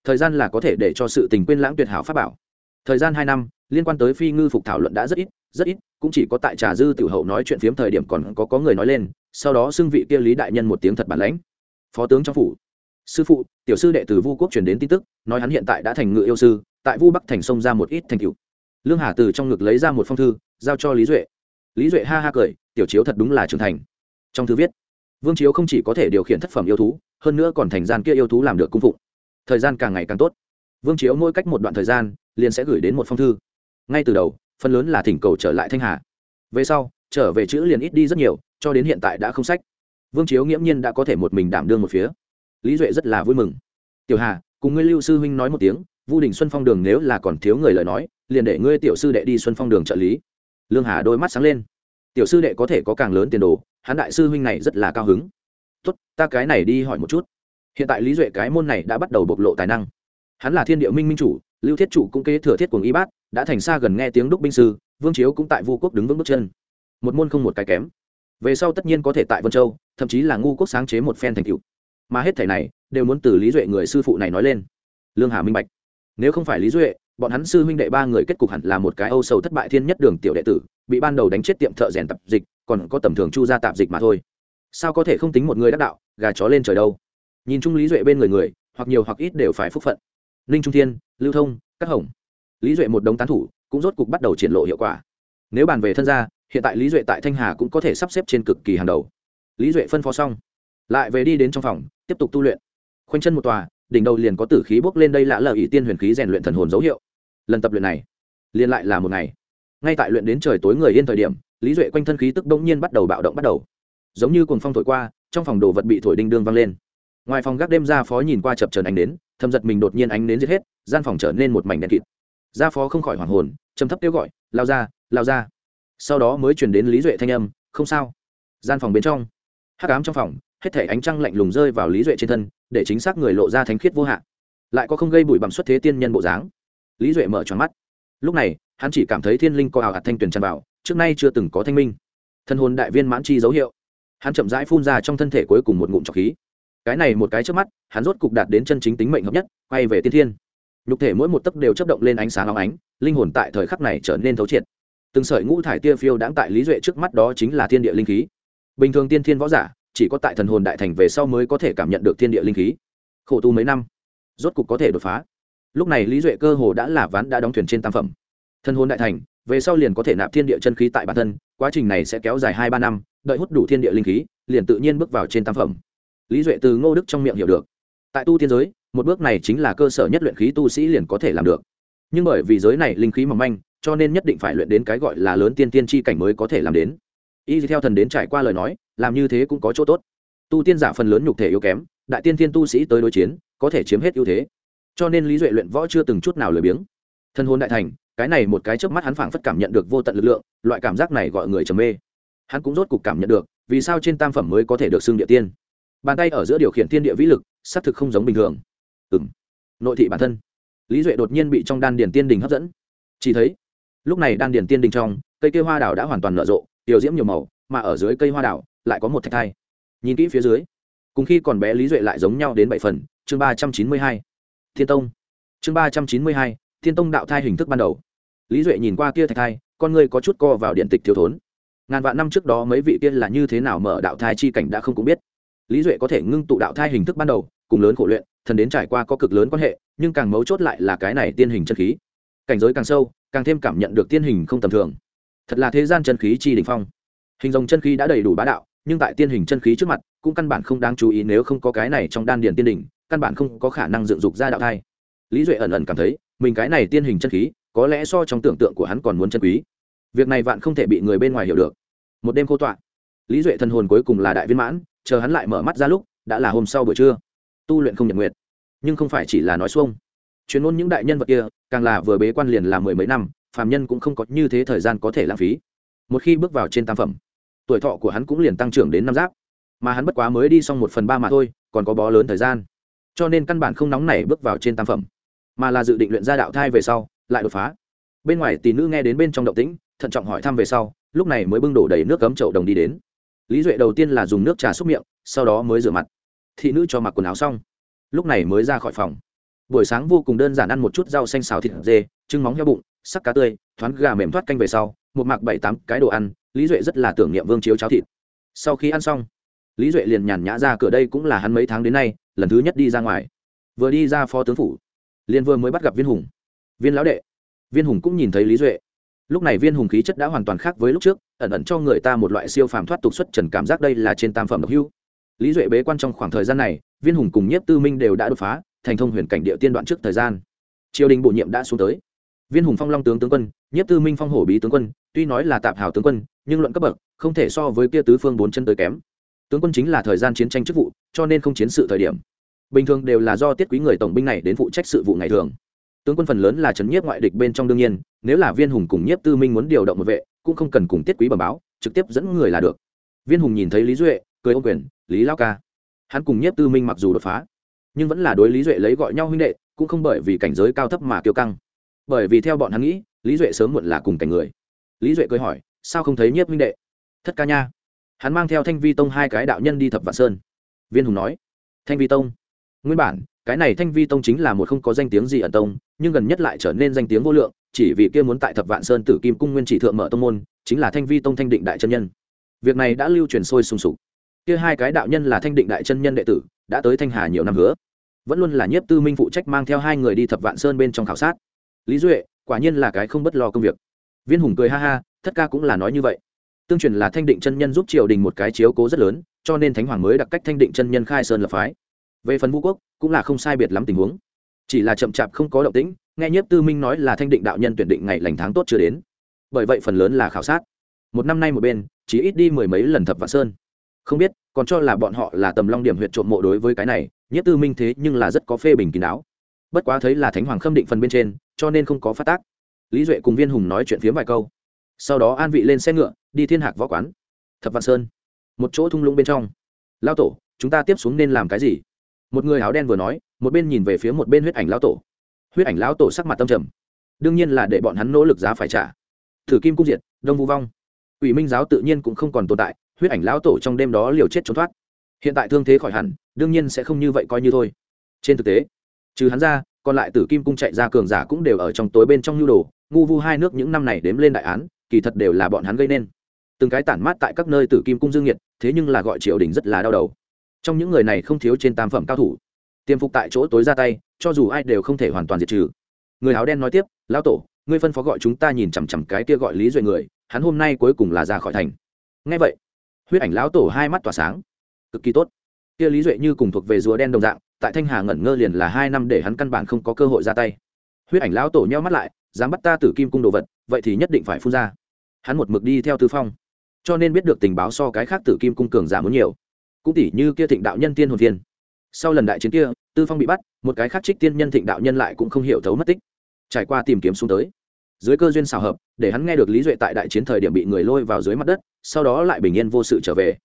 Thời gian là có thể để cho sự tình quên lãng tuyệt hảo pháp bảo thời gian hai năm, liên quan tới phi ngư phục thảo luận đã rất ít rất ít, cũng chỉ có tại trà dư tiểu hậu nói chuyện phiếm thời điểm còn có có người nói lên, sau đó xưng vị kia lý đại nhân một tiếng thật bản lãnh. Phó tướng trong phủ. Sư phụ, tiểu sư đệ từ vu quốc truyền đến tin tức, nói hắn hiện tại đã thành ngự yêu sư, tại vu bắc thành sông ra một ít thành cựu lương hà từ trong ngực lấy ra một phong thư, giao cho lý duệ. Lý duệ ha ha cười, tiểu chiếu thật đúng là trưởng thành. Trong thư viết, vương chiếu không chỉ có thể điều khiển thất phẩm yêu thú, hơn nữa còn thành gian kia yêu thú làm được cung phụng. Thời gian càng ngày càng tốt. Vương chiếu mỗi cách một đoạn thời gian liền sẽ gửi đến một phong thư. Ngay từ đầu, phần lớn là thỉnh cầu trở lại thanh hà. Về sau, trở về chữ liền ít đi rất nhiều, cho đến hiện tại đã không sách. Vương chiếu nghiễm nhiên đã có thể một mình đảm đương một phía. Lý duệ rất là vui mừng. Tiểu hà, cùng ngươi lưu sư huynh nói một tiếng, vu đình xuân phong đường nếu là còn thiếu người lời nói, liền để ngươi tiểu sư đệ đi xuân phong đường trợ lý. Lương hà đôi mắt sáng lên. Tiểu sư đệ có thể có càng lớn tiền đồ, hắn đại sư huynh này rất là cao hứng. Tốt, ta cái này đi hỏi một chút. Hiện tại lý duệ cái môn này đã bắt đầu bộc lộ tài năng. Hắn là thiên địa minh minh chủ lưu thiết chủ cũng kế thừa thiết cuồng y bát, đã thành xa gần nghe tiếng đúc binh sư, vương chiếu cũng tại vu quốc đứng vững bước chân. Một môn không một cái kém. Về sau tất nhiên có thể tại vân châu, thậm chí là ngu quốc sáng chế một phen thành cựu mà hết thảy này, đều muốn từ lý duệ người sư phụ này nói lên. Lương hà minh bạch. Nếu không phải lý duệ, bọn hắn sư huynh đệ ba người kết cục hẳn là một cái âu sầu thất bại thiên nhất đường tiểu đệ tử, bị ban đầu đánh chết tiệm thợ rèn tập dịch, còn có tầm thường chu gia tạp dịch mà thôi. Sao có thể không tính một người đắc đạo, gà chó lên trời đâu? Nhìn chung lý duệ bên người người, hoặc nhiều hoặc ít đều phải phúc phận ninh trung thiên, lưu thông các hồng. Lý duệ một đống tán thủ, cũng rốt cục bắt đầu triển lộ hiệu quả. Nếu bàn về thân gia, hiện tại lý duệ tại thanh hà cũng có thể sắp xếp trên cực kỳ hàng đầu. Lý duệ phân phó xong, lại về đi đến trong phòng, tiếp tục tu luyện. Khoanh chân một tòa, đỉnh đầu liền có tử khí bốc lên đây lạ lờ ỷ tiên huyền khí rèn luyện thần hồn dấu hiệu. Lần tập luyện này, liền lại là một ngày. Ngay tại luyện đến trời tối người yên thời điểm, lý duệ quanh thân khí tức bỗng nhiên bắt đầu bạo động bắt đầu. Giống như cùng phong thổi qua, trong phòng đồ vật bị thổi đinh đương vang lên ngoài phòng gác đêm ra phó nhìn qua chập trần ánh đến thâm giật mình đột nhiên ánh đến giết hết, gian phòng trở nên một mảnh đen kịt. Gia phó không khỏi hoảng hồn chấm thấp kêu gọi, lao ra lao ra. Sau đó mới chuyển đến lý duệ thanh âm, không sao. Gian phòng bên trong, hắc ám trong phòng, hết thể ánh trăng lạnh lùng rơi vào lý duệ trên thân, để chính xác người lộ ra thánh khiết vô hạn. Lại có không gây bụi bặm xuất thế tiên nhân bộ dáng. Lý duệ mở tròn mắt. Lúc này, hắn chỉ cảm thấy thiên linh co ảo hạt thanh tuyển tràn vào, trước nay chưa từng có thanh minh. Thân hồn đại viên mãn chi dấu hiệu. Hắn chậm rãi phun ra trong thân thể cuối cùng một ngụm trọc khí cái này một cái trước mắt, hắn rốt cục đạt đến chân chính tính mệnh hợp nhất, quay về tiên thiên. Nhục thể mỗi một tấc đều chấp động lên ánh sáng óng ánh, linh hồn tại thời khắc này trở nên thấu triệt. Từng sợi ngũ thải tia phiêu đãng tại lý duệ trước mắt đó chính là thiên địa linh khí. Bình thường tiên thiên võ giả, chỉ có tại thần hồn đại thành về sau mới có thể cảm nhận được thiên địa linh khí. Khổ tu mấy năm, rốt cục có thể đột phá. Lúc này lý duệ cơ hồ đã là ván đã đóng thuyền trên tam phẩm. Thần hồn đại thành, về sau liền có thể nạp thiên địa chân khí tại bản thân, quá trình này sẽ kéo dài hai ba năm, đợi hút đủ thiên địa linh khí, liền tự nhiên bước vào trên tam phẩm lý duệ từ ngô đức trong miệng hiểu được. Tại tu tiên giới, một bước này chính là cơ sở nhất luyện khí tu sĩ liền có thể làm được. Nhưng bởi vì giới này linh khí mỏng manh, cho nên nhất định phải luyện đến cái gọi là lớn tiên tiên chi cảnh mới có thể làm đến. Y theo thần đến trải qua lời nói, làm như thế cũng có chỗ tốt. Tu tiên giả phần lớn nhục thể yếu kém, đại tiên thiên tu sĩ tới đối chiến, có thể chiếm hết ưu thế. Cho nên lý duệ luyện võ chưa từng chút nào lười biếng. Thân hôn đại thành, cái này một cái trước mắt hắn phảng phất cảm nhận được vô tận lực lượng, loại cảm giác này gọi người trầm mê. Hắn cũng rốt cục cảm nhận được, vì sao trên tam phẩm mới có thể được xưng địa tiên bàn tay ở giữa điều khiển thiên địa vĩ lực, xác thực không giống bình thường. Ừ m nội thị bản thân. Lý duệ đột nhiên bị trong đan điền tiên đình hấp dẫn. Chỉ thấy, lúc này đan điền tiên đình trong, cây cây hoa đào đã hoàn toàn nở rộ, tiểu diễm nhiều màu, mà ở dưới cây hoa đào lại có một thạch thai. Nhìn kỹ phía dưới, cùng khi còn bé lý duệ lại giống nhau đến bảy phần, chương ba trăm chín mươi hai. Thiên tông. Chương ba trăm chín mươi hai, thiên tông đạo thai hình thức ban đầu. Lý duệ nhìn qua kia thạch thai, con người có chút co vào điện tịch thiếu thốn. Ngàn vạn năm trước đó mấy vị tiên là như thế nào mở đạo thai chi cảnh đã không cũng biết lý duệ có thể ngưng tụ đạo thai hình thức ban đầu, cùng lớn khổ luyện, thần đến trải qua có cực lớn quan hệ, nhưng càng mấu chốt lại là cái này tiên hình chân khí. Cảnh giới càng sâu, càng thêm cảm nhận được tiên hình không tầm thường. Thật là thế gian chân khí chi đỉnh phong. Hình dòng chân khí đã đầy đủ bá đạo, nhưng tại tiên hình chân khí trước mặt, cũng căn bản không đáng chú ý nếu không có cái này trong đan điền tiên đỉnh, căn bản không có khả năng dựng dục ra đạo thai. Lý duệ ẩn ẩn cảm thấy, mình cái này tiên hình chân khí, có lẽ so trong tưởng tượng của hắn còn muốn chân quý. Việc này vạn không thể bị người bên ngoài hiểu được. Một đêm khô tọa, lý duệ thần hồn cuối cùng là đại viên mãn chờ hắn lại mở mắt ra lúc, đã là hôm sau buổi trưa. Tu luyện không nhật nguyệt, nhưng không phải chỉ là nói xuông. Chuyên môn những đại nhân vật kia, càng là vừa bế quan liền là mười mấy năm, phàm nhân cũng không có như thế thời gian có thể lãng phí. Một khi bước vào trên tam phẩm, tuổi thọ của hắn cũng liền tăng trưởng đến năm giáp. Mà hắn bất quá mới đi xong một phần ba mà thôi, còn có bó lớn thời gian. Cho nên căn bản không nóng nảy bước vào trên tam phẩm, mà là dự định luyện ra đạo thai về sau, lại đột phá. Bên ngoài tỷ nữ nghe đến bên trong động tĩnh, thận trọng hỏi thăm về sau, lúc này mới bưng đổ đầy nước cấm chậu đồng đi đến lý duệ đầu tiên là dùng nước trà xúc miệng, sau đó mới rửa mặt. Thị nữ cho mặc quần áo xong, lúc này mới ra khỏi phòng. Buổi sáng vô cùng đơn giản ăn một chút rau xanh xào thịt dê trưng móng heo bụng, sắc cá tươi, thoáng gà mềm thoát canh về sau, một mặc bảy tám cái đồ ăn, lý duệ rất là tưởng niệm vương chiếu cháo thịt. Sau khi ăn xong, lý duệ liền nhàn nhã ra cửa đây cũng là hắn mấy tháng đến nay, lần thứ nhất đi ra ngoài. Vừa đi ra phó tướng phủ, liền vừa mới bắt gặp viên hùng. Viên lão đệ. Viên hùng cũng nhìn thấy lý duệ lúc này viên hùng khí chất đã hoàn toàn khác với lúc trước, ẩn ẩn cho người ta một loại siêu phàm thoát tục xuất trần cảm giác đây là trên tam phẩm độc hưu lý duệ bế quan trong khoảng thời gian này, viên hùng cùng nhiếp tư minh đều đã đột phá, thành thông huyền cảnh địa tiên đoạn trước thời gian. Triều đình bổ nhiệm đã xuống tới. Viên hùng phong long tướng tướng quân, nhiếp tư minh phong hổ bí tướng quân, tuy nói là tạp hào tướng quân, nhưng luận cấp bậc, không thể so với kia tứ phương bốn chân tới kém. Tướng quân chính là thời gian chiến tranh chức vụ, cho nên không chiến sự thời điểm. Bình thường đều là do tiết quý người tổng binh này đến phụ trách sự vụ ngày thường tướng quân phần lớn là trấn nhiếp ngoại địch bên trong đương nhiên, nếu là viên hùng cùng nhiếp tư minh muốn điều động một vệ, cũng không cần cùng tiết quý bẩm báo, trực tiếp dẫn người là được. Viên hùng nhìn thấy lý duệ, cười ô quyền, lý lao ca. Hắn cùng nhiếp tư minh mặc dù đột phá, nhưng vẫn là đối lý duệ lấy gọi nhau huynh đệ, cũng không bởi vì cảnh giới cao thấp mà kiêu căng. Bởi vì theo bọn hắn nghĩ, lý duệ sớm muộn là cùng cảnh người. Lý duệ cười hỏi, sao không thấy nhiếp huynh đệ? Thất ca nha. Hắn mang theo thanh vi tông hai cái đạo nhân đi thập vạn sơn. Viên hùng nói, thanh vi tông, nguyên bản cái này thanh vi tông chính là một không có danh tiếng gì ẩn tông, nhưng gần nhất lại trở nên danh tiếng vô lượng, chỉ vì kia muốn tại thập vạn sơn tử kim cung nguyên chỉ thượng mở tông môn, chính là thanh vi tông thanh định đại chân nhân. Việc này đã lưu truyền sôi sùng sục. Kia hai cái đạo nhân là thanh định đại chân nhân đệ tử, đã tới thanh hà nhiều năm hứa. Vẫn luôn là nhiếp tư minh phụ trách mang theo hai người đi thập vạn sơn bên trong khảo sát. Lý duệ, quả nhiên là cái không bất lo công việc. Viên hùng cười ha ha, thất ca cũng là nói như vậy. Tương truyền là thanh định chân nhân giúp triều đình một cái chiếu cố rất lớn, cho nên thánh hoàng mới đặc cách thanh định chân nhân khai sơn lập phái về phần vũ quốc, cũng là không sai biệt lắm tình huống. Chỉ là chậm chạp không có động tĩnh, nghe nhiếp tư minh nói là thanh định đạo nhân tuyển định ngày lành tháng tốt chưa đến. Bởi vậy phần lớn là khảo sát. Một năm nay một bên, chỉ ít đi mười mấy lần thập vạn sơn. Không biết, còn cho là bọn họ là tầm long điểm huyện trộm mộ đối với cái này, nhiếp tư minh thế nhưng là rất có phê bình kín đáo. Bất quá thấy là thánh hoàng khâm định phần bên trên, cho nên không có phát tác. Lý duệ cùng viên hùng nói chuyện phiếm vài câu. Sau đó an vị lên xe ngựa, đi thiên hạc võ quán. Thập vạn sơn. Một chỗ thung lũng bên trong. Lao tổ, chúng ta tiếp xuống nên làm cái gì? Một người áo đen vừa nói, một bên nhìn về phía một bên huyết ảnh lão tổ. Huyết ảnh lão tổ sắc mặt tâm trầm. Đương nhiên là để bọn hắn nỗ lực giá phải trả. Thử kim cung diệt, đông vu vong. Ủy minh giáo tự nhiên cũng không còn tồn tại, huyết ảnh lão tổ trong đêm đó liều chết trốn thoát. Hiện tại thương thế khỏi hẳn, đương nhiên sẽ không như vậy coi như thôi. Trên thực tế, trừ hắn ra, còn lại tử kim cung chạy ra cường giả cũng đều ở trong tối bên trong nhu đồ, ngu vu hai nước những năm này đếm lên đại án, kỳ thật đều là bọn hắn gây nên. Từng cái tản mát tại các nơi tử kim cung dương nhiệt, thế nhưng là gọi triều đình rất là đau đầu trong những người này không thiếu trên tam phẩm cao thủ. Tiêm phục tại chỗ tối ra tay, cho dù ai đều không thể hoàn toàn diệt trừ. Người áo đen nói tiếp, lão tổ, ngươi phân phó gọi chúng ta nhìn chằm chằm cái kia gọi lý duệ người, hắn hôm nay cuối cùng là ra khỏi thành. Ngay vậy, huyết ảnh lão tổ hai mắt tỏa sáng. Cực kỳ tốt. Kia lý duệ như cùng thuộc về rùa đen đồng dạng, tại thanh hà ngẩn ngơ liền là hai năm để hắn căn bản không có cơ hội ra tay. Huyết ảnh lão tổ nheo mắt lại, dám bắt ta tử kim cung đồ vật, vậy thì nhất định phải phun ra. Hắn một mực đi theo tư phong. Cho nên biết được tình báo so cái khác tử kim cung cường giả muốn nhiều cũng tỷ như kia thịnh đạo nhân tiên hồn thiên sau lần đại chiến kia, tư phong bị bắt, một cái khác trích tiên nhân thịnh đạo nhân lại cũng không hiểu thấu mất tích. Trải qua tìm kiếm xuống tới, dưới cơ duyên xào hợp, để hắn nghe được lý duệ tại đại chiến thời điểm bị người lôi vào dưới mặt đất, sau đó lại bình yên vô sự trở về.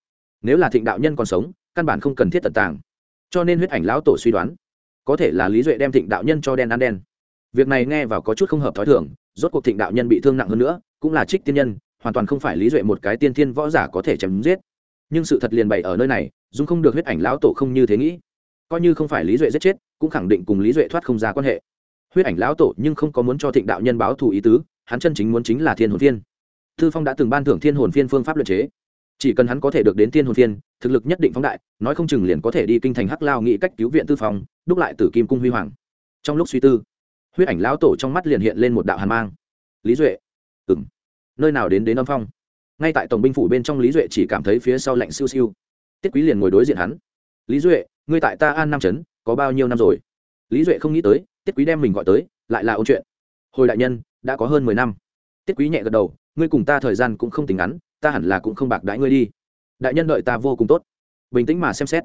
Nếu là thịnh đạo nhân còn sống, căn bản không cần thiết tận tàng. Cho nên huyết ảnh lão tổ suy đoán, có thể là lý duệ đem thịnh đạo nhân cho đen ăn đen. Việc này nghe vào có chút không hợp t h ó i thường, rốt cuộc thịnh đạo nhân bị thương nặng hơn nữa, cũng là trích tiên nhân, hoàn toàn không phải lý duệ một cái tiên thiên võ giả có thể chém giết nhưng sự thật liền bày ở nơi này, dung không được huyết ảnh lão tổ không như thế nghĩ. Coi như không phải lý duệ giết chết, cũng khẳng định cùng lý duệ thoát không ra quan hệ. Huyết ảnh lão tổ nhưng không có muốn cho thịnh đạo nhân báo thù ý tứ, hắn chân chính muốn chính là thiên hồn phiên. Thư phong đã từng ban thưởng thiên hồn phiên phương pháp luật chế. Chỉ cần hắn có thể được đến thiên hồn phiên, thực lực nhất định phóng đại, nói không chừng liền có thể đi kinh thành hắc lao nghĩ cách cứu viện tư phong, đúc lại tử kim cung huy hoàng. Trong lúc suy tư, huyết ảnh lão tổ trong mắt liền hiện lên một đạo hàn mang. Lý duệ ừng nơi nào đến đến âm phong? Ngay tại tổng binh phủ bên trong lý duệ chỉ cảm thấy phía sau lạnh siêu siêu. Tiết quý liền ngồi đối diện hắn. Lý duệ, ngươi tại ta an nam trấn, có bao nhiêu năm rồi? Lý duệ không nghĩ tới, tiết quý đem mình gọi tới, lại là ôn chuyện. Hồi đại nhân, đã có hơn mười năm. Tiết quý nhẹ gật đầu, ngươi cùng ta thời gian cũng không tính ngắn, ta hẳn là cũng không bạc đãi ngươi đi. Đại nhân đợi ta vô cùng tốt. Bình tĩnh mà xem xét.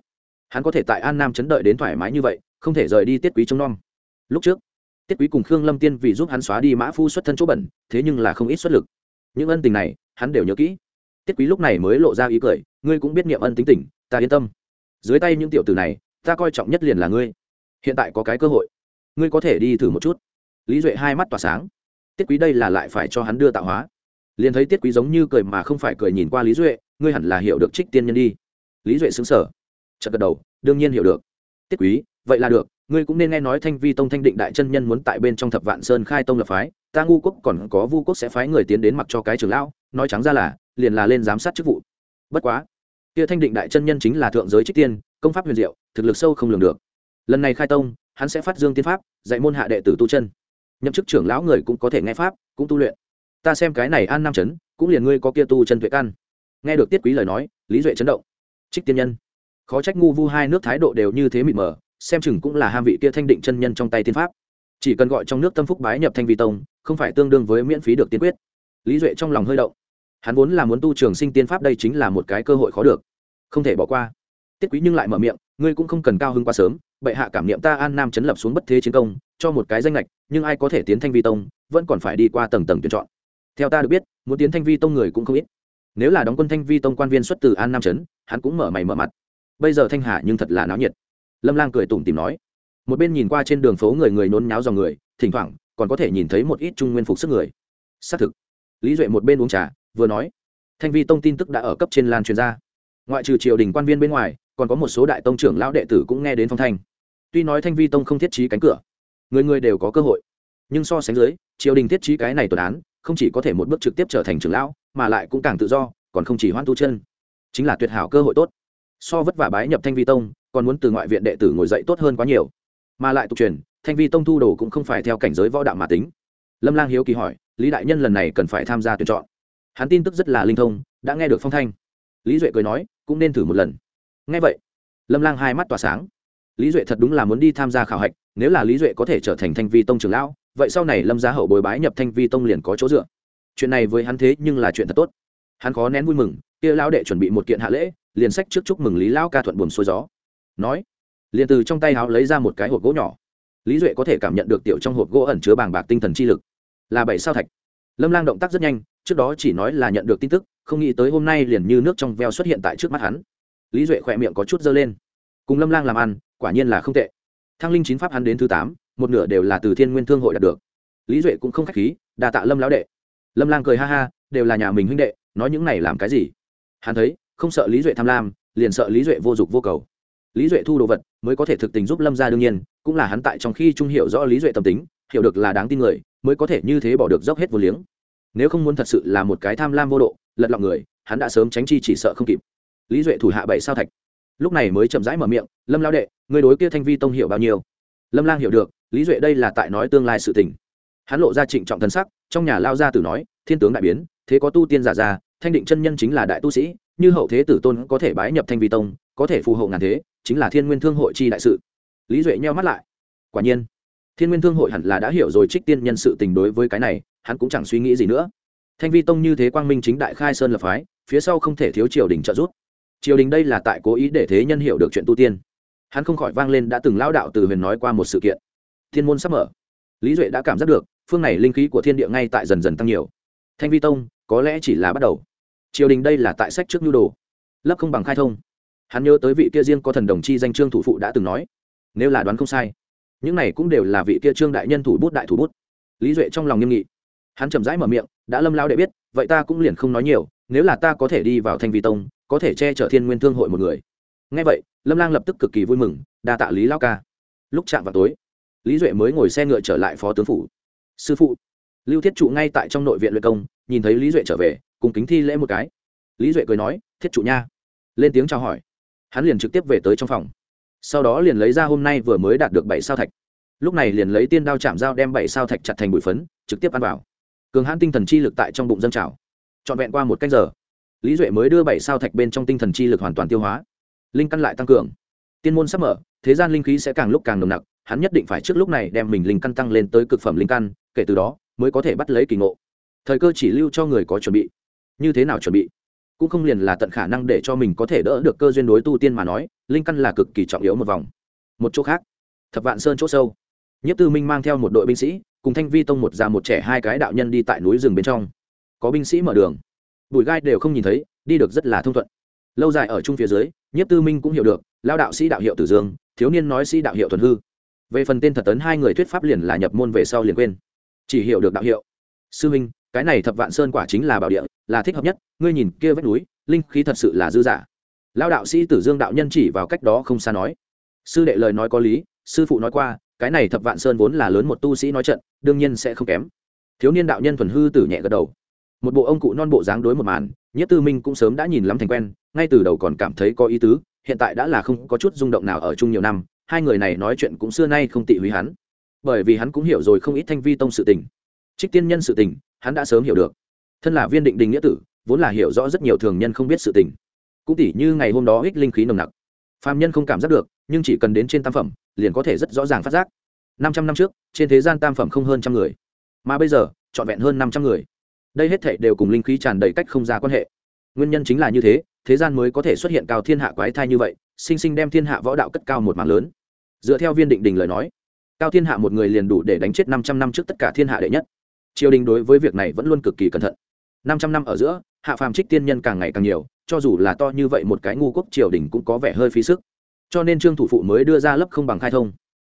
Hắn có thể tại an nam chấn đợi đến thoải mái như vậy, không thể rời đi tiết quý trông nom. Lúc trước, tiết quý cùng khương lâm tiên vì giúp hắn xóa đi mã phu xuất thân chỗ bẩn, thế nhưng là không ít xuất lực. Những ân tình này hắn đều nhớ kỹ. Tiết quý lúc này mới lộ ra ý cười, ngươi cũng biết niệm ân tính tình, ta yên tâm. Dưới tay những tiểu tử này, ta coi trọng nhất liền là ngươi. Hiện tại có cái cơ hội, ngươi có thể đi thử một chút. Lý duệ hai mắt tỏa sáng. Tiết quý đây là lại phải cho hắn đưa tạo hóa. Liền thấy tiết quý giống như cười mà không phải cười nhìn qua lý duệ, ngươi hẳn là hiểu được trích tiên nhân đi. Lý duệ xứng sở chợt gật đầu, đương nhiên hiểu được. Tiết quý, vậy là được ngươi cũng nên nghe nói thanh vi tông thanh định đại chân nhân muốn tại bên trong thập vạn sơn khai tông lập phái, ta ngu quốc còn có vu quốc sẽ phái người tiến đến mặc cho cái trường lão, nói trắng ra là, liền là lên giám sát chức vụ. Bất quá, kia thanh định đại chân nhân chính là thượng giới trích tiên, công pháp huyền diệu, thực lực sâu không lường được. Lần này khai tông, hắn sẽ phát dương tiên pháp, dạy môn hạ đệ tử tu chân. Nhậm chức trưởng lão người cũng có thể nghe pháp, cũng tu luyện. Ta xem cái này an nam chấn, cũng liền ngươi có kia tu chân tuệ căn. Nghe được tiết quý lời nói, lý duệ chấn động. Trích tiên nhân. Khó trách ngu vu hai nước thái độ đều như thế mịt mờ xem chừng cũng là ham vị kia thanh định chân nhân trong tay tiên pháp. Chỉ cần gọi trong nước tâm phúc bái nhập thanh vi tông, không phải tương đương với miễn phí được tiên quyết. Lý duệ trong lòng hơi động. Hắn vốn là muốn tu trường sinh tiên pháp đây chính là một cái cơ hội khó được. Không thể bỏ qua. Tiết quý nhưng lại mở miệng, ngươi cũng không cần cao hơn quá sớm, bệ hạ cảm niệm ta an nam chấn lập xuống bất thế chiến công, cho một cái danh lệch nhưng ai có thể tiến thanh vi tông, vẫn còn phải đi qua tầng tầng tuyển chọn. Theo ta được biết, muốn tiến thanh vi tông người cũng không ít. Nếu là đóng quân thanh vi tông quan viên xuất từ an nam chấn, hắn cũng mở mày mở mặt. Bây giờ thanh hà nhưng thật là náo nhiệt lâm lang cười tủm tìm nói, một bên nhìn qua trên đường phố người người nôn nháo dòng người, thỉnh thoảng còn có thể nhìn thấy một ít trung nguyên phục sức người. Xác thực. Lý duệ một bên uống trà, vừa nói, thanh vi tông tin tức đã ở cấp trên lan truyền ra. Ngoại trừ triều đình quan viên bên ngoài, còn có một số đại tông trưởng lão đệ tử cũng nghe đến phong thanh. Tuy nói thanh vi tông không thiết trí cánh cửa, người người đều có cơ hội. Nhưng so sánh dưới, triều đình thiết trí cái này tuần án, không chỉ có thể một bước trực tiếp trở thành trưởng lão, mà lại cũng càng tự do, còn không chỉ hoan tu chân. Chính là tuyệt hảo cơ hội tốt. So vất vả bái nhập thanh vi tông còn muốn từ ngoại viện đệ tử ngồi dậy tốt hơn quá nhiều. Mà lại tục truyền, thanh vi tông thu đồ cũng không phải theo cảnh giới võ đạo mà tính. Lâm lang hiếu kỳ hỏi, lý đại nhân lần này cần phải tham gia tuyển chọn? Hắn tin tức rất là linh thông, đã nghe được phong thanh. Lý duệ cười nói, cũng nên thử một lần. Nghe vậy, lâm lang hai mắt tỏa sáng. Lý duệ thật đúng là muốn đi tham gia khảo hạch, nếu là lý duệ có thể trở thành thanh vi tông trưởng lão, vậy sau này lâm gia hậu bồi bái nhập thanh vi tông liền có chỗ dựa. Chuyện này với hắn thế nhưng là chuyện thật tốt. Hắn khó nén vui mừng, kia lão đệ chuẩn bị một kiện hạ lễ, liền sách trước chúc mừng lý lão ca thuận buồn xuôi gió nói, liền từ trong tay áo lấy ra một cái hộp gỗ nhỏ. Lý duệ có thể cảm nhận được tiểu trong hộp gỗ ẩn chứa bàng bạc tinh thần chi lực. Là bảy sao thạch. Lâm lang động tác rất nhanh, trước đó chỉ nói là nhận được tin tức, không nghĩ tới hôm nay liền như nước trong veo xuất hiện tại trước mắt hắn. Lý duệ khỏe miệng có chút dơ lên. Cùng lâm lang làm ăn, quả nhiên là không tệ. Thăng linh chín pháp hắn đến thứ tám, một nửa đều là từ thiên nguyên thương hội đạt được. Lý duệ cũng không k h á c h khí đà tạ lâm lão đệ. Lâm lang cười ha ha, đều là nhà mình huynh đệ, nói những này làm cái gì? Hắn thấy, không sợ lý duệ tham lam, liền sợ lý duệ vô dụng vô cầu lý duệ thu đồ vật mới có thể thực tình giúp lâm ra đương nhiên, cũng là hắn tại trong khi trung hiểu rõ lý duệ tâm tính, hiểu được là đáng tin người, mới có thể như thế bỏ được dốc hết vô liếng. Nếu không muốn thật sự là một cái tham lam vô độ, lật lọng người, hắn đã sớm tránh chi chỉ sợ không kịp. Lý duệ thủ hạ bảy sao thạch. Lúc này mới chậm rãi mở miệng, lâm lao đệ, người đối kia thanh vi tông hiểu bao nhiêu? Lâm lang hiểu được, lý duệ đây là tại nói tương lai sự tình. Hắn lộ ra trịnh trọng thân sắc, trong nhà lao gia tử nói, thiên tướng đại biến, thế có tu tiên giả ra thanh định chân nhân chính là đại tu sĩ, như hậu thế tử tôn có thể bái nhập thanh vi tông, có thể phù hộ ngàn thế chính là thiên nguyên thương hội chi đại sự. Lý duệ nheo mắt lại. Quả nhiên, thiên nguyên thương hội hẳn là đã hiểu rồi trích tiên nhân sự tình đối với cái này, hắn cũng chẳng suy nghĩ gì nữa. Thanh vi tông như thế quang minh chính đại khai sơn lập phái, phía sau không thể thiếu triều đình trợ giúp. Triều đình đây là tại cố ý để thế nhân hiểu được chuyện tu tiên. Hắn không khỏi vang lên đã từng lao đạo từ huyền nói qua một sự kiện. Thiên môn sắp mở. Lý duệ đã cảm giác được, phương này linh khí của thiên địa ngay tại dần dần tăng nhiều. Thanh vi tông, có lẽ chỉ là bắt đầu. Triều đình đây là tại sách trước nhu đồ. Lấp không bằng khai thông hắn nhớ tới vị kia riêng có thần đồng chi danh trương thủ phụ đã từng nói, nếu là đoán không sai, những này cũng đều là vị kia trương đại nhân thủ bút đại thủ bút. Lý duệ trong lòng nghiêm nghị, hắn chậm rãi mở miệng, đã lâm lao để biết, vậy ta cũng liền không nói nhiều, nếu là ta có thể đi vào thanh vi tông, có thể che chở thiên nguyên thương hội một người. Ngay vậy, lâm lang lập tức cực kỳ vui mừng, đa tạ lý lao ca. Lúc chạm vào tối, lý duệ mới ngồi xe ngựa trở lại phó tướng phủ. Sư phụ. Lưu thiết trụ ngay tại trong nội viện luyện công, nhìn thấy lý duệ trở về, cùng kính thi lễ một cái. Lý duệ cười nói, thiết trụ nha. Lên tiếng chào hỏi hắn liền trực tiếp về tới trong phòng. Sau đó liền lấy ra hôm nay vừa mới đạt được bảy sao thạch. Lúc này liền lấy tiên đao chạm dao đem bảy sao thạch chặt thành bụi phấn, trực tiếp ăn vào. Cường hãn tinh thần chi lực tại trong bụng dân trào. Trọn vẹn qua một cách giờ, lý duệ mới đưa bảy sao thạch bên trong tinh thần chi lực hoàn toàn tiêu hóa. Linh căn lại tăng cường. Tiên môn sắp mở, thế gian linh khí sẽ càng lúc càng nồng nặc, hắn nhất định phải trước lúc này đem mình linh căn tăng lên tới cực phẩm linh căn, kể từ đó mới có thể bắt lấy kỳ ngộ. Thời cơ chỉ lưu cho người có chuẩn bị. Như thế nào chuẩn bị? Cũng không liền là tận khả năng để cho mình có thể đỡ được cơ duyên đối tu tiên mà nói, linh căn là cực kỳ trọng yếu một vòng. Một chỗ khác, thập vạn sơn chỗ sâu. Nhất tư minh mang theo một đội binh sĩ, cùng thanh vi tông một già một trẻ hai cái đạo nhân đi tại núi rừng bên trong. Có binh sĩ mở đường. Bụi gai đều không nhìn thấy, đi được rất là thông thuận. Lâu dài ở chung phía dưới nhất tư minh cũng hiểu được lao đạo sĩ đạo hiệu tử dương, thiếu niên nói sĩ đạo hiệu thuần hư. Về phần tên thật tấn hai người thuyết pháp liền là nhập môn về sau liền quên. Chỉ hiểu được đạo hiệu. Sư minh, cái này thập vạn sơn quả chính là bảo địa là thích hợp nhất, ngươi nhìn kia vách núi, linh khí thật sự là dư giả lao đạo sĩ tử dương đạo nhân chỉ vào cách đó không xa nói. Sư đệ lời nói có lý, sư phụ nói qua, cái này thập vạn sơn vốn là lớn một tu sĩ nói trận, đương nhiên sẽ không kém. Thiếu niên đạo nhân thuần hư tử nhẹ gật đầu. Một bộ ông cụ non bộ dáng đối một màn, nhất tư minh cũng sớm đã nhìn lắm thành quen, ngay từ đầu còn cảm thấy có ý tứ, hiện tại đã là không có chút rung động nào ở chung nhiều năm, hai người này nói chuyện cũng xưa nay không tị húy hắn. Bởi vì hắn cũng hiểu rồi không ít thanh vi tông sự tình. Trích tiên nhân sự tình, hắn đã sớm hiểu được thân là viên định đình nghĩa tử, vốn là hiểu rõ rất nhiều thường nhân không biết sự tình. Cũng tỉ như ngày hôm đó ích linh khí nồng nặc. Phàm nhân không cảm giác được, nhưng chỉ cần đến trên tam phẩm, liền có thể rất rõ ràng phát giác. Năm trăm năm trước, trên thế gian tam phẩm không hơn trăm người. Mà bây giờ, trọn vẹn hơn năm trăm người. Đây hết thể đều cùng linh khí tràn đầy cách không ra quan hệ. Nguyên nhân chính là như thế thế gian mới có thể xuất hiện cao thiên hạ quái thai như vậy, sinh sinh đem thiên hạ võ đạo cất cao một mảng lớn. Dựa theo viên định đình lời nói, cao thiên hạ một người liền đủ để đánh chết năm trăm năm trước tất cả thiên hạ đệ nhất. Triều đình đối với việc này vẫn luôn cực kỳ cẩn thận năm trăm năm ở giữa, hạ phàm trích tiên nhân càng ngày càng nhiều, cho dù là to như vậy một cái ngu quốc triều đình cũng có vẻ hơi phí sức. Cho nên trương thủ phụ mới đưa ra lớp không bằng khai thông.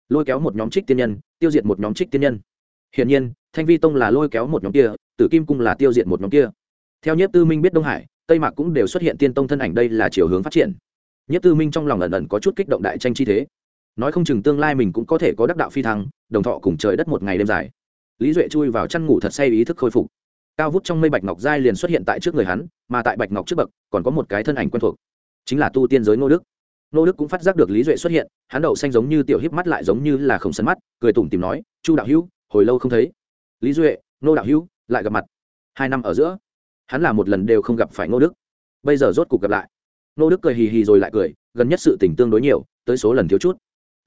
Lôi kéo một nhóm trích tiên nhân, tiêu diệt một nhóm trích tiên nhân. Hiển nhiên, thanh vi tông là lôi kéo một nhóm kia, tử kim cung là tiêu diệt một nhóm kia. Theo nhất tư minh biết đông hải, tây mạc cũng đều xuất hiện tiên tông thân ảnh đây là chiều hướng phát triển. Nhất tư minh trong lòng ẩn ẩn có chút kích động đại tranh chi thế. Nói không chừng tương lai mình cũng có thể có đắc đạo phi thăng, đồng thọ cùng trời đất một ngày đêm dài. Lý duệ chui vào chăn ngủ thật say ý thức khôi phục cao vút trong mây bạch ngọc giai liền xuất hiện tại trước người hắn, mà tại bạch ngọc trước bậc, còn có một cái thân ảnh quen thuộc, chính là tu tiên giới ngô đức. Ngô đức cũng phát giác được lý duệ xuất hiện, hắn đậu xanh giống như tiểu híp mắt lại giống như là không sấn mắt, cười tủm tìm nói, chu đạo hữu, hồi lâu không thấy. Lý duệ, ngô đạo hữu, lại gặp mặt. Hai năm ở giữa, hắn là một lần đều không gặp phải ngô đức. Bây giờ rốt cuộc gặp lại. Ngô đức cười hì hì rồi lại cười, gần nhất sự tình tương đối nhiều, tới số lần thiếu chút.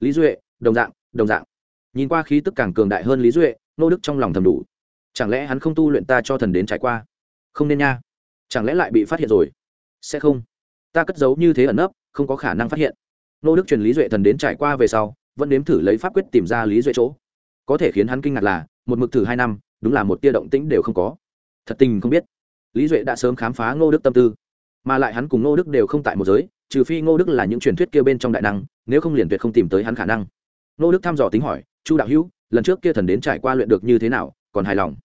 Lý duệ, đồng dạng đồng dạng. Nhìn qua khí tức càng cường đại hơn lý duệ, ngô đức trong lòng thầm đủ chẳng lẽ hắn không tu luyện ta cho thần đến trải qua? Không nên nha. Chẳng lẽ lại bị phát hiện rồi? Sẽ không. Ta cất giấu như thế ẩn nấp, không có khả năng phát hiện. Nô đức truyền lý duệ thần đến trải qua về sau, vẫn nếm thử lấy pháp quyết tìm ra lý duệ chỗ. Có thể khiến hắn kinh ngạc là, một mực thử hai năm, đúng là một tia động tĩnh đều không có. Thật tình không biết. Lý duệ đã sớm khám phá ngô đức tâm tư. Mà lại hắn cùng ngô đức đều không tại một giới, trừ phi ngô đức là những truyền thuyết kia bên trong đại năng, nếu không liền tuyệt không tìm tới hắn khả năng. Ngô đức thăm dò tính hỏi, chu đạo hữu, lần trước kia thần đến trải qua luyện được như thế nào? Còn hài lòng.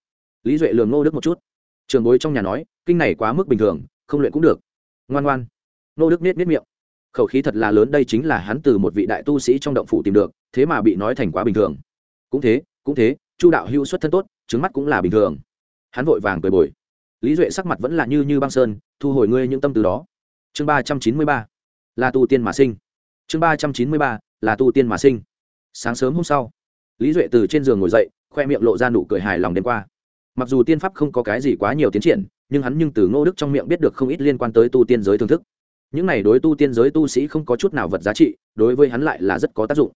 Lý duệ lường ngô đức một chút. Trường bối trong nhà nói, kinh này quá mức bình thường, không luyện cũng được. Ngoan ngoan. Ngô đức nết nết miệng. Khẩu khí thật là lớn, đây chính là hắn từ một vị đại tu sĩ trong động phủ tìm được, thế mà bị nói thành quá bình thường. Cũng thế cũng thế, chu đạo hữu xuất thân tốt, trứng mắt cũng là bình thường. Hắn vội vàng cười bồi. Lý duệ sắc mặt vẫn là như như băng sơn, thu hồi ngươi những tâm từ đó. Chương ba trăm chín mươi ba. Là tu tiên mà sinh. Chương ba trăm chín mươi ba, là tu tiên mà sinh. Sáng sớm hôm sau, lý duệ từ trên giường ngồi dậy khoe miệng lộ ra nụ cười hài lòng đêm qua. Mặc dù tiên pháp không có cái gì quá nhiều tiến triển, nhưng hắn nhưng từ ngô đức trong miệng biết được không ít liên quan tới tu tiên giới thưởng thức. Những này đối tu tiên giới tu sĩ không có chút nào vật giá trị, đối với hắn lại là rất có tác dụng.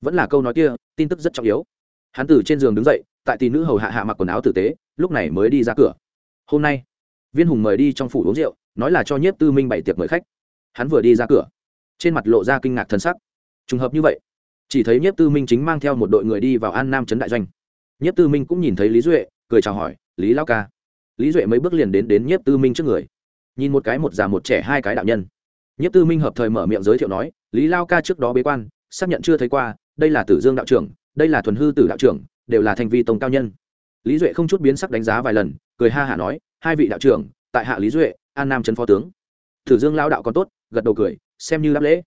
Vẫn là câu nói kia, tin tức rất trọng yếu. Hắn từ trên giường đứng dậy, tại tỷ nữ hầu hạ hạ mặc quần áo tử tế, lúc này mới đi ra cửa. Hôm nay, viên hùng mời đi trong phủ uống rượu, nói là cho nhiếp tư minh bảy tiệc mời khách. Hắn vừa đi ra cửa, trên mặt lộ ra kinh ngạc thân sắc. Trùng hợp như vậy, chỉ thấy nhiếp tư minh chính mang theo một đội người đi vào an nam trấn đại doanh nhiếp tư minh cũng nhìn thấy lý duệ, cười chào hỏi, lý lao ca. Lý duệ mấy bước liền đến đến nhiếp tư minh trước người. Nhìn một cái một già một trẻ hai cái đạo nhân. Nhiếp tư minh hợp thời mở miệng giới thiệu nói, lý lao ca trước đó bế quan, xác nhận chưa thấy qua, đây là tử dương đạo trưởng, đây là thuần hư tử đạo trưởng, đều là thành vi tông cao nhân. Lý duệ không chút biến sắc đánh giá vài lần, cười ha hả nói, hai vị đạo trưởng, tại hạ lý duệ, an nam trấn phó tướng. Tử dương lao đạo còn tốt, gật đầu cười, xem như đáp lễ.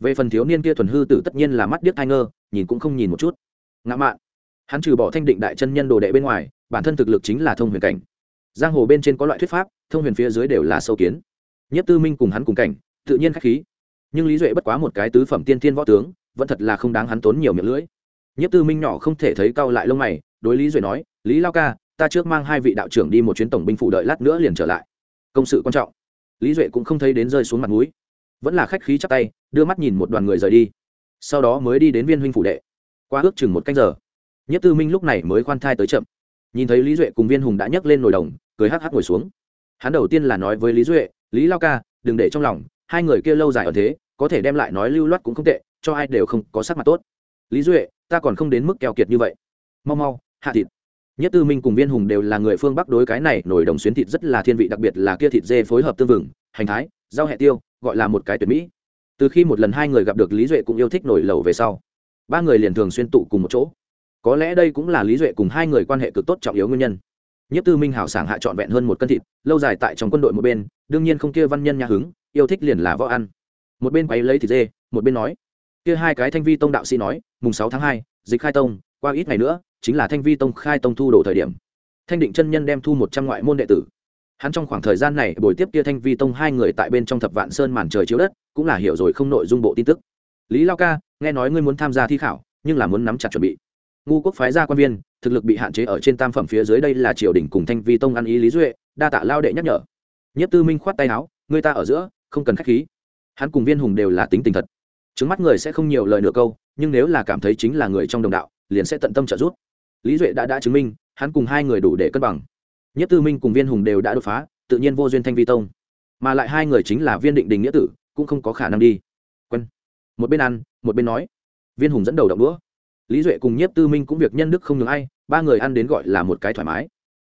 Về phần thiếu niên kia thuần hư tử tất nhiên là mắt điếc thai ngơ, nhìn cũng không nhìn một chút. Ngã mạn hắn trừ bỏ thanh định đại chân nhân đồ đệ bên ngoài, bản thân thực lực chính là thông huyền cảnh. Giang hồ bên trên có loại thuyết pháp, thông huyền phía dưới đều là sâu kiến. Nhất tư minh cùng hắn cùng cảnh, tự nhiên khách khí. Nhưng lý duệ bất quá một cái tứ phẩm tiên thiên võ tướng, vẫn thật là không đáng hắn tốn nhiều miệng lưỡi. Nhất tư minh nhỏ không thể thấy cau lại lông mày, đối lý duệ nói, lý lao ca, ta trước mang hai vị đạo trưởng đi một chuyến tổng binh phủ đợi lát nữa liền trở lại. Công sự quan trọng. Lý duệ cũng không thấy đến rơi xuống mặt núi vẫn là khách khí chắp tay, đưa mắt nhìn một đoàn người rời đi. Sau đó mới đi đến viên huynh phủ đệ. Qua ước chừng một canh giờ nhất tư minh lúc này mới khoan thai tới chậm. Nhìn thấy lý duệ cùng viên hùng đã nhấc lên nồi đồng, cười hắc hắc ngồi xuống. Hắn đầu tiên là nói với lý duệ, lý lao ca, đừng để trong lòng, hai người kia lâu dài ở thế, có thể đem lại nói lưu loát cũng không tệ, cho ai đều không có sắc mặt tốt. Lý duệ, ta còn không đến mức keo kiệt như vậy. Mau mau, hạ thịt. Nhất tư minh cùng viên hùng đều là người phương bắc đối cái này nổi đồng xuyến thịt rất là thiên vị, đặc biệt là kia thịt dê phối hợp tương vừng, hành thái, rau hẹ tiêu, gọi là một cái tuyệt mỹ. Từ khi một lần hai người gặp được lý duệ cũng yêu thích nổi lẩu về sau, ba người liền thường xuyên tụ cùng một chỗ có lẽ đây cũng là lý duệ cùng hai người quan hệ cực tốt trọng yếu nguyên nhân. Nhất tư minh hảo sảng hạ trọn vẹn hơn một cân thịt, lâu dài tại trong quân đội một bên, đương nhiên không kia văn nhân nhà hứng, yêu thích liền là võ ăn. Một bên quay lấy thịt dê, một bên nói, kia hai cái thanh vi tông đạo sĩ nói, mùng sáu tháng hai, dịch khai tông, qua ít ngày nữa, chính là thanh vi tông khai tông thu đồ thời điểm. Thanh định chân nhân đem thu một trăm ngoại môn đệ tử. Hắn trong khoảng thời gian này buổi tiếp kia thanh vi tông hai người tại bên trong thập vạn sơn màn trời chiếu đất, cũng là hiểu rồi không nội dung bộ tin tức. Lý lao ca, nghe nói ngươi muốn tham gia thi khảo, nhưng là muốn nắm chặt chuẩn bị ngu quốc phái ra quan viên, thực lực bị hạn chế ở trên tam phẩm phía dưới đây là triều đình cùng thanh vi tông ăn ý lý duệ, đa tạ lao đệ nhắc nhở. Nhất tư minh khoát tay áo, người ta ở giữa, không cần khách khí. Hắn cùng viên hùng đều là tính tình thật. Trứng mắt người sẽ không nhiều lời nửa câu, nhưng nếu là cảm thấy chính là người trong đồng đạo, liền sẽ tận tâm trợ giúp. Lý duệ đã đã chứng minh, hắn cùng hai người đủ để cân bằng. Nhất tư minh cùng viên hùng đều đã đột phá, tự nhiên vô duyên thanh vi tông. Mà lại hai người chính là viên định đình nghĩa tử, cũng không có khả năng đi. Quân. Một bên ăn, một bên nói. Viên hùng dẫn đầu động đũa lý duệ cùng nhiếp tư minh cũng việc nhân đức không ngừng ai, ba người ăn đến gọi là một cái thoải mái.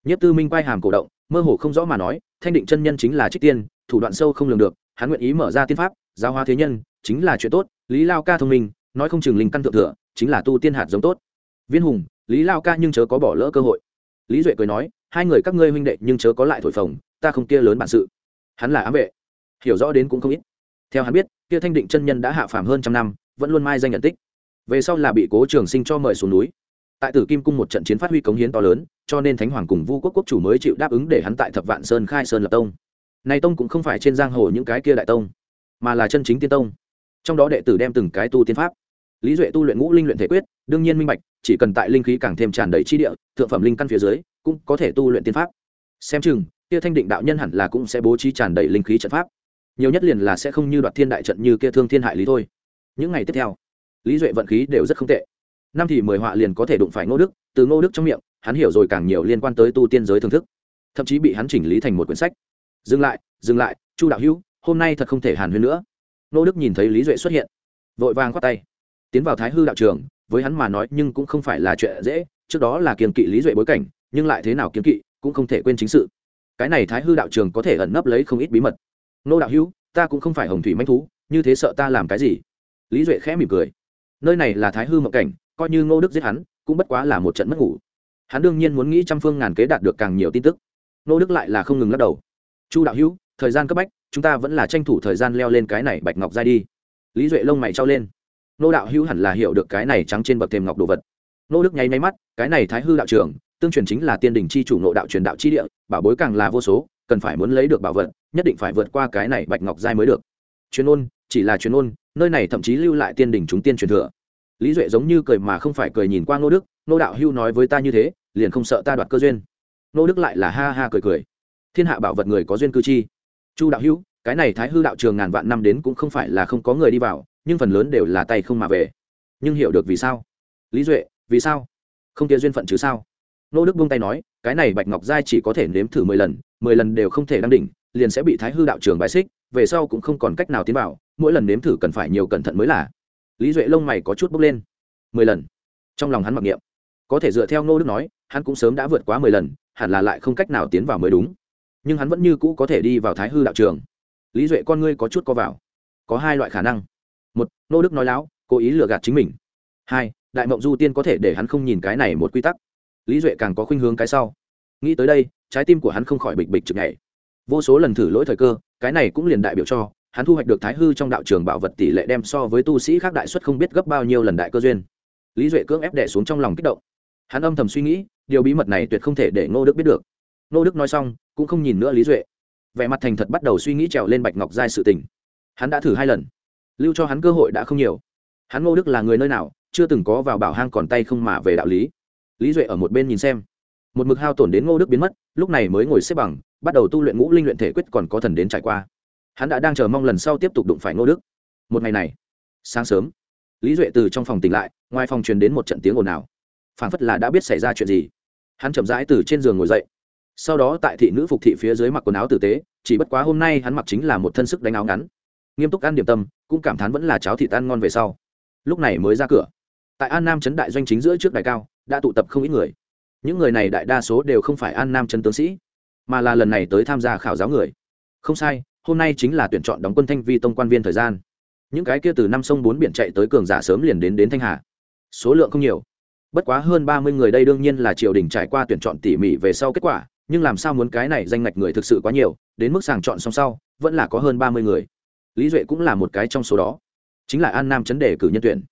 Nhiếp tư minh quay hàm cổ động, mơ hồ không rõ mà nói, thanh định chân nhân chính là trích tiên, thủ đoạn sâu không lường được, hắn nguyện ý mở ra tiên pháp, giáo hóa thế nhân, chính là chuyện tốt, lý lao ca thông minh, nói không chừng linh căn thượng thừa, chính là tu tiên hạt giống tốt. Viên hùng, lý lao ca nhưng chớ có bỏ lỡ cơ hội. Lý duệ cười nói, hai người các ngươi huynh đệ nhưng chớ có lại thổi phồng, ta không kia lớn bản sự. Hắn là ám vệ, hiểu rõ đến cũng không ít. Theo hắn biết, kia thanh định chân nhân đã hạ phàm hơn trăm năm, vẫn luôn mai danh nhận tích về sau là bị cố trường sinh cho mời xuống núi. Tại tử kim cung một trận chiến phát huy cống hiến to lớn, cho nên thánh hoàng cùng vu quốc quốc chủ mới chịu đáp ứng để hắn tại thập vạn sơn khai sơn lập tông. Này tông cũng không phải trên giang hồ những cái kia đại tông, mà là chân chính tiên tông. Trong đó đệ tử đem từng cái tu tiên pháp. Lý duệ tu luyện ngũ linh luyện thể quyết, đương nhiên minh bạch, chỉ cần tại linh khí càng thêm tràn đầy chi địa, thượng phẩm linh căn phía dưới, cũng có thể tu luyện tiên pháp. Xem chừng, kia thanh định đạo nhân hẳn là cũng sẽ bố trí tràn đầy linh khí trận pháp. Nhiều nhất liền là sẽ không như đoạt thiên đại trận như kia thương thiên hại lý thôi. Những ngày tiếp theo lý duệ vận khí đều rất không tệ. Năm thì mười họa liền có thể đụng phải ngô đức, từ ngô đức trong miệng, hắn hiểu rồi càng nhiều liên quan tới tu tiên giới thưởng thức. Thậm chí bị hắn chỉnh lý thành một quyển sách. Dừng lại dừng lại, chu đạo hữu, hôm nay thật không thể hàn huyên nữa. Ngô đức nhìn thấy lý duệ xuất hiện, vội vàng khoát tay. Tiến vào thái hư đạo trường, với hắn mà nói nhưng cũng không phải là chuyện dễ, trước đó là kiềm kỵ lý duệ bối cảnh, nhưng lại thế nào kiềm kỵ cũng không thể quên chính sự. Cái này thái hư đạo trường có thể ẩn nấp lấy không ít bí mật. Nô đạo hữu, ta cũng không phải hồng thủy manh thú, như thế sợ ta làm cái gì? Lý duệ khẽ mỉm cười nơi này là thái hư mộng cảnh, coi như ngô đức giết hắn, cũng bất quá là một trận mất ngủ. Hắn đương nhiên muốn nghĩ trăm phương ngàn kế đạt được càng nhiều tin tức. Ngô đức lại là không ngừng lắc đầu. Chu đạo hữu, thời gian cấp bách, chúng ta vẫn là tranh thủ thời gian leo lên cái này bạch ngọc ra đi. Lý duệ lông mày trao lên. Nô đạo hữu hẳn là hiểu được cái này trắng trên bậc thềm ngọc đồ vật. Nô đức nháy máy mắt, cái này thái hư đạo trưởng, tương truyền chính là tiên đình chi chủ nộ đạo truyền đạo chi địa, bảo bối càng là vô số, cần phải muốn lấy được bảo vật, nhất định phải vượt qua cái này bạch ngọc giai mới được. Chuyên ôn chỉ là chuyên ôn nơi này thậm chí lưu lại tiên đình chúng tiên truyền thừa. Lý duệ giống như cười mà không phải cười nhìn qua ngô đức nô đạo hưu nói với ta như thế, liền không sợ ta đoạt cơ duyên. Nô đức lại là ha ha cười cười. Thiên hạ bảo vật người có duyên cư chi. Chu đạo hưu, cái này thái hư đạo trường ngàn vạn năm đến cũng không phải là không có người đi vào, nhưng phần lớn đều là tay không mà về. Nhưng hiểu được vì sao? Lý duệ, vì sao? Không kia duyên phận chứ sao? Nô đức buông tay nói, cái này bạch ngọc giai chỉ có thể nếm thử mười lần mười lần đều không thể đăng đỉnh, liền sẽ bị thái hư đạo trường bài xích, về sau cũng không còn cách nào tiến vào mỗi lần nếm thử cần phải nhiều cẩn thận mới là. Lý duệ lông mày có chút bốc lên. Mười lần. Trong lòng hắn mặc niệm. Có thể dựa theo ngô đức nói, hắn cũng sớm đã vượt quá mười lần, hẳn là lại không cách nào tiến vào mới đúng. Nhưng hắn vẫn như cũ có thể đi vào thái hư đạo trường. Lý duệ con ngươi có chút co vào. Có hai loại khả năng. Một, ngô đức nói láo, cố ý lừa gạt chính mình. Hai, đại mộng du tiên có thể để hắn không nhìn cái này một quy tắc. Lý duệ càng có khuynh hướng cái sau. Nghĩ tới đây, trái tim của hắn không khỏi bịch bịch chực nhảy. Vô số lần thử lỗi thời cơ, cái này cũng liền đại biểu cho hắn thu hoạch được thái hư trong đạo trường bảo vật tỷ lệ đem so với tu sĩ khác đại xuất không biết gấp bao nhiêu lần đại cơ duyên. Lý duệ cưỡng ép đẻ xuống trong lòng kích động. Hắn âm thầm suy nghĩ, điều bí mật này tuyệt không thể để ngô đức biết được. Ngô đức nói xong, cũng không nhìn nữa lý duệ. Vẻ mặt thành thật bắt đầu suy nghĩ trèo lên bạch ngọc giai sự tình. Hắn đã thử hai lần, lưu cho hắn cơ hội đã không nhiều. Hắn ngô đức là người nơi nào, chưa từng có vào bảo hang còn tay không mà về đạo lý. Lý duệ ở một bên nhìn xem. Một mực hao tổn đến ngô đức biến mất, lúc này mới ngồi xếp bằng, bắt đầu tu luyện ngũ linh luyện thể quyết còn có thần đến trải qua hắn đã đang chờ mong lần sau tiếp tục đụng phải ngô đức. Một ngày này, sáng sớm, lý duệ từ trong phòng tỉnh lại, ngoài phòng truyền đến một trận tiếng ồn ào. Phảng phất là đã biết xảy ra chuyện gì. Hắn chậm rãi từ trên giường ngồi dậy. Sau đó tại thị nữ phục thị phía dưới mặc quần áo tử tế, chỉ bất quá hôm nay hắn mặc chính là một thân sức đánh áo ngắn. Nghiêm túc ăn điểm tâm, cũng cảm thán vẫn là cháo thịt ăn ngon về sau. Lúc này mới ra cửa. Tại an nam trấn đại doanh chính giữa trước đại cao, đã tụ tập không ít người. Những người này đại đa số đều không phải an nam trấn tướng sĩ, mà là lần này tới tham gia khảo giáo người. Không sai hôm nay chính là tuyển chọn đóng quân thanh vi tông quan viên thời gian. Những cái kia từ năm sông bốn biển chạy tới cường giả sớm liền đến đến thanh hà. Số lượng không nhiều. Bất quá hơn ba mươi người đây đương nhiên là triều đình trải qua tuyển chọn tỉ mỉ về sau kết quả, nhưng làm sao muốn cái này danh ngạch người thực sự quá nhiều, đến mức sàng chọn xong sau, vẫn là có hơn ba mươi người. Lý duệ cũng là một cái trong số đó. Chính là an nam chấn đề cử nhân tuyển.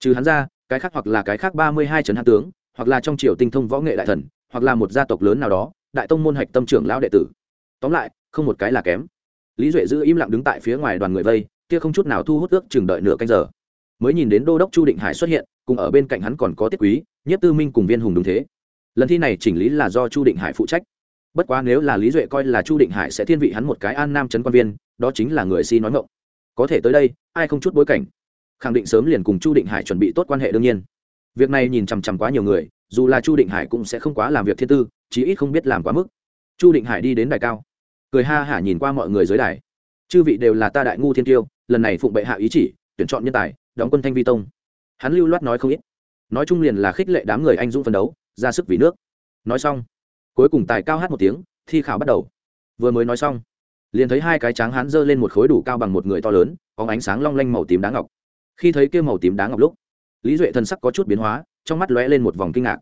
Trừ hắn ra, cái khác hoặc là cái khác ba mươi hai trấn hạ tướng, hoặc là trong triều tinh thông võ nghệ đại thần, hoặc là một gia tộc lớn nào đó, đại tông môn hạch tâm trưởng lão đệ tử. Tóm lại, không một cái là kém lý duệ giữ im lặng đứng tại phía ngoài đoàn người vây, kia không chút nào thu hút ước chừng đợi nửa canh giờ. Mới nhìn đến đô đốc chu định hải xuất hiện, cùng ở bên cạnh hắn còn có tiết quý nhất tư minh cùng viên hùng đúng thế. Lần thi này chỉnh lý là do chu định hải phụ trách. Bất quá nếu là lý duệ coi là chu định hải sẽ thiên vị hắn một cái an nam trấn quan viên, đó chính là người si nói ngộng có thể tới đây, ai không chút bối cảnh? Khẳng định sớm liền cùng chu định hải chuẩn bị tốt quan hệ đương nhiên. Việc này nhìn chằm chằm quá nhiều người, dù là chu định hải cũng sẽ không quá làm việc thiên tư, chí ít không biết làm quá mức. Chu định hải đi đến đài cao cười ha hả nhìn qua mọi người dưới đài. Chư vị đều là ta đại ngu thiên tiêu lần này phụng bệ hạ ý chỉ, tuyển chọn nhân tài, đóng quân thanh vi tông. Hắn lưu loát nói không ít. Nói chung liền là khích lệ đám người anh dũng phấn đấu, ra sức vì nước. Nói xong, cuối cùng tài cao hát một tiếng, thi khảo bắt đầu. Vừa mới nói xong, liền thấy hai cái tráng hắn giơ lên một khối đủ cao bằng một người to lớn, có ánh sáng long lanh màu tím đá ngọc. Khi thấy kia màu tím đá ngọc lúc, lý duệ thân sắc có chút biến hóa, trong mắt lóe lên một vòng kinh ngạc.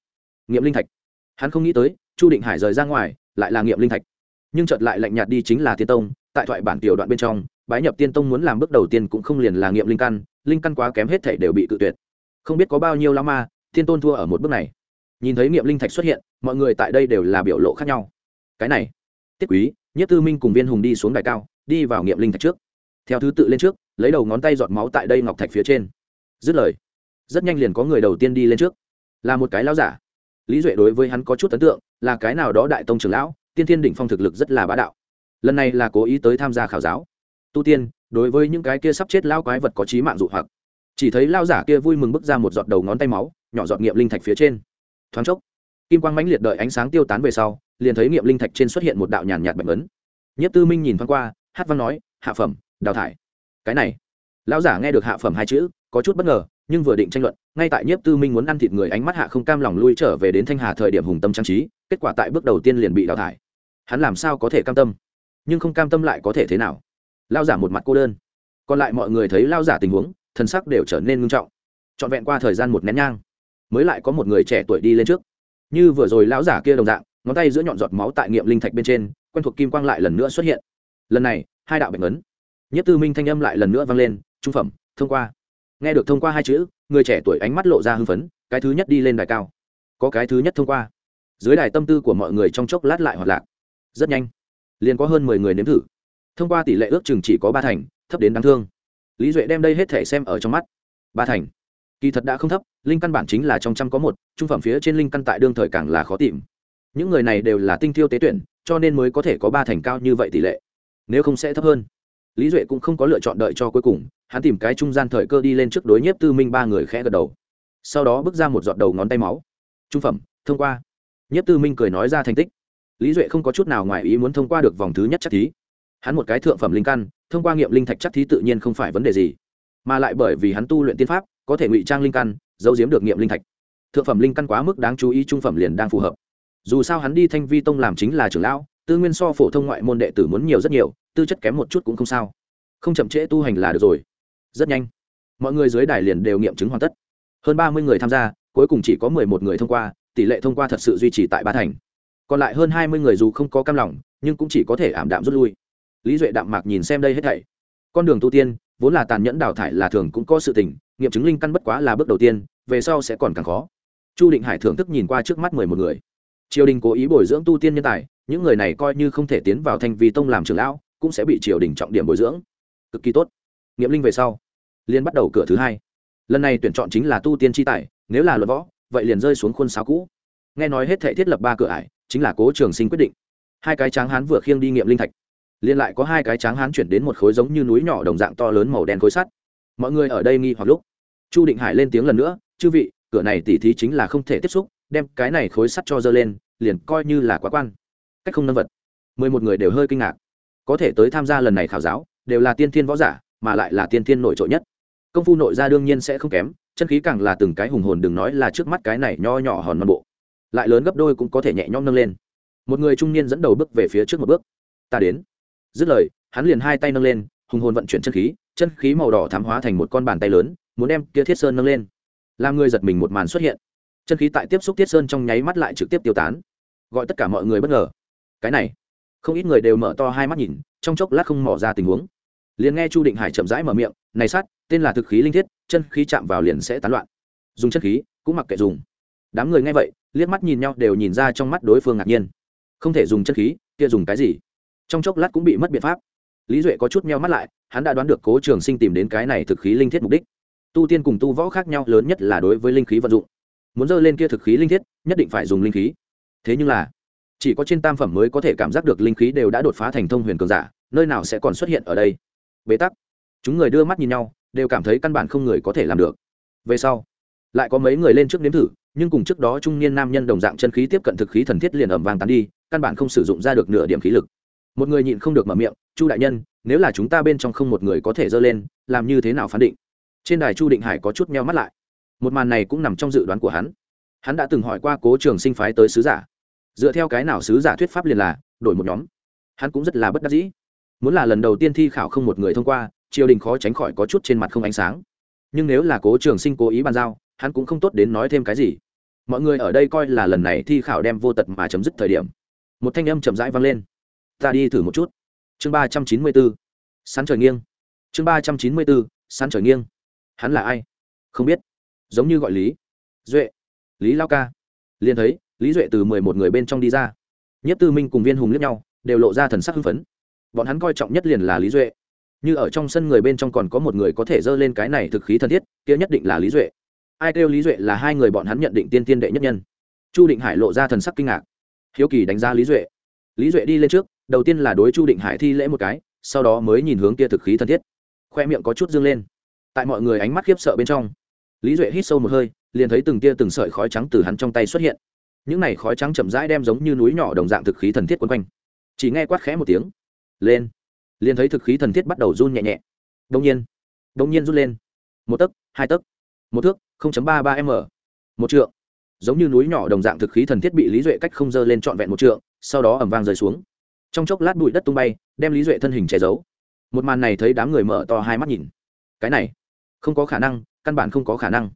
Nghiệm linh thạch. Hắn không nghĩ tới, chu định hải rời ra ngoài, lại là nghiệm linh thạch nhưng chợt lại lạnh nhạt đi chính là tiên tông, tại thoại bản tiểu đoạn bên trong, bái nhập tiên tông muốn làm bước đầu tiên cũng không liền là nghiệm linh căn linh căn quá kém hết thể đều bị tự tuyệt. Không biết có bao nhiêu lao ma, thiên tôn thua ở một bước này. Nhìn thấy nghiệm linh thạch xuất hiện, mọi người tại đây đều là biểu lộ khác nhau. Cái này, tiết quý, nhất tư minh cùng viên hùng đi xuống đài cao, đi vào nghiệm linh thạch trước. Theo thứ tự lên trước, lấy đầu ngón tay giọt máu tại đây ngọc thạch phía trên. Dứt lời, rất nhanh liền có người đầu tiên đi lên trước. Là một cái lão giả. Lý duệ đối với hắn có chút ấn tượng, là cái nào đó đại tông trưởng lão tiên thiên đỉnh phong thực lực rất là bá đạo. Lần này là cố ý tới tham gia khảo giáo. Tu tiên, đối với những cái kia sắp chết lao quái vật có trí mạng dụ hoặc. Chỉ thấy lao giả kia vui mừng bước ra một giọt đầu ngón tay máu, nhỏ giọt nghiệm linh thạch phía trên. Thoáng chốc, kim quang mãnh liệt đợi ánh sáng tiêu tán về sau, liền thấy nghiệm linh thạch trên xuất hiện một đạo nhàn nhạt bệnh ấn nhất tư minh nhìn thoáng qua, hát văn nói, hạ phẩm, đào thải. Cái này, lão giả nghe được hạ phẩm hai chữ, có chút bất ngờ, nhưng vừa định tranh luận, ngay tại nhiếp tư minh muốn ăn thịt người ánh mắt hạ không cam lòng lui trở về đến thanh hà thời điểm hùng tâm trang trí kết quả tại bước đầu tiên liền bị đào thải. Hắn làm sao có thể cam tâm? Nhưng không cam tâm lại có thể thế nào? Lao giả một mặt cô đơn. Còn lại mọi người thấy lao giả tình huống thân sắc đều trở nên ngưng trọng. Trọn vẹn qua thời gian một nén nhang, mới lại có một người trẻ tuổi đi lên trước. Như vừa rồi lão giả kia đồng dạng, ngón tay giữa nhọn giọt máu tại nghiệm linh thạch bên trên, quen thuộc kim quang lại lần nữa xuất hiện. Lần này, hai đạo bệnh ấn. Nhất tư minh thanh âm lại lần nữa vang lên, trung phẩm, thông qua. Nghe được thông qua hai chữ, người trẻ tuổi ánh mắt lộ ra hưng phấn, cái thứ nhất đi lên đài cao. Có cái thứ nhất thông qua dưới đài tâm tư của mọi người trong chốc lát lại hoạt lạc. Rất nhanh, liền có hơn mười người nếm thử. Thông qua tỷ lệ ước chừng chỉ có ba thành, thấp đến đáng thương. Lý duệ đem đây hết thể xem ở trong mắt. Ba thành. Kỳ thật đã không thấp, linh căn bản chính là trong trăm có một, trung phẩm phía trên linh căn tại đương thời càng là khó tìm. Những người này đều là tinh thiêu tế tuyển, cho nên mới có thể có ba thành cao như vậy tỷ lệ. Nếu không sẽ thấp hơn. Lý duệ cũng không có lựa chọn đợi cho cuối cùng, hắn tìm cái trung gian thời cơ đi lên trước đối nhiếp tư minh ba người khẽ gật đầu. Sau đó bước ra một giọt đầu ngón tay máu. Trung phẩm, thông qua. Nhất tư minh cười nói ra thành tích. Lý duệ không có chút nào ngoài ý muốn thông qua được vòng thứ nhất chắc thí. Hắn một cái thượng phẩm linh căn, thông qua nghiệm linh thạch chắc thí tự nhiên không phải vấn đề gì. Mà lại bởi vì hắn tu luyện tiên pháp, có thể ngụy trang linh căn, giấu giếm được nghiệm linh thạch. Thượng phẩm linh căn quá mức đáng chú ý, trung phẩm liền đang phù hợp. Dù sao hắn đi thanh vi tông làm chính là trưởng lão, tư nguyên so phổ thông ngoại môn đệ tử muốn nhiều rất nhiều, tư chất kém một chút cũng không sao. Không chậm trễ tu hành là được rồi. Rất nhanh, mọi người dưới đài liền đều nghiệm chứng hoàn tất. Hơn ba mươi người tham gia, cuối cùng chỉ có mười một người thông qua tỷ lệ thông qua thật sự duy trì tại ba thành. Còn lại hơn hai mươi người dù không có cam lòng, nhưng cũng chỉ có thể ảm đạm rút lui. Lý duệ đạm mạc nhìn xem đây hết thảy. Con đường tu tiên, vốn là tàn nhẫn đào thải là thường cũng có sự tình, nghiệm chứng linh căn bất quá là bước đầu tiên, về sau sẽ còn càng khó. Chu định hải thưởng thức nhìn qua trước mắt mười một người. Triều đình cố ý bồi dưỡng tu tiên nhân tài, những người này coi như không thể tiến vào thanh vi tông làm trường lão, cũng sẽ bị triều đình trọng điểm bồi dưỡng. Cực kỳ tốt. Nghiệm linh về sau liên bắt đầu cửa thứ hai. Lần này tuyển chọn chính là tu tiên tri tài, nếu là luật võ vậy liền rơi xuống khuôn sáo cũ. Nghe nói hết thể thiết lập ba cửa ải, chính là cố trường sinh quyết định. Hai cái tráng hán vừa khiêng đi nghiệm linh thạch liên lại có hai cái tráng hán chuyển đến một khối giống như núi nhỏ đồng dạng to lớn màu đen khối sắt. Mọi người ở đây nghi hoặc lúc, chu định hải lên tiếng lần nữa, chư vị, cửa này tỉ thí chính là không thể tiếp xúc, đem cái này khối sắt cho dơ lên, liền coi như là quá quan. Cách không nâng vật. Mười một người đều hơi kinh ngạc. Có thể tới tham gia lần này khảo giáo, đều là tiên thiên võ giả, mà lại là tiên thiên nổi trội nhất. Công phu nội gia đương nhiên sẽ không kém chân khí càng là từng cái hùng hồn đừng nói là trước mắt cái này nho nhỏ hòn non bộ. Lại lớn gấp đôi cũng có thể nhẹ nhõm nâng lên. Một người trung niên dẫn đầu bước về phía trước một bước. Ta đến. Dứt lời, hắn liền hai tay nâng lên, hùng hồn vận chuyển chân khí chân khí màu đỏ thám hóa thành một con bàn tay lớn, muốn đem kia thiết sơn nâng lên. Làm người giật mình một màn xuất hiện. Chân khí tại tiếp xúc thiết sơn trong nháy mắt lại trực tiếp tiêu tán. Gọi tất cả mọi người bất ngờ. Cái này, không ít người đều mở to hai mắt nhìn, trong chốc lát không mỏ ra tình huống. Liền nghe chu định hải chậm rãi mở miệng, này sát, tên là thực khí linh thiết chân khí chạm vào liền sẽ tán loạn. Dùng chất khí, cũng mặc kệ dùng. Đám người nghe vậy, liếc mắt nhìn nhau đều nhìn ra trong mắt đối phương ngạc nhiên. Không thể dùng chân khí, kia dùng cái gì? Trong chốc lát cũng bị mất biện pháp. Lý duệ có chút meo mắt lại, hắn đã đoán được cố trường sinh tìm đến cái này thực khí linh thiết mục đích. Tu tiên cùng tu võ khác nhau lớn nhất là đối với linh khí vận dụng. Muốn dơ lên kia thực khí linh thiết, nhất định phải dùng linh khí. Thế nhưng là, chỉ có trên tam phẩm mới có thể cảm giác được linh khí đều đã đột phá thành thông huyền cường giả, nơi nào sẽ còn xuất hiện ở đây? Bế tắc. Chúng người đưa mắt nhìn nhau đều cảm thấy căn bản không người có thể làm được. Về sau, lại có mấy người lên trước nếm thử, nhưng cùng trước đó trung niên nam nhân đồng dạng chân khí tiếp cận thực khí thần thiết liền ẩm vàng tán đi, căn bản không sử dụng ra được nửa điểm khí lực. Một người nhịn không được mở miệng, chu đại nhân, nếu là chúng ta bên trong không một người có thể dơ lên, làm như thế nào phán định? Trên đài chu định hải có chút meo mắt lại. Một màn này cũng nằm trong dự đoán của hắn. Hắn đã từng hỏi qua cố trường sinh phái tới sứ giả. Dựa theo cái nào sứ giả thuyết pháp liền là, đổi một nhóm. Hắn cũng rất là bất đắc dĩ. Muốn là lần đầu tiên thi khảo không một người thông qua triều đình khó tránh khỏi có chút trên mặt không ánh sáng. Nhưng nếu là cố trường sinh cố ý bàn giao, hắn cũng không tốt đến nói thêm cái gì. Mọi người ở đây coi là lần này thi khảo đem vô tật mà chấm dứt thời điểm. Một thanh âm chậm rãi vang lên. Ta đi thử một chút. Chương ba trăm chín mươi bốn. Sán trời nghiêng. Chương ba trăm chín mươi bốn. Sán trời nghiêng. Hắn là ai? Không biết. Giống như gọi lý. Duệ. Lý lao ca. Liền thấy, lý duệ từ mười một người bên trong đi ra. Nhất tư minh cùng viên hùng liếc nhau, đều lộ ra thần sắc hưng phấn. Bọn hắn coi trọng nhất liền là lý duệ như ở trong sân người bên trong còn có một người có thể dơ lên cái này thực khí thân thiết, kia nhất định là lý duệ. Ai kêu lý duệ là hai người bọn hắn nhận định tiên tiên đệ nhất nhân? Chu định hải lộ ra thần sắc kinh ngạc. Hiếu kỳ đánh giá lý duệ. Lý duệ đi lên trước, đầu tiên là đối chu định hải thi lễ một cái, sau đó mới nhìn hướng kia thực khí thân thiết. Khoe miệng có chút dương lên. Tại mọi người ánh mắt khiếp sợ bên trong, lý duệ hít sâu một hơi, liền thấy từng tia từng sợi khói trắng từ hắn trong tay xuất hiện. Những này khói trắng chậm rãi đem giống như núi nhỏ đồng dạng thực khí thần thiết quấn quanh. Chỉ nghe quát khẽ một tiếng. Lên liền thấy thực khí thần thiết bắt đầu run nhẹ nhẹ. Đông nhiên đông nhiên run lên. Một tấc, hai tấc, một thước ba ba m. Một trượng. Giống như núi nhỏ đồng dạng thực khí thần thiết bị lý duệ cách không dơ lên trọn vẹn một trượng, sau đó ẩm vang rơi xuống. Trong chốc lát bụi đất tung bay, đem lý duệ thân hình che giấu. Một màn này thấy đám người mở to hai mắt nhìn. Cái này, không có khả năng, căn bản không có khả năng.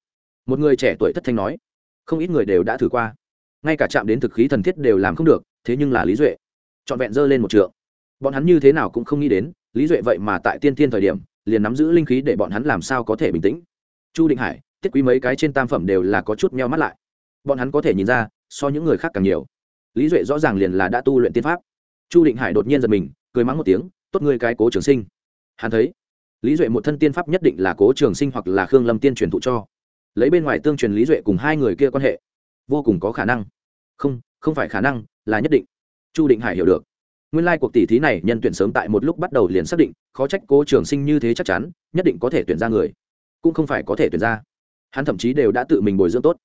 Một người trẻ tuổi thất thanh nói, không ít người đều đã thử qua. Ngay cả chạm đến thực khí thần thiết đều làm không được, thế nhưng là lý duệ. Trọn vẹn dơ lên một trượng bọn hắn như thế nào cũng không nghĩ đến, lý duệ vậy mà tại tiên tiên thời điểm, liền nắm giữ linh khí để bọn hắn làm sao có thể bình tĩnh. Chu định hải, tiết quý mấy cái trên tam phẩm đều là có chút meo mắt lại. Bọn hắn có thể nhìn ra, so những người khác càng nhiều. Lý duệ rõ ràng liền là đã tu luyện tiên pháp. Chu định hải đột nhiên giật mình, cười mắng một tiếng, tốt ngươi cái cố trường sinh. Hắn thấy, lý duệ một thân tiên pháp nhất định là cố trường sinh hoặc là khương lâm tiên truyền thụ cho. Lấy bên ngoài tương truyền lý duệ cùng hai người kia quan hệ, vô cùng có khả năng. Không không phải khả năng, là nhất định. Chu định hải hiểu được nguyên lai cuộc tỷ thí này nhân tuyển sớm tại một lúc bắt đầu liền xác định, khó trách cố trường sinh như thế chắc chắn, nhất định có thể tuyển ra người. Cũng không phải có thể tuyển ra. Hắn thậm chí đều đã tự mình bồi dưỡng tốt.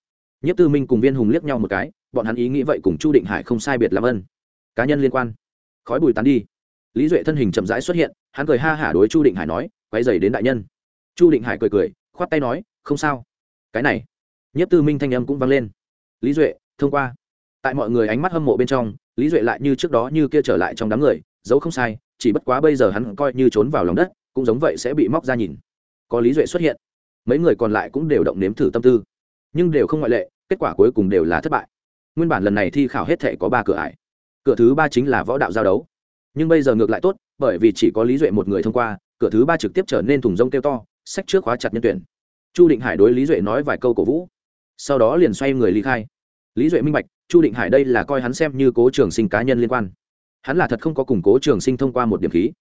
Nhất tư minh cùng viên hùng liếc nhau một cái, bọn hắn ý nghĩ vậy cùng chu định hải không sai biệt làm ân. Cá nhân liên quan. Khói bùi tán đi. Lý duệ thân hình chậm rãi xuất hiện, hắn cười ha hả đối chu định hải nói quay dày đến đại nhân. Chu định hải cười cười, khoát tay nói, không sao. Cái này nhất tư minh thanh âm cũng vang lên. Lý duệ, thông qua tại mọi người ánh mắt hâm mộ bên trong, lý duệ lại như trước đó như kia trở lại trong đám người dấu không sai, chỉ bất quá bây giờ hắn coi như trốn vào lòng đất, cũng giống vậy sẽ bị móc ra nhìn. Có lý duệ xuất hiện, mấy người còn lại cũng đều động nếm thử tâm tư, nhưng đều không ngoại lệ, kết quả cuối cùng đều là thất bại. Nguyên bản lần này thi khảo hết thể có ba cửa ải. Cửa thứ ba chính là võ đạo giao đấu. Nhưng bây giờ ngược lại tốt, bởi vì chỉ có lý duệ một người thông qua, cửa thứ ba trực tiếp trở nên thùng rông kêu to sách trước khóa chặt nhân tuyển. Chu định hải đối lý duệ nói vài câu cổ vũ, sau đó liền xoay người ly khai lý duệ minh bạch, chu định hải đây là coi hắn xem như cố trường sinh cá nhân liên quan. Hắn là thật không có củng cố trường sinh thông qua một điểm khí.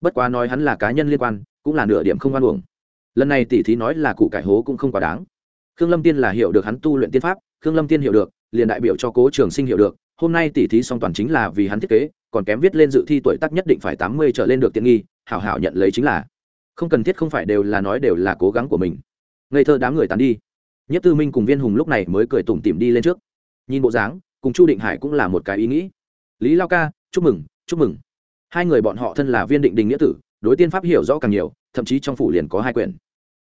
Bất quá nói hắn là cá nhân liên quan, cũng là nửa điểm không oan uổng. Lần này tỷ thí nói là cụ cải hố cũng không quá đáng. Khương lâm tiên là hiểu được hắn tu luyện tiên pháp, khương lâm tiên hiểu được, liền đại biểu cho cố trường sinh hiểu được. Hôm nay tỷ thí song toàn chính là vì hắn thiết kế, còn kém viết lên dự thi tuổi tác nhất định phải tám mươi trở lên được tiện nghi, hảo hảo nhận lấy chính là. Không cần thiết không phải đều là nói đều là cố gắng của mình. Ngây thơ đám người tàn đi. Nhất tư minh cùng viên hùng lúc này mới cười tủm tỉm đi lên trước nhìn bộ dáng, cùng chu định hải cũng là một cái ý nghĩ. Lý lao ca, chúc mừng chúc mừng. Hai người bọn họ thân là viên định đình nghĩa tử, đối tiên pháp hiểu rõ càng nhiều, thậm chí trong phủ liền có hai quyển.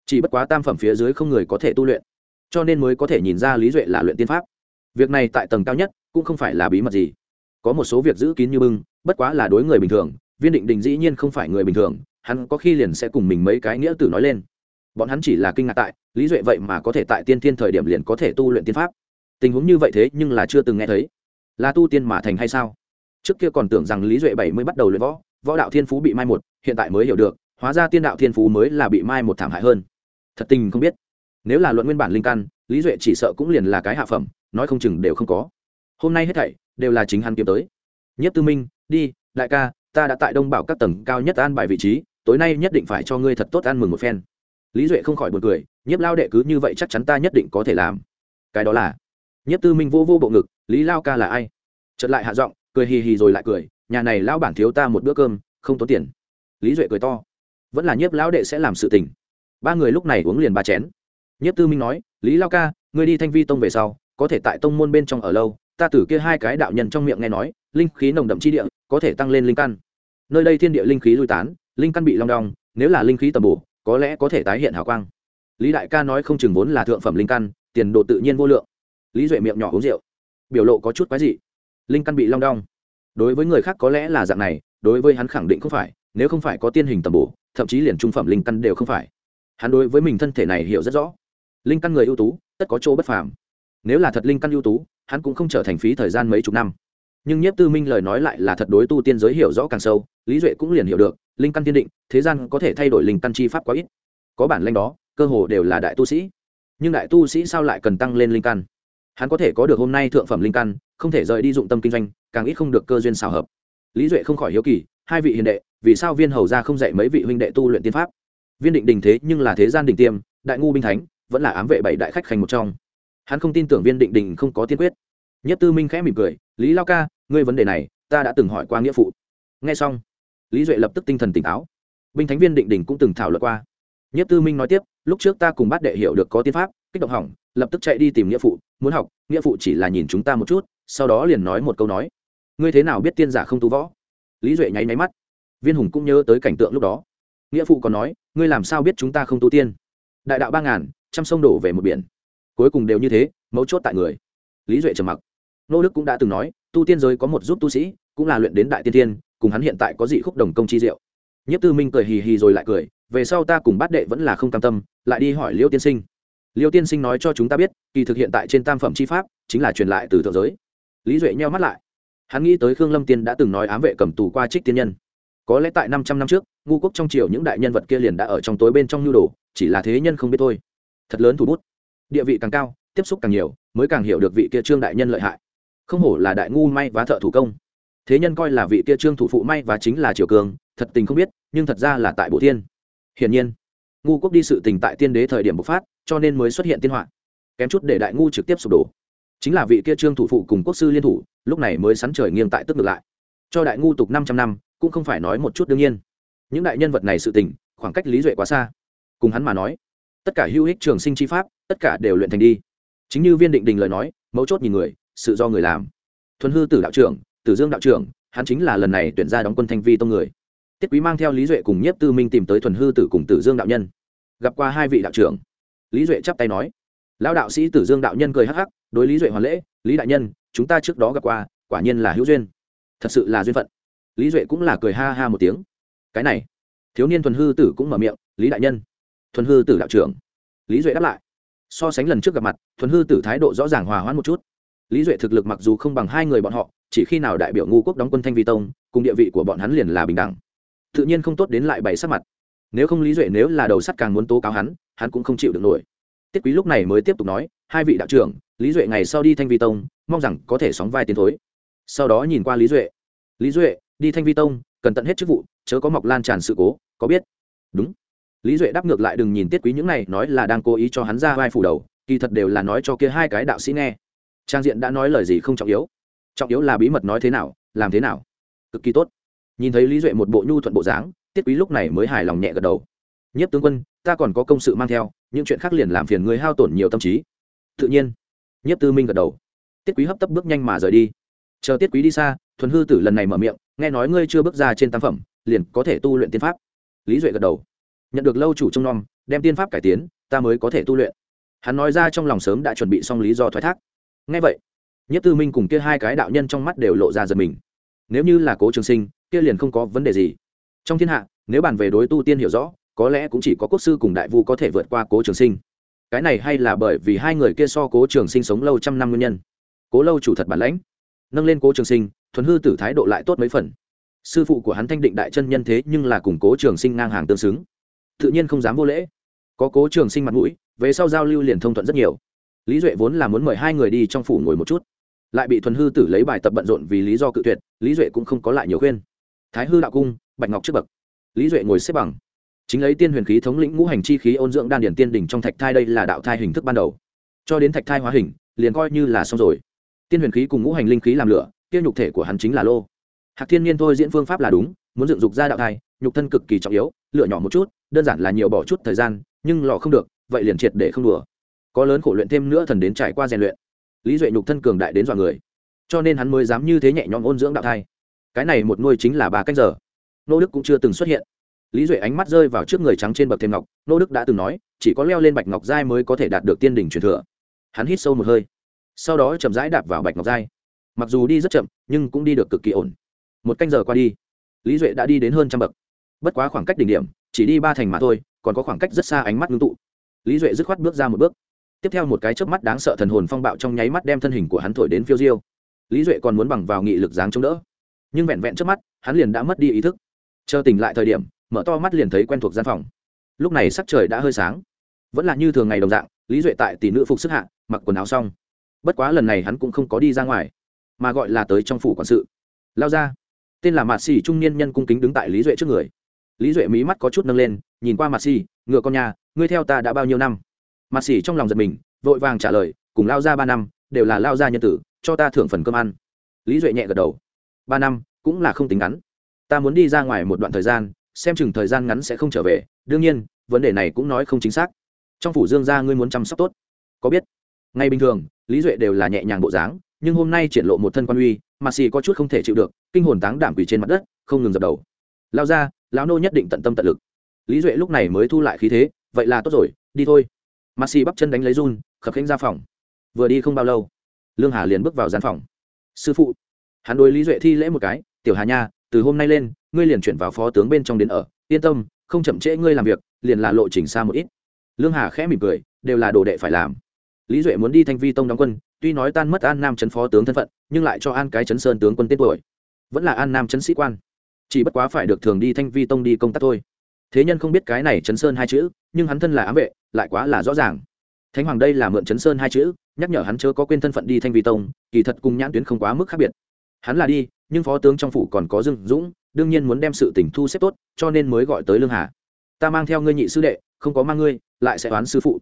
Chỉ bất quá tam phẩm phía dưới không người có thể tu luyện, cho nên mới có thể nhìn ra lý duệ là luyện tiên pháp. Việc này tại tầng cao nhất, cũng không phải là bí mật gì. Có một số việc giữ kín như bưng, bất quá là đối người bình thường, viên định đình dĩ nhiên không phải người bình thường, hắn có khi liền sẽ cùng mình mấy cái nghĩa tử nói lên. Bọn hắn chỉ là kinh ngạc tại, lý duệ vậy mà có thể tại tiên thiên thời điểm liền có thể tu luyện tiên pháp tình huống như vậy thế nhưng là chưa từng nghe thấy. Là tu tiên mà thành hay sao? Trước kia còn tưởng rằng lý duệ bảy mới bắt đầu luyện võ võ đạo thiên phú bị mai một, hiện tại mới hiểu được, hóa ra tiên đạo thiên phú mới là bị mai một thảm hại hơn. Thật tình không biết. Nếu là luận nguyên bản linh căn, lý duệ chỉ sợ cũng liền là cái hạ phẩm, nói không chừng đều không có. Hôm nay hết thảy đều là chính hắn kiếm tới. Nhất tư minh, đi, đại ca, ta đã tại đông bảo các tầng cao nhất an bài vị trí, tối nay nhất định phải cho ngươi thật tốt ăn mừng một phen. Lý duệ không khỏi buồn cười, nhiếp lao đệ cứ như vậy chắc chắn ta nhất định có thể làm. Cái đó là Nhất tư minh vô vô bộ ngực, lý lao ca là ai? Chật lại hạ giọng, cười hì hì rồi lại cười, nhà này lao bản thiếu ta một bữa cơm, không tốn tiền. Lý duệ cười to, vẫn là nhiếp lão đệ sẽ làm sự tình. Ba người lúc này uống liền ba chén. Nhiếp tư minh nói, lý lao ca, ngươi đi thanh vi tông về sau, có thể tại tông môn bên trong ở lâu, ta từ kia hai cái đạo nhân trong miệng nghe nói, linh khí nồng đậm chi địa, có thể tăng lên linh căn. Nơi đây thiên địa linh khí lui tán, linh căn bị long đong, nếu là linh khí tầm bổ, có lẽ có thể tái hiện hào quang. Lý đại ca nói không chừng vốn là thượng phẩm linh căn, tiền độ tự nhiên vô lượng lý duệ miệng nhỏ uống rượu. Biểu lộ có chút quái dị. Linh căn bị long đong. Đối với người khác có lẽ là dạng này, đối với hắn khẳng định không phải, nếu không phải có tiên hình tầm bổ, thậm chí liền trung phẩm linh căn đều không phải. Hắn đối với mình thân thể này hiểu rất rõ. Linh căn người ưu tú, tất có chỗ bất phàm. Nếu là thật linh căn ưu tú, hắn cũng không trở thành phí thời gian mấy chục năm. Nhưng nhiếp tư minh lời nói lại là thật đối tu tiên giới hiểu rõ càng sâu, lý duệ cũng liền hiểu được, linh căn tiên định, thế gian có thể thay đổi linh căn chi pháp quá ít. Có bản lanh đó, cơ hồ đều là đại tu sĩ. Nhưng đại tu sĩ sao lại cần tăng lên linh căn? Hắn có thể có được hôm nay thượng phẩm linh căn, không thể rời đi dụng tâm kinh doanh, càng ít không được cơ duyên xào hợp. Lý duệ không khỏi hiếu kỳ, hai vị hiền đệ, vì sao viên hầu ra không dạy mấy vị huynh đệ tu luyện tiên pháp? Viên định đình thế nhưng là thế gian đình tiêm, đại ngu binh thánh, vẫn là ám vệ bảy đại khách khanh một trong. Hắn không tin tưởng viên định đình không có tiên quyết. Nhất tư minh khẽ mỉm cười, lý lao ca, ngươi vấn đề này, ta đã từng hỏi qua nghĩa phụ. Nghe xong, lý duệ lập tức tinh thần tỉnh táo. Binh thánh viên định đình cũng từng thảo luận qua. Nhất tư minh nói tiếp, lúc trước ta cùng bát đệ hiểu được có tiên pháp kích động hỏng, lập tức chạy đi tìm nghĩa phụ, muốn học, nghĩa phụ chỉ là nhìn chúng ta một chút, sau đó liền nói một câu nói. Ngươi thế nào biết tiên giả không tu võ? Lý duệ nháy máy mắt. Viên hùng cũng nhớ tới cảnh tượng lúc đó. Nghĩa phụ còn nói, ngươi làm sao biết chúng ta không tu tiên? Đại đạo ba ngàn, trăm sông đổ về một biển. Cuối cùng đều như thế, mấu chốt tại người. Lý duệ trầm mặc. Nô đức cũng đã từng nói, tu tiên giới có một giúp tu sĩ, cũng là luyện đến đại tiên tiên, cùng hắn hiện tại có dị khúc đồng công chi diệu. Nhất tư minh cười hì hì rồi lại cười, về sau ta cùng bát đệ vẫn là không cam tâm, lại đi hỏi liêu tiên sinh liêu tiên sinh nói cho chúng ta biết, kỳ thực hiện tại trên tam phẩm chi pháp, chính là truyền lại từ thượng giới. Lý duệ nheo mắt lại. Hắn nghĩ tới khương lâm tiên đã từng nói ám vệ cầm tù qua trích tiên nhân. Có lẽ tại năm trăm năm trước, ngu quốc trong triều những đại nhân vật kia liền đã ở trong tối bên trong nhu đồ, chỉ là thế nhân không biết thôi. Thật lớn thủ bút. Địa vị càng cao, tiếp xúc càng nhiều, mới càng hiểu được vị kia trương đại nhân lợi hại. Không hổ là đại ngu may và thợ thủ công. Thế nhân coi là vị kia trương thủ phụ may và chính là triều cường, thật tình không biết, nhưng thật ra là tại bộ thiên. Hiển nhiên ngu quốc đi sự tình tại tiên đế thời điểm bộc phát, cho nên mới xuất hiện tiên họa. Kém chút để đại ngu trực tiếp sụp đổ. Chính là vị kia trương thủ phụ cùng quốc sư liên thủ, lúc này mới sắn trời nghiêng tại tức ngược lại. Cho đại ngu tục năm trăm năm, cũng không phải nói một chút đương nhiên. Những đại nhân vật này sự tình, khoảng cách lý duệ quá xa. Cùng hắn mà nói, tất cả hữu ích trường sinh chi pháp, tất cả đều luyện thành đi. Chính như viên định đình lời nói, mấu chốt nhìn người, sự do người làm. Thuần hư tử đạo trưởng, tử dương đạo trưởng, hắn chính là lần này tuyển ra đóng quân thanh vi tông người. Tiết quý mang theo lý duệ cùng nhiếp tư minh tìm tới thuần hư tử cùng tử dương đạo nhân gặp qua hai vị đạo trưởng. Lý duệ chắp tay nói. Lão đạo sĩ tử dương đạo nhân cười hắc hắc, đối lý duệ hoàn lễ, lý đại nhân, chúng ta trước đó gặp qua, quả nhiên là hữu duyên. Thật sự là duyên phận. Lý duệ cũng là cười ha ha một tiếng. Cái này. Thiếu niên thuần hư tử cũng mở miệng, lý đại nhân. Thuần hư tử đạo trưởng. Lý duệ đáp lại. So sánh lần trước gặp mặt, thuần hư tử thái độ rõ ràng hòa hoãn một chút. Lý duệ thực lực mặc dù không bằng hai người bọn họ, chỉ khi nào đại biểu ngu quốc đóng quân thanh vi tông, cùng địa vị của bọn hắn liền là bình đẳng. Tự nhiên không tốt đến lại bày sắc mặt nếu không lý duệ nếu là đầu sắt càng muốn tố cáo hắn hắn cũng không chịu được nổi. Tiết quý lúc này mới tiếp tục nói, hai vị đạo trưởng, lý duệ ngày sau đi thanh vi tông, mong rằng có thể sóng vai tiến thối. Sau đó nhìn qua lý duệ. Lý duệ, đi thanh vi tông cần tận hết chức vụ, chớ có mọc lan tràn sự cố, có biết? Đúng. Lý duệ đáp ngược lại, đừng nhìn tiết quý những này nói là đang cố ý cho hắn ra vai phủ đầu, kỳ thật đều là nói cho kia hai cái đạo sĩ nghe. Trang diện đã nói lời gì không trọng yếu. Trọng yếu là bí mật nói thế nào, làm thế nào. Cực kỳ tốt. Nhìn thấy lý duệ một bộ nhu thuận bộ dáng tiết quý lúc này mới hài lòng nhẹ gật đầu. Nhất tướng quân, ta còn có công sự mang theo, những chuyện khác liền làm phiền người hao tổn nhiều tâm trí. Tự nhiên nhất tư minh gật đầu. Tiết quý hấp tấp bước nhanh mà rời đi. Chờ tiết quý đi xa, thuần hư tử lần này mở miệng, nghe nói ngươi chưa bước ra trên tam phẩm, liền có thể tu luyện tiên pháp. Lý duệ gật đầu. Nhận được lâu chủ trông nom, đem tiên pháp cải tiến, ta mới có thể tu luyện. Hắn nói ra trong lòng sớm đã chuẩn bị xong lý do thoái thác. Ngay vậy nhất tư minh cùng kia hai cái đạo nhân trong mắt đều lộ ra giật mình. Nếu như là cố trường sinh, kia liền không có vấn đề gì trong thiên hạ, nếu bàn về đối tu tiên hiểu rõ, có lẽ cũng chỉ có quốc sư cùng đại vu có thể vượt qua cố trường sinh. Cái này hay là bởi vì hai người kia so cố trường sinh sống lâu trăm năm nguyên nhân. Cố lâu chủ thật bản lãnh. Nâng lên cố trường sinh, thuần hư tử thái độ lại tốt mấy phần. Sư phụ của hắn thanh định đại chân nhân thế nhưng là cùng cố trường sinh ngang hàng tương xứng. Tự nhiên không dám vô lễ. Có cố trường sinh mặt mũi, về sau giao lưu liền thông thuận rất nhiều. Lý duệ vốn là muốn mời hai người đi trong phủ ngồi một chút. Lại bị thuần hư tử lấy bài tập bận rộn vì lý do cự tuyệt, lý duệ cũng không có lại nhiều khuyên. Thái hư đạo cung bạch ngọc trước bậc. Lý duệ ngồi xếp bằng. Chính lấy tiên huyền khí thống lĩnh ngũ hành chi khí ôn dưỡng đan điển tiên đỉnh trong thạch thai đây là đạo thai hình thức ban đầu. Cho đến thạch thai hóa hình, liền coi như là xong rồi. Tiên huyền khí cùng ngũ hành linh khí làm lửa tiêu nhục thể của hắn chính là lô. Hạc thiên nhiên thôi diễn phương pháp là đúng, muốn dựng dục ra đạo thai, nhục thân cực kỳ trọng yếu, lựa nhỏ một chút, đơn giản là nhiều bỏ chút thời gian, nhưng lò không được, vậy liền triệt để không đùa. Có lớn khổ luyện thêm nữa thần đến trải qua rèn luyện. Lý duệ nhục thân cường đại đến dọa người. Cho nên hắn mới dám như thế nhẹ nhõm ôn dưỡng đạo thai. Cái này một nuôi chính là ba cách giờ nô đức cũng chưa từng xuất hiện. Lý duệ ánh mắt rơi vào trước người trắng trên bậc thêm ngọc, nô đức đã từng nói, chỉ có leo lên bạch ngọc giai mới có thể đạt được tiên đỉnh truyền thừa. Hắn hít sâu một hơi, sau đó chậm rãi đạp vào bạch ngọc giai. Mặc dù đi rất chậm, nhưng cũng đi được cực kỳ ổn. Một canh giờ qua đi, lý duệ đã đi đến hơn trăm bậc. Bất quá khoảng cách đỉnh điểm, chỉ đi ba thành mà thôi, còn có khoảng cách rất xa ánh mắt ngưng tụ. Lý duệ dứt khoát bước ra một bước. Tiếp theo một cái chớp mắt đáng sợ thần hồn phong bạo trong nháy mắt đem thân hình của hắn thổi đến phiêu diêu. Lý duệ còn muốn bằng vào nghị lực dáng chống đỡ. Nhưng vẹn vẹn trước mắt, hắn liền đã mất đi ý thức chờ tỉnh lại thời điểm, mở to mắt liền thấy quen thuộc gian phòng. Lúc này sắc trời đã hơi sáng. Vẫn là như thường ngày đồng dạng, lý duệ tại tỷ nữ phục sức hạ, mặc quần áo xong. Bất quá lần này hắn cũng không có đi ra ngoài, mà gọi là tới trong phủ quản sự. Lao ra. Tên là mạt xì trung niên nhân cung kính đứng tại lý duệ trước người. Lý duệ mí mắt có chút nâng lên, nhìn qua mạt xì, ngựa con nhà, ngươi theo ta đã bao nhiêu năm? Mạt xì trong lòng giật mình, vội vàng trả lời, cùng lao ra ba năm, đều là lao ra nhân tử, cho ta thưởng phần cơm ăn. Lý duệ nhẹ gật đầu. Ba năm, cũng là không tính ngắn ta muốn đi ra ngoài một đoạn thời gian, xem chừng thời gian ngắn sẽ không trở về. Đương nhiên, vấn đề này cũng nói không chính xác. Trong phủ dương gia ngươi muốn chăm sóc tốt. Có biết, ngay bình thường, lý duệ đều là nhẹ nhàng bộ dáng, nhưng hôm nay triển lộ một thân quan uy, mà xì có chút không thể chịu được, kinh hồn táng đảm quỳ trên mặt đất, không ngừng dập đầu. Lao ra, lão nô nhất định tận tâm tận lực. Lý duệ lúc này mới thu lại khí thế, vậy là tốt rồi, đi thôi. Mà xì bắp chân đánh lấy run, khập khanh ra phòng. Vừa đi không bao lâu, lương hà liền bước vào gian phòng. Sư phụ, hắn đối lý duệ thi lễ một cái, tiểu hà nha từ hôm nay lên, ngươi liền chuyển vào phó tướng bên trong đến ở. Yên tâm, không chậm trễ ngươi làm việc, liền là lộ trình xa một ít. Lương hà khẽ mỉm cười, đều là đồ đệ phải làm. Lý duệ muốn đi thanh vi tông đóng quân, tuy nói tan mất an nam trấn phó tướng thân phận, nhưng lại cho an cái trấn sơn tướng quân tên tuổi. Vẫn là an nam trấn sĩ quan. Chỉ bất quá phải được thường đi thanh vi tông đi công tác thôi. Thế nhân không biết cái này trấn sơn hai chữ, nhưng hắn thân là ám vệ, lại quá là rõ ràng. Thánh hoàng đây là mượn trấn sơn hai chữ, nhắc nhở hắn chớ có quên thân phận đi thanh vi tông, kỳ thật cùng nhãn tuyến không quá mức khác biệt hắn là đi, nhưng phó tướng trong phủ còn có dương dũng, đương nhiên muốn đem sự tình thu xếp tốt, cho nên mới gọi tới lương hà. Ta mang theo ngươi nhị sư đệ, không có mang ngươi, lại sẽ oán sư phụ.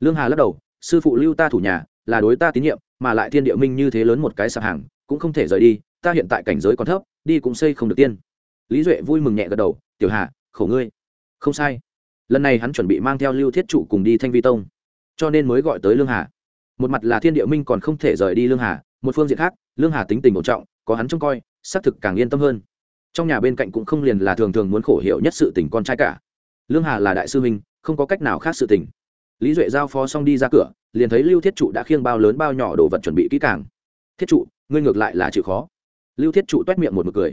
Lương hà lắc đầu, sư phụ lưu ta thủ nhà, là đối ta tín nhiệm, mà lại thiên địa minh như thế lớn một cái sạp hàng, cũng không thể rời đi, ta hiện tại cảnh giới còn thấp, đi cũng xây không được tiên. Lý duệ vui mừng nhẹ gật đầu, tiểu hà, khổ ngươi. Không sai. Lần này hắn chuẩn bị mang theo lưu thiết trụ cùng đi thanh vi tông, cho nên mới gọi tới lương hà. Một mặt là thiên địa minh còn không thể rời đi lương hà, một phương diện khác, lương hà tính tình bổ trọng có hắn trông coi, xác thực càng yên tâm hơn. Trong nhà bên cạnh cũng không liền là thường thường muốn khổ hiểu nhất sự tình con trai cả. Lương hà là đại sư minh không có cách nào khác sự tình. Lý duệ giao phó xong đi ra cửa, liền thấy lưu thiết trụ đã khiêng bao lớn bao nhỏ đồ vật chuẩn bị kỹ càng. Thiết trụ, ngươi ngược lại là chịu khó. Lưu thiết trụ t u é t miệng một mực cười.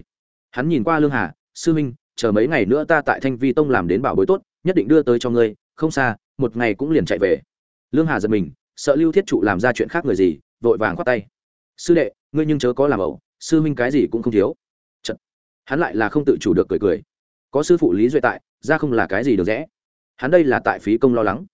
Hắn nhìn qua lương hà, sư minh chờ mấy ngày nữa ta tại thanh vi tông làm đến bảo bối tốt, nhất định đưa tới cho ngươi, không xa, một ngày cũng liền chạy về. Lương hà giật mình, sợ lưu thiết trụ làm ra chuyện khác người gì, vội vàng khoát tay. Sư đệ, ngươi nhưng chớ có làm ẩu sư minh cái gì cũng không thiếu. Chật. hắn lại là không tự chủ được cười cười. Có sư phụ lý duệ tại, ra không là cái gì được rẽ. Hắn đây là tại phí công lo lắng.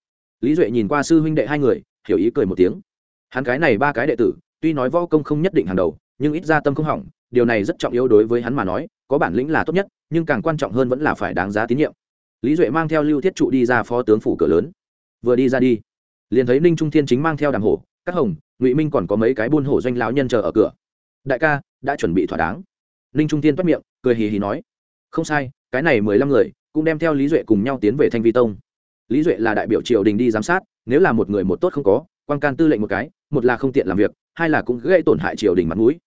Lý duệ nhìn qua sư huynh đệ hai người, hiểu ý cười một tiếng. Hắn cái này ba cái đệ tử, tuy nói võ công không nhất định hàng đầu, nhưng ít ra tâm không hỏng, điều này rất trọng yếu đối với hắn mà nói, có bản lĩnh là tốt nhất, nhưng càng quan trọng hơn vẫn là phải đáng giá tín nhiệm. Lý duệ mang theo lưu thiết trụ đi ra phó tướng phủ cửa lớn. Vừa đi ra đi, liền thấy ninh trung thiên chính mang theo đàm hổ các hồng, ngụy minh còn có mấy cái buôn hổ doanh lão nhân chờ ở cửa đại ca, đã chuẩn bị thỏa đáng. Ninh trung thiên toát miệng, cười hì hì nói. Không sai, cái này mười lăm người, cũng đem theo lý duệ cùng nhau tiến về thanh vi tông. Lý duệ là đại biểu triều đình đi giám sát, nếu là một người một tốt không có, quan can tư lệnh một cái, một là không tiện làm việc, hai là cũng gây tổn hại triều đình mặt mũi.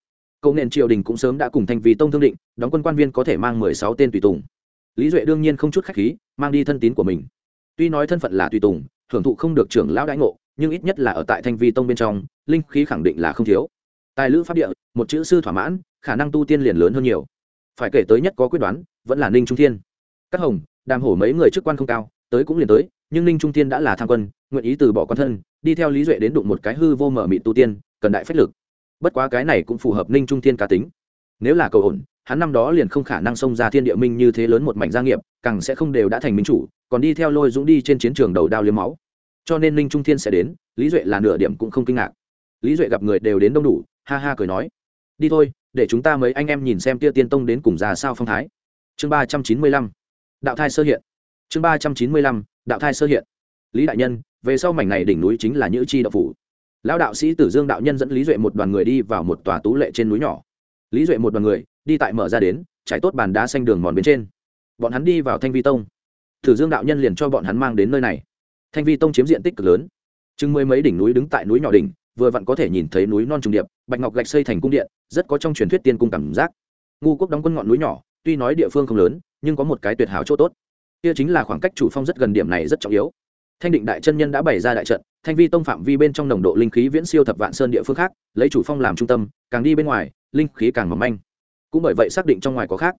Câu nền triều đình cũng sớm đã cùng thanh Vi tông thương định, đóng quân quan viên có thể mang mười sáu tên tùy tùng. Lý duệ đương nhiên không chút khách khí, mang đi thân tín của mình. Tuy nói thân phận là tùy tùng, hưởng thụ không được trưởng lão đãi ngộ, nhưng ít nhất là ở tại thanh vi tông bên trong, linh khí khẳng định là không thiếu tài lữ pháp địa, một chữ sư thỏa mãn, khả năng tu tiên liền lớn hơn nhiều. Phải kể tới nhất có quyết đoán, vẫn là ninh trung thiên. Các hồng, đàm hổ mấy người chức quan không cao, tới cũng liền tới, nhưng ninh trung tiên đã là tham quân, nguyện ý từ bỏ quan thân, đi theo lý duệ đến đụng một cái hư vô mở mị tu tiên, cần đại phách lực. Bất quá cái này cũng phù hợp ninh trung tiên cá tính. Nếu là cầu ổn, hắn năm đó liền không khả năng xông ra thiên địa minh như thế lớn một mảnh gia nghiệp, càng sẽ không đều đã thành minh chủ, còn đi theo lôi dũng đi trên chiến trường đầu đao liếm máu. Cho nên ninh trung thiên sẽ đến, lý duệ là nửa điểm cũng không kinh ngạc. Lý duệ gặp người đều đến đông đủ ha ha cười nói, đi thôi, để chúng ta mấy anh em nhìn xem tia tiên tông đến cùng ra sao phong thái. Chương ba trăm chín mươi lăm, đạo thai sơ hiện. Chương ba trăm chín mươi lăm, đạo thai sơ hiện. Lý đại nhân, về sau mảnh này đỉnh núi chính là nhữ chi đạo phủ. Lão đạo sĩ tử dương đạo nhân dẫn lý duệ một đoàn người đi vào một tòa tú lệ trên núi nhỏ. Lý duệ một đoàn người, đi tại mở ra đến, trải tốt bàn đá xanh đường mòn bên trên. Bọn hắn đi vào thanh vi tông. Tử dương đạo nhân liền cho bọn hắn mang đến nơi này. Thanh vi tông chiếm diện tích cực lớn. Chừng mười mấy đỉnh núi đứng tại núi nhỏ đỉnh vừa vặn có thể nhìn thấy núi non trùng điệp, bạch ngọc gạch xây thành cung điện, rất có trong truyền thuyết tiên cung cảm giác. Ngu quốc đóng quân ngọn núi nhỏ, tuy nói địa phương không lớn, nhưng có một cái tuyệt hảo chỗ tốt. Kia chính là khoảng cách chủ phong rất gần điểm này rất trọng yếu. Thanh định đại chân nhân đã bày ra đại trận, thanh vi tông phạm vi bên trong nồng độ linh khí viễn siêu thập vạn sơn địa phương khác, lấy chủ phong làm trung tâm, càng đi bên ngoài, linh khí càng mỏng manh. Cũng bởi vậy xác định trong ngoài có khác.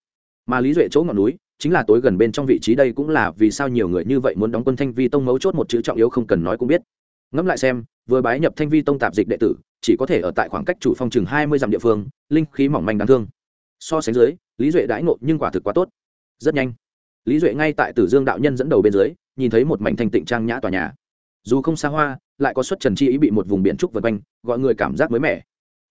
Mà lý duệ chỗ ngọn núi, chính là tối gần bên trong vị trí đây cũng là vì sao nhiều người như vậy muốn đóng quân thanh vi tông mấu chốt một chữ trọng yếu không cần nói cũng biết. Ngẫm lại xem vừa bái nhập thanh vi tông tạp dịch đệ tử, chỉ có thể ở tại khoảng cách chủ phong chừng hai mươi dặm địa phương, linh khí mỏng manh đáng thương. So sánh dưới, lý duệ đãi ngộ nhưng quả thực quá tốt. Rất nhanh, lý duệ ngay tại tử dương đạo nhân dẫn đầu bên dưới, nhìn thấy một mảnh thanh tịnh trang nhã tòa nhà. Dù không xa hoa, lại có xuất trần chi ý bị một vùng biển trúc vân quanh, gọi người cảm giác mới mẻ.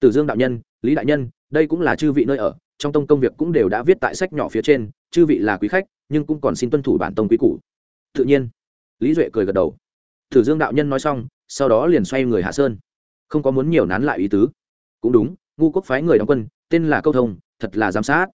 Tử dương đạo nhân, lý đại nhân, đây cũng là chư vị nơi ở, trong tông công việc cũng đều đã viết tại sách nhỏ phía trên, chư vị là quý khách, nhưng cũng còn xin tuân thủ bản tông quý cũ tự nhiên, lý duệ cười gật đầu tử dương đạo nhân nói xong, sau đó liền xoay người hạ sơn. Không có muốn nhiều nán lại ý tứ. Cũng đúng, ngu quốc phái người đóng quân, tên là câu thông, thật là giám sát.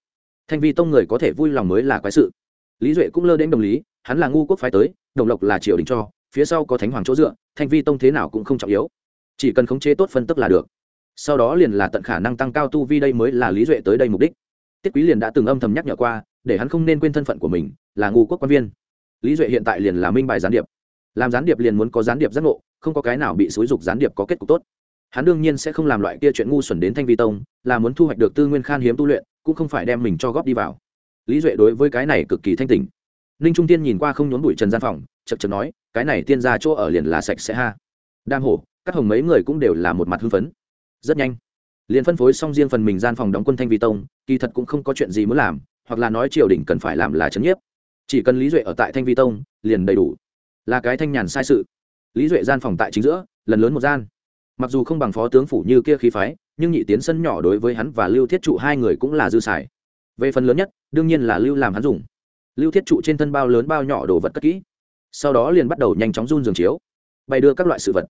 Thanh vi tông người có thể vui lòng mới là quái sự. Lý duệ cũng lơ đến đồng lý, hắn là ngu quốc phái tới, đồng lộc là triều đình cho, phía sau có thánh hoàng chỗ dựa, thanh vi tông thế nào cũng không trọng yếu. Chỉ cần khống chế tốt phân tức là được. Sau đó liền là tận khả năng tăng cao tu vi đây mới là lý duệ tới đây mục đích. Tiết quý liền đã từng âm thầm nhắc nhở qua, để hắn không nên quên thân phận của mình, là ngu quốc quan viên. Lý duệ hiện tại liền là minh bài gián điệp làm gián điệp liền muốn có gián điệp giác ngộ, không có cái nào bị xúi dục gián điệp có kết cục tốt. Hắn đương nhiên sẽ không làm loại kia chuyện ngu xuẩn đến thanh vi tông, là muốn thu hoạch được tư nguyên khan hiếm tu luyện, cũng không phải đem mình cho góp đi vào. Lý duệ đối với cái này cực kỳ thanh tình ninh trung tiên nhìn qua không nhốn bụi trần gian phòng chật chật nói, cái này tiên ra chỗ ở liền là sạch sẽ ha. Đang hổ, các hồng mấy người cũng đều là một mặt hưng phấn. Rất nhanh, liền phân phối xong riêng phần mình gian phòng đóng quân thanh vi tông, kỳ thật cũng không có chuyện gì muốn làm, hoặc là nói triều đình cần phải làm là trấn nhiếp. Chỉ cần lý duệ ở tại thanh vi tông, liền đầy đủ là cái thanh nhàn sai sự. Lý duệ gian phòng tại chính giữa, lần lớn một gian. Mặc dù không bằng phó tướng phủ như kia khí phái, nhưng nhị tiến sân nhỏ đối với hắn và lưu thiết trụ hai người cũng là dư xài. Về phần lớn nhất, đương nhiên là lưu làm hắn dùng. Lưu thiết trụ trên thân bao lớn bao nhỏ đồ vật cất kỹ. Sau đó liền bắt đầu nhanh chóng run giường chiếu, bày đưa các loại sự vật.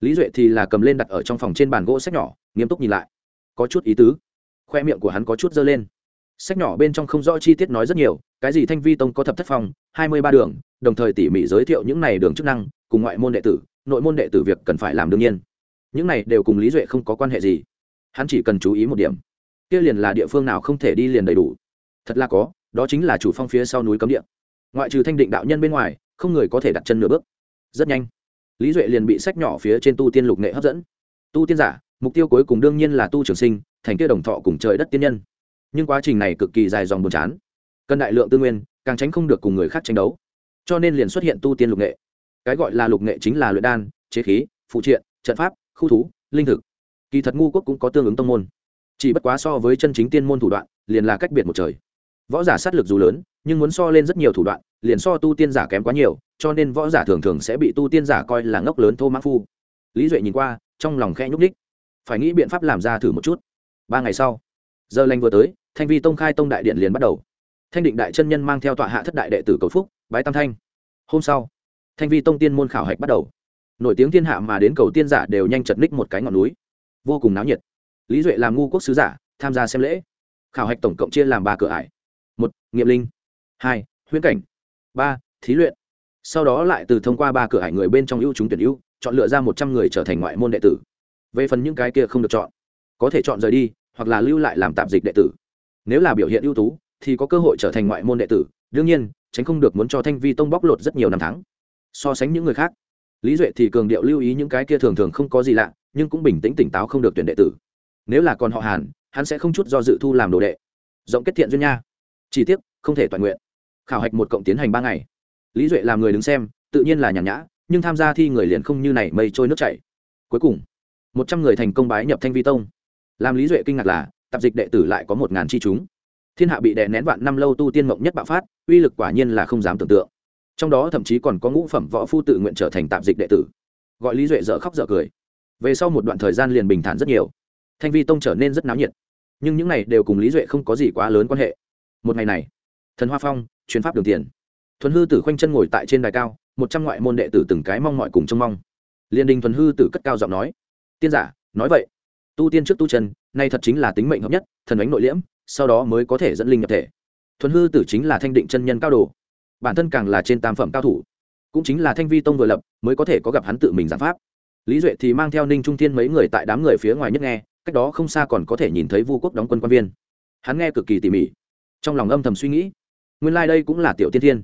Lý duệ thì là cầm lên đặt ở trong phòng trên bàn gỗ sách nhỏ, nghiêm túc nhìn lại. Có chút ý tứ. Khoe miệng của hắn có chút dơ lên sách nhỏ bên trong không rõ chi tiết nói rất nhiều, cái gì thanh vi tông có thập thất phòng hai mươi ba đường, đồng thời tỉ mỉ giới thiệu những này đường chức năng, cùng ngoại môn đệ tử, nội môn đệ tử việc cần phải làm đương nhiên. Những này đều cùng lý duệ không có quan hệ gì. Hắn chỉ cần chú ý một điểm. Kia liền là địa phương nào không thể đi liền đầy đủ. Thật là có, đó chính là chủ phong phía sau núi cấm địa. Ngoại trừ thanh định đạo nhân bên ngoài, không người có thể đặt chân nửa bước. Rất nhanh, lý duệ liền bị sách nhỏ phía trên tu tiên lục nghệ hấp dẫn. Tu tiên giả, mục tiêu cuối cùng đương nhiên là tu trường sinh, thành kia đồng thọ cùng trời đất tiên nhân nhưng quá trình này cực kỳ dài dòng buồn chán. Cần đại lượng tư nguyên, càng tránh không được cùng người khác tranh đấu. Cho nên liền xuất hiện tu tiên lục nghệ. Cái gọi là lục nghệ chính là luyện đan, chế khí, phụ triện, trận pháp, khu thú, linh thực. Kỳ thật ngu quốc cũng có tương ứng tông môn. Chỉ bất quá so với chân chính tiên môn thủ đoạn, liền là cách biệt một trời. Võ giả sát lực dù lớn, nhưng muốn so lên rất nhiều thủ đoạn, liền so tu tiên giả kém quá nhiều, cho nên võ giả thường thường sẽ bị tu tiên giả coi là ngốc lớn thô mã phu. Lý duệ nhìn qua, trong lòng khe nhúc ních phải nghĩ biện pháp làm ra thử một chút. Ba ngày sau, giờ lành vừa tới thanh vi tông khai tông đại điện liền bắt đầu. Thanh định đại chân nhân mang theo tọa hạ thất đại đệ tử cầu phúc, bái tam thanh. Hôm sau, thanh vi tông tiên môn khảo hạch bắt đầu. Nổi tiếng thiên hạ mà đến cầu tiên giả đều nhanh chật ních một cái ngọn núi. Vô cùng náo nhiệt. Lý duệ làm ngu quốc sứ giả, tham gia xem lễ. Khảo hạch tổng cộng chia làm ba cửa ải. Một, nghiệm linh. Hai, huyễn cảnh. Ba, thí luyện. Sau đó lại từ thông qua ba cửa ải người bên trong ưu chúng tuyển ưu, chọn lựa ra một trăm người trở thành ngoại môn đệ tử. Về phần những cái kia không được chọn, có thể chọn rời đi, hoặc là lưu lại làm tạm dịch đệ tử nếu là biểu hiện ưu tú, thì có cơ hội trở thành ngoại môn đệ tử. Đương nhiên, tránh không được muốn cho thanh vi tông bóc lột rất nhiều năm tháng. So sánh những người khác, lý duệ thì cường điệu lưu ý những cái kia thường thường không có gì lạ, nhưng cũng bình tĩnh tỉnh táo không được tuyển đệ tử. Nếu là còn họ hàn, hắn sẽ không chút do dự thu làm đồ đệ. Rộng kết thiện duyên nha. Chi tiết không thể toàn nguyện. Khảo hạch một cộng tiến hành ba ngày. Lý duệ làm người đứng xem, tự nhiên là nhàn nhã, nhưng tham gia thi người liền không như này mây trôi nước chảy. Cuối cùng, một trăm người thành công bái nhập thanh vi tông. Làm lý duệ kinh ngạc là tạp dịch đệ tử lại có một ngàn chi chúng. Thiên hạ bị đè nén vạn năm lâu tu tiên mộng nhất bạo phát, uy lực quả nhiên là không dám tưởng tượng. Trong đó thậm chí còn có ngũ phẩm võ phu tự nguyện trở thành tạp dịch đệ tử. Gọi lý duệ dở khóc dở cười. Về sau một đoạn thời gian liền bình thản rất nhiều. Thanh vi tông trở nên rất náo nhiệt. Nhưng những này đều cùng lý duệ không có gì quá lớn quan hệ. Một ngày này, thần hoa phong chuyến pháp đường tiền, thuần hư tử khoanh chân ngồi tại trên đài cao, một trăm ngoại môn đệ tử từng cái mong mọi cùng trông mong. Liên đình thuần hư tử cất cao giọng nói, tiên giả, nói vậy. Tu tiên trước tu chân nay thật chính là tính mệnh hợp nhất, thần ánh nội liễm, sau đó mới có thể dẫn linh nhập thể. Thuần hư tử chính là thanh định chân nhân cao đồ. Bản thân càng là trên tam phẩm cao thủ. Cũng chính là thanh vi tông vừa lập, mới có thể có gặp hắn tự mình giảng pháp. Lý duệ thì mang theo ninh trung thiên mấy người tại đám người phía ngoài nhất nghe, cách đó không xa còn có thể nhìn thấy vu quốc đóng quân quan viên. Hắn nghe cực kỳ tỉ mỉ. Trong lòng âm thầm suy nghĩ, nguyên lai、like、đây cũng là tiểu tiên thiên.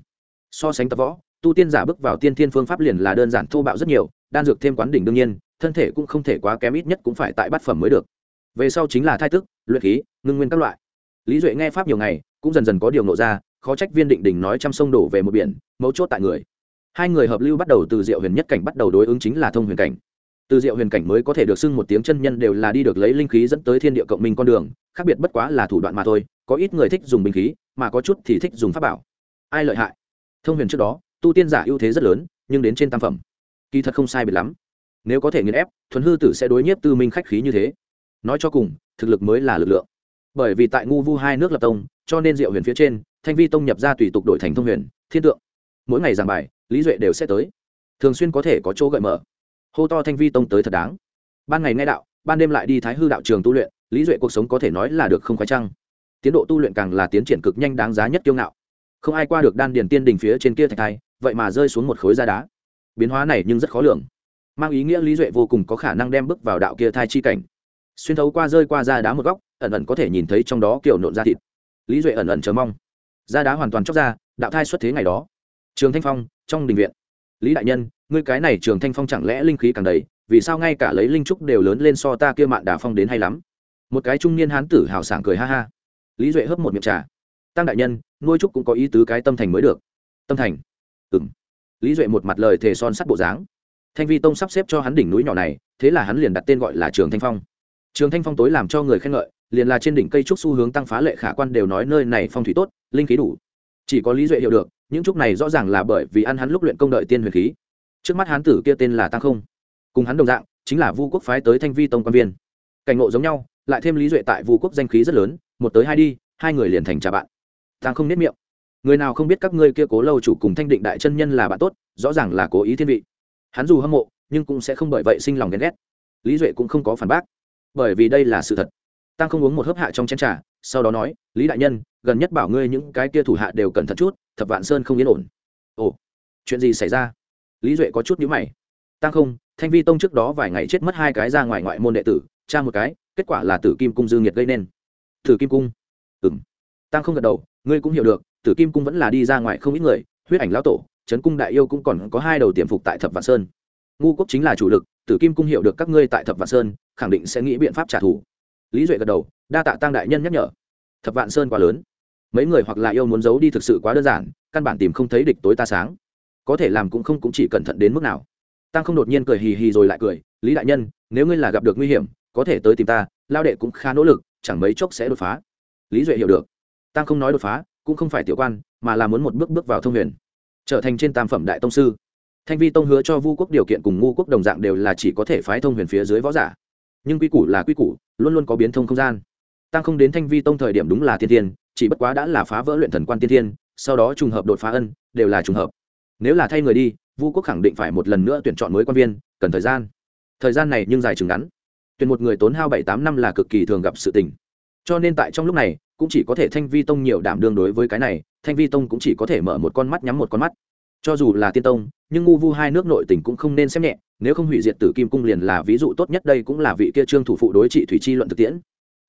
So sánh tập võ, tu tiên giả bước vào tiên thiên phương pháp liền là đơn giản thô bạo rất nhiều, đan dược thêm quán đỉnh đương nhiên, thân thể cũng không thể quá kém, ít nhất cũng phải tại bát phẩm mới được về sau chính là thai tức, luyện khí, ngưng nguyên các loại. Lý duệ nghe pháp nhiều ngày, cũng dần dần có điều nộ ra, khó trách viên định đình nói trăm sông đổ về một biển, mấu chốt tại người. Hai người hợp lưu bắt đầu từ diệu huyền nhất cảnh bắt đầu đối ứng chính là thông huyền cảnh. Từ diệu huyền cảnh mới có thể được xưng một tiếng chân nhân đều là đi được lấy linh khí dẫn tới thiên địa cộng minh con đường, khác biệt bất quá là thủ đoạn mà thôi, có ít người thích dùng binh khí, mà có chút thì thích dùng pháp bảo. Ai lợi hại? Thông huyền trước đó, tu tiên giả ưu thế rất lớn, nhưng đến trên tam phẩm. Kỳ thật không sai biệt lắm. Nếu có thể nghiền ép, thuần hư tử sẽ đối nhiếp tư minh khách khí như thế nói cho cùng, thực lực mới là lực lượng. Bởi vì tại ngu vu hai nước lập tông, cho nên diệu huyền phía trên, thanh vi tông nhập ra tùy tục đổi thành thông huyền, thiên tượng. Mỗi ngày giảng bài, lý duệ đều sẽ tới. Thường xuyên có thể có chỗ gợi mở. Hô to thanh vi tông tới thật đáng. Ban ngày nghe đạo, ban đêm lại đi thái hư đạo trường tu luyện, lý duệ cuộc sống có thể nói là được không khoái trăng. Tiến độ tu luyện càng là tiến triển cực nhanh đáng giá nhất kiêu ngạo. Không ai qua được đan điền tiên đình phía trên kia thạch thai, vậy mà rơi xuống một khối da đá. Biến hóa này nhưng rất khó lường. Mang ý nghĩa lý duệ vô cùng có khả năng đem bước vào đạo kia thai chi cảnh xuyên thấu qua rơi qua da đá một góc, ẩn ẩn có thể nhìn thấy trong đó kiểu nộn da thịt. Lý duệ ẩn ẩn chờ mong. Da đá hoàn toàn chóc ra, đạo thai xuất thế ngày đó. Trường thanh phong, trong đình viện. Lý đại nhân, ngươi cái này trường thanh phong chẳng lẽ linh khí càng đầy, vì sao ngay cả lấy linh trúc đều lớn lên so ta kia mạn đà phong đến hay lắm? Một cái trung niên hán tử hào sảng cười ha ha. Lý duệ hớp một miệng trà. Tăng đại nhân, nuôi trúc cũng có ý tứ cái tâm thành mới được. Tâm thành? Ừng lý duệ một mặt lời thề son sắt bộ dáng. Thanh vi tông sắp xếp cho hắn đỉnh núi nhỏ này, thế là hắn liền đặt tên gọi là trường thanh phong trường thanh phong tối làm cho người khen ngợi, liền là trên đỉnh cây trúc xu hướng tăng phá lệ khả quan đều nói nơi này phong thủy tốt, linh khí đủ. Chỉ có lý duệ hiểu được, những trúc này rõ ràng là bởi vì ăn hắn lúc luyện công đợi tiên huyền khí. Trước mắt hán tử kia tên là tăng không. Cùng hắn đồng dạng, chính là vu quốc phái tới thanh vi tông quan viên. Cảnh ngộ giống nhau, lại thêm lý duệ tại vu quốc danh khí rất lớn, một tới hai đi, hai người liền thành trà bạn. Tăng không nếp miệng. Người nào không biết các ngươi kia cố lâu chủ cùng thanh định đại chân nhân là bạn tốt, rõ ràng là cố ý thiên vị. Hắn dù hâm mộ, nhưng cũng sẽ không bởi vậy sinh lòng ghen ghét. Lý duệ cũng không có phản bác bởi vì đây là sự thật. Tăng không uống một hớp hạ trong chén trà, sau đó nói, lý đại nhân, gần nhất bảo ngươi những cái kia thủ hạ đều cẩn thận chút, thập vạn sơn không yên ổn. Ồ, chuyện gì xảy ra? Lý duệ có chút nhíu mày. Tăng không, thanh vi tông trước đó vài ngày chết mất hai cái ra ngoài ngoại môn đệ tử cha một cái, kết quả là tử kim cung dư nghiệt gây nên. Tử kim cung? Ừng tăng không gật đầu, ngươi cũng hiểu được, tử kim cung vẫn là đi ra ngoài không ít người, huyết ảnh lão tổ, trấn cung đại yêu cũng còn có hai đầu tiềm phục tại thập vạn sơn. Ngu quốc chính là chủ lực, tử kim cung hiểu được các ngươi tại thập vạn sơn khẳng định sẽ nghĩ biện pháp trả thù. Lý duệ gật đầu, đa tạ tăng đại nhân nhắc nhở. Thập vạn sơn quá lớn. Mấy người hoặc là yêu muốn giấu đi thực sự quá đơn giản, căn bản tìm không thấy địch tối ta sáng. Có thể làm cũng không cũng chỉ cẩn thận đến mức nào. Tăng không đột nhiên cười hì hì rồi lại cười, lý đại nhân, nếu ngươi là gặp được nguy hiểm, có thể tới tìm ta, lao đệ cũng khá nỗ lực, chẳng mấy chốc sẽ đột phá. Lý duệ hiểu được. Tăng không nói đột phá, cũng không phải tiểu quan, mà là muốn một bước bước vào thông huyền. Trở thành trên tam phẩm đại tông sư. Thanh vi tông hứa cho vu quốc điều kiện cùng ngu quốc đồng dạng đều là chỉ có thể phái thông huyền phía dưới võ giả nhưng quy củ là quy củ, luôn luôn có biến thông không gian. Tăng không đến thanh vi tông thời điểm đúng là tiên thiên, chỉ bất quá đã là phá vỡ luyện thần quan tiên thiên, sau đó trùng hợp đột phá ân, đều là trùng hợp. Nếu là thay người đi, vu quốc khẳng định phải một lần nữa tuyển chọn mới quan viên, cần thời gian. Thời gian này nhưng dài chừng ngắn. Tuyển một người tốn hao bảy tám năm là cực kỳ thường gặp sự tình. Cho nên tại trong lúc này, cũng chỉ có thể thanh vi tông nhiều đảm đương đối với cái này, thanh vi tông cũng chỉ có thể mở một con mắt nhắm một con mắt cho dù là tiên tông, nhưng ngu vu hai nước nội tỉnh cũng không nên xem nhẹ, nếu không hủy diệt tử kim cung liền là ví dụ tốt nhất đây cũng là vị kia trương thủ phụ đối trị thủy chi luận thực tiễn.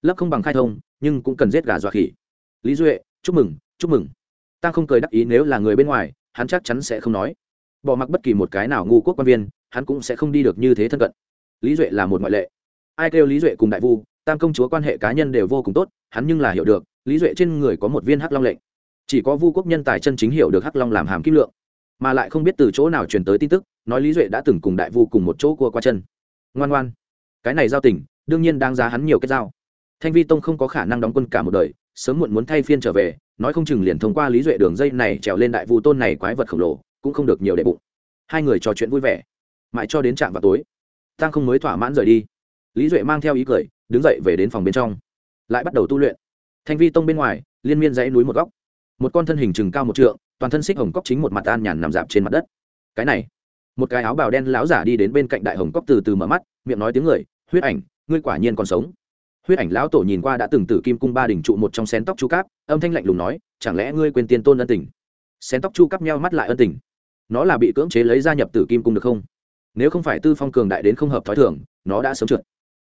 Lấp không bằng khai thông, nhưng cũng cần giết gà dọa khỉ. Lý duệ, chúc mừng chúc mừng. Ta không cười đắc ý nếu là người bên ngoài, hắn chắc chắn sẽ không nói. Bỏ mặc bất kỳ một cái nào ngu quốc quan viên, hắn cũng sẽ không đi được như thế thân cận. Lý duệ là một ngoại lệ. Ai kêu lý duệ cùng đại vu, tam công chúa quan hệ cá nhân đều vô cùng tốt, hắn nhưng là hiểu được, lý duệ trên người có một viên hắc long lệnh. Chỉ có vu quốc nhân tài chân chính hiểu được hắc long làm hàm kim lượng mà lại không biết từ chỗ nào truyền tới tin tức, nói lý duệ đã từng cùng đại vu cùng một chỗ cua qua chân. Ngoan ngoan. Cái này giao tình, đương nhiên đang giá hắn nhiều kết giao. Thanh vi tông không có khả năng đóng quân cả một đời, sớm muộn muốn thay phiên trở về, nói không chừng liền thông qua lý duệ đường dây này trèo lên đại vu tôn này quái vật khổng lồ, cũng không được nhiều đệ bụng. Hai người trò chuyện vui vẻ. Mãi cho đến trạm vào tối tăng không mới thỏa mãn rời đi. Lý duệ mang theo ý cười, đứng dậy về đến phòng bên trong. Lại bắt đầu tu luyện. Thanh vi tông bên ngoài, liên miên dãy núi một góc. Một con thân hình chừng cao một trượng toàn thân xích hồng cóc chính một mặt an nhàn nằm dạp trên mặt đất. Cái này, một cái áo bào đen láo giả đi đến bên cạnh đại hồng cóc từ từ mở mắt, miệng nói tiếng người, huyết ảnh, ngươi quả nhiên còn sống. Huyết ảnh lão tổ nhìn qua đã từng tử kim cung ba đỉnh trụ một trong xén tóc chu cáp, âm thanh lạnh lùng nói, chẳng lẽ ngươi quên tiên tôn ân tình? Xén tóc chu cáp nheo mắt lại ân tình. Nó là bị cưỡng chế lấy gia nhập tử kim cung được không? Nếu không phải tư phong cường đại đến không hợp thói thường, nó đã sớm trượt.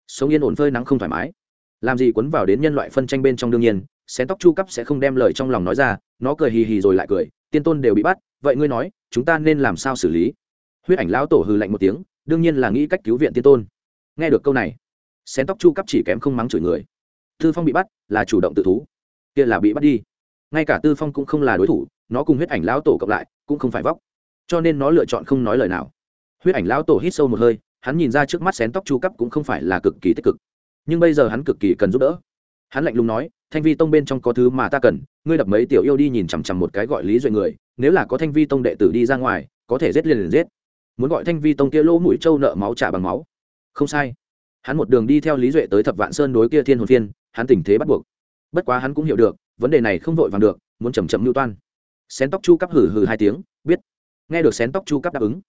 Sống yên ổn phơi nắng không thoải mái. Làm gì quấn vào đến nhân loại phân tranh bên trong đương nhiên xén tóc chu cấp sẽ không đem lời trong lòng nói ra, nó cười hì hì rồi lại cười, tiên tôn đều bị bắt, vậy ngươi nói, chúng ta nên làm sao xử lý? Huyết ảnh lão tổ hừ lạnh một tiếng, đương nhiên là nghĩ cách cứu viện tiên tôn. Nghe được câu này, xén tóc chu cấp chỉ kém không mắng chửi người. Tư phong bị bắt là chủ động tự thú. Kia là bị bắt đi. Ngay cả tư phong cũng không là đối thủ, nó cùng huyết ảnh lão tổ cộng lại cũng không phải vóc. Cho nên nó lựa chọn không nói lời nào. Huyết ảnh lão tổ hít sâu một hơi, hắn nhìn ra trước mắt xén tóc chu cấp cũng không phải là cực kỳ tích cực. Nhưng bây giờ hắn cực kỳ cần giúp đỡ. Hắn lạnh lùng nói thanh vi tông bên trong có thứ mà ta cần, ngươi đập mấy tiểu yêu đi nhìn chằm chằm một cái gọi lý duệ người, nếu là có thanh vi tông đệ tử đi ra ngoài, có thể giết liền liền giết. Muốn gọi thanh vi tông kia lỗ mũi trâu nợ máu trả bằng máu. Không sai. Hắn một đường đi theo lý duệ tới thập vạn sơn đối kia thiên hồn phiên hắn tình thế bắt buộc. Bất quá hắn cũng hiểu được, vấn đề này không vội vàng được, muốn chầm chậm mưu toan. Xén tóc chu cắp hử hử hai tiếng, biết. Nghe được xén tóc chu cắp đáp ứng.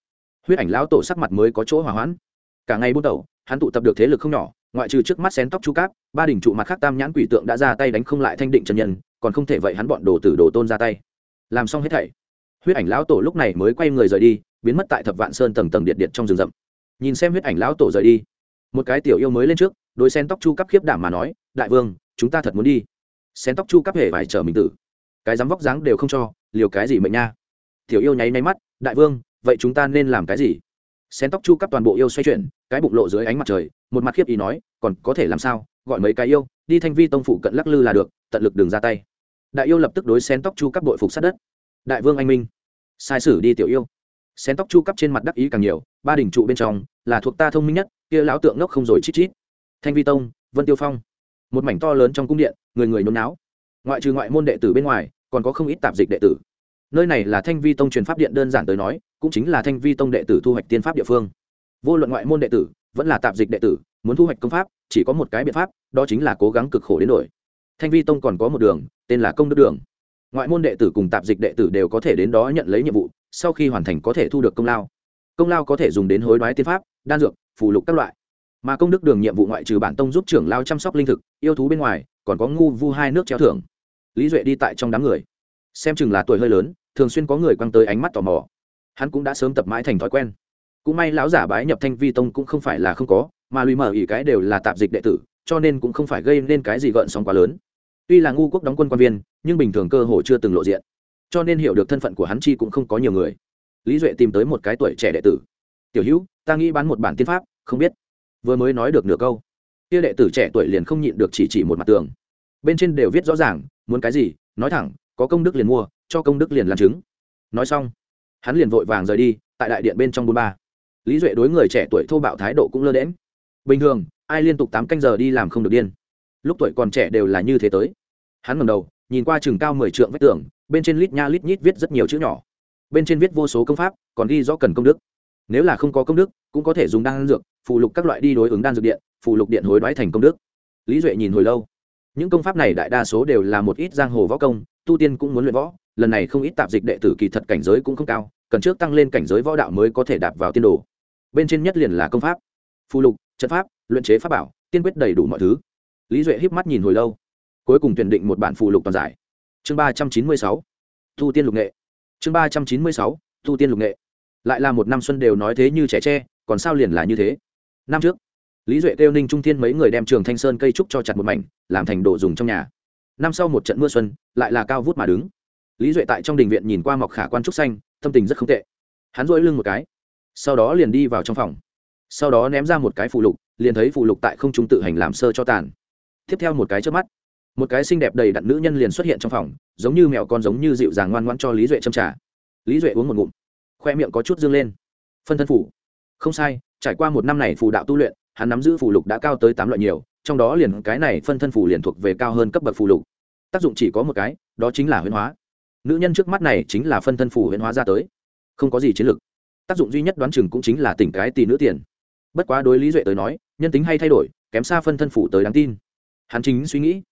Huyết ảnh lão tổ sắc mặt mới có chỗ hỏa hoãn. Cả ngày buôn tẩu, hắn tụ tập được thế lực không nhỏ ngoại trừ trước mắt xén tóc chu cáp, ba đỉnh trụ mặt khác tam nhãn quỷ tượng đã ra tay đánh không lại thanh định trần nhân, còn không thể vậy hắn bọn đồ tử đồ tôn ra tay. Làm xong hết thảy, huyết ảnh lão tổ lúc này mới quay người rời đi, biến mất tại thập vạn sơn tầng tầng điện điện trong rừng rậm. Nhìn xem huyết ảnh lão tổ rời đi, một cái tiểu yêu mới lên trước đôi sen tóc chu cắp khiếp đảm mà nói, đại vương, chúng ta thật muốn đi. Sen tóc chu cắp hề phải chờ mình tử. Cái dám vóc dáng đều không cho, liều cái gì mệnh nha? Tiểu yêu nháy nháy mắt, đại vương, vậy chúng ta nên làm cái gì? Xén tóc chu cắp toàn bộ yêu xoay chuyển, cái bụng lộ dưới ánh mặt trời một mặt khiếp ý nói, còn có thể làm sao? Gọi mấy cái yêu, đi thanh vi tông phụ cận lắc lư là được, tận lực đường ra tay. Đại yêu lập tức đối xén tóc chu cấp đội phục sát đất. Đại vương anh minh, sai sử đi tiểu yêu. Xén tóc chu cấp trên mặt đắc ý càng nhiều, ba đỉnh trụ bên trong là thuộc ta thông minh nhất, kia lão tượng ngốc không rồi chít chít. Thanh vi tông, vân tiêu phong. Một mảnh to lớn trong cung điện, người người nôn náo. Ngoại trừ ngoại môn đệ tử bên ngoài, còn có không ít tạp dịch đệ tử. Nơi này là thanh vi tông truyền pháp điện đơn giản tới nói, cũng chính là thanh vi tông đệ tử thu hoạch tiên pháp địa phương. Vô luận ngoại môn đệ tử vẫn là tạp dịch đệ tử, muốn thu hoạch công pháp, chỉ có một cái biện pháp, đó chính là cố gắng cực khổ đến đổi. Thanh vi tông còn có một đường, tên là công đức đường. Ngoại môn đệ tử cùng tạp dịch đệ tử đều có thể đến đó nhận lấy nhiệm vụ, sau khi hoàn thành có thể thu được công lao. Công lao có thể dùng đến hối đoái tiên pháp, đan dược, phù lục các loại. Mà công đức đường nhiệm vụ ngoại trừ bản tông giúp trưởng lao chăm sóc linh thực, yêu thú bên ngoài, còn có ngu vu hai nước treo thưởng. Lý duệ đi tại trong đám người. Xem chừng là tuổi hơi lớn, thường xuyên có người quăng tới ánh mắt tò mò. Hắn cũng đã sớm tập mãi thành thói quen cũng may lão giả bái nhập thanh vi tông cũng không phải là không có, mà lùi mở ỉ cái đều là tạp dịch đệ tử, cho nên cũng không phải gây nên cái gì gợn sóng quá lớn. Tuy là ngu quốc đóng quân quan viên, nhưng bình thường cơ hồ chưa từng lộ diện. Cho nên hiểu được thân phận của hắn chi cũng không có nhiều người. Lý duệ tìm tới một cái tuổi trẻ đệ tử. Tiểu hữu, ta nghĩ bán một bản tiên pháp, không biết. Vừa mới nói được nửa câu, kia đệ tử trẻ tuổi liền không nhịn được chỉ chỉ một mặt tường. Bên trên đều viết rõ ràng, muốn cái gì? Nói thẳng, có công đức liền mua, cho công đức liền làm chứng. Nói xong, hắn liền vội vàng rời đi, tại đại điện bên trong bôn ba lý duệ đối người trẻ tuổi thô bạo thái độ cũng lơ đễm bình thường, ai liên tục tám canh giờ đi làm không được điên. Lúc tuổi còn trẻ đều là như thế tới. Hắn ngầm đầu, nhìn qua chừng cao mười trượng vách tường, bên trên lít nha lít nhít viết rất nhiều chữ nhỏ. Bên trên viết vô số công pháp, còn ghi rõ cần công đức. Nếu là không có công đức, cũng có thể dùng đan dược, phụ lục các loại đi đối ứng đan dược điện, phụ lục điện hối đoái thành công đức. Lý duệ nhìn hồi lâu. Những công pháp này đại đa số đều là một ít giang hồ võ công, tu tiên cũng muốn luyện võ, lần này không ít tạp dịch đệ tử kỳ thật cảnh giới cũng không cao, cần trước tăng lên cảnh giới võ đạo mới có thể đạp vào tiên đồ bên trên nhất liền là công pháp, phù lục, trận pháp, luyện chế pháp bảo, tiên quyết đầy đủ mọi thứ. Lý duệ híp mắt nhìn hồi lâu, cuối cùng tuyển định một bản phù lục toàn giải. Chương ba trăm chín mươi sáu, thu tiên lục nghệ. Chương ba trăm chín mươi sáu, thu tiên lục nghệ. Lại là một năm xuân đều nói thế như trẻ tre, còn sao liền là như thế? Năm trước, lý duệ kêu ninh trung thiên mấy người đem trường thanh sơn cây trúc cho chặt một mảnh, làm thành đồ dùng trong nhà. Năm sau một trận mưa xuân, lại là cao vút mà đứng. Lý duệ tại trong đình viện nhìn qua mọc khả quan trúc xanh, tâm tình rất không tệ. Hắn dỗi lưng một cái sau đó liền đi vào trong phòng. Sau đó ném ra một cái phụ lục, liền thấy phụ lục tại không trung tự hành làm sơ cho tàn. Tiếp theo một cái trước mắt, một cái xinh đẹp đầy đặn nữ nhân liền xuất hiện trong phòng, giống như mèo con giống như dịu dàng ngoan ngoãn cho lý duệ châm trả lý duệ uống một ngụm, khoe miệng có chút dương lên. Phân thân phủ. Không sai, trải qua một năm này phù đạo tu luyện, hắn nắm giữ phù lục đã cao tới tám loại nhiều, trong đó liền cái này phân thân phù liền thuộc về cao hơn cấp bậc phù lục. Tác dụng chỉ có một cái, đó chính là huyễn hóa. Nữ nhân trước mắt này chính là phân thân phù huyễn hóa ra tới. Không có gì chiến lược tác dụng duy nhất đoán chừng cũng chính là tỉnh cái tỷ nữ tiền. Bất quá đối lý duệ tới nói, nhân tính hay thay đổi, kém xa phân thân phủ tới đáng tin. Hắn chính suy nghĩ,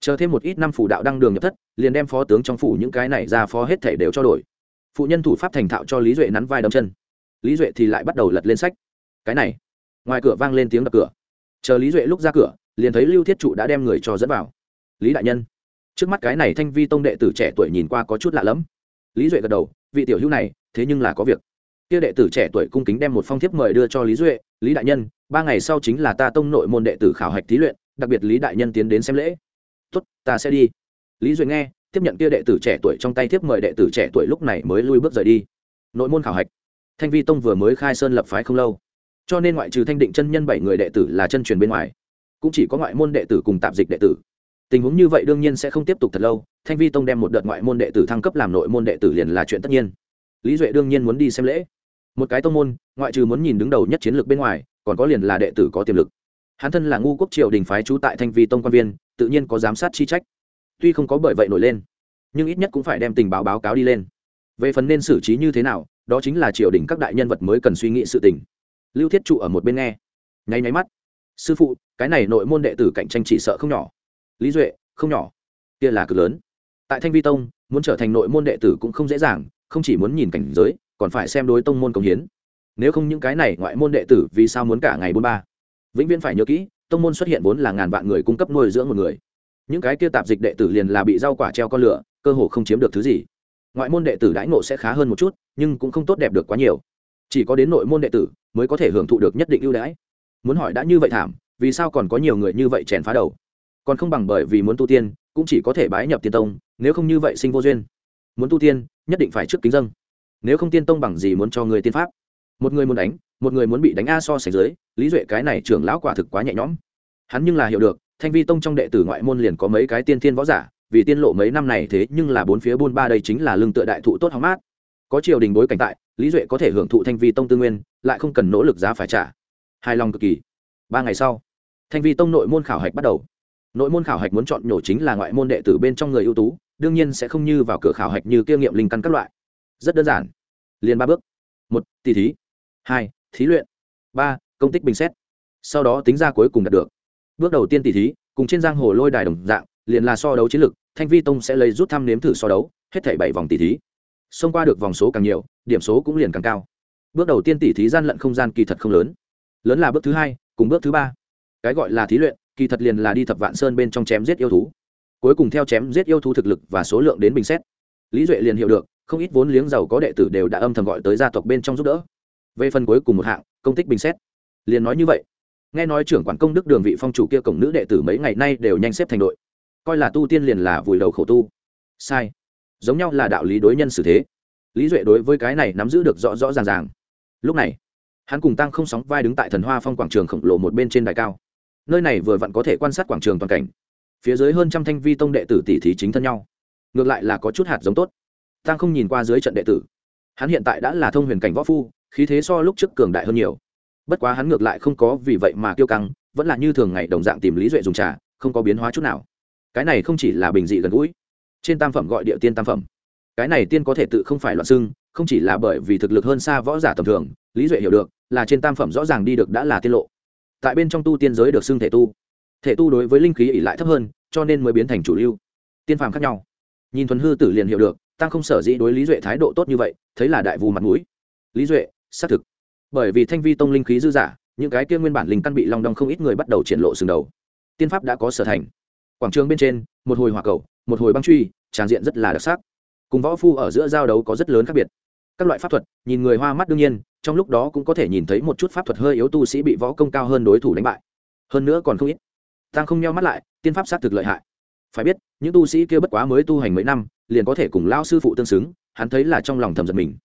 chờ thêm một ít năm phủ đạo đăng đường nhập thất, liền đem phó tướng trong phủ những cái này ra phó hết thể đều cho đổi. Phụ nhân thủ pháp thành thạo cho lý duệ nắn vai đâm chân. Lý duệ thì lại bắt đầu lật lên sách. Cái này, ngoài cửa vang lên tiếng đập cửa. Chờ lý duệ lúc ra cửa, liền thấy lưu thiết trụ đã đem người cho dẫn vào. Lý đại nhân, trước mắt cái này thanh vi tông đệ tử trẻ tuổi nhìn qua có chút lạ lẫm. Lý duệ gật đầu, vị tiểu hữu này, thế nhưng là có việc kia đệ tử trẻ tuổi cung kính đem một phong thiếp mời đưa cho lý duệ, lý đại nhân, ba ngày sau chính là ta tông nội môn đệ tử khảo hạch thí luyện, đặc biệt lý đại nhân tiến đến xem lễ. Tốt, ta sẽ đi. Lý duệ nghe, tiếp nhận kia đệ tử trẻ tuổi trong tay thiếp mời đệ tử trẻ tuổi lúc này mới lui bước rời đi. Nội môn khảo hạch. Thanh vi tông vừa mới khai sơn lập phái không lâu. Cho nên ngoại trừ thanh định chân nhân bảy người đệ tử là chân truyền bên ngoài, cũng chỉ có ngoại môn đệ tử cùng tạp dịch đệ tử. Tình huống như vậy đương nhiên sẽ không tiếp tục thật lâu, thanh vi tông đem một đợt ngoại môn đệ tử thăng cấp làm nội môn đệ tử liền là chuyện tất nhiên. Lý duệ đương nhiên muốn đi xem lễ một cái tông môn, ngoại trừ muốn nhìn đứng đầu nhất chiến lược bên ngoài, còn có liền là đệ tử có tiềm lực. Hắn thân là ngu quốc triều đình phái trú tại thanh vi tông quan viên, tự nhiên có giám sát chi trách. Tuy không có bởi vậy nổi lên, nhưng ít nhất cũng phải đem tình báo báo cáo đi lên. Về phần nên xử trí như thế nào, đó chính là triều đình các đại nhân vật mới cần suy nghĩ sự tình. Lưu thiết trụ ở một bên nghe. Nháy nháy mắt. Sư phụ, cái này nội môn đệ tử cạnh tranh chỉ sợ không nhỏ. Lý duệ, không nhỏ. Kia là cực lớn. Tại thanh vi tông, muốn trở thành nội môn đệ tử cũng không dễ dàng, không chỉ muốn nhìn cảnh giới còn phải xem đối tông môn công hiến. Nếu không những cái này ngoại môn đệ tử, vì sao muốn cả ngày bốn ba? Vĩnh viễn phải nhớ kỹ, tông môn xuất hiện vốn là ngàn vạn người cung cấp nuôi dưỡng một người. Những cái kia tạp dịch đệ tử liền là bị rau quả treo con lửa, cơ hồ không chiếm được thứ gì. Ngoại môn đệ tử đãi ngộ sẽ khá hơn một chút, nhưng cũng không tốt đẹp được quá nhiều. Chỉ có đến nội môn đệ tử mới có thể hưởng thụ được nhất định ưu đãi. Muốn hỏi đã như vậy thảm, vì sao còn có nhiều người như vậy chèn phá đầu? Còn không bằng bởi vì muốn tu tiên, cũng chỉ có thể bái nhập tiên tông, nếu không như vậy sinh vô duyên. Muốn tu tiên, nhất định phải trước kính dân nếu không tiên tông bằng gì muốn cho người tiên pháp? Một người muốn đánh, một người muốn bị đánh a so sánh dưới, lý duệ cái này trưởng lão quả thực quá nhẹ nhõm. Hắn nhưng là hiểu được, thanh vi tông trong đệ tử ngoại môn liền có mấy cái tiên thiên võ giả, vì tiên lộ mấy năm này thế nhưng là bốn phía buôn ba đây chính là lương tựa đại thụ tốt hóng mát. Có triều đình bối cảnh tại, lý duệ có thể hưởng thụ thanh vi tông tư nguyên, lại không cần nỗ lực giá phải trả. Hài lòng cực kỳ. Ba ngày sau, thanh vi tông nội môn khảo hạch bắt đầu. Nội môn khảo hạch muốn chọn nhổ chính là ngoại môn đệ tử bên trong người ưu tú, đương nhiên sẽ không như vào cửa khảo hạch như kia nghiệm linh căn các loại rất đơn giản. Liền ba bước. Một tỷ thí. Hai, thí luyện. Ba, công tích bình xét. Sau đó tính ra cuối cùng đạt được. Bước đầu tiên tỷ thí, cùng trên giang hồ lôi đài đồng dạng, liền là so đấu chiến lược, thanh vi tông sẽ lấy rút thăm nếm thử so đấu, hết thảy bảy vòng tỷ thí. Xông qua được vòng số càng nhiều, điểm số cũng liền càng cao. Bước đầu tiên tỷ thí gian lận không gian kỳ thật không lớn. Lớn là bước thứ hai, cùng bước thứ ba. Cái gọi là thí luyện, kỳ thật liền là đi thập vạn sơn bên trong chém giết yêu thú. Cuối cùng theo chém giết yêu thú thực lực và số lượng đến bình xét. Lý duệ liền hiểu được không ít vốn liếng giàu có đệ tử đều đã âm thầm gọi tới gia tộc bên trong giúp đỡ. Về phần cuối cùng một hạng, công tích bình xét. Liền nói như vậy. Nghe nói trưởng quản công đức đường vị phong chủ kia cổng nữ đệ tử mấy ngày nay đều nhanh xếp thành đội. Coi là tu tiên liền là vùi đầu khổ tu. Sai. Giống nhau là đạo lý đối nhân xử thế. Lý duệ đối với cái này nắm giữ được rõ rõ ràng ràng. Lúc này, hắn cùng tăng không sóng vai đứng tại thần hoa phong quảng trường khổng lồ một bên trên đài cao. Nơi này vừa vặn có thể quan sát quảng trường toàn cảnh. Phía dưới hơn trăm thanh vi tông đệ tử tỷ thí chính thân nhau. Ngược lại là có chút hạt giống tốt tăng không nhìn qua dưới trận đệ tử. Hắn hiện tại đã là thông huyền cảnh võ phu, khí thế so lúc trước cường đại hơn nhiều. Bất quá hắn ngược lại không có vì vậy mà kiêu căng, vẫn là như thường ngày đồng dạng tìm lý duệ dùng trà, không có biến hóa chút nào. Cái này không chỉ là bình dị gần gũi, trên tam phẩm gọi địa tiên tam phẩm. Cái này tiên có thể tự không phải loạn xưng, không chỉ là bởi vì thực lực hơn xa võ giả tầm thường, lý duệ hiểu được, là trên tam phẩm rõ ràng đi được đã là tiết lộ. Tại bên trong tu tiên giới được xưng thể tu. Thể tu đối với linh khí ỉ lại thấp hơn, cho nên mới biến thành chủ lưu. Tiên phàm khác nhau. Nhìn thuần hư tử liền hiểu được tăng không sở dĩ đối lý duệ thái độ tốt như vậy, thấy là đại vù mặt mũi. Lý duệ, xác thực. Bởi vì thanh vi tông linh khí dư giả, những cái kia nguyên bản linh căn bị long đong không ít người bắt đầu triển lộ sừng đầu. Tiên pháp đã có sở thành. Quảng trường bên trên, một hồi hòa cầu, một hồi băng truy, tràn diện rất là đặc sắc. Cùng võ phu ở giữa giao đấu có rất lớn khác biệt. Các loại pháp thuật, nhìn người hoa mắt đương nhiên, trong lúc đó cũng có thể nhìn thấy một chút pháp thuật hơi yếu tu sĩ bị võ công cao hơn đối thủ đánh bại. Hơn nữa còn không ít. Tăng không nhau mắt lại, tiên pháp sát thực lợi hại. Phải biết, những tu sĩ kia bất quá mới tu hành mấy năm liền có thể cùng lao sư phụ tương xứng, hắn thấy là trong lòng thầm giật mình.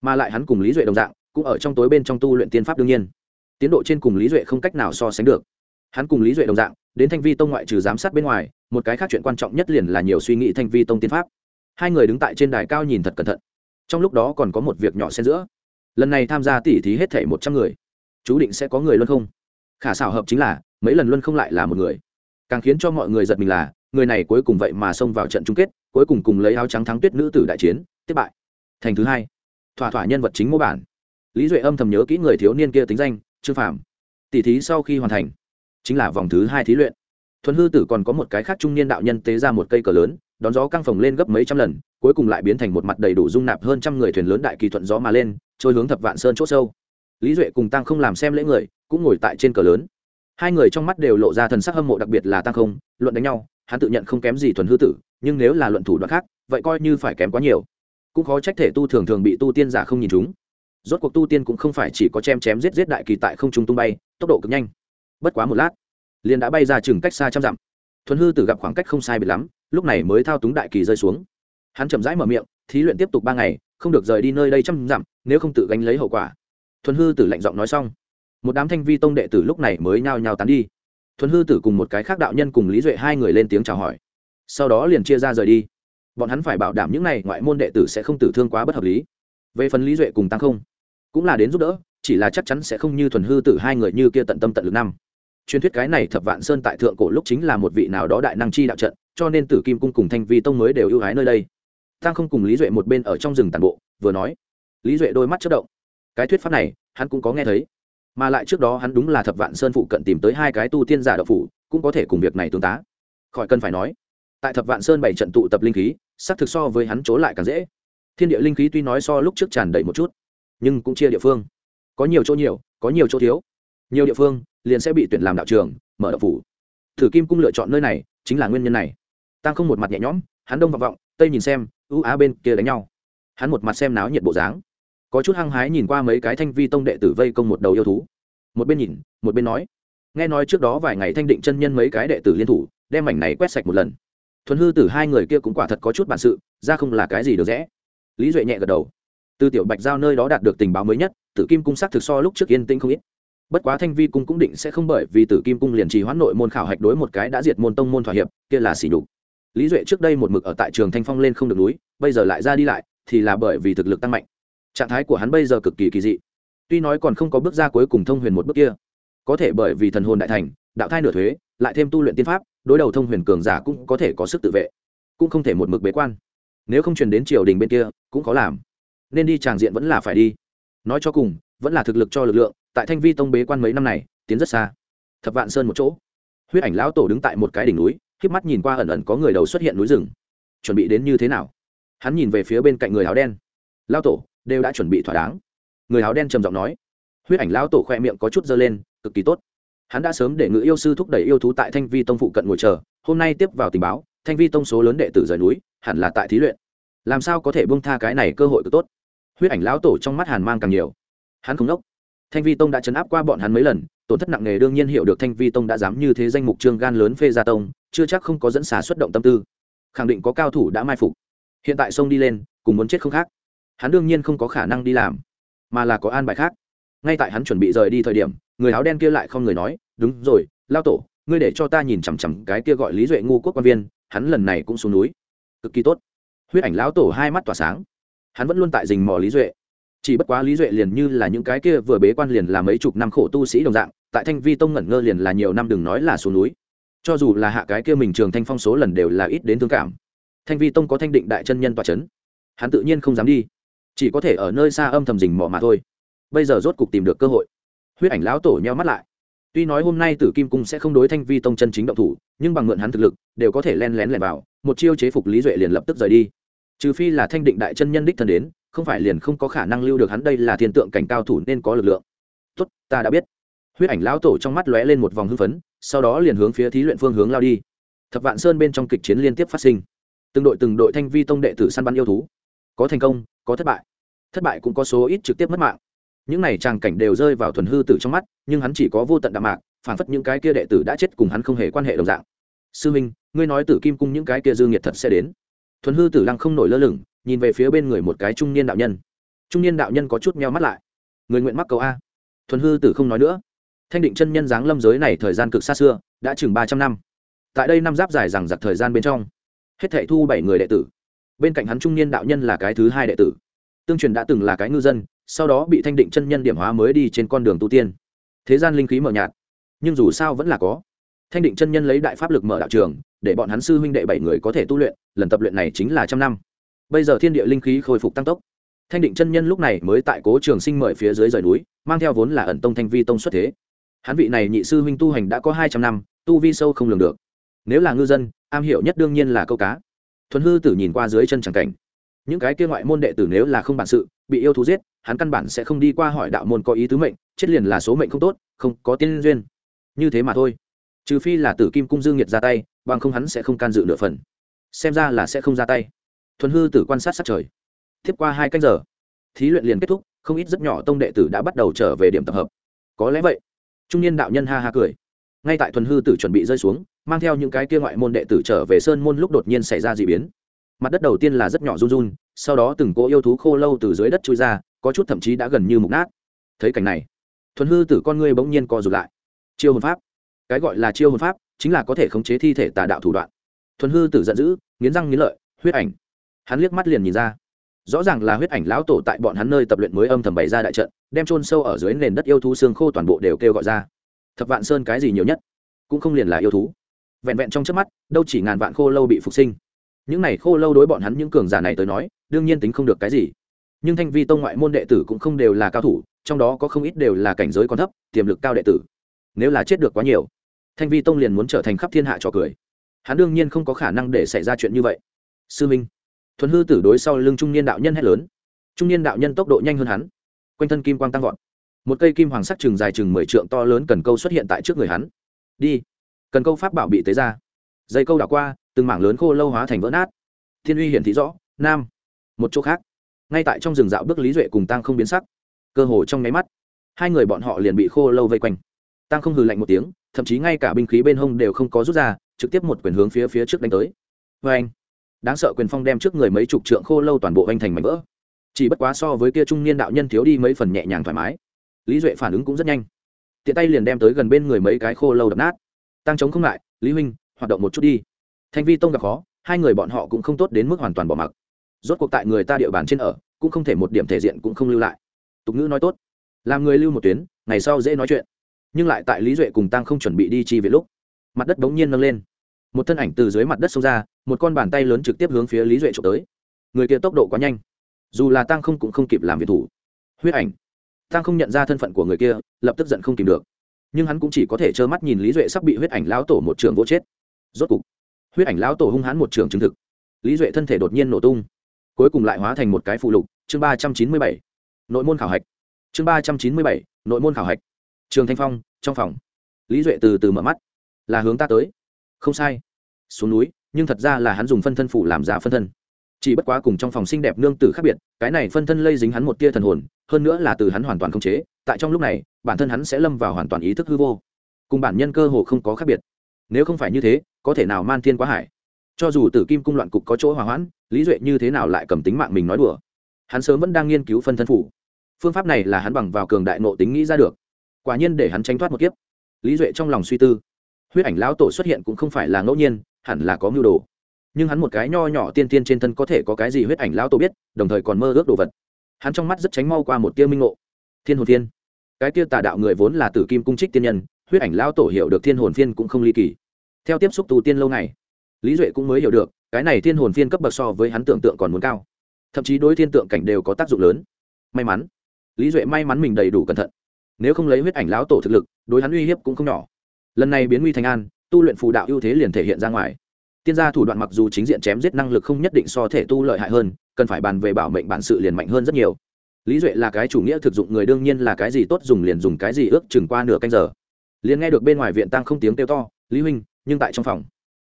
Mà lại hắn cùng lý duệ đồng dạng, cũng ở trong tối bên trong tu luyện tiên pháp đương nhiên. Tiến độ trên cùng lý duệ không cách nào so sánh được. Hắn cùng lý duệ đồng dạng, đến thanh vi tông ngoại trừ giám sát bên ngoài, một cái khác chuyện quan trọng nhất liền là nhiều suy nghĩ thanh vi tông tiên pháp. Hai người đứng tại trên đài cao nhìn thật cẩn thận. Trong lúc đó còn có một việc nhỏ xen giữa. Lần này tham gia tỉ thí hết thể một trăm người. Chú định sẽ có người luân không? Khả xảo hợp chính là, mấy lần luân không lại là một người. Càng khiến cho mọi người giật mình là, người này cuối cùng vậy mà xông vào trận chung kết cuối cùng cùng lấy áo trắng thắng tuyết nữ tử đại chiến, tiếp bại. Thành thứ hai. Thỏa thỏa nhân vật chính mô bản. Lý duệ âm thầm nhớ kỹ người thiếu niên kia tính danh, trương phạm tỷ thí sau khi hoàn thành, chính là vòng thứ hai thí luyện. Thuần hư tử còn có một cái khác trung niên đạo nhân tế ra một cây cờ lớn, đón gió căng phồng lên gấp mấy trăm lần, cuối cùng lại biến thành một mặt đầy đủ dung nạp hơn trăm người thuyền lớn đại kỳ thuận gió mà lên, trôi hướng thập vạn sơn c h ỗ sâu. Lý duệ cùng tăng không làm xem lễ người, cũng ngồi tại trên cờ lớn. Hai người trong mắt đều lộ ra thần sắc hâm mộ đặc biệt là tăng không, luận đánh nhau, hắn tự nhận không kém gì thuần hư tử nhưng nếu là luận thủ đoạn khác, vậy coi như phải kém quá nhiều. Cũng khó trách thể tu thường thường bị tu tiên giả không nhìn chúng. Rốt cuộc tu tiên cũng không phải chỉ có chém chém giết giết đại kỳ tại không trung tung bay, tốc độ cực nhanh. Bất quá một lát, liền đã bay ra chừng cách xa trăm dặm. Thuần hư tử gặp khoảng cách không sai biệt lắm, lúc này mới thao túng đại kỳ rơi xuống. Hắn chậm rãi mở miệng, thí luyện tiếp tục ba ngày, không được rời đi nơi đây trăm dặm, nếu không tự gánh lấy hậu quả. Thuần hư tử lạnh giọng nói xong. Một đám thanh vi tông đệ tử lúc này mới nhao nhao tán đi. Thuần hư tử cùng một cái khác đạo nhân cùng lý duệ hai người lên tiếng chào hỏi sau đó liền chia ra rời đi. Bọn hắn phải bảo đảm những n à y ngoại môn đệ tử sẽ không tử thương quá bất hợp lý. Về phần lý duệ cùng tăng không, cũng là đến giúp đỡ, chỉ là chắc chắn sẽ không như thuần hư tử hai người như kia tận tâm tận lực năm. Truyền thuyết cái này thập vạn sơn tại thượng cổ lúc chính là một vị nào đó đại năng chi đạo trận, cho nên tử kim cung cùng thanh vi tông mới đều ưu ái nơi đây. Tăng không cùng lý duệ một bên ở trong rừng tàn bộ, vừa nói, lý duệ đôi mắt chất động. Cái thuyết pháp này, hắn cũng có nghe thấy. Mà lại trước đó hắn đúng là thập vạn sơn phụ cận tìm tới hai cái tu tiên giả đạo phủ, cũng có thể cùng việc này tương tá. Khỏi cần phải nói tại thập vạn sơn bảy trận tụ tập linh khí, xác thực so với hắn chỗ lại càng dễ. Thiên địa linh khí tuy nói so lúc trước tràn đầy một chút, nhưng cũng chia địa phương. Có nhiều chỗ nhiều, có nhiều chỗ thiếu. Nhiều địa phương, liền sẽ bị tuyển làm đạo trường, mở đạo phủ. Thử kim cung lựa chọn nơi này, chính là nguyên nhân này. Tăng không một mặt nhẹ nhõm, hắn đông vọng vọng, tây nhìn xem, ưu á bên kia đánh nhau. Hắn một mặt xem náo nhiệt bộ dáng. Có chút hăng hái nhìn qua mấy cái thanh vi tông đệ tử vây công một đầu yêu thú. Một bên nhìn, một bên nói. Nghe nói trước đó vài ngày thanh định chân nhân mấy cái đệ tử liên thủ, đem mảnh này quét sạch một lần thuần hư tử hai người kia cũng quả thật có chút bản sự, ra không là cái gì được rẽ. Lý duệ nhẹ gật đầu. Từ tiểu bạch giao nơi đó đạt được tình báo mới nhất, tử kim cung xác thực so lúc trước yên tĩnh không ít. Bất quá thanh vi cung cũng định sẽ không bởi vì tử kim cung liền trì hoãn nội môn khảo hạch đối một cái đã diệt môn tông môn thỏa hiệp, kia là xỉ đục lý duệ trước đây một mực ở tại trường thanh phong lên không được núi, bây giờ lại ra đi lại, thì là bởi vì thực lực tăng mạnh. Trạng thái của hắn bây giờ cực kỳ kỳ dị. Tuy nói còn không có bước ra cuối cùng thông huyền một bước kia, có thể bởi vì thần hồn đại thành, đạo thai nửa thuế lại thêm tu luyện tiên pháp, đối đầu thông huyền cường giả cũng có thể có sức tự vệ, cũng không thể một mực bế quan. Nếu không truyền đến triều đình bên kia, cũng có làm. Nên đi tràng diện vẫn là phải đi. Nói cho cùng, vẫn là thực lực cho lực lượng, tại thanh vi tông bế quan mấy năm này, tiến rất xa. Thập vạn sơn một chỗ. Huyết ảnh lão tổ đứng tại một cái đỉnh núi k mắt nhìn qua ẩn ẩn có người đầu xuất hiện núi rừng. Chuẩn bị đến như thế nào? Hắn nhìn về phía bên cạnh người áo đen. Lao tổ, đều đã chuẩn bị thỏa đáng. Người áo đen trầm giọng nói. Huyết ảnh lão tổ khoe miệng có chút dơ lên, cực kỳ tốt hắn đã sớm để ngự yêu sư thúc đẩy yêu thú tại thanh vi tông phụ cận ngồi chờ, hôm nay tiếp vào tình báo, thanh vi tông số lớn đệ tử rời núi, hẳn là tại thí luyện. Làm sao có thể bông tha cái này cơ hội cực tốt? Huyết ảnh lão tổ trong mắt hàn mang càng nhiều. Hắn không đốc. Thanh vi tông đã chấn áp qua bọn hắn mấy lần, tổn thất nặng nề đương nhiên hiểu được thanh vi tông đã dám như thế danh mục trương gan lớn phê gia tông, chưa chắc không có dẫn xả xuất động tâm tư. Khẳng định có cao thủ đã mai phục. Hiện tại sông đi lên, cùng muốn chết không khác. Hắn đương nhiên không có khả năng đi làm, mà là có an bài khác. Ngay tại hắn chuẩn bị rời đi thời điểm người áo đen kia lại không người nói, đúng rồi, lao tổ, ngươi để cho ta nhìn chằm chằm cái kia gọi lý duệ ngu quốc quan viên, hắn lần này cũng xuống núi. Cực kỳ tốt. Huyết ảnh lão tổ hai mắt tỏa sáng. Hắn vẫn luôn tại rình mò lý duệ. Chỉ bất quá lý duệ liền như là những cái kia vừa bế quan liền là mấy chục năm khổ tu sĩ đồng dạng, tại thanh vi tông ngẩn ngơ liền là nhiều năm đừng nói là xuống núi. Cho dù là hạ cái kia mình trường thanh phong số lần đều là ít đến thương cảm. Thanh vi tông có thanh định đại chân nhân tòa c h ấ n hắn tự nhiên không dám đi. Chỉ có thể ở nơi xa âm thầm rình mò mà thôi. Bây giờ rốt cục tìm được cơ hội huyết ảnh lão tổ nheo mắt lại. Tuy nói hôm nay tử kim cung sẽ không đối thanh vi tông chân chính động thủ, nhưng bằng mượn hắn thực lực, đều có thể len lén lẻn vào, một chiêu chế phục lý duệ liền lập tức rời đi. Trừ phi là thanh định đại chân nhân đích thân đến, không phải liền không có khả năng lưu được hắn đây là thiên tượng cảnh cao thủ nên có lực lượng. Tốt, ta đã biết. Huyết ảnh lão tổ trong mắt lóe lên một vòng hưng phấn, sau đó liền hướng phía thí luyện phương hướng lao đi. Thập vạn sơn bên trong kịch chiến liên tiếp phát sinh. Từng đội từng đội thanh vi tông đệ tử săn bắn yêu thú. Có thành công, có thất bại. Thất bại cũng có số ít trực tiếp mất mạng những này tràng cảnh đều rơi vào thuần hư tử trong mắt, nhưng hắn chỉ có vô tận đạm mạc, phản phất những cái kia đệ tử đã chết cùng hắn không hề quan hệ đồng dạng. Sư minh, ngươi nói tử kim cung những cái kia dư nghiệt thật sẽ đến. Thuần hư tử lăng không nổi lơ lửng, nhìn về phía bên người một cái trung niên đạo nhân. Trung niên đạo nhân có chút meo mắt lại. Người nguyện mắc cầu a. Thuần hư tử không nói nữa. Thanh định chân nhân giáng lâm giới này thời gian cực xa xưa, đã chừng ba trăm năm. Tại đây năm giáp dài rằng giặc thời gian bên trong, hết thệ thu bảy người đệ tử. Bên cạnh hắn trung niên đạo nhân là cái thứ hai đệ tử. Tương truyền đã từng là cái ngư dân sau đó bị thanh định chân nhân điểm hóa mới đi trên con đường tu tiên. Thế gian linh khí mở nhạt, nhưng dù sao vẫn là có. Thanh định chân nhân lấy đại pháp lực mở đạo trường, để bọn hắn sư huynh đệ bảy người có thể tu luyện, lần tập luyện này chính là trăm năm. Bây giờ thiên địa linh khí khôi phục tăng tốc. Thanh định chân nhân lúc này mới tại cố trường sinh mời phía dưới rời núi, mang theo vốn là ẩn tông thanh vi tông xuất thế. Hắn vị này nhị sư huynh tu hành đã có hai trăm năm, tu vi sâu không lường được. Nếu là ngư dân, am hiểu nhất đương nhiên là câu cá. Thuần hư tử nhìn qua dưới chân tràng cảnh những cái kia ngoại môn đệ tử nếu là không bản sự, bị yêu thú giết, hắn căn bản sẽ không đi qua hỏi đạo môn có ý tứ mệnh, chết liền là số mệnh không tốt, không có tiên duyên. Như thế mà thôi. Trừ phi là tử kim cung dương nhiệt ra tay, bằng không hắn sẽ không can dự nửa phần. Xem ra là sẽ không ra tay. Thuần hư tử quan sát sát trời. Tiếp qua hai canh giờ, thí luyện liền kết thúc, không ít rất nhỏ tông đệ tử đã bắt đầu trở về điểm tập hợp. Có lẽ vậy, trung niên đạo nhân ha ha cười. Ngay tại thuần hư tử chuẩn bị rơi xuống, mang theo những cái kia ngoại môn đệ tử trở về sơn môn lúc đột nhiên xảy ra d ị biến mặt đất đầu tiên là rất nhỏ run run, sau đó từng cỗ yêu thú khô lâu từ dưới đất trôi ra, có chút thậm chí đã gần như mục nát. Thấy cảnh này, thuần hư tử con ngươi bỗng nhiên co rụt lại. Chiêu hồn pháp. Cái gọi là chiêu hồn pháp chính là có thể khống chế thi thể tà đạo thủ đoạn. Thuần hư tử giận dữ, nghiến răng nghiến lợi, huyết ảnh. Hắn liếc mắt liền nhìn ra. Rõ ràng là huyết ảnh lão tổ tại bọn hắn nơi tập luyện mới âm thầm bày ra đại trận, đem trôn sâu ở dưới nền đất yêu thú xương khô toàn bộ đều kêu gọi ra. Thập vạn sơn cái gì nhiều nhất? Cũng không liền là yêu thú. Vẹn vẹn trong trước mắt, đâu chỉ ngàn vạn khô lâu bị phục sinh những này khô lâu đối bọn hắn những cường giả này tới nói, đương nhiên tính không được cái gì. Nhưng thanh vi tông ngoại môn đệ tử cũng không đều là cao thủ, trong đó có không ít đều là cảnh giới còn thấp, tiềm lực cao đệ tử. Nếu là chết được quá nhiều, thanh vi tông liền muốn trở thành khắp thiên hạ trò cười. Hắn đương nhiên không có khả năng để xảy ra chuyện như vậy. Sư minh, thuần hư tử đối sau lưng trung niên đạo nhân hét lớn. Trung niên đạo nhân tốc độ nhanh hơn hắn. Quanh thân kim quang tăng vọt. Một cây kim hoàng sắc chừng dài chừng mười trượng to lớn cần câu xuất hiện tại trước người hắn. Đi, cần câu pháp bảo bị tế ra. Dây câu đảo qua từng mảng lớn khô lâu hóa thành vỡ nát. Thiên uy hiển thị rõ, nam, một chỗ khác. Ngay tại trong rừng dạo bước lý duệ cùng tăng không biến sắc. Cơ hồ trong nháy mắt, hai người bọn họ liền bị khô lâu vây quanh. Tăng không hừ lạnh một tiếng, thậm chí ngay cả binh khí bên hông đều không có rút ra, trực tiếp một quyền hướng phía phía trước đánh tới. Vê anh đáng sợ quyền phong đem trước người mấy chục trượng khô lâu toàn bộ anh thành mảnh vỡ. Chỉ bất quá so với kia trung niên đạo nhân thiếu đi mấy phần nhẹ nhàng thoải mái. Lý duệ phản ứng cũng rất nhanh. Tiện tay liền đem tới gần bên người mấy cái khô lâu đập nát. Tăng chống không lại, lý huynh, hoạt động một chút đi thanh vi tông gặp khó, hai người bọn họ cũng không tốt đến mức hoàn toàn bỏ mặc. Rốt cuộc tại người ta địa bàn trên ở, cũng không thể một điểm thể diện cũng không lưu lại. Tục ngữ nói tốt, làm người lưu một tuyến, ngày sau dễ nói chuyện. Nhưng lại tại lý duệ cùng tăng không chuẩn bị đi chi về lúc, mặt đất bỗng nhiên nâng lên. Một thân ảnh từ dưới mặt đất xông ra, một con bàn tay lớn trực tiếp hướng phía lý duệ trộm tới. Người kia tốc độ quá nhanh. Dù là tăng không cũng không kịp làm việc thủ. Huyết ảnh. Tăng không nhận ra thân phận của người kia, lập tức giận không kìm được. Nhưng hắn cũng chỉ có thể trơ mắt nhìn lý duệ sắp bị huyết ảnh lão tổ một trường vô chết. Rốt cục huyết ảnh lão tổ hung hãn một trường chứng thực. Lý duệ thân thể đột nhiên nổ tung. Cuối cùng lại hóa thành một cái phụ lục. Chương ba trăm chín mươi bảy. Nội môn khảo hạch. Chương ba trăm chín mươi bảy. Nội môn khảo hạch. Trường thanh phong, trong phòng. Lý duệ từ từ mở mắt. Là hướng ta tới. Không sai. Xuống núi, nhưng thật ra là hắn dùng phân thân phủ làm ra phân thân. Chỉ bất quá cùng trong phòng xinh đẹp nương tử khác biệt, cái này phân thân lây dính hắn một tia thần hồn, hơn nữa là từ hắn hoàn toàn không chế, tại trong lúc này, bản thân hắn sẽ lâm vào hoàn toàn ý thức hư vô. Cùng bản nhân cơ hồ không có khác biệt nếu không phải như thế, có thể nào man thiên quá hải? Cho dù tử kim cung loạn cục có chỗ hòa hoãn, lý duệ như thế nào lại cầm tính mạng mình nói đùa? Hắn sớm vẫn đang nghiên cứu phân thân phủ. Phương pháp này là hắn bằng vào cường đại nộ tính nghĩ ra được. Quả nhiên để hắn tránh thoát một kiếp. Lý duệ trong lòng suy tư. Huyết ảnh lão tổ xuất hiện cũng không phải là ngẫu nhiên, hẳn là có mưu đồ. Nhưng hắn một cái nho nhỏ tiên tiên trên thân có thể có cái gì huyết ảnh lão tổ biết, đồng thời còn mơ ước đồ vật. Hắn trong mắt rất tránh mau qua một tia minh ngộ. Thiên hồn thiên cái tia tà đạo người vốn là tử kim cung trích tiên nhân, huyết ảnh lão tổ hiểu được thiên hồn Thiên cũng không ly kỳ theo tiếp xúc tu tiên lâu ngày, lý duệ cũng mới hiểu được, cái này thiên hồn phiên cấp bậc so với hắn tưởng tượng còn muốn cao. Thậm chí đối thiên tượng cảnh đều có tác dụng lớn. May mắn, lý duệ may mắn mình đầy đủ cẩn thận. Nếu không lấy huyết ảnh lão tổ thực lực, đối hắn uy hiếp cũng không nhỏ. Lần này biến nguy thành an, tu luyện phù đạo ưu thế liền thể hiện ra ngoài. Tiên gia thủ đoạn mặc dù chính diện chém giết năng lực không nhất định so thể tu lợi hại hơn, cần phải bàn về bảo mệnh bản sự liền mạnh hơn rất nhiều. Lý duệ là cái chủ nghĩa thực dụng người, đương nhiên là cái gì tốt dùng liền dùng cái gì ước chừng qua nửa canh giờ. Liền nghe được bên ngoài viện tăng không tiếng kêu to, lý huynh nhưng tại trong phòng.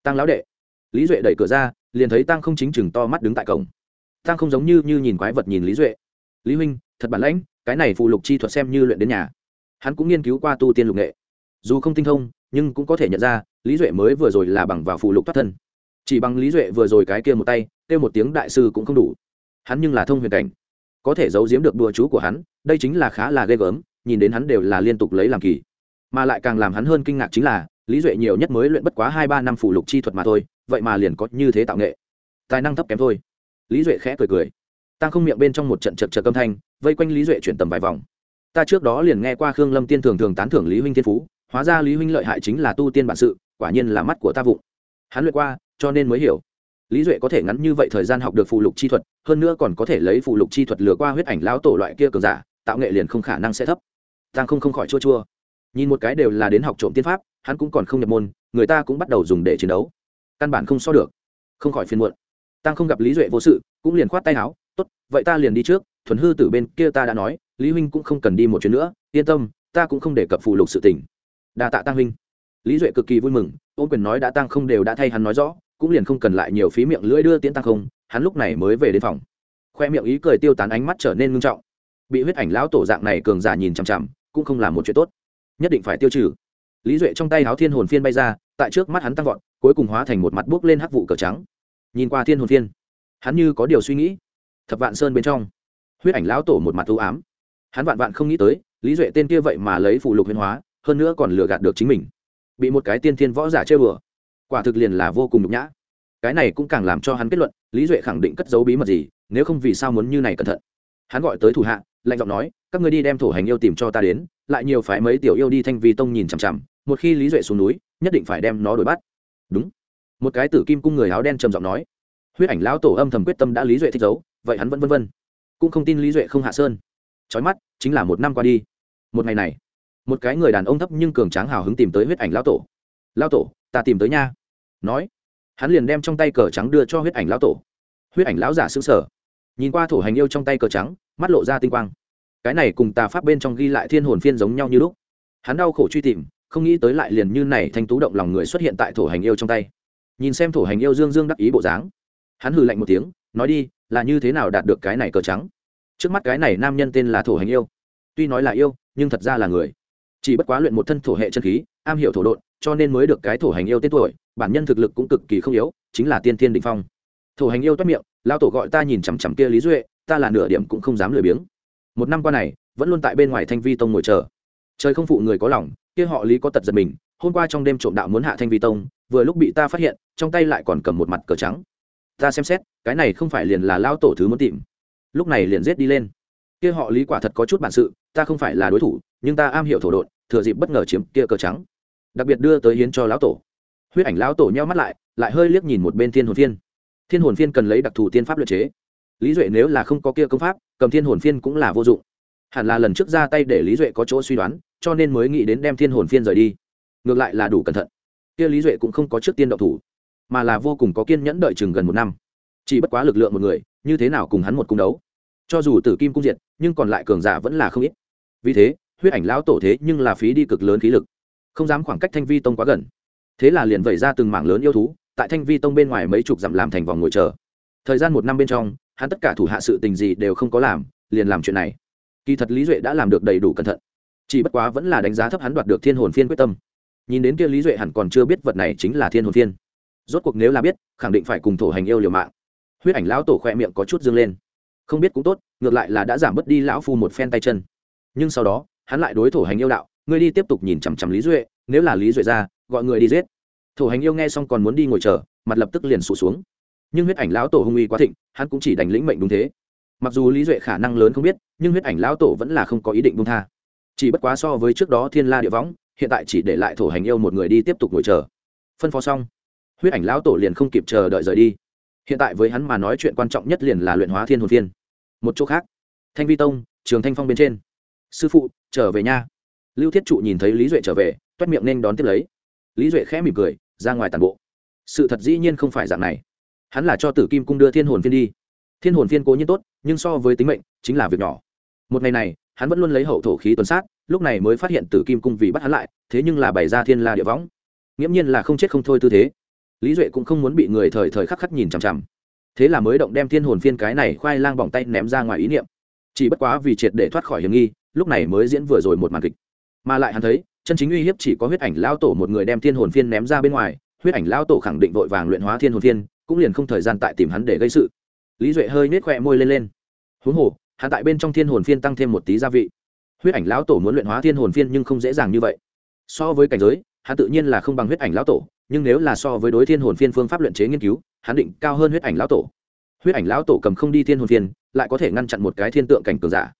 Tăng lão đệ. Lý duệ đẩy cửa ra liền thấy tăng không chính chừng to mắt đứng tại cổng. Tăng không giống như, như nhìn quái vật nhìn lý duệ. Lý huynh thật bản lãnh cái này phụ lục chi thuật xem như luyện đến nhà. Hắn cũng nghiên cứu qua tu tiên lục nghệ. Dù không tinh thông nhưng cũng có thể nhận ra lý duệ mới vừa rồi là bằng vào phụ lục thoát thân. Chỉ bằng lý duệ vừa rồi cái kia một tay kêu một tiếng đại sư cũng không đủ. Hắn nhưng là thông huyền cảnh. Có thể giấu giếm được đùa chú của hắn đây chính là khá là ghê gớm nhìn đến hắn đều là liên tục lấy làm kỳ. Mà lại càng làm hắn hơn kinh ngạc chính là lý duệ nhiều nhất mới luyện bất quá hai ba năm phủ lục chi thuật mà thôi, vậy mà liền có như thế tạo nghệ. Tài năng thấp kém thôi. Lý duệ khẽ cười cười. Tăng không miệng bên trong một trận chật chật âm thanh, vây quanh lý duệ chuyển tầm vài vòng. Ta trước đó liền nghe qua khương lâm tiên thường thường tán thưởng lý huynh thiên phú, hóa ra lý huynh lợi hại chính là tu tiên bản sự, quả nhiên là mắt của ta vụng. Hắn luyện qua, cho nên mới hiểu. Lý duệ có thể ngắn như vậy thời gian học được phụ lục chi thuật, hơn nữa còn có thể lấy phụ lục chi thuật lừa qua huyết ảnh lão tổ loại kia cường giả, tạo nghệ liền không khả năng sẽ thấp. Tăng không không khỏi chua chua nhìn một cái đều là đến học trộm tiên pháp, hắn cũng còn không nhập môn, người ta cũng bắt đầu dùng để chiến đấu. Căn bản không so được. Không khỏi phiền muộn. Tăng không gặp lý duệ vô sự, cũng liền khoát tay áo, tốt, vậy ta liền đi trước, thuần hư từ bên kia ta đã nói, lý huynh cũng không cần đi một chuyến nữa, yên tâm, ta cũng không đề cập phụ lục sự tình. Đa tạ tăng huynh. Lý duệ cực kỳ vui mừng, ôn quyền nói đã tăng không đều đã thay hắn nói rõ, cũng liền không cần lại nhiều phí miệng lưỡi đưa tiễn tăng không, hắn lúc này mới về đến phòng. Khoe miệng ý cười tiêu tán ánh mắt trở nên ngưng trọng. Bị huyết ảnh lão tổ dạng này cường giả nhìn chằm chằm, cũng không làm một chuyện tốt nhất định phải tiêu trừ. Lý duệ trong tay háo thiên hồn phiên bay ra, tại trước mắt hắn tăng vọt, cuối cùng hóa thành một mặt buốc lên hắc vụ cờ trắng. Nhìn qua thiên hồn phiên, hắn như có điều suy nghĩ. Thập vạn sơn bên trong, huyết ảnh lão tổ một mặt ưu ám. Hắn vạn vạn không nghĩ tới, lý duệ tên kia vậy mà lấy phụ lục huyền hóa, hơn nữa còn lừa gạt được chính mình. Bị một cái tiên thiên võ giả chơi bừa. Quả thực liền là vô cùng nhục nhã. Cái này cũng càng làm cho hắn kết luận, lý duệ khẳng định cất giấu bí mật gì, nếu không vì sao muốn như này cẩn thận. Hắn gọi tới thủ hạ lạnh giọng nói, các ngươi đi đem thổ hành yêu tìm cho ta đến, lại nhiều phái mấy tiểu yêu đi thanh vi tông nhìn chằm chằm, một khi lý duệ xuống núi, nhất định phải đem nó đuổi bắt. Đúng. Một cái tử kim cung người áo đen trầm giọng nói. Huyết ảnh lão tổ âm thầm quyết tâm đã lý duệ thích giấu, vậy hắn vẫn vân vân. Cũng không tin lý duệ không hạ sơn. Trói mắt, chính là một năm qua đi. Một ngày này, một cái người đàn ông thấp nhưng cường tráng hào hứng tìm tới huyết ảnh lão tổ. Lão tổ, ta tìm tới nha. Nói, hắn liền đem trong tay cờ trắng đưa cho huyết ảnh lão tổ. Huyết ảnh lão giả xứng sở nhìn qua thổ hành yêu trong tay cờ trắng, mắt lộ ra tinh quang. Cái này cùng tà pháp bên trong ghi lại thiên hồn phiên giống nhau như lúc. Hắn đau khổ truy tìm, không nghĩ tới lại liền như này thanh tú động lòng người xuất hiện tại thổ hành yêu trong tay. Nhìn xem thổ hành yêu dương dương đắc ý bộ dáng, hắn hừ lạnh một tiếng, nói đi, là như thế nào đạt được cái này cờ trắng? Trước mắt cái này nam nhân tên là thổ hành yêu. Tuy nói là yêu, nhưng thật ra là người. Chỉ bất quá luyện một thân thổ hệ chân khí, am hiểu thổ độn, cho nên mới được cái thổ hành yêu tên tuổi, bản nhân thực lực cũng cực kỳ không yếu, chính là tiên thiên định phong. Thổ hành yêu toát miệng Lão tổ gọi ta nhìn chằm chằm kia lý duệ, ta là nửa điểm cũng không dám lười biếng. Một năm qua này, vẫn luôn tại bên ngoài thanh vi tông ngồi chờ. Trời không phụ người có lòng, kia họ lý có tật giật mình, hôm qua trong đêm trộm đạo muốn hạ thanh vi tông, vừa lúc bị ta phát hiện, trong tay lại còn cầm một mặt cờ trắng. Ta xem xét, cái này không phải liền là lao tổ thứ muốn tìm. Lúc này liền giết đi lên. Kia họ lý quả thật có chút bản sự, ta không phải là đối thủ, nhưng ta am hiểu thổ độn, thừa dịp bất ngờ chiếm kia cờ trắng. Đặc biệt đưa tới hiến cho lão tổ. Huyết ảnh lão tổ nheo mắt lại lại hơi liếc nhìn một bên thiên hồn Thiên thiên hồn phiên cần lấy đặc thù tiên pháp luyện chế. Lý duệ nếu là không có kia công pháp, cầm thiên hồn phiên cũng là vô dụng. Hẳn là lần trước ra tay để lý duệ có chỗ suy đoán, cho nên mới nghĩ đến đem thiên hồn phiên rời đi. Ngược lại là đủ cẩn thận. Kia lý duệ cũng không có trước tiên động thủ, mà là vô cùng có kiên nhẫn đợi chừng gần một năm. Chỉ bất quá lực lượng một người, như thế nào cùng hắn một cung đấu? Cho dù tử kim cung diệt, nhưng còn lại cường giả vẫn là không ít. Vì thế, huyết ảnh lão tổ thế nhưng là phí đi cực lớn khí lực. Không dám khoảng cách thanh vi tông quá gần. Thế là liền vẩy ra từng mảng lớn yêu thú tại thanh vi tông bên ngoài mấy chục dặm làm thành vòng ngồi chờ. Thời gian một năm bên trong, hắn tất cả thủ hạ sự tình gì đều không có làm, liền làm chuyện này. Kỳ thật lý duệ đã làm được đầy đủ cẩn thận. Chỉ bất quá vẫn là đánh giá thấp hắn đoạt được thiên hồn phiên quyết tâm. Nhìn đến kia lý duệ hẳn còn chưa biết vật này chính là thiên hồn phiên. Rốt cuộc nếu là biết, khẳng định phải cùng thổ hành yêu liều mạng. Huyết ảnh lão tổ khoe miệng có chút dương lên. Không biết cũng tốt, ngược lại là đã giảm bớt đi lão phu một phen tay chân. Nhưng sau đó, hắn lại đối thổ hành yêu đạo, ngươi đi tiếp tục nhìn chằm chằm lý duệ, nếu là lý duệ ra, gọi người đi giết thổ hành yêu nghe xong còn muốn đi ngồi chờ, mặt lập tức liền sụt xuống. Nhưng huyết ảnh lão tổ hung uy quá thịnh, hắn cũng chỉ đành lĩnh mệnh đúng thế. Mặc dù lý duệ khả năng lớn không biết, nhưng huyết ảnh lão tổ vẫn là không có ý định buông tha. Chỉ bất quá so với trước đó thiên la địa võng, hiện tại chỉ để lại thổ hành yêu một người đi tiếp tục ngồi chờ. Phân phó xong, huyết ảnh lão tổ liền không kịp chờ đợi rời đi. Hiện tại với hắn mà nói chuyện quan trọng nhất liền là luyện hóa thiên hồn phiên một chỗ khác, thanh vi tông, trường thanh phong bên trên. Sư phụ, trở về nha. Lưu thiết trụ nhìn thấy lý duệ trở về, toét miệng nên đón tiếp lấy. Lý duệ khẽ mỉm cười ra ngoài tàn bộ. Sự thật dĩ nhiên không phải dạng này. Hắn là cho tử kim cung đưa thiên hồn phiên đi. Thiên hồn phiên cố nhiên tốt, nhưng so với tính mệnh, chính là việc nhỏ. Một ngày này, hắn vẫn luôn lấy hậu thổ khí tuần sát, lúc này mới phát hiện tử kim cung vì bắt hắn lại, thế nhưng là bày ra thiên la địa võng. Nghiễm nhiên là không chết không thôi tư thế. Lý duệ cũng không muốn bị người thời thời khắc khắc nhìn chằm chằm. Thế là mới động đem thiên hồn phiên cái này khoai lang bỏng tay ném ra ngoài ý niệm. Chỉ bất quá vì triệt để thoát khỏi hiểm nghi, lúc này mới diễn vừa rồi một màn kịch mà lại hắn thấy, chân chính uy hiếp chỉ có huyết ảnh lao tổ một người đem thiên hồn phiên ném ra bên ngoài, huyết ảnh lao tổ khẳng định vội vàng luyện hóa thiên hồn phiên, cũng liền không thời gian tại tìm hắn để gây sự. Lý duệ hơi nết khoe môi lên lên. Huống hồ, hắn tại bên trong thiên hồn phiên tăng thêm một tí gia vị. Huyết ảnh lão tổ muốn luyện hóa thiên hồn phiên nhưng không dễ dàng như vậy. So với cảnh giới, hắn tự nhiên là không bằng huyết ảnh lão tổ, nhưng nếu là so với đối thiên hồn phiên phương pháp luyện chế nghiên cứu, hắn định cao hơn huyết ảnh lão tổ. Huyết ảnh lão tổ cầm không đi thiên hồn phiên, lại có thể ngăn chặn một cái thiên tượng cảnh cường giả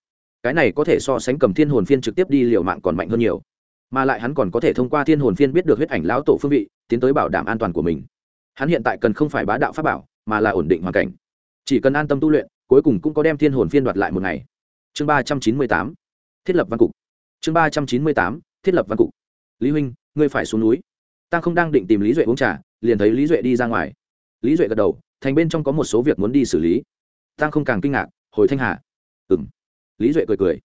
cái này có thể so sánh cầm thiên hồn phiên trực tiếp đi liều mạng còn mạnh hơn nhiều. Mà lại hắn còn có thể thông qua thiên hồn phiên biết được huyết ảnh lão tổ phương vị, tiến tới bảo đảm an toàn của mình. Hắn hiện tại cần không phải bá đạo pháp bảo, mà là ổn định hoàn cảnh. Chỉ cần an tâm tu luyện, cuối cùng cũng có đem thiên hồn phiên đoạt lại một ngày. Chương ba trăm chín mươi tám, thiết lập văn cục. Chương ba trăm chín mươi tám, thiết lập văn cục. Lý huynh, ngươi phải xuống núi. Tăng không đang định tìm lý duệ uống trà, liền thấy lý duệ đi ra ngoài. Lý duệ gật đầu, thành bên trong có một số việc muốn đi xử lý. Tăng không càng kinh ngạc, hồi thanh hà. Ừng lý duệ cười cười.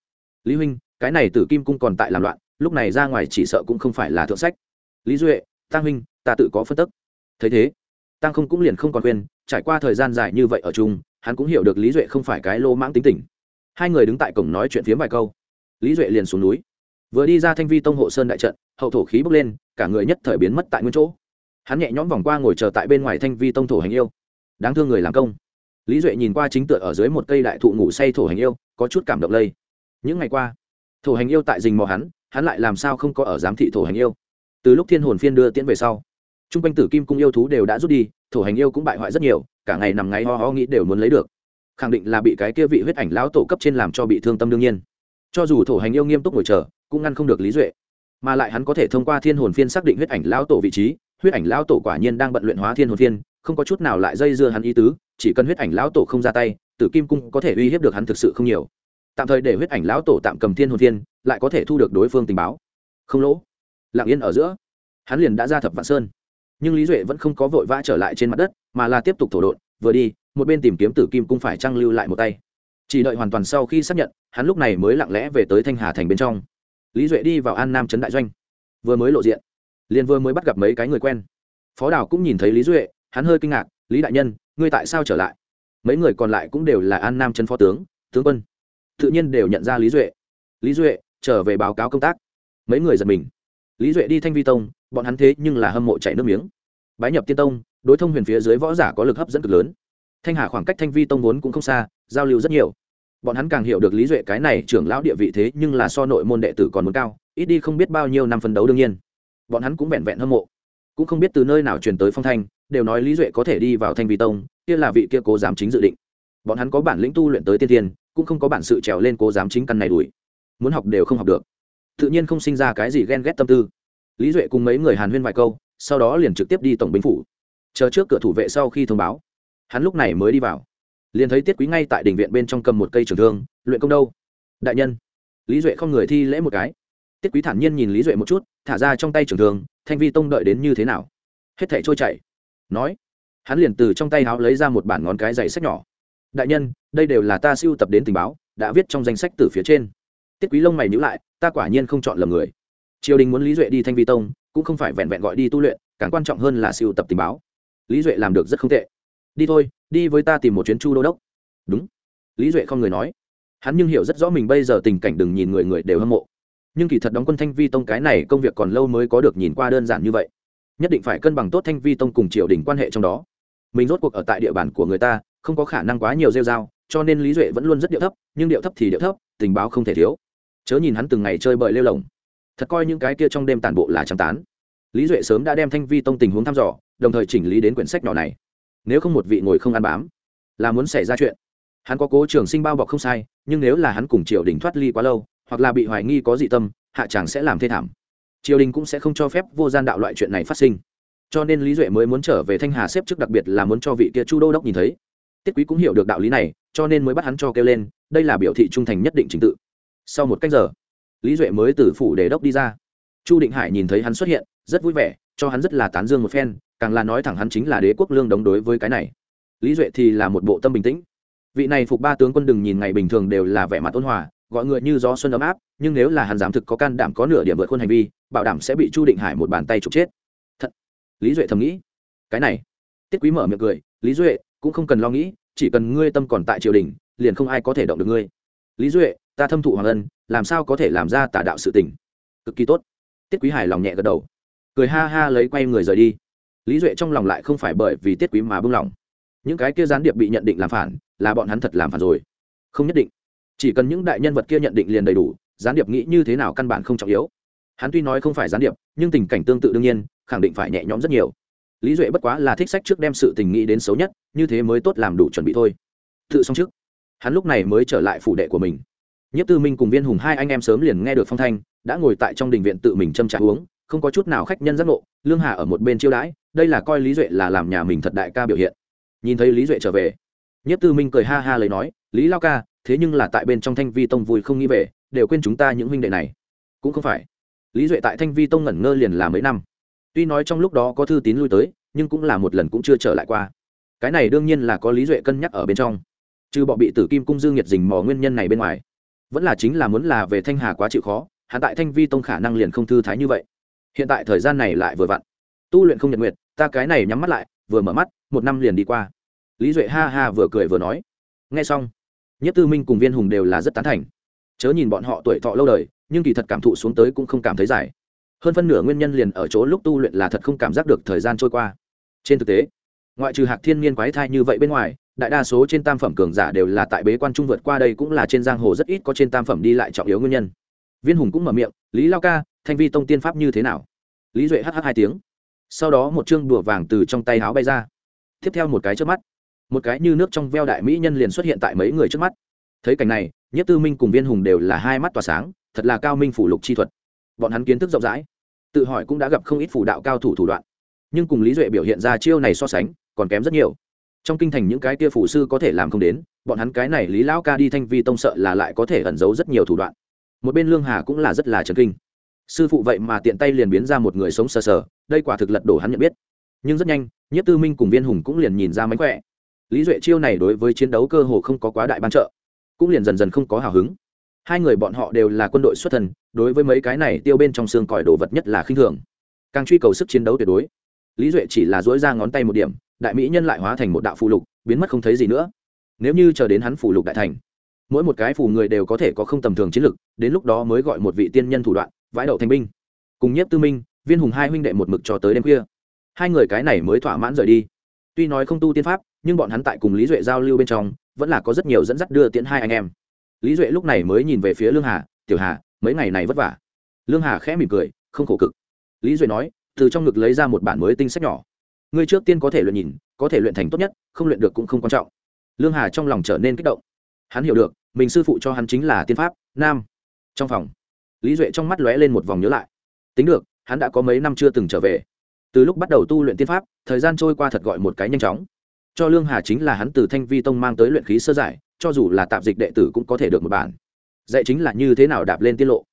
Lý huynh, cái này tử kim cung còn tại làm loạn, lúc này ra ngoài chỉ sợ cũng không phải là thượng sách. Lý duệ, tăng huynh, ta tự có phân tức. Thấy thế, tăng không cũng liền không còn khuyên, trải qua thời gian dài như vậy ở chung, hắn cũng hiểu được lý duệ không phải cái lô mãng tính tình. Hai người đứng tại cổng nói chuyện phiếm vài câu, lý duệ liền xuống núi. Vừa đi ra thanh vi tông hộ sơn đại trận, hậu thổ khí bốc lên, cả người nhất thời biến mất tại nguyên chỗ. Hắn nhẹ nhõm vòng qua ngồi chờ tại bên ngoài thanh vi tông thổ hành yêu. Đáng thương người làm công. Lý duệ nhìn qua chính tựa ở dưới một cây đại thụ ngủ say thổ hành yêu có chút cảm động lây. Những ngày qua, thổ hành yêu tại rình mò hắn hắn lại làm sao không có ở giám thị thổ hành yêu? Từ lúc thiên hồn phiên đưa tiễn về sau t r u n g quanh tử kim cung yêu thú đều đã rút đi, thổ hành yêu cũng bại hoại rất nhiều, cả ngày nằm ngáy ho ho nghĩ đều muốn lấy được. Khẳng định là bị cái kia vị huyết ảnh lão tổ cấp trên làm cho bị thương tâm đương nhiên. Cho dù thổ hành yêu nghiêm túc ngồi chờ, cũng ngăn không được lý duệ. Mà lại hắn có thể thông qua thiên hồn phiên xác định huyết ảnh lão tổ vị trí, huyết ảnh lão tổ quả nhiên đang bận luyện hóa thiên hồn phiên không có chút nào lại dây dưa hắn ý tứ, chỉ cần huyết ảnh lão tổ không ra tay, tử kim cung có thể uy hiếp được hắn thực sự không nhiều. Tạm thời để huyết ảnh lão tổ tạm cầm thiên hồn thiên, lại có thể thu được đối phương tình báo. Không lỗ. Lặng yên ở giữa, hắn liền đã ra thập vạn sơn. Nhưng lý duệ vẫn không có vội vã trở lại trên mặt đất, mà là tiếp tục thổ đột vừa đi, một bên tìm kiếm tử kim cung phải trăng lưu lại một tay. Chỉ đợi hoàn toàn sau khi xác nhận, hắn lúc này mới lặng lẽ về tới thanh hà thành bên trong. Lý duệ đi vào an nam trấn đại doanh. Vừa mới lộ diện, liền vừa mới bắt gặp mấy cái người quen. Phó đào cũng nhìn thấy lý duệ hắn hơi kinh ngạc, lý đại nhân, ngươi tại sao trở lại? Mấy người còn lại cũng đều là an nam chân phó tướng tướng quân. Tự nhiên đều nhận ra lý duệ. Lý duệ trở về báo cáo công tác. Mấy người giật mình. Lý duệ đi thanh vi tông, bọn hắn thế nhưng là hâm mộ chạy nước miếng. Bái nhập tiên tông, đối thông huyền phía dưới võ giả có lực hấp dẫn cực lớn. Thanh hà khoảng cách thanh vi tông vốn cũng không xa, giao lưu rất nhiều. Bọn hắn càng hiểu được lý duệ cái này trưởng lão địa vị thế nhưng là so nội môn đệ tử còn muốn cao, ít đi không biết bao nhiêu năm phấn đấu đương nhiên. Bọn hắn cũng vẹn vẹn hâm mộ cũng không biết từ nơi nào truyền tới phong thanh, đều nói lý duệ có thể đi vào thanh vi tông, kia là vị kia cố giám chính dự định. Bọn hắn có bản lĩnh tu luyện tới tiên tiên cũng không có bản sự trèo lên cố giám chính căn này đuổi. Muốn học đều không học được. Tự nhiên không sinh ra cái gì ghen ghét tâm tư. Lý duệ cùng mấy người hàn huyên vài câu, sau đó liền trực tiếp đi tổng binh phủ. Chờ trước cửa thủ vệ sau khi thông báo, hắn lúc này mới đi vào. Liền thấy tiết quý ngay tại đình viện bên trong cầm một cây trường thương, luyện công đâu? Đại nhân. Lý duệ không người thi lễ một cái tiết quý thản nhiên nhìn lý duệ một chút, thả ra trong tay trường thường thanh vi tông đợi đến như thế nào? Hết thảy trôi chảy. Nói, hắn liền từ trong tay háo lấy ra một bản ngón cái dày sách nhỏ. Đại nhân, đây đều là ta siêu tập đến tình báo, đã viết trong danh sách từ phía trên. Tiết quý lông mày nhữ lại, ta quả nhiên không chọn lầm người. Triều đình muốn lý duệ đi thanh vi tông, cũng không phải vẹn vẹn gọi đi tu luyện, càng quan trọng hơn là siêu tập tình báo. Lý duệ làm được rất không tệ. Đi thôi, đi với ta tìm một chuyến chu đô đốc. Đúng. Lý duệ không người nói. Hắn nhưng hiểu rất rõ mình bây giờ tình cảnh đừng nhìn người người đều hâm mộ nhưng kỳ thật đóng quân thanh vi tông cái này công việc còn lâu mới có được nhìn qua đơn giản như vậy. Nhất định phải cân bằng tốt thanh vi tông cùng triều đình quan hệ trong đó. Mình rốt cuộc ở tại địa bàn của người ta, không có khả năng quá nhiều rêu r a o cho nên lý duệ vẫn luôn rất điệu thấp, nhưng điệu thấp thì điệu thấp, tình báo không thể thiếu. Chớ nhìn hắn từng ngày chơi bời lêu lồng. Thật coi những cái kia trong đêm tàn bộ là trắng tán. Lý duệ sớm đã đem thanh vi tông tình huống thăm dò, đồng thời chỉnh lý đến quyển sách nhỏ này. Nếu không một vị ngồi không ăn bám, là muốn xảy ra chuyện. Hắn có cố trường sinh bao bọc không sai, nhưng nếu là hắn cùng triều đình thoát ly quá lâu hoặc là bị hoài nghi có dị tâm, hạ chàng sẽ làm thê thảm. Triều đình cũng sẽ không cho phép vô gian đạo loại chuyện này phát sinh. Cho nên lý duệ mới muốn trở về thanh hà xếp trước đặc biệt là muốn cho vị kia chu đô đốc nhìn thấy. Tiết quý cũng hiểu được đạo lý này, cho nên mới bắt hắn cho kêu lên, đây là biểu thị trung thành nhất định trình tự. Sau một cách giờ, lý duệ mới từ phủ đề đốc đi ra. Chu định hải nhìn thấy hắn xuất hiện, rất vui vẻ, cho hắn rất là tán dương một phen, càng là nói thẳng hắn chính là đế quốc lương đống đối với cái này. Lý duệ thì là một bộ tâm bình tĩnh. Vị này phục ba tướng quân đừng nhìn ngày bình thường đều là vẻ mặt ôn hòa gọi người như gió xuân ấm áp, nhưng nếu là hắn dám thực có can đảm có nửa điểm vượt khuôn hành vi, bảo đảm sẽ bị chu định hải một bàn tay trục chết. Thật. Lý duệ thầm nghĩ. Cái này. Tiết quý mở miệng cười. Lý duệ, cũng không cần lo nghĩ, chỉ cần ngươi tâm còn tại triều đình, liền không ai có thể động được ngươi. Lý duệ, ta thâm thụ hoàng ân, làm sao có thể làm ra tả đạo sự tình? Cực kỳ tốt. Tiết quý hài lòng nhẹ gật đầu. Cười ha ha lấy quay người rời đi. Lý duệ trong lòng lại không phải bởi vì tiết quý mà bưng lòng. Những cái kia gián điệp bị nhận định làm phản, là bọn hắn thật làm phản rồi. Không nhất định chỉ cần những đại nhân vật kia nhận định liền đầy đủ, gián điệp nghĩ như thế nào căn bản không trọng yếu. Hắn tuy nói không phải gián điệp, nhưng tình cảnh tương tự đương nhiên, khẳng định phải nhẹ nhõm rất nhiều. Lý duệ bất quá là thích sách trước đem sự tình nghĩ đến xấu nhất, như thế mới tốt làm đủ chuẩn bị thôi. Tự xong trước. Hắn lúc này mới trở lại phủ đệ của mình. Nhất tư minh cùng viên hùng hai anh em sớm liền nghe được phong thanh, đã ngồi tại trong đình viện tự mình châm trả uống, không có chút nào khách nhân giác ngộ, lương hà ở một bên chiêu đãi, đây là coi lý duệ là làm nhà mình thật đại ca biểu hiện. Nhìn thấy lý duệ trở về nhất tư minh cười ha ha lấy nói, lý lao ca thế nhưng là tại bên trong thanh vi tông vui không nghĩ về, đều quên chúng ta những huynh đệ này. Cũng không phải. Lý duệ tại thanh vi tông ngẩn ngơ liền là mấy năm. Tuy nói trong lúc đó có thư tín lui tới, nhưng cũng là một lần cũng chưa trở lại qua. Cái này đương nhiên là có lý duệ cân nhắc ở bên trong. Trừ bọ bị tử kim cung dương nhiệt dình mò nguyên nhân này bên ngoài, vẫn là chính là muốn là về thanh hà quá chịu khó hạ tại thanh vi tông khả năng liền không thư thái như vậy. Hiện tại thời gian này lại vừa vặn. Tu luyện không nhật nguyệt, ta cái này nhắm mắt lại, vừa mở mắt, một năm liền đi qua. Lý duệ ha ha vừa cười vừa nói. Nghe xong nhất tư minh cùng viên hùng đều là rất tán thành. Chớ nhìn bọn họ tuổi thọ lâu đời, nhưng kỳ thật cảm thụ xuống tới cũng không cảm thấy dài. Hơn phân nửa nguyên nhân liền ở chỗ lúc tu luyện là thật không cảm giác được thời gian trôi qua. Trên thực tế, ngoại trừ hạc thiên niên quái thai như vậy bên ngoài, đại đa số trên tam phẩm cường giả đều là tại bế quan trung vượt qua đây cũng là trên giang hồ rất ít có trên tam phẩm đi lại trọng yếu nguyên nhân. Viên hùng cũng mở miệng, lý lao ca, thanh vi tông tiên pháp như thế nào? Lý duệ hh hai tiếng. Sau đó một chương đùa vàng từ trong tay áo bay ra. Tiếp theo một cái trước mắt một cái như nước trong veo đại mỹ nhân liền xuất hiện tại mấy người trước mắt. Thấy cảnh này, nhất tư minh cùng viên hùng đều là hai mắt tỏa sáng, thật là cao minh phủ lục chi thuật. Bọn hắn kiến thức rộng rãi, tự hỏi cũng đã gặp không ít phủ đạo cao thủ thủ đoạn. Nhưng cùng lý duệ biểu hiện ra chiêu này so sánh, còn kém rất nhiều. Trong kinh thành những cái tia phủ sư có thể làm không đến, bọn hắn cái này lý lão ca đi thanh vi tông sợ là lại có thể ẩn giấu rất nhiều thủ đoạn. Một bên lương hà cũng là rất là trần kinh. Sư phụ vậy mà tiện tay liền biến ra một người sống sờ sờ, đây quả thực lật đổ hắn nhận biết. Nhưng rất nhanh, nhất tư minh cùng viên hùng cũng liền nhìn ra mánh khỏe lý duệ chiêu này đối với chiến đấu cơ hồ không có quá đại ban trợ, cũng liền dần dần không có hào hứng. Hai người bọn họ đều là quân đội xuất thần, đối với mấy cái này tiêu bên trong xương còi đồ vật nhất là khinh thường. Càng truy cầu sức chiến đấu tuyệt đối, lý duệ chỉ là dỗi ra ngón tay một điểm, đại mỹ nhân lại hóa thành một đạo phù lục, biến mất không thấy gì nữa. Nếu như chờ đến hắn phù lục đại thành, mỗi một cái phù người đều có thể có không tầm thường chiến lực, đến lúc đó mới gọi một vị tiên nhân thủ đoạn, vãi đậu thành binh. Cùng nhiếp tư minh, viên hùng hai huynh đệ một mực cho tới đêm khuya. Hai người cái này mới thỏa mãn rời đi. Tuy nói không tu tiên pháp nhưng bọn hắn tại cùng lý duệ giao lưu bên trong, vẫn là có rất nhiều dẫn dắt đưa tiễn hai anh em. Lý duệ lúc này mới nhìn về phía lương hà, tiểu hà, mấy ngày này vất vả? Lương hà khẽ mỉm cười, không khổ cực. Lý duệ nói, từ trong ngực lấy ra một bản mới tinh sách nhỏ. Ngươi trước tiên có thể luyện nhìn, có thể luyện thành tốt nhất, không luyện được cũng không quan trọng. Lương hà trong lòng trở nên kích động. Hắn hiểu được, mình sư phụ cho hắn chính là tiên pháp, nam. Trong phòng, lý duệ trong mắt lóe lên một vòng nhớ lại. Tính được, hắn đã có mấy năm chưa từng trở về. Từ lúc bắt đầu tu luyện tiên pháp, thời gian trôi qua thật gọi một cái nhanh chóng cho lương hà chính là hắn từ thanh vi tông mang tới luyện khí sơ giải, cho dù là tạp dịch đệ tử cũng có thể được một bản. Dạy chính là như thế nào đạp lên tiết lộ.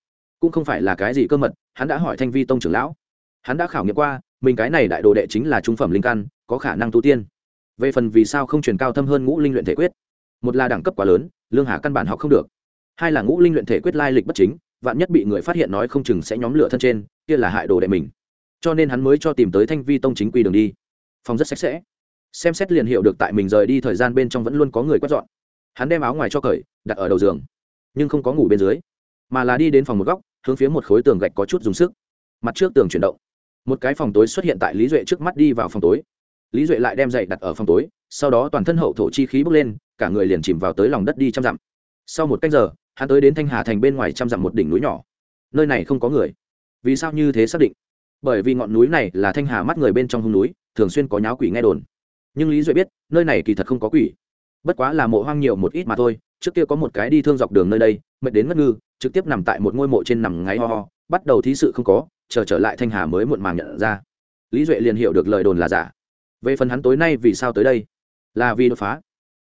Cũng không phải là cái gì cơ mật, hắn đã hỏi thanh vi tông trưởng lão. Hắn đã khảo nghiệm qua, mình cái này đại đồ đệ chính là trung phẩm linh căn, có khả năng tu tiên. Về phần vì sao không truyền cao thâm hơn ngũ linh luyện thể quyết? Một là đẳng cấp quá lớn, lương hà căn bản học không được. Hai là ngũ linh luyện thể quyết lai lịch bất chính, vạn nhất bị người phát hiện nói không chừng sẽ nhóm lửa thân trên, kia là hại đồ đệ mình. Cho nên hắn mới cho tìm tới thanh vi tông chính quy đường đi. Phòng rất sạch sẽ xem xét liền hiệu được tại mình rời đi thời gian bên trong vẫn luôn có người quét dọn. Hắn đem áo ngoài cho cởi, đặt ở đầu giường, nhưng không có ngủ bên dưới, mà là đi đến phòng một góc, hướng phía một khối tường gạch có chút dùng sức. Mặt trước tường chuyển động, một cái phòng tối xuất hiện tại lý duệ trước mắt đi vào phòng tối. Lý duệ lại đem dậy đặt ở phòng tối, sau đó toàn thân hậu thổ chi khí bốc lên, cả người liền chìm vào tới lòng đất đi trăm dặm. Sau một cách giờ, hắn tới đến thanh hà thành bên ngoài trăm dặm một đỉnh núi nhỏ. Nơi này không có người. Vì sao như thế xác định? Bởi vì ngọn núi này là thanh hà mắt người bên trong hung núi, thường xuyên có nháo quỷ nghe đồn nhưng lý duệ biết nơi này kỳ thật không có quỷ bất quá là mộ hoang nhiều một ít mà thôi trước kia có một cái đi thương dọc đường nơi đây mệt đến ngất ngư trực tiếp nằm tại một ngôi mộ trên nằm ngáy ho ho bắt đầu thí sự không có chờ trở lại thanh hà mới muộn màng nhận ra lý duệ liền hiểu được lời đồn là giả về phần hắn tối nay vì sao tới đây là vì đột phá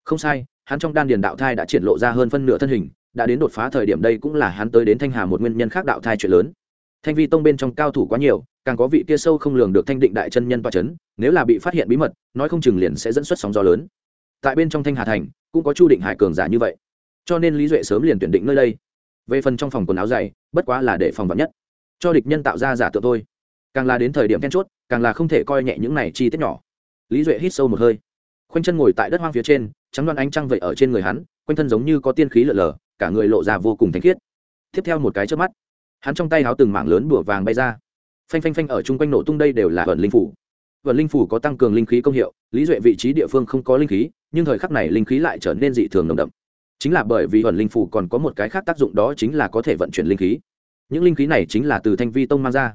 không sai hắn trong đan điền đạo thai đã triển lộ ra hơn phân nửa thân hình đã đến đột phá thời điểm đây cũng là hắn tới đến thanh hà một nguyên nhân khác đạo thai chuyện lớn thanh vi tông bên trong cao thủ quá nhiều, càng có vị kia sâu không lường được thanh định đại chân nhân toa c h ấ n nếu là bị phát hiện bí mật, nói không chừng liền sẽ dẫn xuất sóng gió lớn. Tại bên trong thanh hà thành, cũng có chu định hải cường giả như vậy. Cho nên lý duệ sớm liền tuyển định nơi đây. Về phần trong phòng quần áo dày, bất quá là để phòng vật nhất. Cho địch nhân tạo ra giả tượng thôi. Càng là đến thời điểm then chốt, càng là không thể coi nhẹ những này chi tiết nhỏ. Lý duệ hít sâu một hơi. Khoanh chân ngồi tại đất hoang phía trên, trắng đoan ánh trăng vậy ở trên người hắn, quanh thân giống như có tiên khí lở lở, cả người lộ ra vô cùng thanh khiết. Tiếp theo một cái trước mắt hắn trong tay háo từng mảng lớn bùa vàng bay ra. Phanh phanh phanh ở chung quanh nổ tung đây đều là vận linh phủ. Vận linh phủ có tăng cường linh khí công hiệu, lý duệ vị trí địa phương không có linh khí, nhưng thời khắc này linh khí lại trở nên dị thường nồng đậm. Chính là bởi vì vận linh phủ còn có một cái khác tác dụng đó chính là có thể vận chuyển linh khí. Những linh khí này chính là từ thanh vi tông mang ra.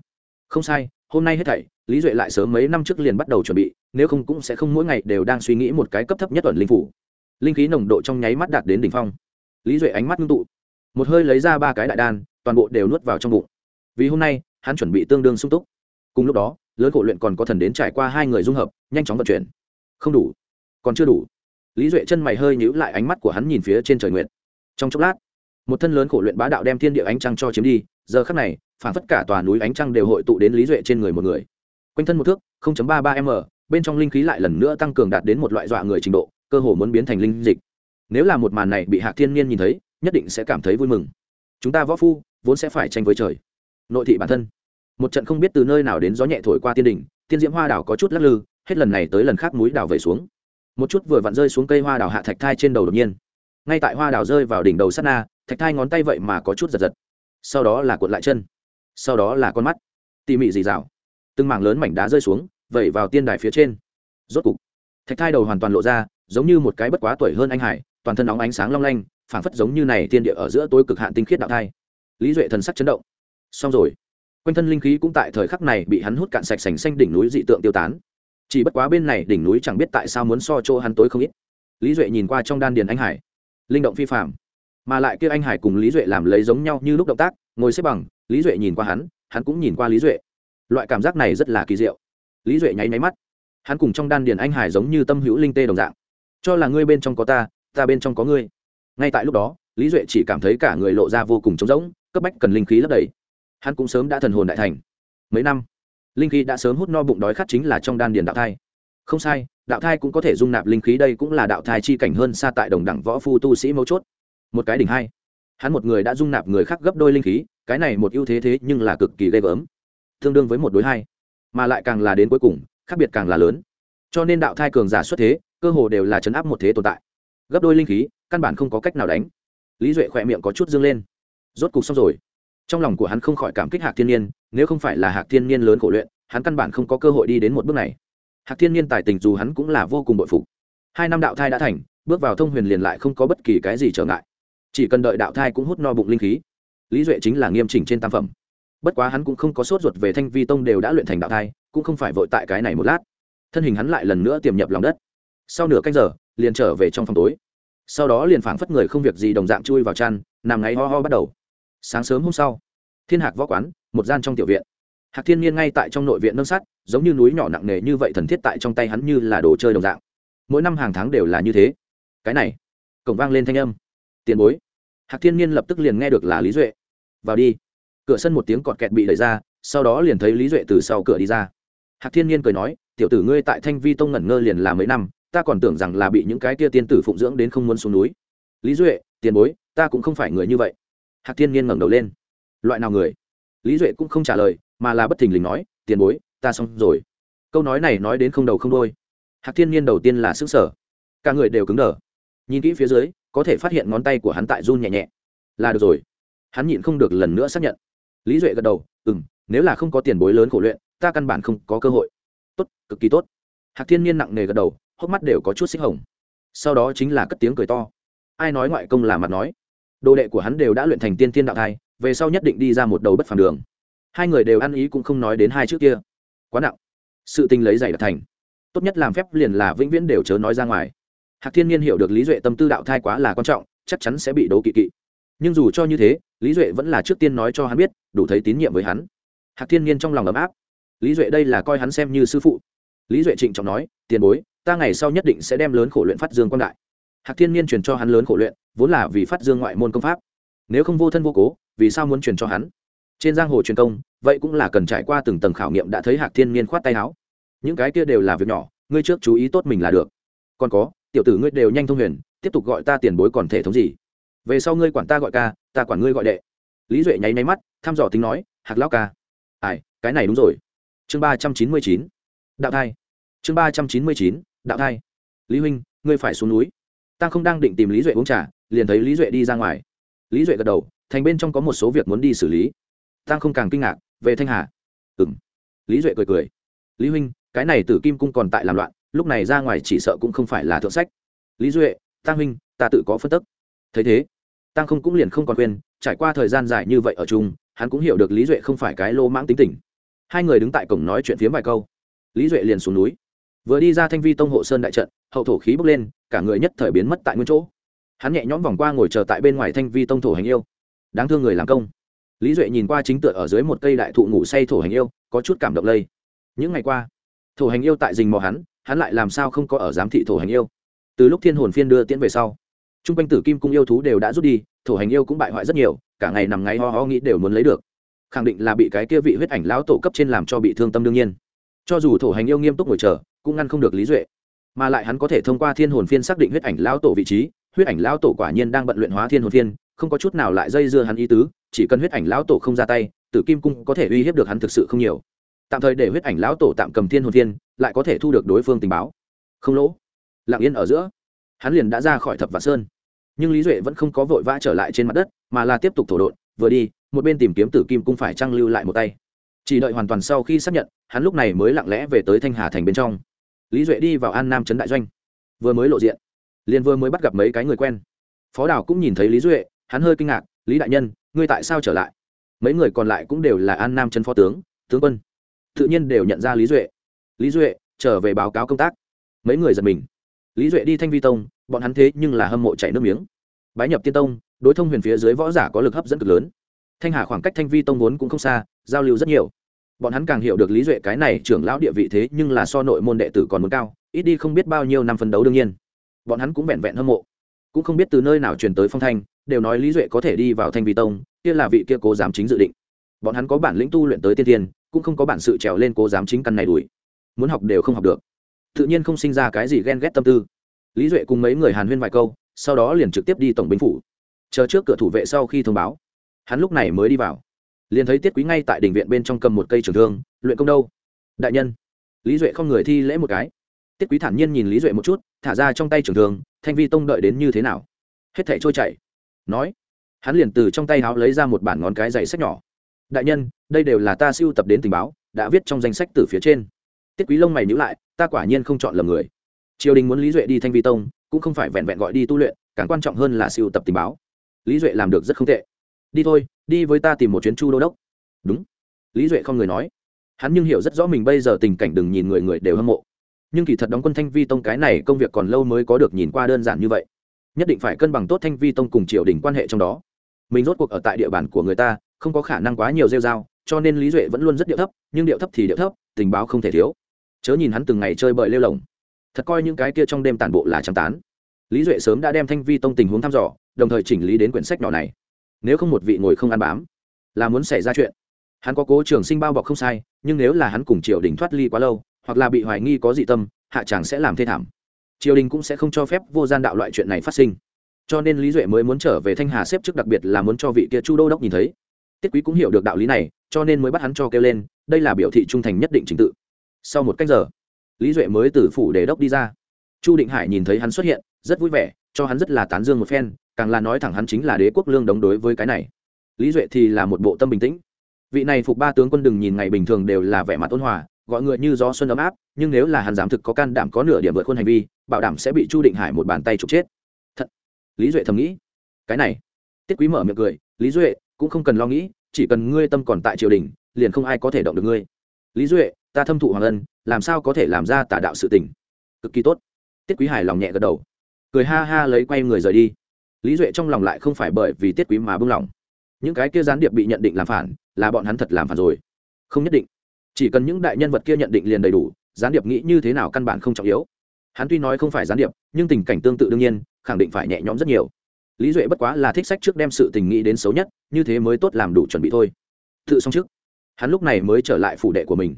Không sai, hôm nay hết thảy, lý duệ lại sớm mấy năm trước liền bắt đầu chuẩn bị, nếu không cũng sẽ không mỗi ngày đều đang suy nghĩ một cái cấp thấp nhất ẩn linh phủ. Linh khí nồng độ trong nháy mắt đạt đến đỉnh phong. Lý duệ ánh mắt ngưng tụ. Một hơi lấy ra ba cái đại đan toàn bộ đều nuốt vào trong bụng. Vì hôm nay, hắn chuẩn bị tương đương sung túc. Cùng lúc đó, lớn khổ luyện còn có thần đến trải qua hai người dung hợp, nhanh chóng vận chuyển. Không đủ. Còn chưa đủ. Lý duệ chân mày hơi nhíu lại ánh mắt của hắn nhìn phía trên trời nguyện trong chốc lát, một thân lớn khổ luyện bá đạo đem thiên địa ánh trăng cho chiếm đi, giờ khắc này, phản phất cả tòa núi ánh trăng đều hội tụ đến lý duệ trên người một người. Quanh thân một thước ba ba m, bên trong linh khí lại lần nữa tăng cường đạt đến một loại dọa người trình độ, cơ hồ muốn biến thành linh dịch. Nếu là một màn này bị hạc thiên niên nhìn thấy, nhất định sẽ cảm thấy vui mừng. Chúng ta võ phu vốn sẽ phải tranh với trời. Nội thị bản thân. Một trận không biết từ nơi nào đến gió nhẹ thổi qua tiên đỉnh, tiên diễm hoa đảo có chút lắc lư, hết lần này tới lần khác núi đảo vẩy xuống. Một chút vừa vặn rơi xuống cây hoa đảo hạ thạch thai trên đầu đột nhiên. Ngay tại hoa đảo rơi vào đỉnh đầu sát na, thạch thai ngón tay vậy mà có chút giật giật. Sau đó là cuộn lại chân. Sau đó là con mắt. Tỉ mỉ dì rào từng mảng lớn mảnh đá rơi xuống, vẩy vào tiên đài phía trên. Rốt cục, thạch thai đầu hoàn toàn lộ ra, giống như một cái bất quá tuổi hơn anh hải, toàn thân nóng ánh sáng long lanh, phảng phất giống như này tiên địa ở giữa tối cực hạn tinh khiết đạo thai lý duệ thần sắc chấn động. Xong rồi. Quanh thân linh khí cũng tại thời khắc này bị hắn hút cạn sạch sành xanh đỉnh núi dị tượng tiêu tán. Chỉ bất quá bên này đỉnh núi chẳng biết tại sao muốn so chỗ hắn tối không ít. Lý duệ nhìn qua trong đan điền anh hải. Linh động phi phạm mà lại kia anh hải cùng lý duệ làm lấy giống nhau như lúc động tác, ngồi xếp bằng, lý duệ nhìn qua hắn hắn cũng nhìn qua lý duệ. Loại cảm giác này rất là kỳ diệu. Lý duệ nháy máy mắt. Hắn cùng trong đan điền anh hải giống như tâm hữu linh tê đồng dạng. Cho là ngươi bên trong có ta ta bên trong có ngươi. Ngay tại lúc đó lý duệ chỉ cảm thấy cả người lộ ra vô cùng trống rỗng, cấp bách cần linh khí lấp đầy. Hắn cũng sớm đã thần hồn đại thành. Mấy năm, linh khí đã sớm hút no bụng đói khát chính là trong đan điền đạo thai. Không sai, đạo thai cũng có thể dung nạp linh khí, đây cũng là đạo thai chi cảnh hơn xa tại đồng đẳng võ phu tu sĩ mấu chốt. Một cái đỉnh hai, hắn một người đã dung nạp người khác gấp đôi linh khí, cái này một ưu thế thế nhưng là cực kỳ ghê gớm. Tương đương với một đối hai, mà lại càng là đến cuối cùng, khác biệt càng là lớn. Cho nên đạo thai cường giả xuất thế, cơ hồ đều là chấn áp một thế tồn tại. Gấp đôi linh khí, căn bản không có cách nào đánh lý duệ khỏe miệng có chút dương lên. Rốt cục xong rồi. Trong lòng của hắn không khỏi cảm kích hạc thiên nhiên nếu không phải là hạc thiên nhiên lớn khổ luyện, hắn căn bản không có cơ hội đi đến một bước này. Hạc thiên nhiên tài tình dù hắn cũng là vô cùng bội phục. Hai năm đạo thai đã thành, bước vào thông huyền liền lại không có bất kỳ cái gì trở ngại. Chỉ cần đợi đạo thai cũng hút no bụng linh khí. Lý duệ chính là nghiêm chỉnh trên tam phẩm. Bất quá hắn cũng không có sốt ruột về thanh vi tông đều đã luyện thành đạo thai, cũng không phải vội tại cái này một lát. Thân hình hắn lại lần nữa tiềm nhập lòng đất. Sau nửa canh giờ, liền trở về trong phòng tối sau đó liền phảng phất người không việc gì đồng dạng chui vào chăn, nằm ngáy ho ho bắt đầu. Sáng sớm hôm sau, thiên hạc võ quán, một gian trong tiểu viện. Hạc thiên nhiên ngay tại trong nội viện nâng sắt, giống như núi nhỏ nặng nề như vậy thần thiết tại trong tay hắn như là đồ chơi đồng dạng. Mỗi năm hàng tháng đều là như thế. Cái này, cổng vang lên thanh âm. Tiền bối. Hạc thiên nhiên lập tức liền nghe được là lý duệ. Vào đi. Cửa sân một tiếng cọt kẹt bị đẩy ra, sau đó liền thấy lý duệ từ sau cửa đi ra. Hạc thiên nhiên cười nói, tiểu tử ngươi tại thanh vi tông ngẩn ngơ liền là mấy năm ta còn tưởng rằng là bị những cái kia tiên tử phụng dưỡng đến không muốn xuống núi. Lý duệ, tiền bối, ta cũng không phải người như vậy. Hạc thiên nhiên ngẩng đầu lên. Loại nào người? Lý duệ cũng không trả lời, mà là bất thình lình nói, tiền bối, ta xong rồi. Câu nói này nói đến không đầu không đôi hạc thiên nhiên đầu tiên là sức sở cả người đều cứng đờ. Nhìn kỹ phía dưới, có thể phát hiện ngón tay của hắn tại run nhẹ nhẹ. Là được rồi. Hắn nhịn không được lần nữa xác nhận. Lý duệ gật đầu ừ m nếu là không có tiền bối lớn khổ luyện, ta căn bản không có cơ hội. Tốt, cực kỳ tốt. Hạc thiên nhiên nặng nề gật đầu hốc mắt đều có chút xích hồng. Sau đó chính là cất tiếng cười to. Ai nói ngoại công là mặt nói. Đồ đệ của hắn đều đã luyện thành tiên tiên đạo thai, về sau nhất định đi ra một đầu bất phàm đường. Hai người đều ăn ý cũng không nói đến hai trước kia. Quá nặng. Sự tình lấy giày đặc thành. Tốt nhất làm phép liền là vĩnh viễn đều chớ nói ra ngoài. Hạc thiên nhiên hiểu được lý duệ tâm tư đạo thai quá là quan trọng, chắc chắn sẽ bị đấu kỵ kỵ. Nhưng dù cho như thế, lý duệ vẫn là trước tiên nói cho hắn biết, đủ thấy tín nhiệm với hắn. Hạc thiên nhiên trong lòng ấm áp. Lý duệ đây là coi hắn xem như sư phụ. Lý duệ trịnh trọng nói, tiền bối ta ngày sau nhất định sẽ đem lớn khổ luyện phát dương quang đại. Hạc thiên Niên truyền cho hắn lớn khổ luyện, vốn là vì phát dương ngoại môn công pháp. Nếu không vô thân vô cố, vì sao muốn truyền cho hắn? Trên giang hồ truyền công, vậy cũng là cần trải qua từng tầng khảo nghiệm đã thấy hạc thiên Niên khoát tay áo. Những cái kia đều là việc nhỏ, ngươi trước chú ý tốt mình là được. Còn có, tiểu tử ngươi đều nhanh thông huyền, tiếp tục gọi ta tiền bối còn thể thống gì? Về sau ngươi quản ta gọi ca, ta quản ngươi gọi đệ. Lý duệ nháy nháy mắt, thăm dò tính nói, hạc lao ca. Ai, cái này đúng rồi. Chương ba trăm chín mươi chín. Đạo thai. Chương ba trăm chín mươi chín đạo thai. Lý huynh, ngươi phải xuống núi. Ta không đang định tìm lý duệ uống trà, liền thấy lý duệ đi ra ngoài. Lý duệ gật đầu, thành bên trong có một số việc muốn đi xử lý. Ta không càng kinh ngạc, về thanh hà? Ừ m lý duệ cười cười, lý huynh, cái này tử kim cung còn tại làm loạn, lúc này ra ngoài chỉ sợ cũng không phải là thượng sách. Lý duệ tăng huynh, ta tự có phân tức. Thấy thế tăng không cũng liền không còn khuyên trải qua thời gian dài như vậy ở chung, hắn cũng hiểu được lý duệ không phải cái lô mãng tính tình. Hai người đứng tại cổng nói chuyện phiếm vài câu. Lý duệ liền xuống núi vừa đi ra thanh vi tông hộ sơn đại trận, hậu thổ khí bốc lên, cả người nhất thời biến mất tại nguyên chỗ. Hắn nhẹ nhõm vòng qua ngồi chờ tại bên ngoài thanh vi tông thổ hành yêu. Đáng thương người làm công. Lý duệ nhìn qua chính tựa ở dưới một cây đại thụ ngủ say thổ hành yêu, có chút cảm động lây. Những ngày qua, thổ hành yêu tại rình mò hắn hắn lại làm sao không có ở giám thị thổ hành yêu? Từ lúc thiên hồn phiên đưa tiễn về sau t r u n g quanh tử kim cung yêu thú đều đã rút đi, thổ hành yêu cũng bại hoại rất nhiều, cả ngày nằm ngáy ho ho nghĩ đều muốn lấy được. Khẳng định là bị cái kia vị huyết ảnh lão tổ cấp trên làm cho bị thương tâm đương nhiên. Cho dù thổ hành yêu nghiêm túc ngồi chờ cũng ngăn không được lý duệ mà lại hắn có thể thông qua thiên hồn phiên xác định huyết ảnh lao tổ vị trí huyết ảnh lao tổ quả nhiên đang bận luyện hóa thiên hồn phiên không có chút nào lại dây dưa hắn ý tứ chỉ cần huyết ảnh lão tổ không ra tay tử kim cung có thể uy hiếp được hắn thực sự không nhiều tạm thời để huyết ảnh lão tổ tạm cầm thiên hồn phiên lại có thể thu được đối phương tình báo không lỗ lặng yên ở giữa hắn liền đã ra khỏi thập vạn sơn nhưng lý duệ vẫn không có vội vã trở lại trên mặt đất mà là tiếp tục thổ đột vừa đi một bên tìm kiếm tử kim cung phải trăng lưu lại một tay chỉ đợi hoàn toàn sau khi xác nhận hắn lúc này mới lặng lẽ về tới thanh hà thành bên trong lý duệ đi vào an nam trấn đại doanh. Vừa mới lộ diện, liền vừa mới bắt gặp mấy cái người quen. Phó đào cũng nhìn thấy lý duệ, hắn hơi kinh ngạc, lý đại nhân, ngươi tại sao trở lại? Mấy người còn lại cũng đều là an nam trấn phó tướng tướng quân. Tự nhiên đều nhận ra lý duệ. Lý duệ trở về báo cáo công tác. Mấy người giật mình. Lý duệ đi thanh vi tông, bọn hắn thế nhưng là hâm mộ chảy nước miếng. Bái nhập tiên tông, đối thông huyền phía dưới võ giả có lực hấp dẫn cực lớn. Thanh hà khoảng cách thanh vi tông vốn cũng không xa, giao lưu rất nhiều bọn hắn càng hiểu được lý duệ cái này trưởng lão địa vị thế nhưng là so nội môn đệ tử còn muốn cao, ít đi không biết bao nhiêu năm phấn đấu đương nhiên. Bọn hắn cũng vẹn vẹn hâm mộ. Cũng không biết từ nơi nào truyền tới phong thanh, đều nói lý duệ có thể đi vào thanh vi tông, kia là vị kia cố giám chính dự định. Bọn hắn có bản lĩnh tu luyện tới tiên tiên, cũng không có bản sự trèo lên cố giám chính căn này đuổi. Muốn học đều không học được. Tự nhiên không sinh ra cái gì ghen ghét tâm tư. Lý duệ cùng mấy người hàn huyên vài câu, sau đó liền trực tiếp đi tổng binh phủ. Chờ trước cửa thủ vệ sau khi thông báo, hắn lúc này mới đi vào liền thấy tiết quý ngay tại đình viện bên trong cầm một cây trường thương, luyện công đâu? Đại nhân. Lý duệ không người thi lễ một cái. Tiết quý thản nhiên nhìn lý duệ một chút, thả ra trong tay trường thương, thanh vi tông đợi đến như thế nào? Hết thảy trôi chảy. Nói. Hắn liền từ trong tay háo lấy ra một bản ngón cái dày sách nhỏ. Đại nhân, đây đều là ta siêu tập đến tình báo, đã viết trong danh sách từ phía trên. Tiết quý lông mày nhữ lại, ta quả nhiên không chọn lầm người. Triều đình muốn lý duệ đi thanh vi tông, cũng không phải vẹn vẹn gọi đi tu luyện, càng quan trọng hơn là siêu tập tình báo. Lý duệ làm được rất không tệ đi thôi, đi với ta tìm một chuyến chu đô đốc. Đúng. Lý duệ không người nói. Hắn nhưng hiểu rất rõ mình bây giờ tình cảnh đừng nhìn người người đều hâm mộ. Nhưng kỳ thật đóng quân thanh vi tông cái này công việc còn lâu mới có được nhìn qua đơn giản như vậy. Nhất định phải cân bằng tốt thanh vi tông cùng triều đình quan hệ trong đó. Mình rốt cuộc ở tại địa bàn của người ta, không có khả năng quá nhiều rêu r a o cho nên lý duệ vẫn luôn rất điệu thấp, nhưng điệu thấp thì điệu thấp, tình báo không thể thiếu. Chớ nhìn hắn từng ngày chơi bời lêu lồng. Thật coi những cái kia trong đêm tàn bộ là trắng tán. Lý duệ sớm đã đem thanh vi tông tình huống thăm dò, đồng thời chỉnh lý đến quyển sách nhỏ này nếu không một vị ngồi không ăn bám, là muốn xảy ra chuyện. Hắn có cố trường sinh bao bọc không sai, nhưng nếu là hắn cùng triều đình thoát ly quá lâu, hoặc là bị hoài nghi có dị tâm, hạ chàng sẽ làm thê thảm. Triều đình cũng sẽ không cho phép vô gian đạo loại chuyện này phát sinh. Cho nên lý duệ mới muốn trở về thanh hà xếp trước đặc biệt là muốn cho vị kia chu đô đốc nhìn thấy. Tiết quý cũng hiểu được đạo lý này, cho nên mới bắt hắn cho kêu lên, đây là biểu thị trung thành nhất định trình tự. Sau một cách giờ, lý duệ mới từ phủ đề đốc đi ra. Chu định hải nhìn thấy hắn xuất hiện, rất vui vẻ, cho hắn rất là tán dương một phen càng là nói thẳng hắn chính là đế quốc lương đống đối với cái này. Lý duệ thì là một bộ tâm bình tĩnh. Vị này phục ba tướng quân đừng nhìn ngày bình thường đều là vẻ mặt ôn hòa, gọi người như gió xuân ấm áp, nhưng nếu là hắn dám thực có can đảm có nửa điểm vượt khuôn hành vi, bảo đảm sẽ bị chu định hải một bàn tay trục chết. Thật. Lý duệ thầm nghĩ. Cái này. Tiết quý mở miệng cười. Lý duệ, cũng không cần lo nghĩ, chỉ cần ngươi tâm còn tại triều đình, liền không ai có thể động được ngươi. Lý duệ, ta thâm thụ hoàng ân, làm sao có thể làm ra tả đạo sự tình? Cực kỳ tốt. Tiết quý hài lòng nhẹ gật đầu. Cười ha ha lấy quay người rời đi lý duệ trong lòng lại không phải bởi vì tiết quý mà bưng lòng. Những cái kia gián điệp bị nhận định làm phản, là bọn hắn thật làm phản rồi. Không nhất định. Chỉ cần những đại nhân vật kia nhận định liền đầy đủ, gián điệp nghĩ như thế nào căn bản không trọng yếu. Hắn tuy nói không phải gián điệp, nhưng tình cảnh tương tự đương nhiên, khẳng định phải nhẹ nhõm rất nhiều. Lý duệ bất quá là thích sách trước đem sự tình nghĩ đến xấu nhất, như thế mới tốt làm đủ chuẩn bị thôi. Tự xong trước. Hắn lúc này mới trở lại phủ đệ của mình.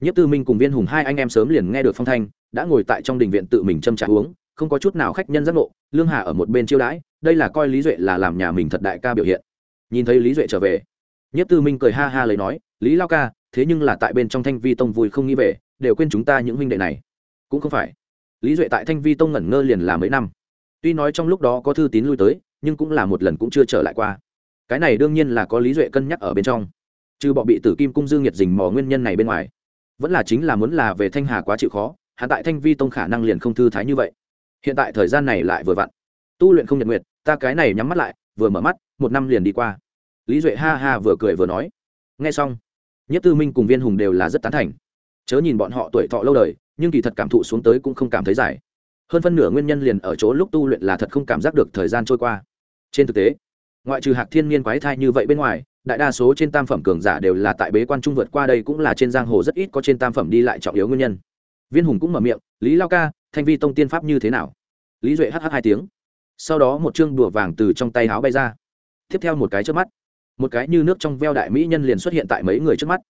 Nhất tư minh cùng viên hùng hai anh em sớm liền nghe được phong thanh, đã ngồi tại trong đình viện tự mình châm trả uống không có chút nào khách nhân giác ngộ, lương hà ở một bên chiêu đãi, đây là coi lý duệ là làm nhà mình thật đại ca biểu hiện. Nhìn thấy lý duệ trở về nhất tư minh cười ha ha lấy nói, lý lao ca, thế nhưng là tại bên trong thanh vi tông vui không nghĩ về, đều quên chúng ta những huynh đệ này. Cũng không phải. Lý duệ tại thanh vi tông ngẩn ngơ liền là mấy năm. Tuy nói trong lúc đó có thư tín lui tới, nhưng cũng là một lần cũng chưa trở lại qua. Cái này đương nhiên là có lý duệ cân nhắc ở bên trong. Trừ bọ bị tử kim cung dương nhiệt dình mò nguyên nhân này bên ngoài, vẫn là chính là muốn là về thanh hà quá chịu khó, hạ tại thanh vi tông khả năng liền không thư thái như vậy hiện tại thời gian này lại vừa vặn. Tu luyện không nhật nguyệt, ta cái này nhắm mắt lại, vừa mở mắt, một năm liền đi qua. Lý duệ ha ha vừa cười vừa nói. Nghe xong, nhất tư minh cùng viên hùng đều là rất tán thành. Chớ nhìn bọn họ tuổi thọ lâu đời, nhưng kỳ thật cảm thụ xuống tới cũng không cảm thấy dài. Hơn phân nửa nguyên nhân liền ở chỗ lúc tu luyện là thật không cảm giác được thời gian trôi qua. Trên thực tế, ngoại trừ hạc thiên niên quái thai như vậy bên ngoài, đại đa số trên tam phẩm cường giả đều là tại bế quan trung vượt qua đây cũng là trên giang hồ rất ít có trên tam phẩm đi lại trọng yếu nguyên nhân viên hùng cũng mở miệng, lý lao ca, thanh vi tông tiên pháp như thế nào? Lý duệ hh hai tiếng. Sau đó một chương đùa vàng từ trong tay áo bay ra. Tiếp theo một cái trước mắt. Một cái như nước trong veo đại mỹ nhân liền xuất hiện tại mấy người trước mắt.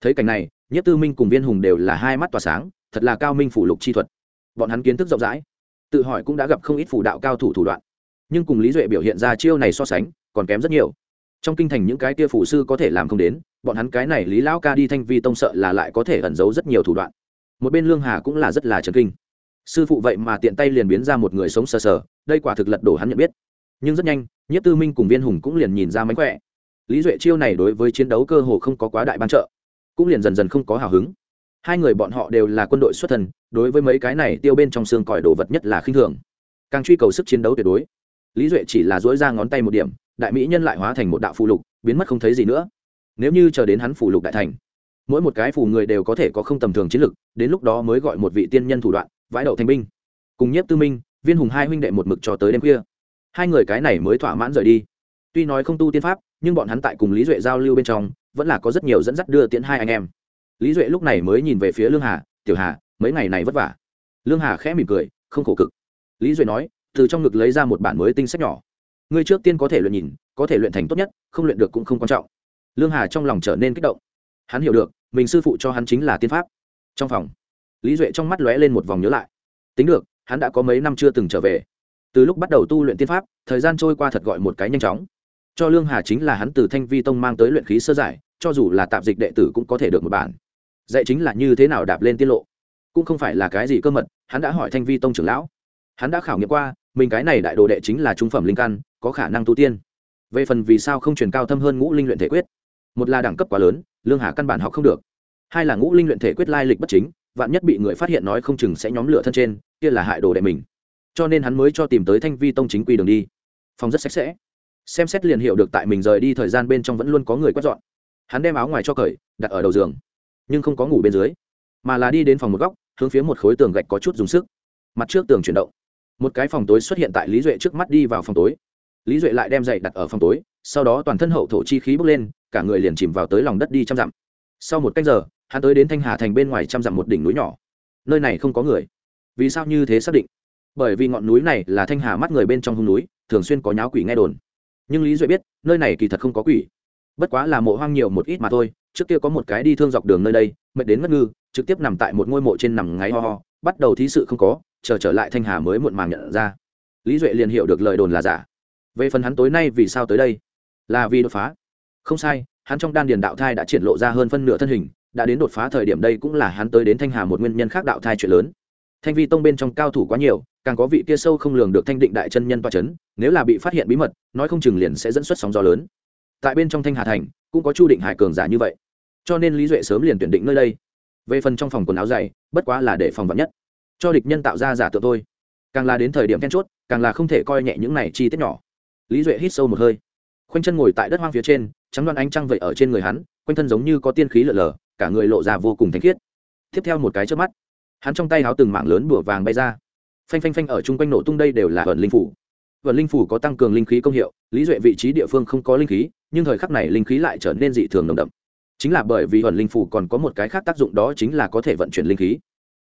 Thấy cảnh này, nhất tư minh cùng viên hùng đều là hai mắt tỏa sáng, thật là cao minh phủ lục chi thuật. Bọn hắn kiến thức rộng rãi, tự hỏi cũng đã gặp không ít phủ đạo cao thủ thủ đoạn. Nhưng cùng lý duệ biểu hiện ra chiêu này so sánh, còn kém rất nhiều. Trong kinh thành những cái tia phủ sư có thể làm không đến, bọn hắn cái này lý lão ca đi thanh vi tông sợ là lại có thể ẩn giấu rất nhiều thủ đoạn một bên lương hà cũng là rất là trần kinh. Sư phụ vậy mà tiện tay liền biến ra một người sống sờ sờ, đây quả thực lật đổ hắn nhận biết. Nhưng rất nhanh nhất tư minh cùng viên hùng cũng liền nhìn ra mánh khỏe. Lý duệ chiêu này đối với chiến đấu cơ hồ không có quá đại ban trợ, cũng liền dần dần không có hào hứng. Hai người bọn họ đều là quân đội xuất thần, đối với mấy cái này tiêu bên trong xương còi đồ vật nhất là khinh thường. Càng truy cầu sức chiến đấu tuyệt đối. Lý duệ chỉ là dỗi ra ngón tay một điểm, đại mỹ nhân lại hóa thành một đạo phù lục, biến mất không thấy gì nữa. Nếu như chờ đến hắn phù lục đại thành mỗi một cái phù người đều có thể có không tầm thường chiến lực, đến lúc đó mới gọi một vị tiên nhân thủ đoạn, vãi đậu thành binh. Cùng nhiếp tư minh, viên hùng hai huynh đệ một mực cho tới đêm khuya. Hai người cái này mới thỏa mãn rời đi. Tuy nói không tu tiên pháp, nhưng bọn hắn tại cùng lý duệ giao lưu bên trong, vẫn là có rất nhiều dẫn dắt đưa tiễn hai anh em. Lý duệ lúc này mới nhìn về phía lương hà, tiểu hà, mấy ngày này vất vả? Lương hà khẽ mỉm cười, không khổ cực. Lý duệ nói, từ trong ngực lấy ra một bản mới tinh sách nhỏ. Ngươi trước tiên có thể luyện nhìn, có thể luyện thành tốt nhất, không luyện được cũng không quan trọng. Lương hà trong lòng trở nên kích động hắn hiểu được, mình sư phụ cho hắn chính là tiên pháp. Trong phòng, lý duệ trong mắt lóe lên một vòng nhớ lại. Tính được, hắn đã có mấy năm chưa từng trở về. Từ lúc bắt đầu tu luyện tiên pháp, thời gian trôi qua thật gọi một cái nhanh chóng. Cho lương hà chính là hắn từ thanh vi tông mang tới luyện khí sơ giải, cho dù là tạp dịch đệ tử cũng có thể được một bản. Dạy chính là như thế nào đạp lên tiết lộ. Cũng không phải là cái gì cơ mật, hắn đã hỏi thanh vi tông trưởng lão. Hắn đã khảo nghiệm qua, mình cái này đại đồ đệ chính là trung phẩm linh căn, có khả năng tu tiên. Về phần vì sao không truyền cao thâm hơn ngũ linh luyện thể quyết? Một là đẳng cấp quá lớn lương hà căn bản học không được. Hai là ngũ linh luyện thể quyết lai lịch bất chính, vạn nhất bị người phát hiện nói không chừng sẽ nhóm lửa thân trên, kia là hại đồ đệ mình. Cho nên hắn mới cho tìm tới thanh vi tông chính quy đường đi. Phòng rất sạch sẽ. Xem xét liền hiểu được tại mình rời đi thời gian bên trong vẫn luôn có người quét dọn. Hắn đem áo ngoài cho cởi, đặt ở đầu giường. Nhưng không có ngủ bên dưới, mà là đi đến phòng một góc, hướng phía một khối tường gạch có chút dùng sức. Mặt trước tường chuyển động. Một cái phòng tối xuất hiện tại lý duệ trước mắt đi vào phòng tối. Lý duệ lại đem dậy đặt ở phòng tối, sau đó toàn thân hậu thổ chi khí bốc lên cả người liền chìm vào tới lòng đất đi trăm dặm. Sau một cách giờ, hắn tới đến thanh hà thành bên ngoài trăm dặm một đỉnh núi nhỏ. Nơi này không có người. Vì sao như thế xác định? Bởi vì ngọn núi này là thanh hà mắt người bên trong hung núi, thường xuyên có nháo quỷ nghe đồn. Nhưng lý duệ biết, nơi này kỳ thật không có quỷ. Bất quá là mộ hoang nhiều một ít mà thôi, trước kia có một cái đi thương dọc đường nơi đây, mệt đến ngất ngư, trực tiếp nằm tại một ngôi mộ trên nằm ngáy ho ho, bắt đầu thí sự không có, chờ trở lại thanh hà mới muộn màng nhận ra. Lý duệ liền hiểu được lời đồn là giả. Về phần hắn tối nay vì sao tới đây? Là vì đột phá không sai, hắn trong đan điền đạo thai đã triển lộ ra hơn phân nửa thân hình, đã đến đột phá thời điểm đây cũng là hắn tới đến thanh hà một nguyên nhân khác đạo thai chuyện lớn. Thanh vi tông bên trong cao thủ quá nhiều, càng có vị kia sâu không lường được thanh định đại chân nhân toa c h ấ n nếu là bị phát hiện bí mật, nói không chừng liền sẽ dẫn xuất sóng gió lớn. Tại bên trong thanh hà thành, cũng có chu định hải cường giả như vậy. Cho nên lý duệ sớm liền tuyển định nơi đây. Về phần trong phòng quần áo dày, bất quá là để phòng vật nhất. Cho địch nhân tạo ra giả tượng thôi. Càng là đến thời điểm then chốt, càng là không thể coi nhẹ những này chi tiết nhỏ. Lý duệ hít sâu một hơi. Khoanh chân ngồi tại đất hoang phía trên trắng đoan ánh trăng vậy ở trên người hắn, quanh thân giống như có tiên khí lở lở, cả người lộ ra vô cùng thanh khiết. Tiếp theo một cái trước mắt, hắn trong tay háo từng mảng lớn bùa vàng bay ra. Phanh phanh phanh ở chung quanh nổ tung đây đều là vận linh phủ. Vận linh phủ có tăng cường linh khí công hiệu, lý duệ vị trí địa phương không có linh khí, nhưng thời khắc này linh khí lại trở nên dị thường nồng đậm. Chính là bởi vì vận linh phủ còn có một cái khác tác dụng đó chính là có thể vận chuyển linh khí.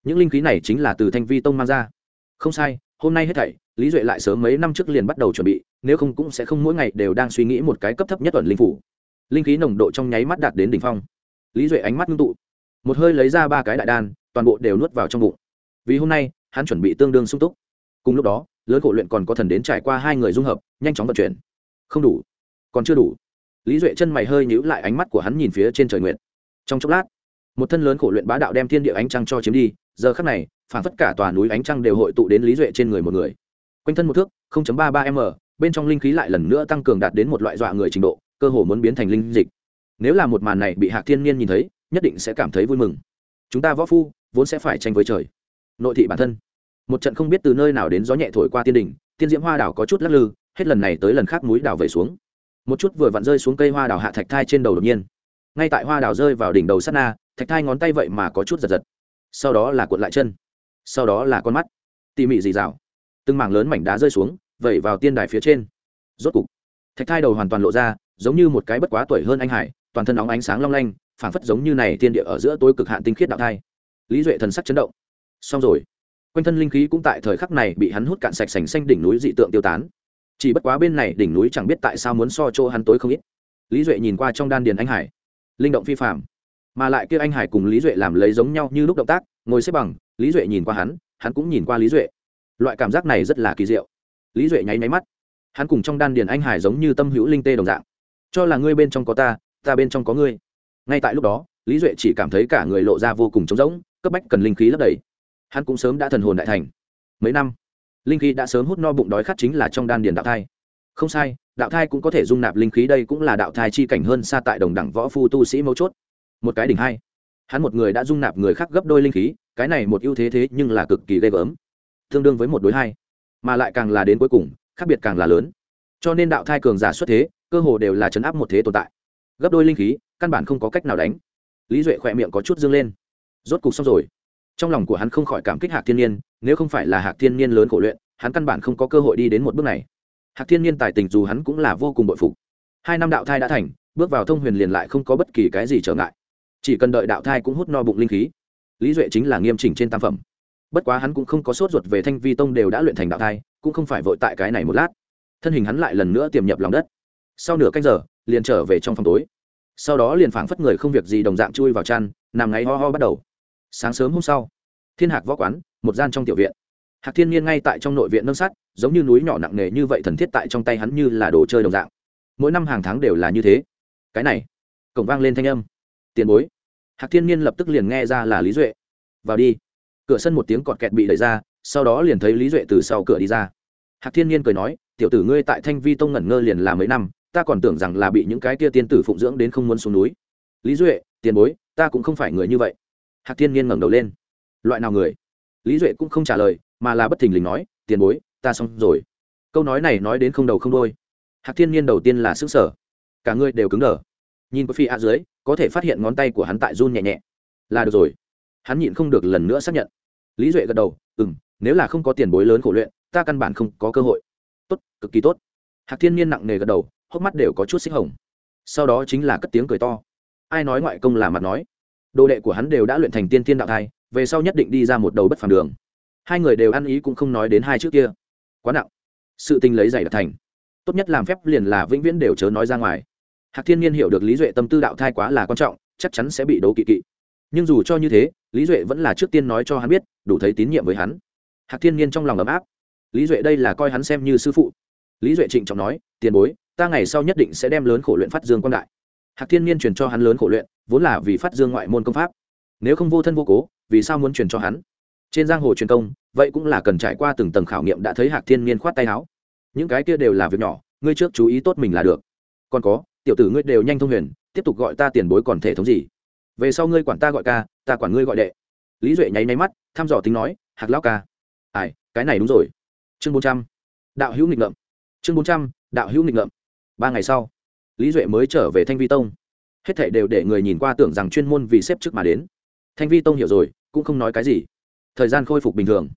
Những linh khí này chính là từ thanh vi tông mang ra. Không sai, hôm nay hết thảy, lý duệ lại sớm mấy năm trước liền bắt đầu chuẩn bị, nếu không cũng sẽ không mỗi ngày đều đang suy nghĩ một cái cấp thấp nhất vận linh phủ linh khí nồng độ trong nháy mắt đạt đến đỉnh phong. Lý duệ ánh mắt ngưng tụ. Một hơi lấy ra ba cái đại đan, toàn bộ đều nuốt vào trong bụng. Vì hôm nay, hắn chuẩn bị tương đương sung túc. Cùng lúc đó, lớn khổ luyện còn có thần đến trải qua hai người dung hợp, nhanh chóng vận chuyển. Không đủ. Còn chưa đủ. Lý duệ chân mày hơi nhíu lại ánh mắt của hắn nhìn phía trên trời nguyện trong chốc lát, một thân lớn khổ luyện bá đạo đem thiên địa ánh trăng cho chiếm đi. Giờ khắc này, phản phất cả tòa núi ánh trăng đều hội tụ đến lý duệ trên người một người. Quanh thân một thước ba ba m, bên trong linh khí lại lần nữa tăng cường đạt đến một loại dọa người trình độ cơ hồ muốn biến thành linh dịch. Nếu là một màn này bị hạc thiên niên nhìn thấy, nhất định sẽ cảm thấy vui mừng. Chúng ta võ phu vốn sẽ phải tranh với trời. Nội thị bản thân. Một trận không biết từ nơi nào đến gió nhẹ thổi qua tiên đỉnh, tiên diễm hoa đảo có chút lắc lư, hết lần này tới lần khác núi đảo về xuống. Một chút vừa vặn rơi xuống cây hoa đảo hạ thạch thai trên đầu đột nhiên. Ngay tại hoa đảo rơi vào đỉnh đầu sát na, thạch thai ngón tay vậy mà có chút giật giật. Sau đó là cuộn lại chân. Sau đó là con mắt. Tỉ mỉ dì rào từng mảng lớn mảnh đá rơi xuống, vẩy vào tiên đài phía trên. Rốt cục, thạch thai đầu hoàn toàn lộ ra giống như một cái bất quá tuổi hơn anh hải, toàn thân óng ánh sáng long lanh, phảng phất giống như này thiên địa ở giữa tối cực hạn tinh khiết đạo thai. Lý duệ thần sắc chấn động. Xong rồi. Quanh thân linh khí cũng tại thời khắc này bị hắn hút cạn sạch sành xanh đỉnh núi dị tượng tiêu tán. Chỉ bất quá bên này đỉnh núi chẳng biết tại sao muốn so chỗ hắn tối không ít. Lý duệ nhìn qua trong đan điền anh hải. Linh động phi phạm mà lại kia anh hải cùng lý duệ làm lấy giống nhau như lúc động tác, ngồi xếp bằng, lý duệ nhìn qua hắn hắn cũng nhìn qua lý duệ. Loại cảm giác này rất là kỳ diệu. Lý duệ nháy nháy mắt. Hắn cùng trong đan điền anh hải giống như tâm hữu linh tê đồng dạng cho là ngươi bên trong có ta ta bên trong có ngươi. Ngay tại lúc đó, lý duệ chỉ cảm thấy cả người lộ ra vô cùng trống rỗng, cấp bách cần linh khí lấp đầy. Hắn cũng sớm đã thần hồn đại thành. Mấy năm, linh khí đã sớm hút no bụng đói khát chính là trong đan điền đạo thai. Không sai, đạo thai cũng có thể dung nạp linh khí, đây cũng là đạo thai chi cảnh hơn xa tại đồng đẳng võ phu tu sĩ mấu chốt. Một cái đỉnh hai, hắn một người đã dung nạp người khác gấp đôi linh khí, cái này một ưu thế thế nhưng là cực kỳ ghê gớm. Tương đương với một đối hai, mà lại càng là đến cuối cùng, khác biệt càng là lớn. Cho nên đạo thai cường giả xuất thế cơ hồ đều là chấn áp một thế tồn tại. Gấp đôi linh khí, căn bản không có cách nào đánh. Lý duệ khỏe miệng có chút dương lên. Rốt cục xong rồi. Trong lòng của hắn không khỏi cảm kích hạc thiên nhiên, nếu không phải là hạc thiên nhiên lớn khổ luyện, hắn căn bản không có cơ hội đi đến một bước này. Hạc thiên nhiên tài tình dù hắn cũng là vô cùng bội phục. Hai năm đạo thai đã thành, bước vào thông huyền liền lại không có bất kỳ cái gì trở ngại. Chỉ cần đợi đạo thai cũng hút no bụng linh khí. Lý duệ chính là nghiêm chỉnh trên tam phẩm. Bất quá hắn cũng không có sốt ruột về thanh vi tông đều đã luyện thành đạo thai, cũng không phải vội tại cái này một lát. Thân hình hắn lại lần nữa tiềm nhập lòng đất sau nửa canh giờ, liền trở về trong phòng tối. Sau đó liền phảng phất người không việc gì đồng dạng chui vào chăn, nằm ngáy ho ho bắt đầu. Sáng sớm hôm sau, thiên hạc võ quán, một gian trong tiểu viện. Hạc thiên nhiên ngay tại trong nội viện nâng sắt, giống như núi nhỏ nặng nề như vậy thần thiết tại trong tay hắn như là đồ chơi đồng dạng. Mỗi năm hàng tháng đều là như thế. Cái này, cổng vang lên thanh âm. Tiền bối. Hạc thiên nhiên lập tức liền nghe ra là lý duệ. Vào đi. Cửa sân một tiếng cọt kẹt bị đẩy ra, sau đó liền thấy lý duệ từ sau cửa đi ra. Hạc thiên nhiên cười nói, tiểu tử ngươi tại thanh vi tông ngẩn ngơ liền là mấy năm ta còn tưởng rằng là bị những cái kia tiên tử phụng dưỡng đến không muốn xuống núi. Lý duệ, tiền bối, ta cũng không phải người như vậy. Hạc thiên nhiên ngẩng đầu lên. Loại nào người? Lý duệ cũng không trả lời, mà là bất thình lình nói, tiền bối, ta xong rồi. Câu nói này nói đến không đầu không đôi hạc thiên nhiên đầu tiên là xứng sở cả người đều cứng đờ. Nhìn qua phi a dưới, có thể phát hiện ngón tay của hắn tại run nhẹ nhẹ. Là được rồi. Hắn nhịn không được lần nữa xác nhận. Lý duệ gật đầu ừ m nếu là không có tiền bối lớn khổ luyện, ta căn bản không có cơ hội. Tốt, cực kỳ tốt. Hạc thiên nhiên nặng nề gật đầu hốc mắt đều có chút xích hồng. Sau đó chính là cất tiếng cười to. Ai nói ngoại công là mặt nói. Đồ đệ của hắn đều đã luyện thành tiên tiên đạo thai, về sau nhất định đi ra một đầu bất phàm đường. Hai người đều ăn ý cũng không nói đến hai trước kia. Quá nặng. Sự tình lấy giày đặt thành. Tốt nhất làm phép liền là vĩnh viễn đều chớ nói ra ngoài. Hạc thiên nhiên hiểu được lý duệ tâm tư đạo thai quá là quan trọng, chắc chắn sẽ bị đấu kỵ kỵ. Nhưng dù cho như thế, lý duệ vẫn là trước tiên nói cho hắn biết, đủ thấy tín nhiệm với hắn. Hạc thiên nhiên trong lòng ấm áp. Lý duệ đây là coi hắn xem như sư phụ lý duệ trịnh trọng nói, tiền bối, ta ngày sau nhất định sẽ đem lớn khổ luyện phát dương quan đại. Hạc thiên Niên truyền cho hắn lớn khổ luyện, vốn là vì phát dương ngoại môn công pháp. Nếu không vô thân vô cố, vì sao muốn truyền cho hắn? Trên giang hồ truyền công, vậy cũng là cần trải qua từng tầng khảo nghiệm đã thấy hạc thiên Niên khoát tay áo. Những cái kia đều là việc nhỏ, ngươi trước chú ý tốt mình là được. Còn có, tiểu tử ngươi đều nhanh thông huyền, tiếp tục gọi ta tiền bối còn thể thống gì? Về sau ngươi quản ta gọi ca, ta quản ngươi gọi đệ. Lý duệ nháy nháy mắt, thăm dò tính nói, hạc lao ca. Ai, cái này đúng rồi. Chương bốn trăm. Đạo hữu nghịch ngợm chương bốn trăm, đạo hữu nghịch ngợm. Ba ngày sau, lý duệ mới trở về thanh vi tông. Hết thảy đều để người nhìn qua tưởng rằng chuyên môn vì xếp trước mà đến. Thanh vi tông hiểu rồi, cũng không nói cái gì. Thời gian khôi phục bình thường.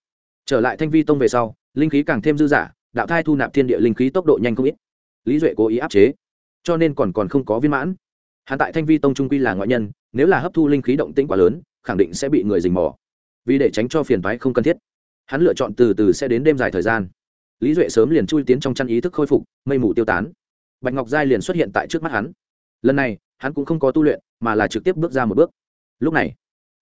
Trở lại thanh vi tông về sau, linh khí càng thêm dư dả, đạo thai thu nạp thiên địa linh khí tốc độ nhanh không ít. Lý duệ cố ý áp chế, cho nên còn còn không có viên mãn. Hắn tại thanh vi tông trung quy là ngoại nhân, nếu là hấp thu linh khí động tĩnh quá lớn, khẳng định sẽ bị người dình mò. Vì để tránh cho phiền toái không cần thiết, hắn lựa chọn từ từ sẽ đến đêm dài thời gian lý duệ sớm liền chui tiến trong chăn ý thức khôi phục, mây mù tiêu tán. Bạch ngọc giai liền xuất hiện tại trước mắt hắn. Lần này, hắn cũng không có tu luyện, mà là trực tiếp bước ra một bước. Lúc này,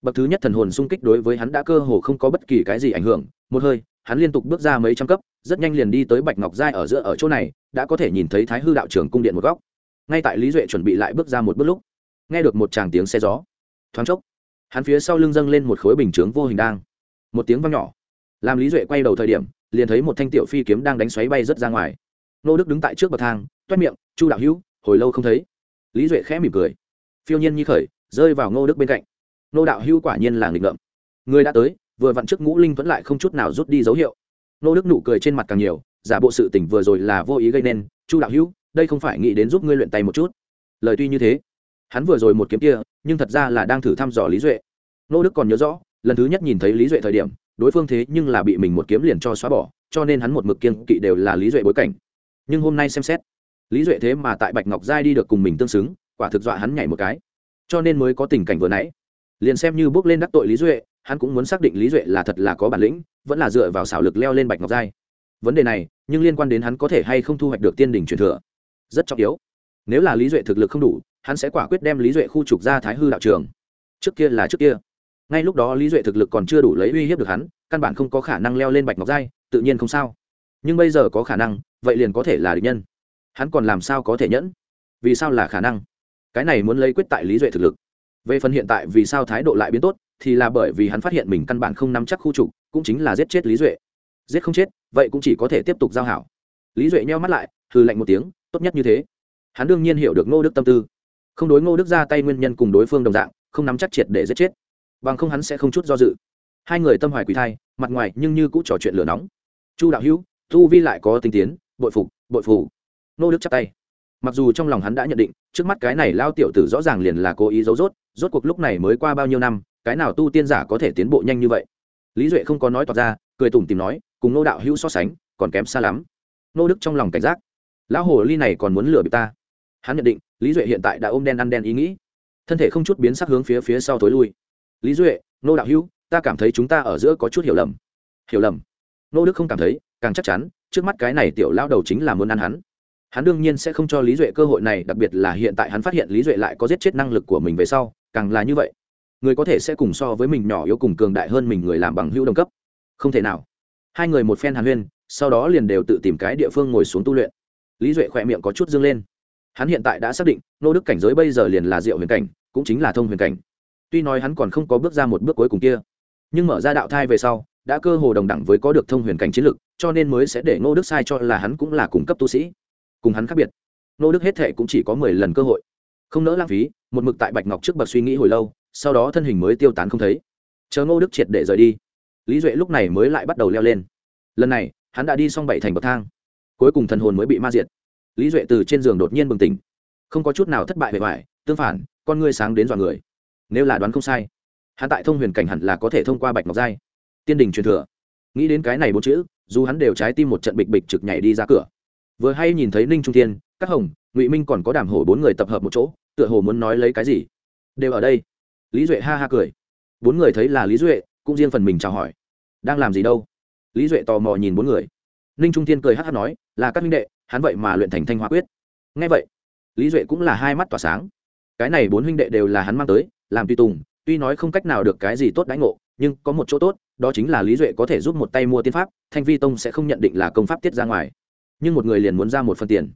bậc thứ nhất thần hồn xung kích đối với hắn đã cơ hồ không có bất kỳ cái gì ảnh hưởng. Một hơi, hắn liên tục bước ra mấy trăm cấp, rất nhanh liền đi tới bạch ngọc giai ở giữa ở chỗ này, đã có thể nhìn thấy thái hư đạo trưởng cung điện một góc. Ngay tại lý duệ chuẩn bị lại bước ra một bước lúc, nghe được một tràng tiếng xe gió. Thoáng chốc, hắn phía sau lưng dâng lên một khối bình chướng vô hình đang. Một tiếng văng nhỏ, làm lý duệ quay đầu thời điểm liền thấy một thanh tiểu phi kiếm đang đánh xoáy bay rất ra ngoài. Nô đức đứng tại trước bậc thang, toét miệng, chu đạo hữu, hồi lâu không thấy. Lý duệ khẽ mỉm cười. Phiêu nhiên nhi khởi, rơi vào ngô đức bên cạnh. Nô đạo hữu quả nhiên là nghịch ngợm. Người đã tới, vừa vặn trước ngũ linh vẫn lại không chút nào rút đi dấu hiệu. Nô đức nụ cười trên mặt càng nhiều, giả bộ sự tỉnh vừa rồi là vô ý gây nên. Chu đạo hữu, đây không phải nghĩ đến giúp ngươi luyện tay một chút. Lời tuy như thế, hắn vừa rồi một kiếm kia, nhưng thật ra là đang thử thăm dò lý duệ. Nô đức còn nhớ rõ lần thứ nhất nhìn thấy lý duệ thời điểm, đối phương thế nhưng là bị mình một kiếm liền cho xóa bỏ, cho nên hắn một mực kiên kỵ đều là lý duệ bối cảnh. Nhưng hôm nay xem xét, lý duệ thế mà tại bạch ngọc giai đi được cùng mình tương xứng, quả thực dọa hắn nhảy một cái. Cho nên mới có tình cảnh vừa nãy. Liền xem như bước lên đắc tội lý duệ, hắn cũng muốn xác định lý duệ là thật là có bản lĩnh, vẫn là dựa vào xảo lực leo lên bạch ngọc giai. Vấn đề này, nhưng liên quan đến hắn có thể hay không thu hoạch được tiên đình truyền thừa, rất trọng yếu. Nếu là lý duệ thực lực không đủ, hắn sẽ quả quyết đem lý duệ khu trục ra thái hư đạo trường. Trước kia là trước kia ngay lúc đó lý duệ thực lực còn chưa đủ lấy uy hiếp được hắn, căn bản không có khả năng leo lên bạch ngọc giai, tự nhiên không sao. Nhưng bây giờ có khả năng, vậy liền có thể là địch nhân. Hắn còn làm sao có thể nhẫn? Vì sao là khả năng? Cái này muốn lấy quyết tại lý duệ thực lực. Về phần hiện tại vì sao thái độ lại biến tốt, thì là bởi vì hắn phát hiện mình căn bản không nắm chắc khu trục, cũng chính là giết chết lý duệ. Giết không chết, vậy cũng chỉ có thể tiếp tục giao hảo. Lý duệ nheo mắt lại hư lạnh một tiếng, tốt nhất như thế. Hắn đương nhiên hiểu được ngô đức tâm tư. Không đối ngô đức ra tay nguyên nhân cùng đối phương đồng dạng, không nắm chắc triệt để giết chết bằng không hắn sẽ không chút do dự. Hai người tâm hoài quỳ thai, mặt ngoài nhưng như cũng trò chuyện lửa nóng. Chu đạo hữu, tu vi lại có tinh tiến, bội phục, bội phủ nô đức chắp tay. Mặc dù trong lòng hắn đã nhận định, trước mắt cái này lao tiểu tử rõ ràng liền là cố ý giấu rốt rốt cuộc lúc này mới qua bao nhiêu năm, cái nào tu tiên giả có thể tiến bộ nhanh như vậy? Lý duệ không có nói toạc ra, cười tủm tìm nói, cùng nô đạo hữu so sánh, còn kém xa lắm. Nô đức trong lòng cảnh giác. Lão hồ ly này còn muốn lừa bị ta. Hắn nhận định, lý duệ hiện tại đã ôm đen ăn đen ý nghĩ. Thân thể không chút biến sắc hướng phía phía sau tối lui lý duệ nô đạo hữu ta cảm thấy chúng ta ở giữa có chút hiểu lầm hiểu lầm nô đức không cảm thấy càng chắc chắn trước mắt cái này tiểu lao đầu chính là muốn ăn hắn hắn đương nhiên sẽ không cho lý duệ cơ hội này đặc biệt là hiện tại hắn phát hiện lý duệ lại có giết chết năng lực của mình về sau càng là như vậy người có thể sẽ cùng so với mình nhỏ yếu cùng cường đại hơn mình người làm bằng hữu đồng cấp không thể nào hai người một phen hàn huyên sau đó liền đều tự tìm cái địa phương ngồi xuống tu luyện lý duệ khỏe miệng có chút dương lên hắn hiện tại đã xác định nô đức cảnh giới bây giờ liền là diệu huyền cảnh cũng chính là thông huyền cảnh tuy nói hắn còn không có bước ra một bước cuối cùng kia, nhưng mở ra đạo thai về sau, đã cơ hồ đồng đẳng với có được thông huyền cảnh chiến lực, cho nên mới sẽ để ngô đức sai cho là hắn cũng là cung cấp tu sĩ. Cùng hắn khác biệt, Ngô đức hết thệ cũng chỉ có mười lần cơ hội. Không nỡ lãng phí, một mực tại bạch ngọc trước bậc suy nghĩ hồi lâu, sau đó thân hình mới tiêu tán không thấy. Chờ ngô đức triệt để rời đi, lý duệ lúc này mới lại bắt đầu leo lên. Lần này, hắn đã đi xong bảy thành bậc thang. Cuối cùng thần hồn mới bị ma diệt. Lý duệ từ trên giường đột nhiên bừng tỉnh. Không có chút nào thất bại bề ngoài, tương phản, con ngươi sáng đến dọa người nếu là đoán không sai, hắn tại thông huyền cảnh hẳn là có thể thông qua bạch ngọc giai. Tiên đình truyền thừa. Nghĩ đến cái này bốn chữ, dù hắn đều trái tim một trận bịch bịch trực nhảy đi ra cửa. Vừa hay nhìn thấy ninh trung thiên các hồng, ngụy minh còn có đàm hổ bốn người tập hợp một chỗ, tựa hồ muốn nói lấy cái gì? Đều ở đây. Lý duệ ha ha cười. Bốn người thấy là lý duệ, cũng riêng phần mình chào hỏi. Đang làm gì đâu? Lý duệ tò mò nhìn bốn người. Ninh trung thiên cười hát hát nói, là các minh đệ, hắn vậy mà luyện thành thanh hoa quyết. Ngay vậy, lý duệ cũng là hai mắt tỏa sáng. Cái này bốn huynh đệ đều là hắn mang tới làm tùy tùng, tuy nói không cách nào được cái gì tốt đãi ngộ, nhưng có một chỗ tốt, đó chính là lý duệ có thể giúp một tay mua tiên pháp, thanh vi tông sẽ không nhận định là công pháp tiết ra ngoài. Nhưng một người liền muốn ra một phần tiền.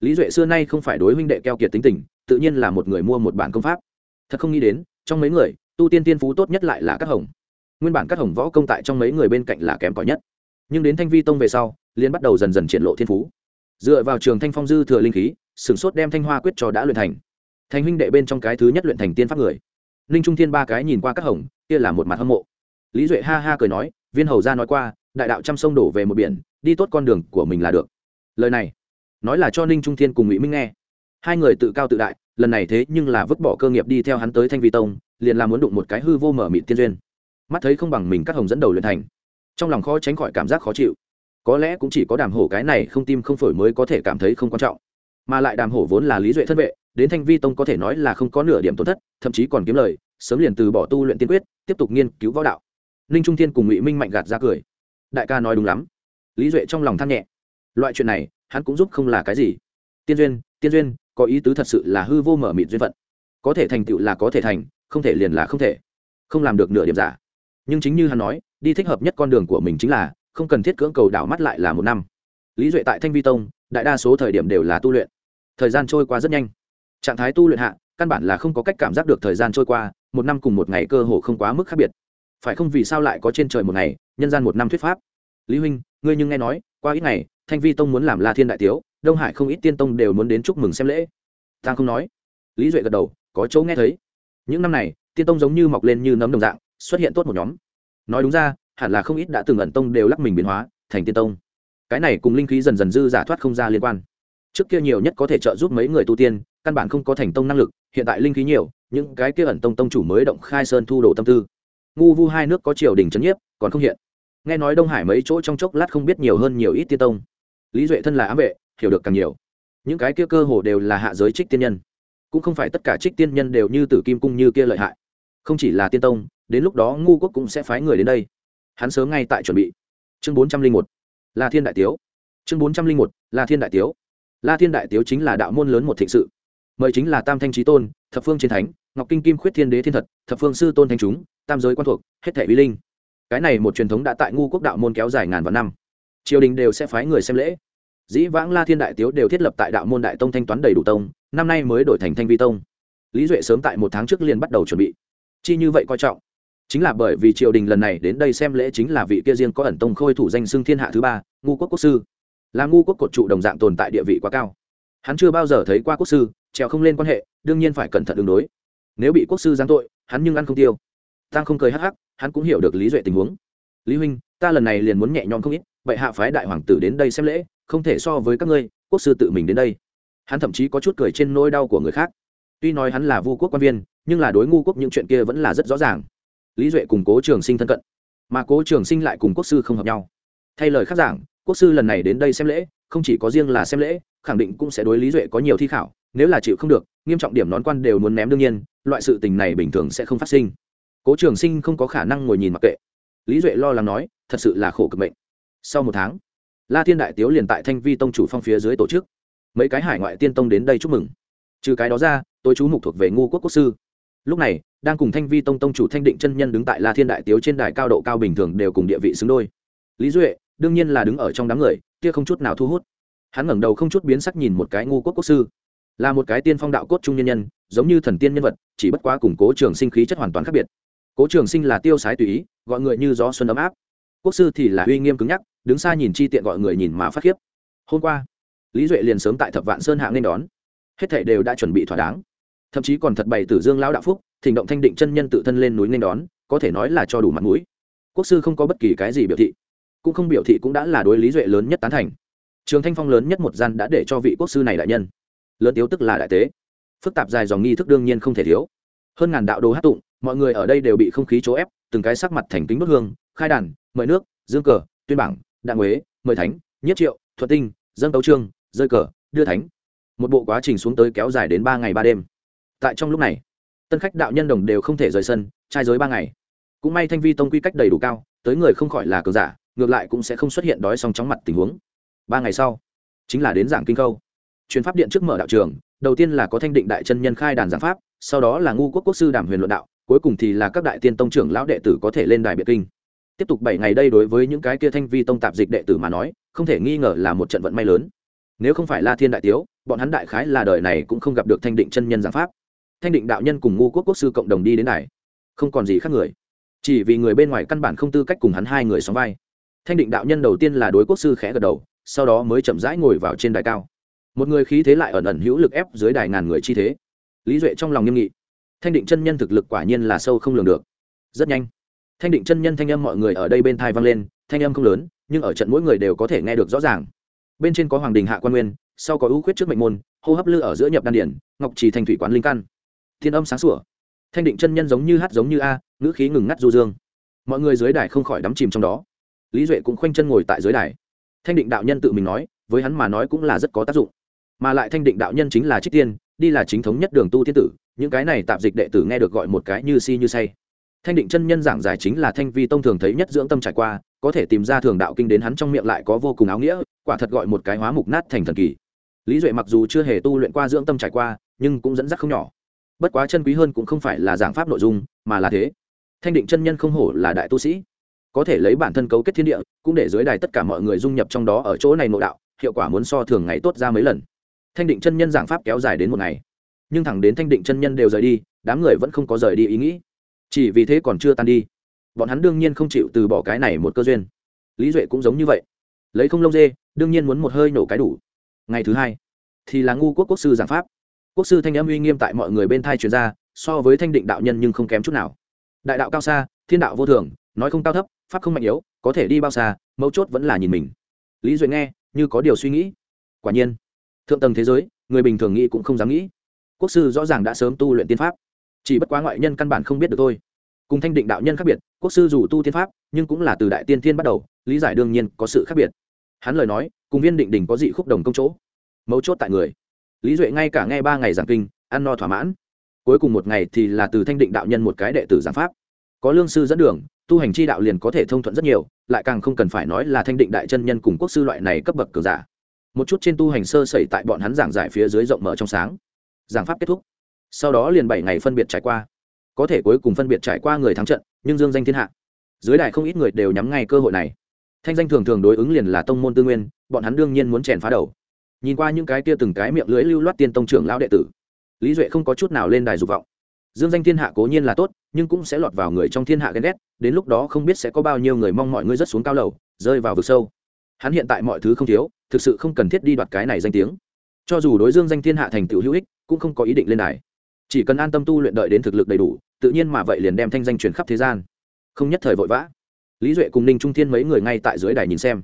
Lý duệ xưa nay không phải đối huynh đệ keo kiệt tính tình, tự nhiên là một người mua một bản công pháp. Thật không nghĩ đến, trong mấy người, tu tiên tiên phú tốt nhất lại là các hồng. Nguyên bản các hồng võ công tại trong mấy người bên cạnh là kém cỏi nhất. Nhưng đến thanh vi tông về sau liên bắt đầu dần dần triển lộ thiên phú. Dựa vào trường thanh phong dư thừa linh khí, sửng sốt đem thanh hoa quyết cho đã luyện thành. Thành huynh đệ bên trong cái thứ nhất luyện thành tiên pháp người ninh trung thiên ba cái nhìn qua các hồng, kia là một mặt hâm mộ. Lý duệ ha ha cười nói, viên hầu ra nói qua, đại đạo trăm sông đổ về một biển, đi tốt con đường của mình là được. Lời này, nói là cho ninh trung thiên cùng ngụy minh nghe. Hai người tự cao tự đại, lần này thế nhưng là vứt bỏ cơ nghiệp đi theo hắn tới thanh vi tông, liền là muốn đụng một cái hư vô mở mịt tiên duyên. Mắt thấy không bằng mình các hồng dẫn đầu luyện thành, trong lòng khó tránh khỏi cảm giác khó chịu. Có lẽ cũng chỉ có đàm hổ cái này không tim không phổi mới có thể cảm thấy không quan trọng. Mà lại đàm hổ vốn là lý duệ thân vệ đến thanh vi tông có thể nói là không có nửa điểm tổn thất, thậm chí còn kiếm lời, sớm liền từ bỏ tu luyện tiên quyết, tiếp tục nghiên cứu võ đạo. Ninh trung thiên cùng ngụy minh mạnh gạt ra cười. Đại ca nói đúng lắm. Lý duệ trong lòng than nhẹ. Loại chuyện này, hắn cũng giúp không là cái gì. Tiên duyên tiên duyên, có ý tứ thật sự là hư vô mở mịt duyên phận. Có thể thành tựu là có thể thành, không thể liền là không thể. Không làm được nửa điểm giả. Nhưng chính như hắn nói, đi thích hợp nhất con đường của mình chính là, không cần thiết cưỡng cầu đảo mắt lại là một năm. Lý duệ tại thanh vi tông, đại đa số thời điểm đều là tu luyện. Thời gian trôi qua rất nhanh trạng thái tu luyện hạ, căn bản là không có cách cảm giác được thời gian trôi qua, một năm cùng một ngày cơ hồ không quá mức khác biệt. Phải không vì sao lại có trên trời một ngày, nhân gian một năm thuyết pháp? Lý huynh, ngươi nhưng nghe nói, qua ít ngày, thanh vi tông muốn làm la thiên đại tiếu, đông hải không ít tiên tông đều muốn đến chúc mừng xem lễ. Tang không nói. Lý duệ gật đầu, có chỗ nghe thấy. Những năm này, tiên tông giống như mọc lên như nấm đồng dạng, xuất hiện tốt một nhóm. Nói đúng ra, hẳn là không ít đã từng ẩn tông đều lắc mình biến hóa, thành tiên tông. Cái này cùng linh khí dần dần dư giả thoát không ra liên quan. Trước kia nhiều nhất có thể trợ giúp mấy người tu tiên căn bản không có thành tông năng lực, hiện tại linh khí nhiều, những cái kia ẩn tông tông chủ mới động khai sơn thu đồ tâm tư. Ngu vu hai nước có triều đình trấn nhiếp, còn không hiện. Nghe nói đông hải mấy chỗ trong chốc lát không biết nhiều hơn nhiều ít tiên tông. Lý duệ thân là ám vệ, hiểu được càng nhiều. Những cái kia cơ hồ đều là hạ giới trích tiên nhân. Cũng không phải tất cả trích tiên nhân đều như tử kim cung như kia lợi hại. Không chỉ là tiên tông, đến lúc đó ngu quốc cũng sẽ phái người đến đây. Hắn sớm ngay tại chuẩn bị. Chương bốn trăm linh một là thiên đại tiếu. Chương bốn trăm linh một là thiên đại tiếu. La thiên đại tiếu chính là đạo môn lớn một thịnh sự mời chính là tam thanh trí tôn, thập phương chiến thánh, ngọc kinh kim khuyết thiên đế thiên thật, thập phương sư tôn thanh chúng, tam giới quan thuộc, hết thể bí linh. Cái này một truyền thống đã tại ngu quốc đạo môn kéo dài ngàn vạn năm. Triều đình đều sẽ phái người xem lễ. Dĩ vãng la thiên đại tiếu đều thiết lập tại đạo môn đại tông thanh toán đầy đủ tông, năm nay mới đổi thành thanh vi tông. Lý duệ sớm tại một tháng trước liền bắt đầu chuẩn bị. Chi như vậy coi trọng. Chính là bởi vì triều đình lần này đến đây xem lễ chính là vị kia riêng có ẩn tông khôi thủ danh xưng thiên hạ thứ ba, ngu quốc quốc sư. Là ngu quốc cột trụ đồng dạng tồn tại địa vị quá cao hắn chưa bao giờ thấy qua quốc sư, trèo không lên quan hệ, đương nhiên phải cẩn thận đường đối. Nếu bị quốc sư giáng tội, hắn nhưng ăn không tiêu. Tăng không cười hắc hắc, hắn cũng hiểu được lý duệ tình huống. Lý huynh, ta lần này liền muốn nhẹ nhõm không ít vậy hạ phái đại hoàng tử đến đây xem lễ, không thể so với các ngươi, quốc sư tự mình đến đây. Hắn thậm chí có chút cười trên nỗi đau của người khác. Tuy nói hắn là vu quốc quan viên, nhưng là đối ngu quốc những chuyện kia vẫn là rất rõ ràng. Lý duệ cùng cố trường sinh thân cận, mà cố trường sinh lại cùng quốc sư không hợp nhau. Thay lời khác giảng, quốc sư lần này đến đây xem lễ không chỉ có riêng là xem lễ, khẳng định cũng sẽ đối lý duệ có nhiều thi khảo, nếu là chịu không được, nghiêm trọng điểm nón quan đều muốn ném đương nhiên, loại sự tình này bình thường sẽ không phát sinh. Cố trường sinh không có khả năng ngồi nhìn mặc kệ. Lý duệ lo lắng nói, thật sự là khổ cực mệnh. Sau một tháng, la thiên đại tiếu liền tại thanh vi tông chủ phong phía dưới tổ chức. Mấy cái hải ngoại tiên tông đến đây chúc mừng. Trừ cái đó ra tôi chú mục thuộc về ngu quốc quốc sư. Lúc này, đang cùng thanh vi tông tông chủ thanh định chân nhân đứng tại la thiên đại tiếu trên đài cao độ cao bình thường đều cùng địa vị xứng đôi. Lý duệ, đương nhiên là đứng ở trong đám người kia không chút nào thu hút. Hắn ngẩng đầu không chút biến sắc nhìn một cái ngu quốc quốc sư. Là một cái tiên phong đạo cốt trung nhân nhân, giống như thần tiên nhân vật, chỉ bất quá củng cố trường sinh khí chất hoàn toàn khác biệt. Cố trường sinh là tiêu sái tùy ý, gọi người như gió xuân ấm áp. Quốc sư thì là uy nghiêm cứng nhắc, đứng xa nhìn chi tiện gọi người nhìn mà phát khiếp. Hôm qua, lý duệ liền sớm tại thập vạn sơn hạng nên đón. Hết thảy đều đã chuẩn bị thỏa đáng. Thậm chí còn thật bày tử dương lão đạo phúc, thỉnh động thanh định chân nhân tự thân lên núi nên đón, có thể nói là cho đủ mặt mũi. Quốc sư không có bất kỳ cái gì biểu thị cũng không biểu thị cũng đã là đối lý duệ lớn nhất tán thành. Trường thanh phong lớn nhất một gian đã để cho vị quốc sư này đại nhân. Lớn tiếu tức là đại tế. Phức tạp dài dòng nghi thức đương nhiên không thể thiếu. Hơn ngàn đạo đồ hát tụng, mọi người ở đây đều bị không khí chỗ ép, từng cái sắc mặt thành kính đốt hương, khai đàn, mời nước, dương cờ, tuyên bảng, đặng huế mời thánh, nhất triệu thuật tinh dân tấu trương, rơi cờ, đưa thánh. Một bộ quá trình xuống tới kéo dài đến ba ngày ba đêm. Tại trong lúc này, tân khách đạo nhân đồng đều không thể rời sân, trai giới ba ngày. Cũng may thanh vi tông quy cách đầy đủ cao, tới người không khỏi là cờ giả ngược lại cũng sẽ không xuất hiện đói xong chóng mặt tình huống. Ba ngày sau, chính là đến giảng kinh câu chuyến pháp điện trước mở đạo trường, đầu tiên là có thanh định đại chân nhân khai đàn giảng pháp, sau đó là ngu quốc quốc sư đàm huyền luận đạo, cuối cùng thì là các đại tiên tông trưởng lão đệ tử có thể lên đài biệt kinh. Tiếp tục bảy ngày đây đối với những cái kia thanh vi tông tạp dịch đệ tử mà nói, không thể nghi ngờ là một trận vận may lớn. Nếu không phải la thiên đại tiếu, bọn hắn đại khái là đời này cũng không gặp được thanh định chân nhân giảng pháp. Thanh định đạo nhân cùng ngu quốc quốc sư cộng đồng đi đến này không còn gì khác người. Chỉ vì người bên ngoài căn bản không tư cách cùng hắn hai người sóng vai thanh định đạo nhân đầu tiên là đối quốc sư khẽ gật đầu, sau đó mới chậm rãi ngồi vào trên đài cao. Một người khí thế lại ẩn ẩn hữu lực ép dưới đài ngàn người chi thế. Lý duệ trong lòng nghiêm nghị. Thanh định chân nhân thực lực quả nhiên là sâu không lường được. Rất nhanh, thanh định chân nhân thanh âm mọi người ở đây bên thai vang lên, thanh âm không lớn, nhưng ở trận mỗi người đều có thể nghe được rõ ràng. Bên trên có hoàng đình hạ quan nguyên, sau có ưu khuyết trước mệnh môn, hô hấp lư ở giữa nhập đan điển, ngọc trì thành thủy quán linh căn. Thiên âm sáng sủa. Thanh định chân nhân giống như hát giống như a, ngữ khí ngừng ngắt du dương. Mọi người dưới đài không khỏi đắm chìm trong đó lý duệ cũng khoanh chân ngồi tại dưới đài. Thanh định đạo nhân tự mình nói, với hắn mà nói cũng là rất có tác dụng. Mà lại thanh định đạo nhân chính là trích tiên, đi là chính thống nhất đường tu tiên tử, những cái này tạp dịch đệ tử nghe được gọi một cái như si như say. Thanh định chân nhân giảng giải chính là thanh vi tông thường thấy nhất dưỡng tâm trải qua, có thể tìm ra thường đạo kinh đến hắn trong miệng lại có vô cùng áo nghĩa, quả thật gọi một cái hóa mục nát thành thần kỳ. Lý duệ mặc dù chưa hề tu luyện qua dưỡng tâm trải qua, nhưng cũng dẫn dắt không nhỏ. Bất quá chân quý hơn cũng không phải là giảng pháp nội dung, mà là thế. Thanh định chân nhân không hổ là đại tu sĩ có thể lấy bản thân cấu kết thiên địa, cũng để dưới đài tất cả mọi người dung nhập trong đó ở chỗ này nội đạo, hiệu quả muốn so thường ngày tốt ra mấy lần. Thanh định chân nhân giảng pháp kéo dài đến một ngày. Nhưng thẳng đến thanh định chân nhân đều rời đi, đám người vẫn không có rời đi ý nghĩ. Chỉ vì thế còn chưa tan đi. Bọn hắn đương nhiên không chịu từ bỏ cái này một cơ duyên. Lý duệ cũng giống như vậy. Lấy không lông dê, đương nhiên muốn một hơi nổ cái đủ. Ngày thứ hai, thì là ngu quốc quốc sư giảng pháp. Quốc sư thanh âm uy nghiêm tại mọi người bên thai truyền ra, so với thanh định đạo nhân nhưng không kém chút nào. Đại đạo cao xa, thiên đạo vô thường, nói không cao thấp pháp không mạnh yếu, có thể đi bao xa, mấu chốt vẫn là nhìn mình. Lý duệ nghe, như có điều suy nghĩ. Quả nhiên, thượng tầng thế giới, người bình thường nghĩ cũng không dám nghĩ. Quốc sư rõ ràng đã sớm tu luyện tiên pháp. Chỉ bất quá ngoại nhân căn bản không biết được thôi. Cùng thanh định đạo nhân khác biệt, quốc sư dù tu tiên pháp, nhưng cũng là từ đại tiên thiên bắt đầu, lý giải đương nhiên có sự khác biệt. Hắn lời nói, cùng viên định đình có dị khúc đồng công chỗ. Mấu chốt tại người. Lý duệ ngay cả nghe ba ngày giảng kinh, ăn no thỏa mãn. Cuối cùng một ngày thì là từ thanh định đạo nhân một cái đệ tử giảng pháp. Có lương sư dẫn đường tu hành chi đạo liền có thể thông thuận rất nhiều, lại càng không cần phải nói là thanh định đại chân nhân cùng quốc sư loại này cấp bậc cường giả. Một chút trên tu hành sơ sẩy tại bọn hắn giảng giải phía dưới rộng mở trong sáng. Giảng pháp kết thúc. Sau đó liền bảy ngày phân biệt trải qua. Có thể cuối cùng phân biệt trải qua người thắng trận, nhưng dương danh thiên hạ. Dưới đài không ít người đều nhắm ngay cơ hội này. Thanh danh thường thường đối ứng liền là tông môn tư nguyên, bọn hắn đương nhiên muốn chèn phá đầu. Nhìn qua những cái kia từng cái miệng lưỡi lưu loát tiên tông trưởng lão đệ tử, lý duệ không có chút nào lên đài dục vọng dương danh thiên hạ cố nhiên là tốt, nhưng cũng sẽ lọt vào người trong thiên hạ ghen ghét, đến lúc đó không biết sẽ có bao nhiêu người mong mọi người rất xuống cao lầu, rơi vào vực sâu. Hắn hiện tại mọi thứ không thiếu, thực sự không cần thiết đi đoạt cái này danh tiếng. Cho dù đối dương danh thiên hạ thành tựu hữu ích, cũng không có ý định lên đài. Chỉ cần an tâm tu luyện đợi đến thực lực đầy đủ, tự nhiên mà vậy liền đem thanh danh truyền khắp thế gian. Không nhất thời vội vã. Lý duệ cùng ninh trung thiên mấy người ngay tại dưới đài nhìn xem.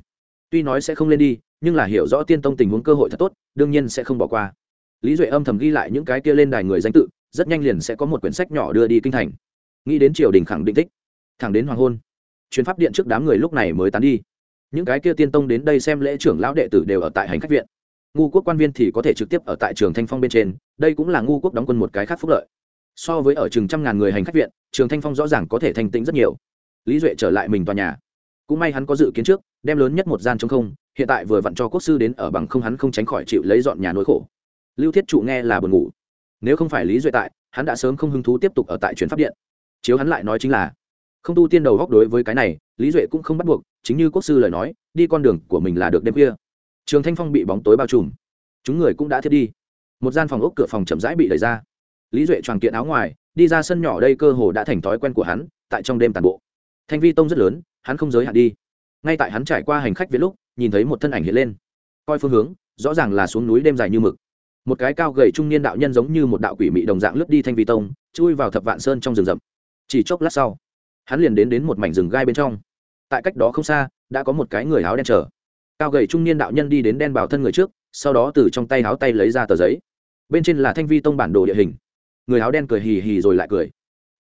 Tuy nói sẽ không lên đi, nhưng là hiểu rõ tiên tông tình huống cơ hội thật tốt, đương nhiên sẽ không bỏ qua. Lý duệ âm thầm ghi lại những cái kia lên đài người danh tự rất nhanh liền sẽ có một quyển sách nhỏ đưa đi kinh thành. Nghĩ đến triều đình khẳng định thích, thẳng đến hoàng hôn, chuyến pháp điện trước đám người lúc này mới tán đi. Những cái kia tiên tông đến đây xem lễ trưởng lão đệ tử đều ở tại hành khách viện. Ngu quốc quan viên thì có thể trực tiếp ở tại trường thanh phong bên trên, đây cũng là ngu quốc đóng quân một cái khác phúc lợi. So với ở trường trăm ngàn người hành khách viện, trường thanh phong rõ ràng có thể thanh tĩnh rất nhiều. Lý duệ trở lại mình tòa nhà. Cũng may hắn có dự kiến trước, đem lớn nhất một gian trong không, hiện tại vừa vặn cho quốc sư đến ở bằng không hắn không tránh khỏi chịu lấy dọn nhà nỗi khổ. Lưu thiết trụ nghe là buồn ngủ nếu không phải lý duệ tại, hắn đã sớm không hứng thú tiếp tục ở tại truyền pháp điện. Chiếu hắn lại nói chính là, không tu tiên đầu góc đối với cái này, lý duệ cũng không bắt buộc, chính như quốc sư lời nói, đi con đường của mình là được đêm khuya. Trường thanh phong bị bóng tối bao trùm. Chúng người cũng đã thiết đi. Một gian phòng ốc cửa phòng chậm rãi bị đẩy ra. Lý duệ tròn kiện áo ngoài, đi ra sân nhỏ đây cơ hồ đã thành thói quen của hắn, tại trong đêm tàn bộ. Thanh vi tông rất lớn, hắn không giới hạn đi. Ngay tại hắn trải qua hành khách viết lúc, nhìn thấy một thân ảnh hiện lên. Coi phương hướng, rõ ràng là xuống núi đêm dài như mực một cái cao gầy trung niên đạo nhân giống như một đạo quỷ mị đồng dạng lướt đi thanh vi tông, chui vào thập vạn sơn trong rừng rậm. Chỉ chốc lát sau, hắn liền đến đến một mảnh rừng gai bên trong. Tại cách đó không xa, đã có một cái người áo đen chờ. Cao gầy trung niên đạo nhân đi đến đen bảo thân người trước, sau đó từ trong tay áo tay lấy ra tờ giấy. Bên trên là thanh vi tông bản đồ địa hình. Người áo đen cười hì hì rồi lại cười.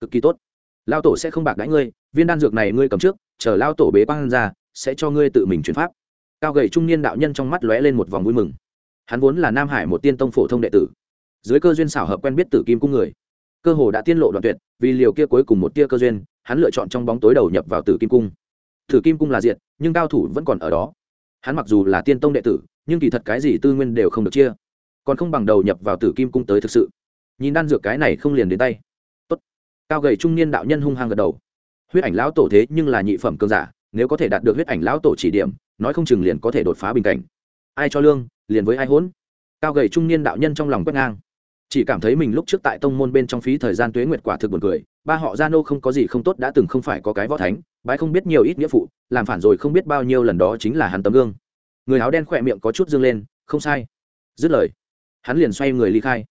Cực kỳ tốt. Lao tổ sẽ không bạc đãi ngươi, viên đan dược này ngươi cầm trước, chờ lao tổ bế quan ra, sẽ cho ngươi tự mình chuyển pháp. Cao gầy trung niên đạo nhân trong mắt lóe lên một vòng vui mừng hắn vốn là nam hải một tiên tông phổ thông đệ tử. Dưới cơ duyên xảo hợp quen biết tử kim cung người, cơ hồ đã tiên lộ đoạn tuyệt, vì liều kia cuối cùng một tia cơ duyên, hắn lựa chọn trong bóng tối đầu nhập vào tử kim cung. Tử kim cung là diệt, nhưng cao thủ vẫn còn ở đó. Hắn mặc dù là tiên tông đệ tử, nhưng kỳ thật cái gì tư nguyên đều không được chia, còn không bằng đầu nhập vào tử kim cung tới thực sự. Nhìn đan dược cái này không liền đến tay. Tốt. cao gầy trung niên đạo nhân hung hăng gật đầu. Huyết ảnh lão tổ thế nhưng là nhị phẩm cơn giả, nếu có thể đạt được huyết ảnh lão tổ chỉ điểm, nói không chừng liền có thể đột phá bình cảnh ai cho lương, liền với ai hỗn cao gầy trung niên đạo nhân trong lòng quét ngang. Chỉ cảm thấy mình lúc trước tại tông môn bên trong phí thời gian tuế nguyệt quả thực buồn cười, ba họ gia nô không có gì không tốt đã từng không phải có cái võ thánh, bái không biết nhiều ít nghĩa phụ, làm phản rồi không biết bao nhiêu lần đó chính là hắn tấm gương. Người áo đen khỏe miệng có chút dương lên, không sai. Dứt lời, hắn liền xoay người ly khai.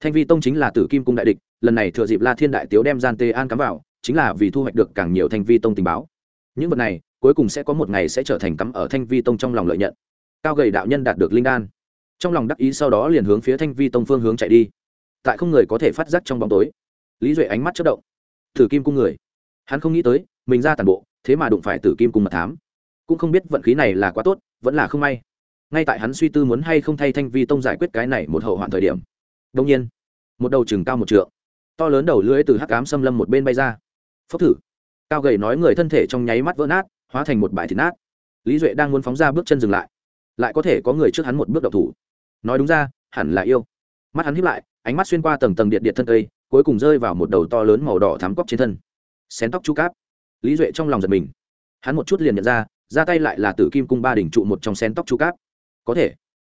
Thanh vi tông chính là tử kim cung đại địch, lần này thừa dịp la thiên đại tiếu đem gian tê an cắm vào, chính là vì thu hoạch được càng nhiều thanh vi tông tình báo. Những vật này, cuối cùng sẽ có một ngày sẽ trở thành cắm ở thanh vi tông trong lòng lợi nhận cao gầy đạo nhân đạt được linh đan. Trong lòng đắc ý sau đó liền hướng phía thanh vi tông phương hướng chạy đi. Tại không người có thể phát giác trong bóng tối, lý duệ ánh mắt chất động. Tử kim cung người. Hắn không nghĩ tới, mình ra tàn bộ, thế mà đụng phải tử kim cung mật thám. Cũng không biết vận khí này là quá tốt, vẫn là không may. Ngay tại hắn suy tư muốn hay không thay thanh vi tông giải quyết cái này một hậu hoạn thời điểm đông nhiên, một đầu chừng cao một trượng, to lớn đầu lưỡi từ hắc cám xâm lâm một bên bay ra. Phốc thử. Cao gầy nói người thân thể trong nháy mắt vỡ nát, hóa thành một bãi thịt nát. Lý duệ đang muốn phóng ra bước chân dừng lại lại có thể có người trước hắn một bước đậu thủ. Nói đúng ra, hẳn là yêu. Mắt hắn hiếp lại, ánh mắt xuyên qua tầng tầng điện điện thân cây, cuối cùng rơi vào một đầu to lớn màu đỏ thám cóc trên thân. Xén tóc chu cáp. Lý duệ trong lòng giật mình. Hắn một chút liền nhận ra ra tay lại là tử kim cung ba đỉnh trụ một trong xén tóc chu cáp. Có thể.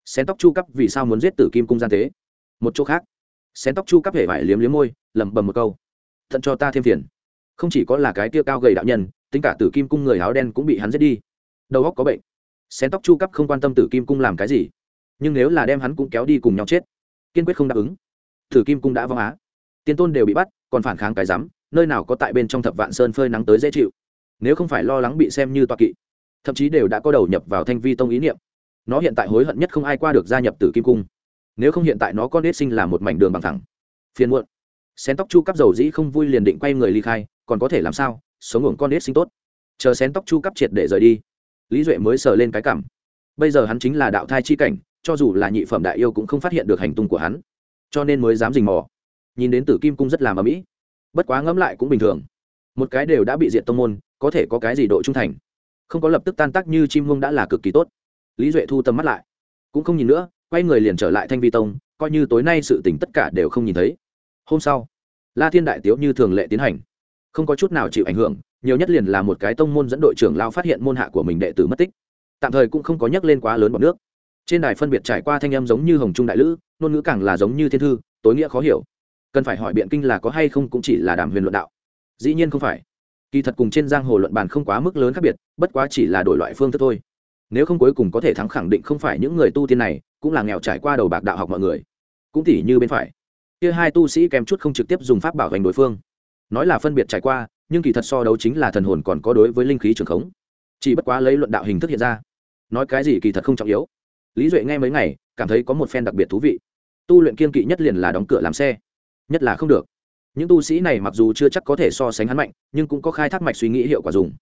Xén tóc chu cáp vì sao muốn giết tử kim cung gian tế một chỗ khác. Xén tóc chu cáp hề vải liếm liếm môi, lẩm bẩm một câu. Thận cho ta thêm phiền. Không chỉ có là cái tia cao gầy đạo nhân, tính cả tử kim cung người áo đen cũng bị hắn giết đi. Đầu óc có bệnh xén tóc chu cấp không quan tâm tử kim cung làm cái gì. Nhưng nếu là đem hắn cũng kéo đi cùng nhau chết, kiên quyết không đáp ứng. Tử kim cung đã vong á. Tiên tôn đều bị bắt, còn phản kháng cái rắm, nơi nào có tại bên trong thập vạn sơn phơi nắng tới dễ chịu. Nếu không phải lo lắng bị xem như toa kỵ, thậm chí đều đã có đầu nhập vào thanh vi tông ý niệm. Nó hiện tại hối hận nhất không ai qua được gia nhập tử kim cung. Nếu không hiện tại nó con đết sinh là một mảnh đường bằng thẳng. Phiền muộn. Xén tóc chu cấp dầu dĩ không vui liền định quay người ly khai, còn có thể làm sao? Sống ngủ con đết sinh tốt. Chờ xén tóc chu cấp triệt để rời đi lý duệ mới sờ lên cái cảm. Bây giờ hắn chính là đạo thai chi cảnh, cho dù là nhị phẩm đại yêu cũng không phát hiện được hành tung của hắn. Cho nên mới dám rình mò. Nhìn đến tử kim cung rất làm ở mỹ bất quá ngẫm lại cũng bình thường. Một cái đều đã bị diện tông môn, có thể có cái gì độ trung thành? Không có lập tức tan tác như chim mông đã là cực kỳ tốt. Lý duệ thu tầm mắt lại. Cũng không nhìn nữa, quay người liền trở lại thanh vi tông, coi như tối nay sự tình tất cả đều không nhìn thấy. Hôm sau, la thiên đại tiếu như thường lệ tiến hành không có chút nào chịu ảnh hưởng, nhiều nhất liền là một cái tông môn dẫn đội trưởng lao phát hiện môn hạ của mình đệ tử mất tích. Tạm thời cũng không có nhắc lên quá lớn bọn nước. Trên đài phân biệt trải qua thanh âm giống như hồng trung đại lữ, ngôn ngữ càng là giống như thiên thư, tối nghĩa khó hiểu. Cần phải hỏi biện kinh là có hay không cũng chỉ là đàm huyền luận đạo. Dĩ nhiên không phải. Kỳ thật cùng trên giang hồ luận bàn không quá mức lớn khác biệt, bất quá chỉ là đổi loại phương thức thôi. Nếu không cuối cùng có thể thắng khẳng định không phải những người tu tiên này, cũng là nghèo trải qua đầu bạc đạo học mọi người. Cũng tỉ như bên phải. Kia hai tu sĩ kèm chút không trực tiếp dùng pháp bảo hành đối phương nói là phân biệt trải qua, nhưng kỳ thật so đấu chính là thần hồn còn có đối với linh khí trường khống. Chỉ bất quá lấy luận đạo hình thức hiện ra. Nói cái gì kỳ thật không trọng yếu. Lý duệ nghe mấy ngày, cảm thấy có một phen đặc biệt thú vị. Tu luyện kiên kỵ nhất liền là đóng cửa làm xe. Nhất là không được. Những tu sĩ này mặc dù chưa chắc có thể so sánh hắn mạnh, nhưng cũng có khai thác mạch suy nghĩ hiệu quả dùng.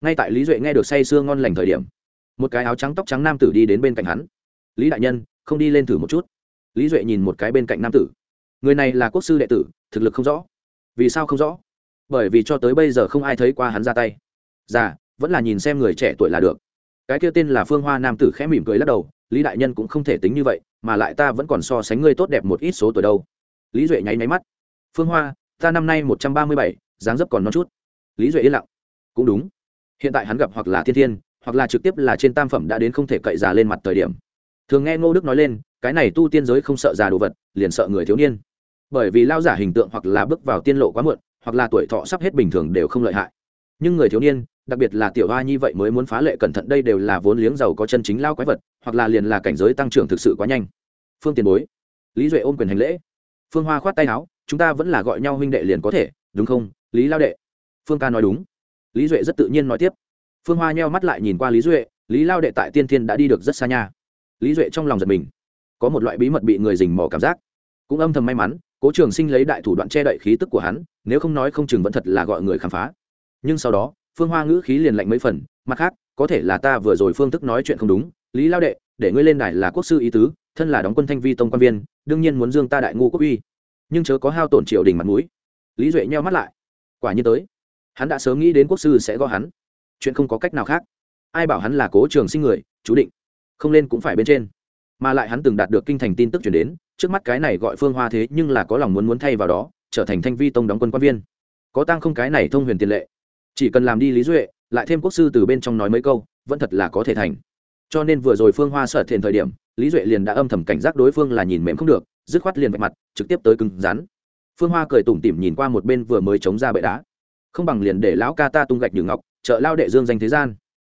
Ngay tại lý duệ nghe được say sưa ngon lành thời điểm, một cái áo trắng tóc trắng nam tử đi đến bên cạnh hắn. Lý đại nhân, không đi lên thử một chút. Lý duệ nhìn một cái bên cạnh nam tử. Người này là quốc sư đệ tử, thực lực không rõ vì sao không rõ? Bởi vì cho tới bây giờ không ai thấy qua hắn ra tay. Già, vẫn là nhìn xem người trẻ tuổi là được. Cái kia tên là phương hoa nam tử khẽ mỉm cười lắc đầu, lý đại nhân cũng không thể tính như vậy, mà lại ta vẫn còn so sánh ngươi tốt đẹp một ít số tuổi đâu. Lý duệ nháy máy mắt. Phương hoa, ta năm nay một trăm ba mươi bảy, dáng dấp còn non chút. Lý duệ yên lặng. Cũng đúng. Hiện tại hắn gặp hoặc là thiên thiên, hoặc là trực tiếp là trên tam phẩm đã đến không thể cậy già lên mặt thời điểm. Thường nghe ngô đức nói lên, cái này tu tiên giới không sợ già đồ vật, liền sợ người thiếu niên bởi vì lao giả hình tượng hoặc là bước vào tiên lộ quá muộn, hoặc là tuổi thọ sắp hết bình thường đều không lợi hại. Nhưng người thiếu niên, đặc biệt là tiểu hoa như vậy mới muốn phá lệ cẩn thận đây đều là vốn liếng giàu có chân chính lao quái vật, hoặc là liền là cảnh giới tăng trưởng thực sự quá nhanh. Phương tiền bối, lý duệ ôm quyền hành lễ. Phương hoa khoát tay áo, chúng ta vẫn là gọi nhau huynh đệ liền có thể, đúng không, lý lao đệ? Phương ca nói đúng. Lý duệ rất tự nhiên nói tiếp. Phương hoa nheo mắt lại nhìn qua lý duệ, lý lao đệ tại tiên thiên đã đi được rất xa nha. Lý duệ trong lòng giật mình. Có một loại bí mật bị người dình mò cảm giác. Cũng âm thầm may mắn cố trường sinh lấy đại thủ đoạn che đậy khí tức của hắn, nếu không nói không chừng vẫn thật là gọi người khám phá. Nhưng sau đó, phương hoa ngữ khí liền lạnh mấy phần, mặt khác, có thể là ta vừa rồi phương thức nói chuyện không đúng, lý lao đệ, để ngươi lên đài là quốc sư ý tứ, thân là đóng quân thanh vi tông quan viên, đương nhiên muốn dương ta đại ngu quốc uy. Nhưng chớ có hao tổn triều đình mặt mũi. Lý duệ nheo mắt lại. Quả nhiên tới. Hắn đã sớm nghĩ đến quốc sư sẽ gõ hắn. Chuyện không có cách nào khác. Ai bảo hắn là cố trường sinh người, chú định. Không lên cũng phải bên trên mà lại hắn từng đạt được kinh thành tin tức chuyển đến, trước mắt cái này gọi phương hoa thế nhưng là có lòng muốn muốn thay vào đó, trở thành thanh vi tông đóng quân quan viên. Có tăng không cái này thông huyền tiền lệ. Chỉ cần làm đi lý duệ, lại thêm quốc sư từ bên trong nói mấy câu, vẫn thật là có thể thành. Cho nên vừa rồi phương hoa sợ thiện thời điểm, lý duệ liền đã âm thầm cảnh giác đối phương là nhìn mềm không được, dứt khoát liền vạch mặt, trực tiếp tới cứng rắn. Phương hoa cười tủm tỉm nhìn qua một bên vừa mới chống ra bệ đá. Không bằng liền để lão ca ta tung gạch như ngọc, trợ lao đệ dương danh thế gian.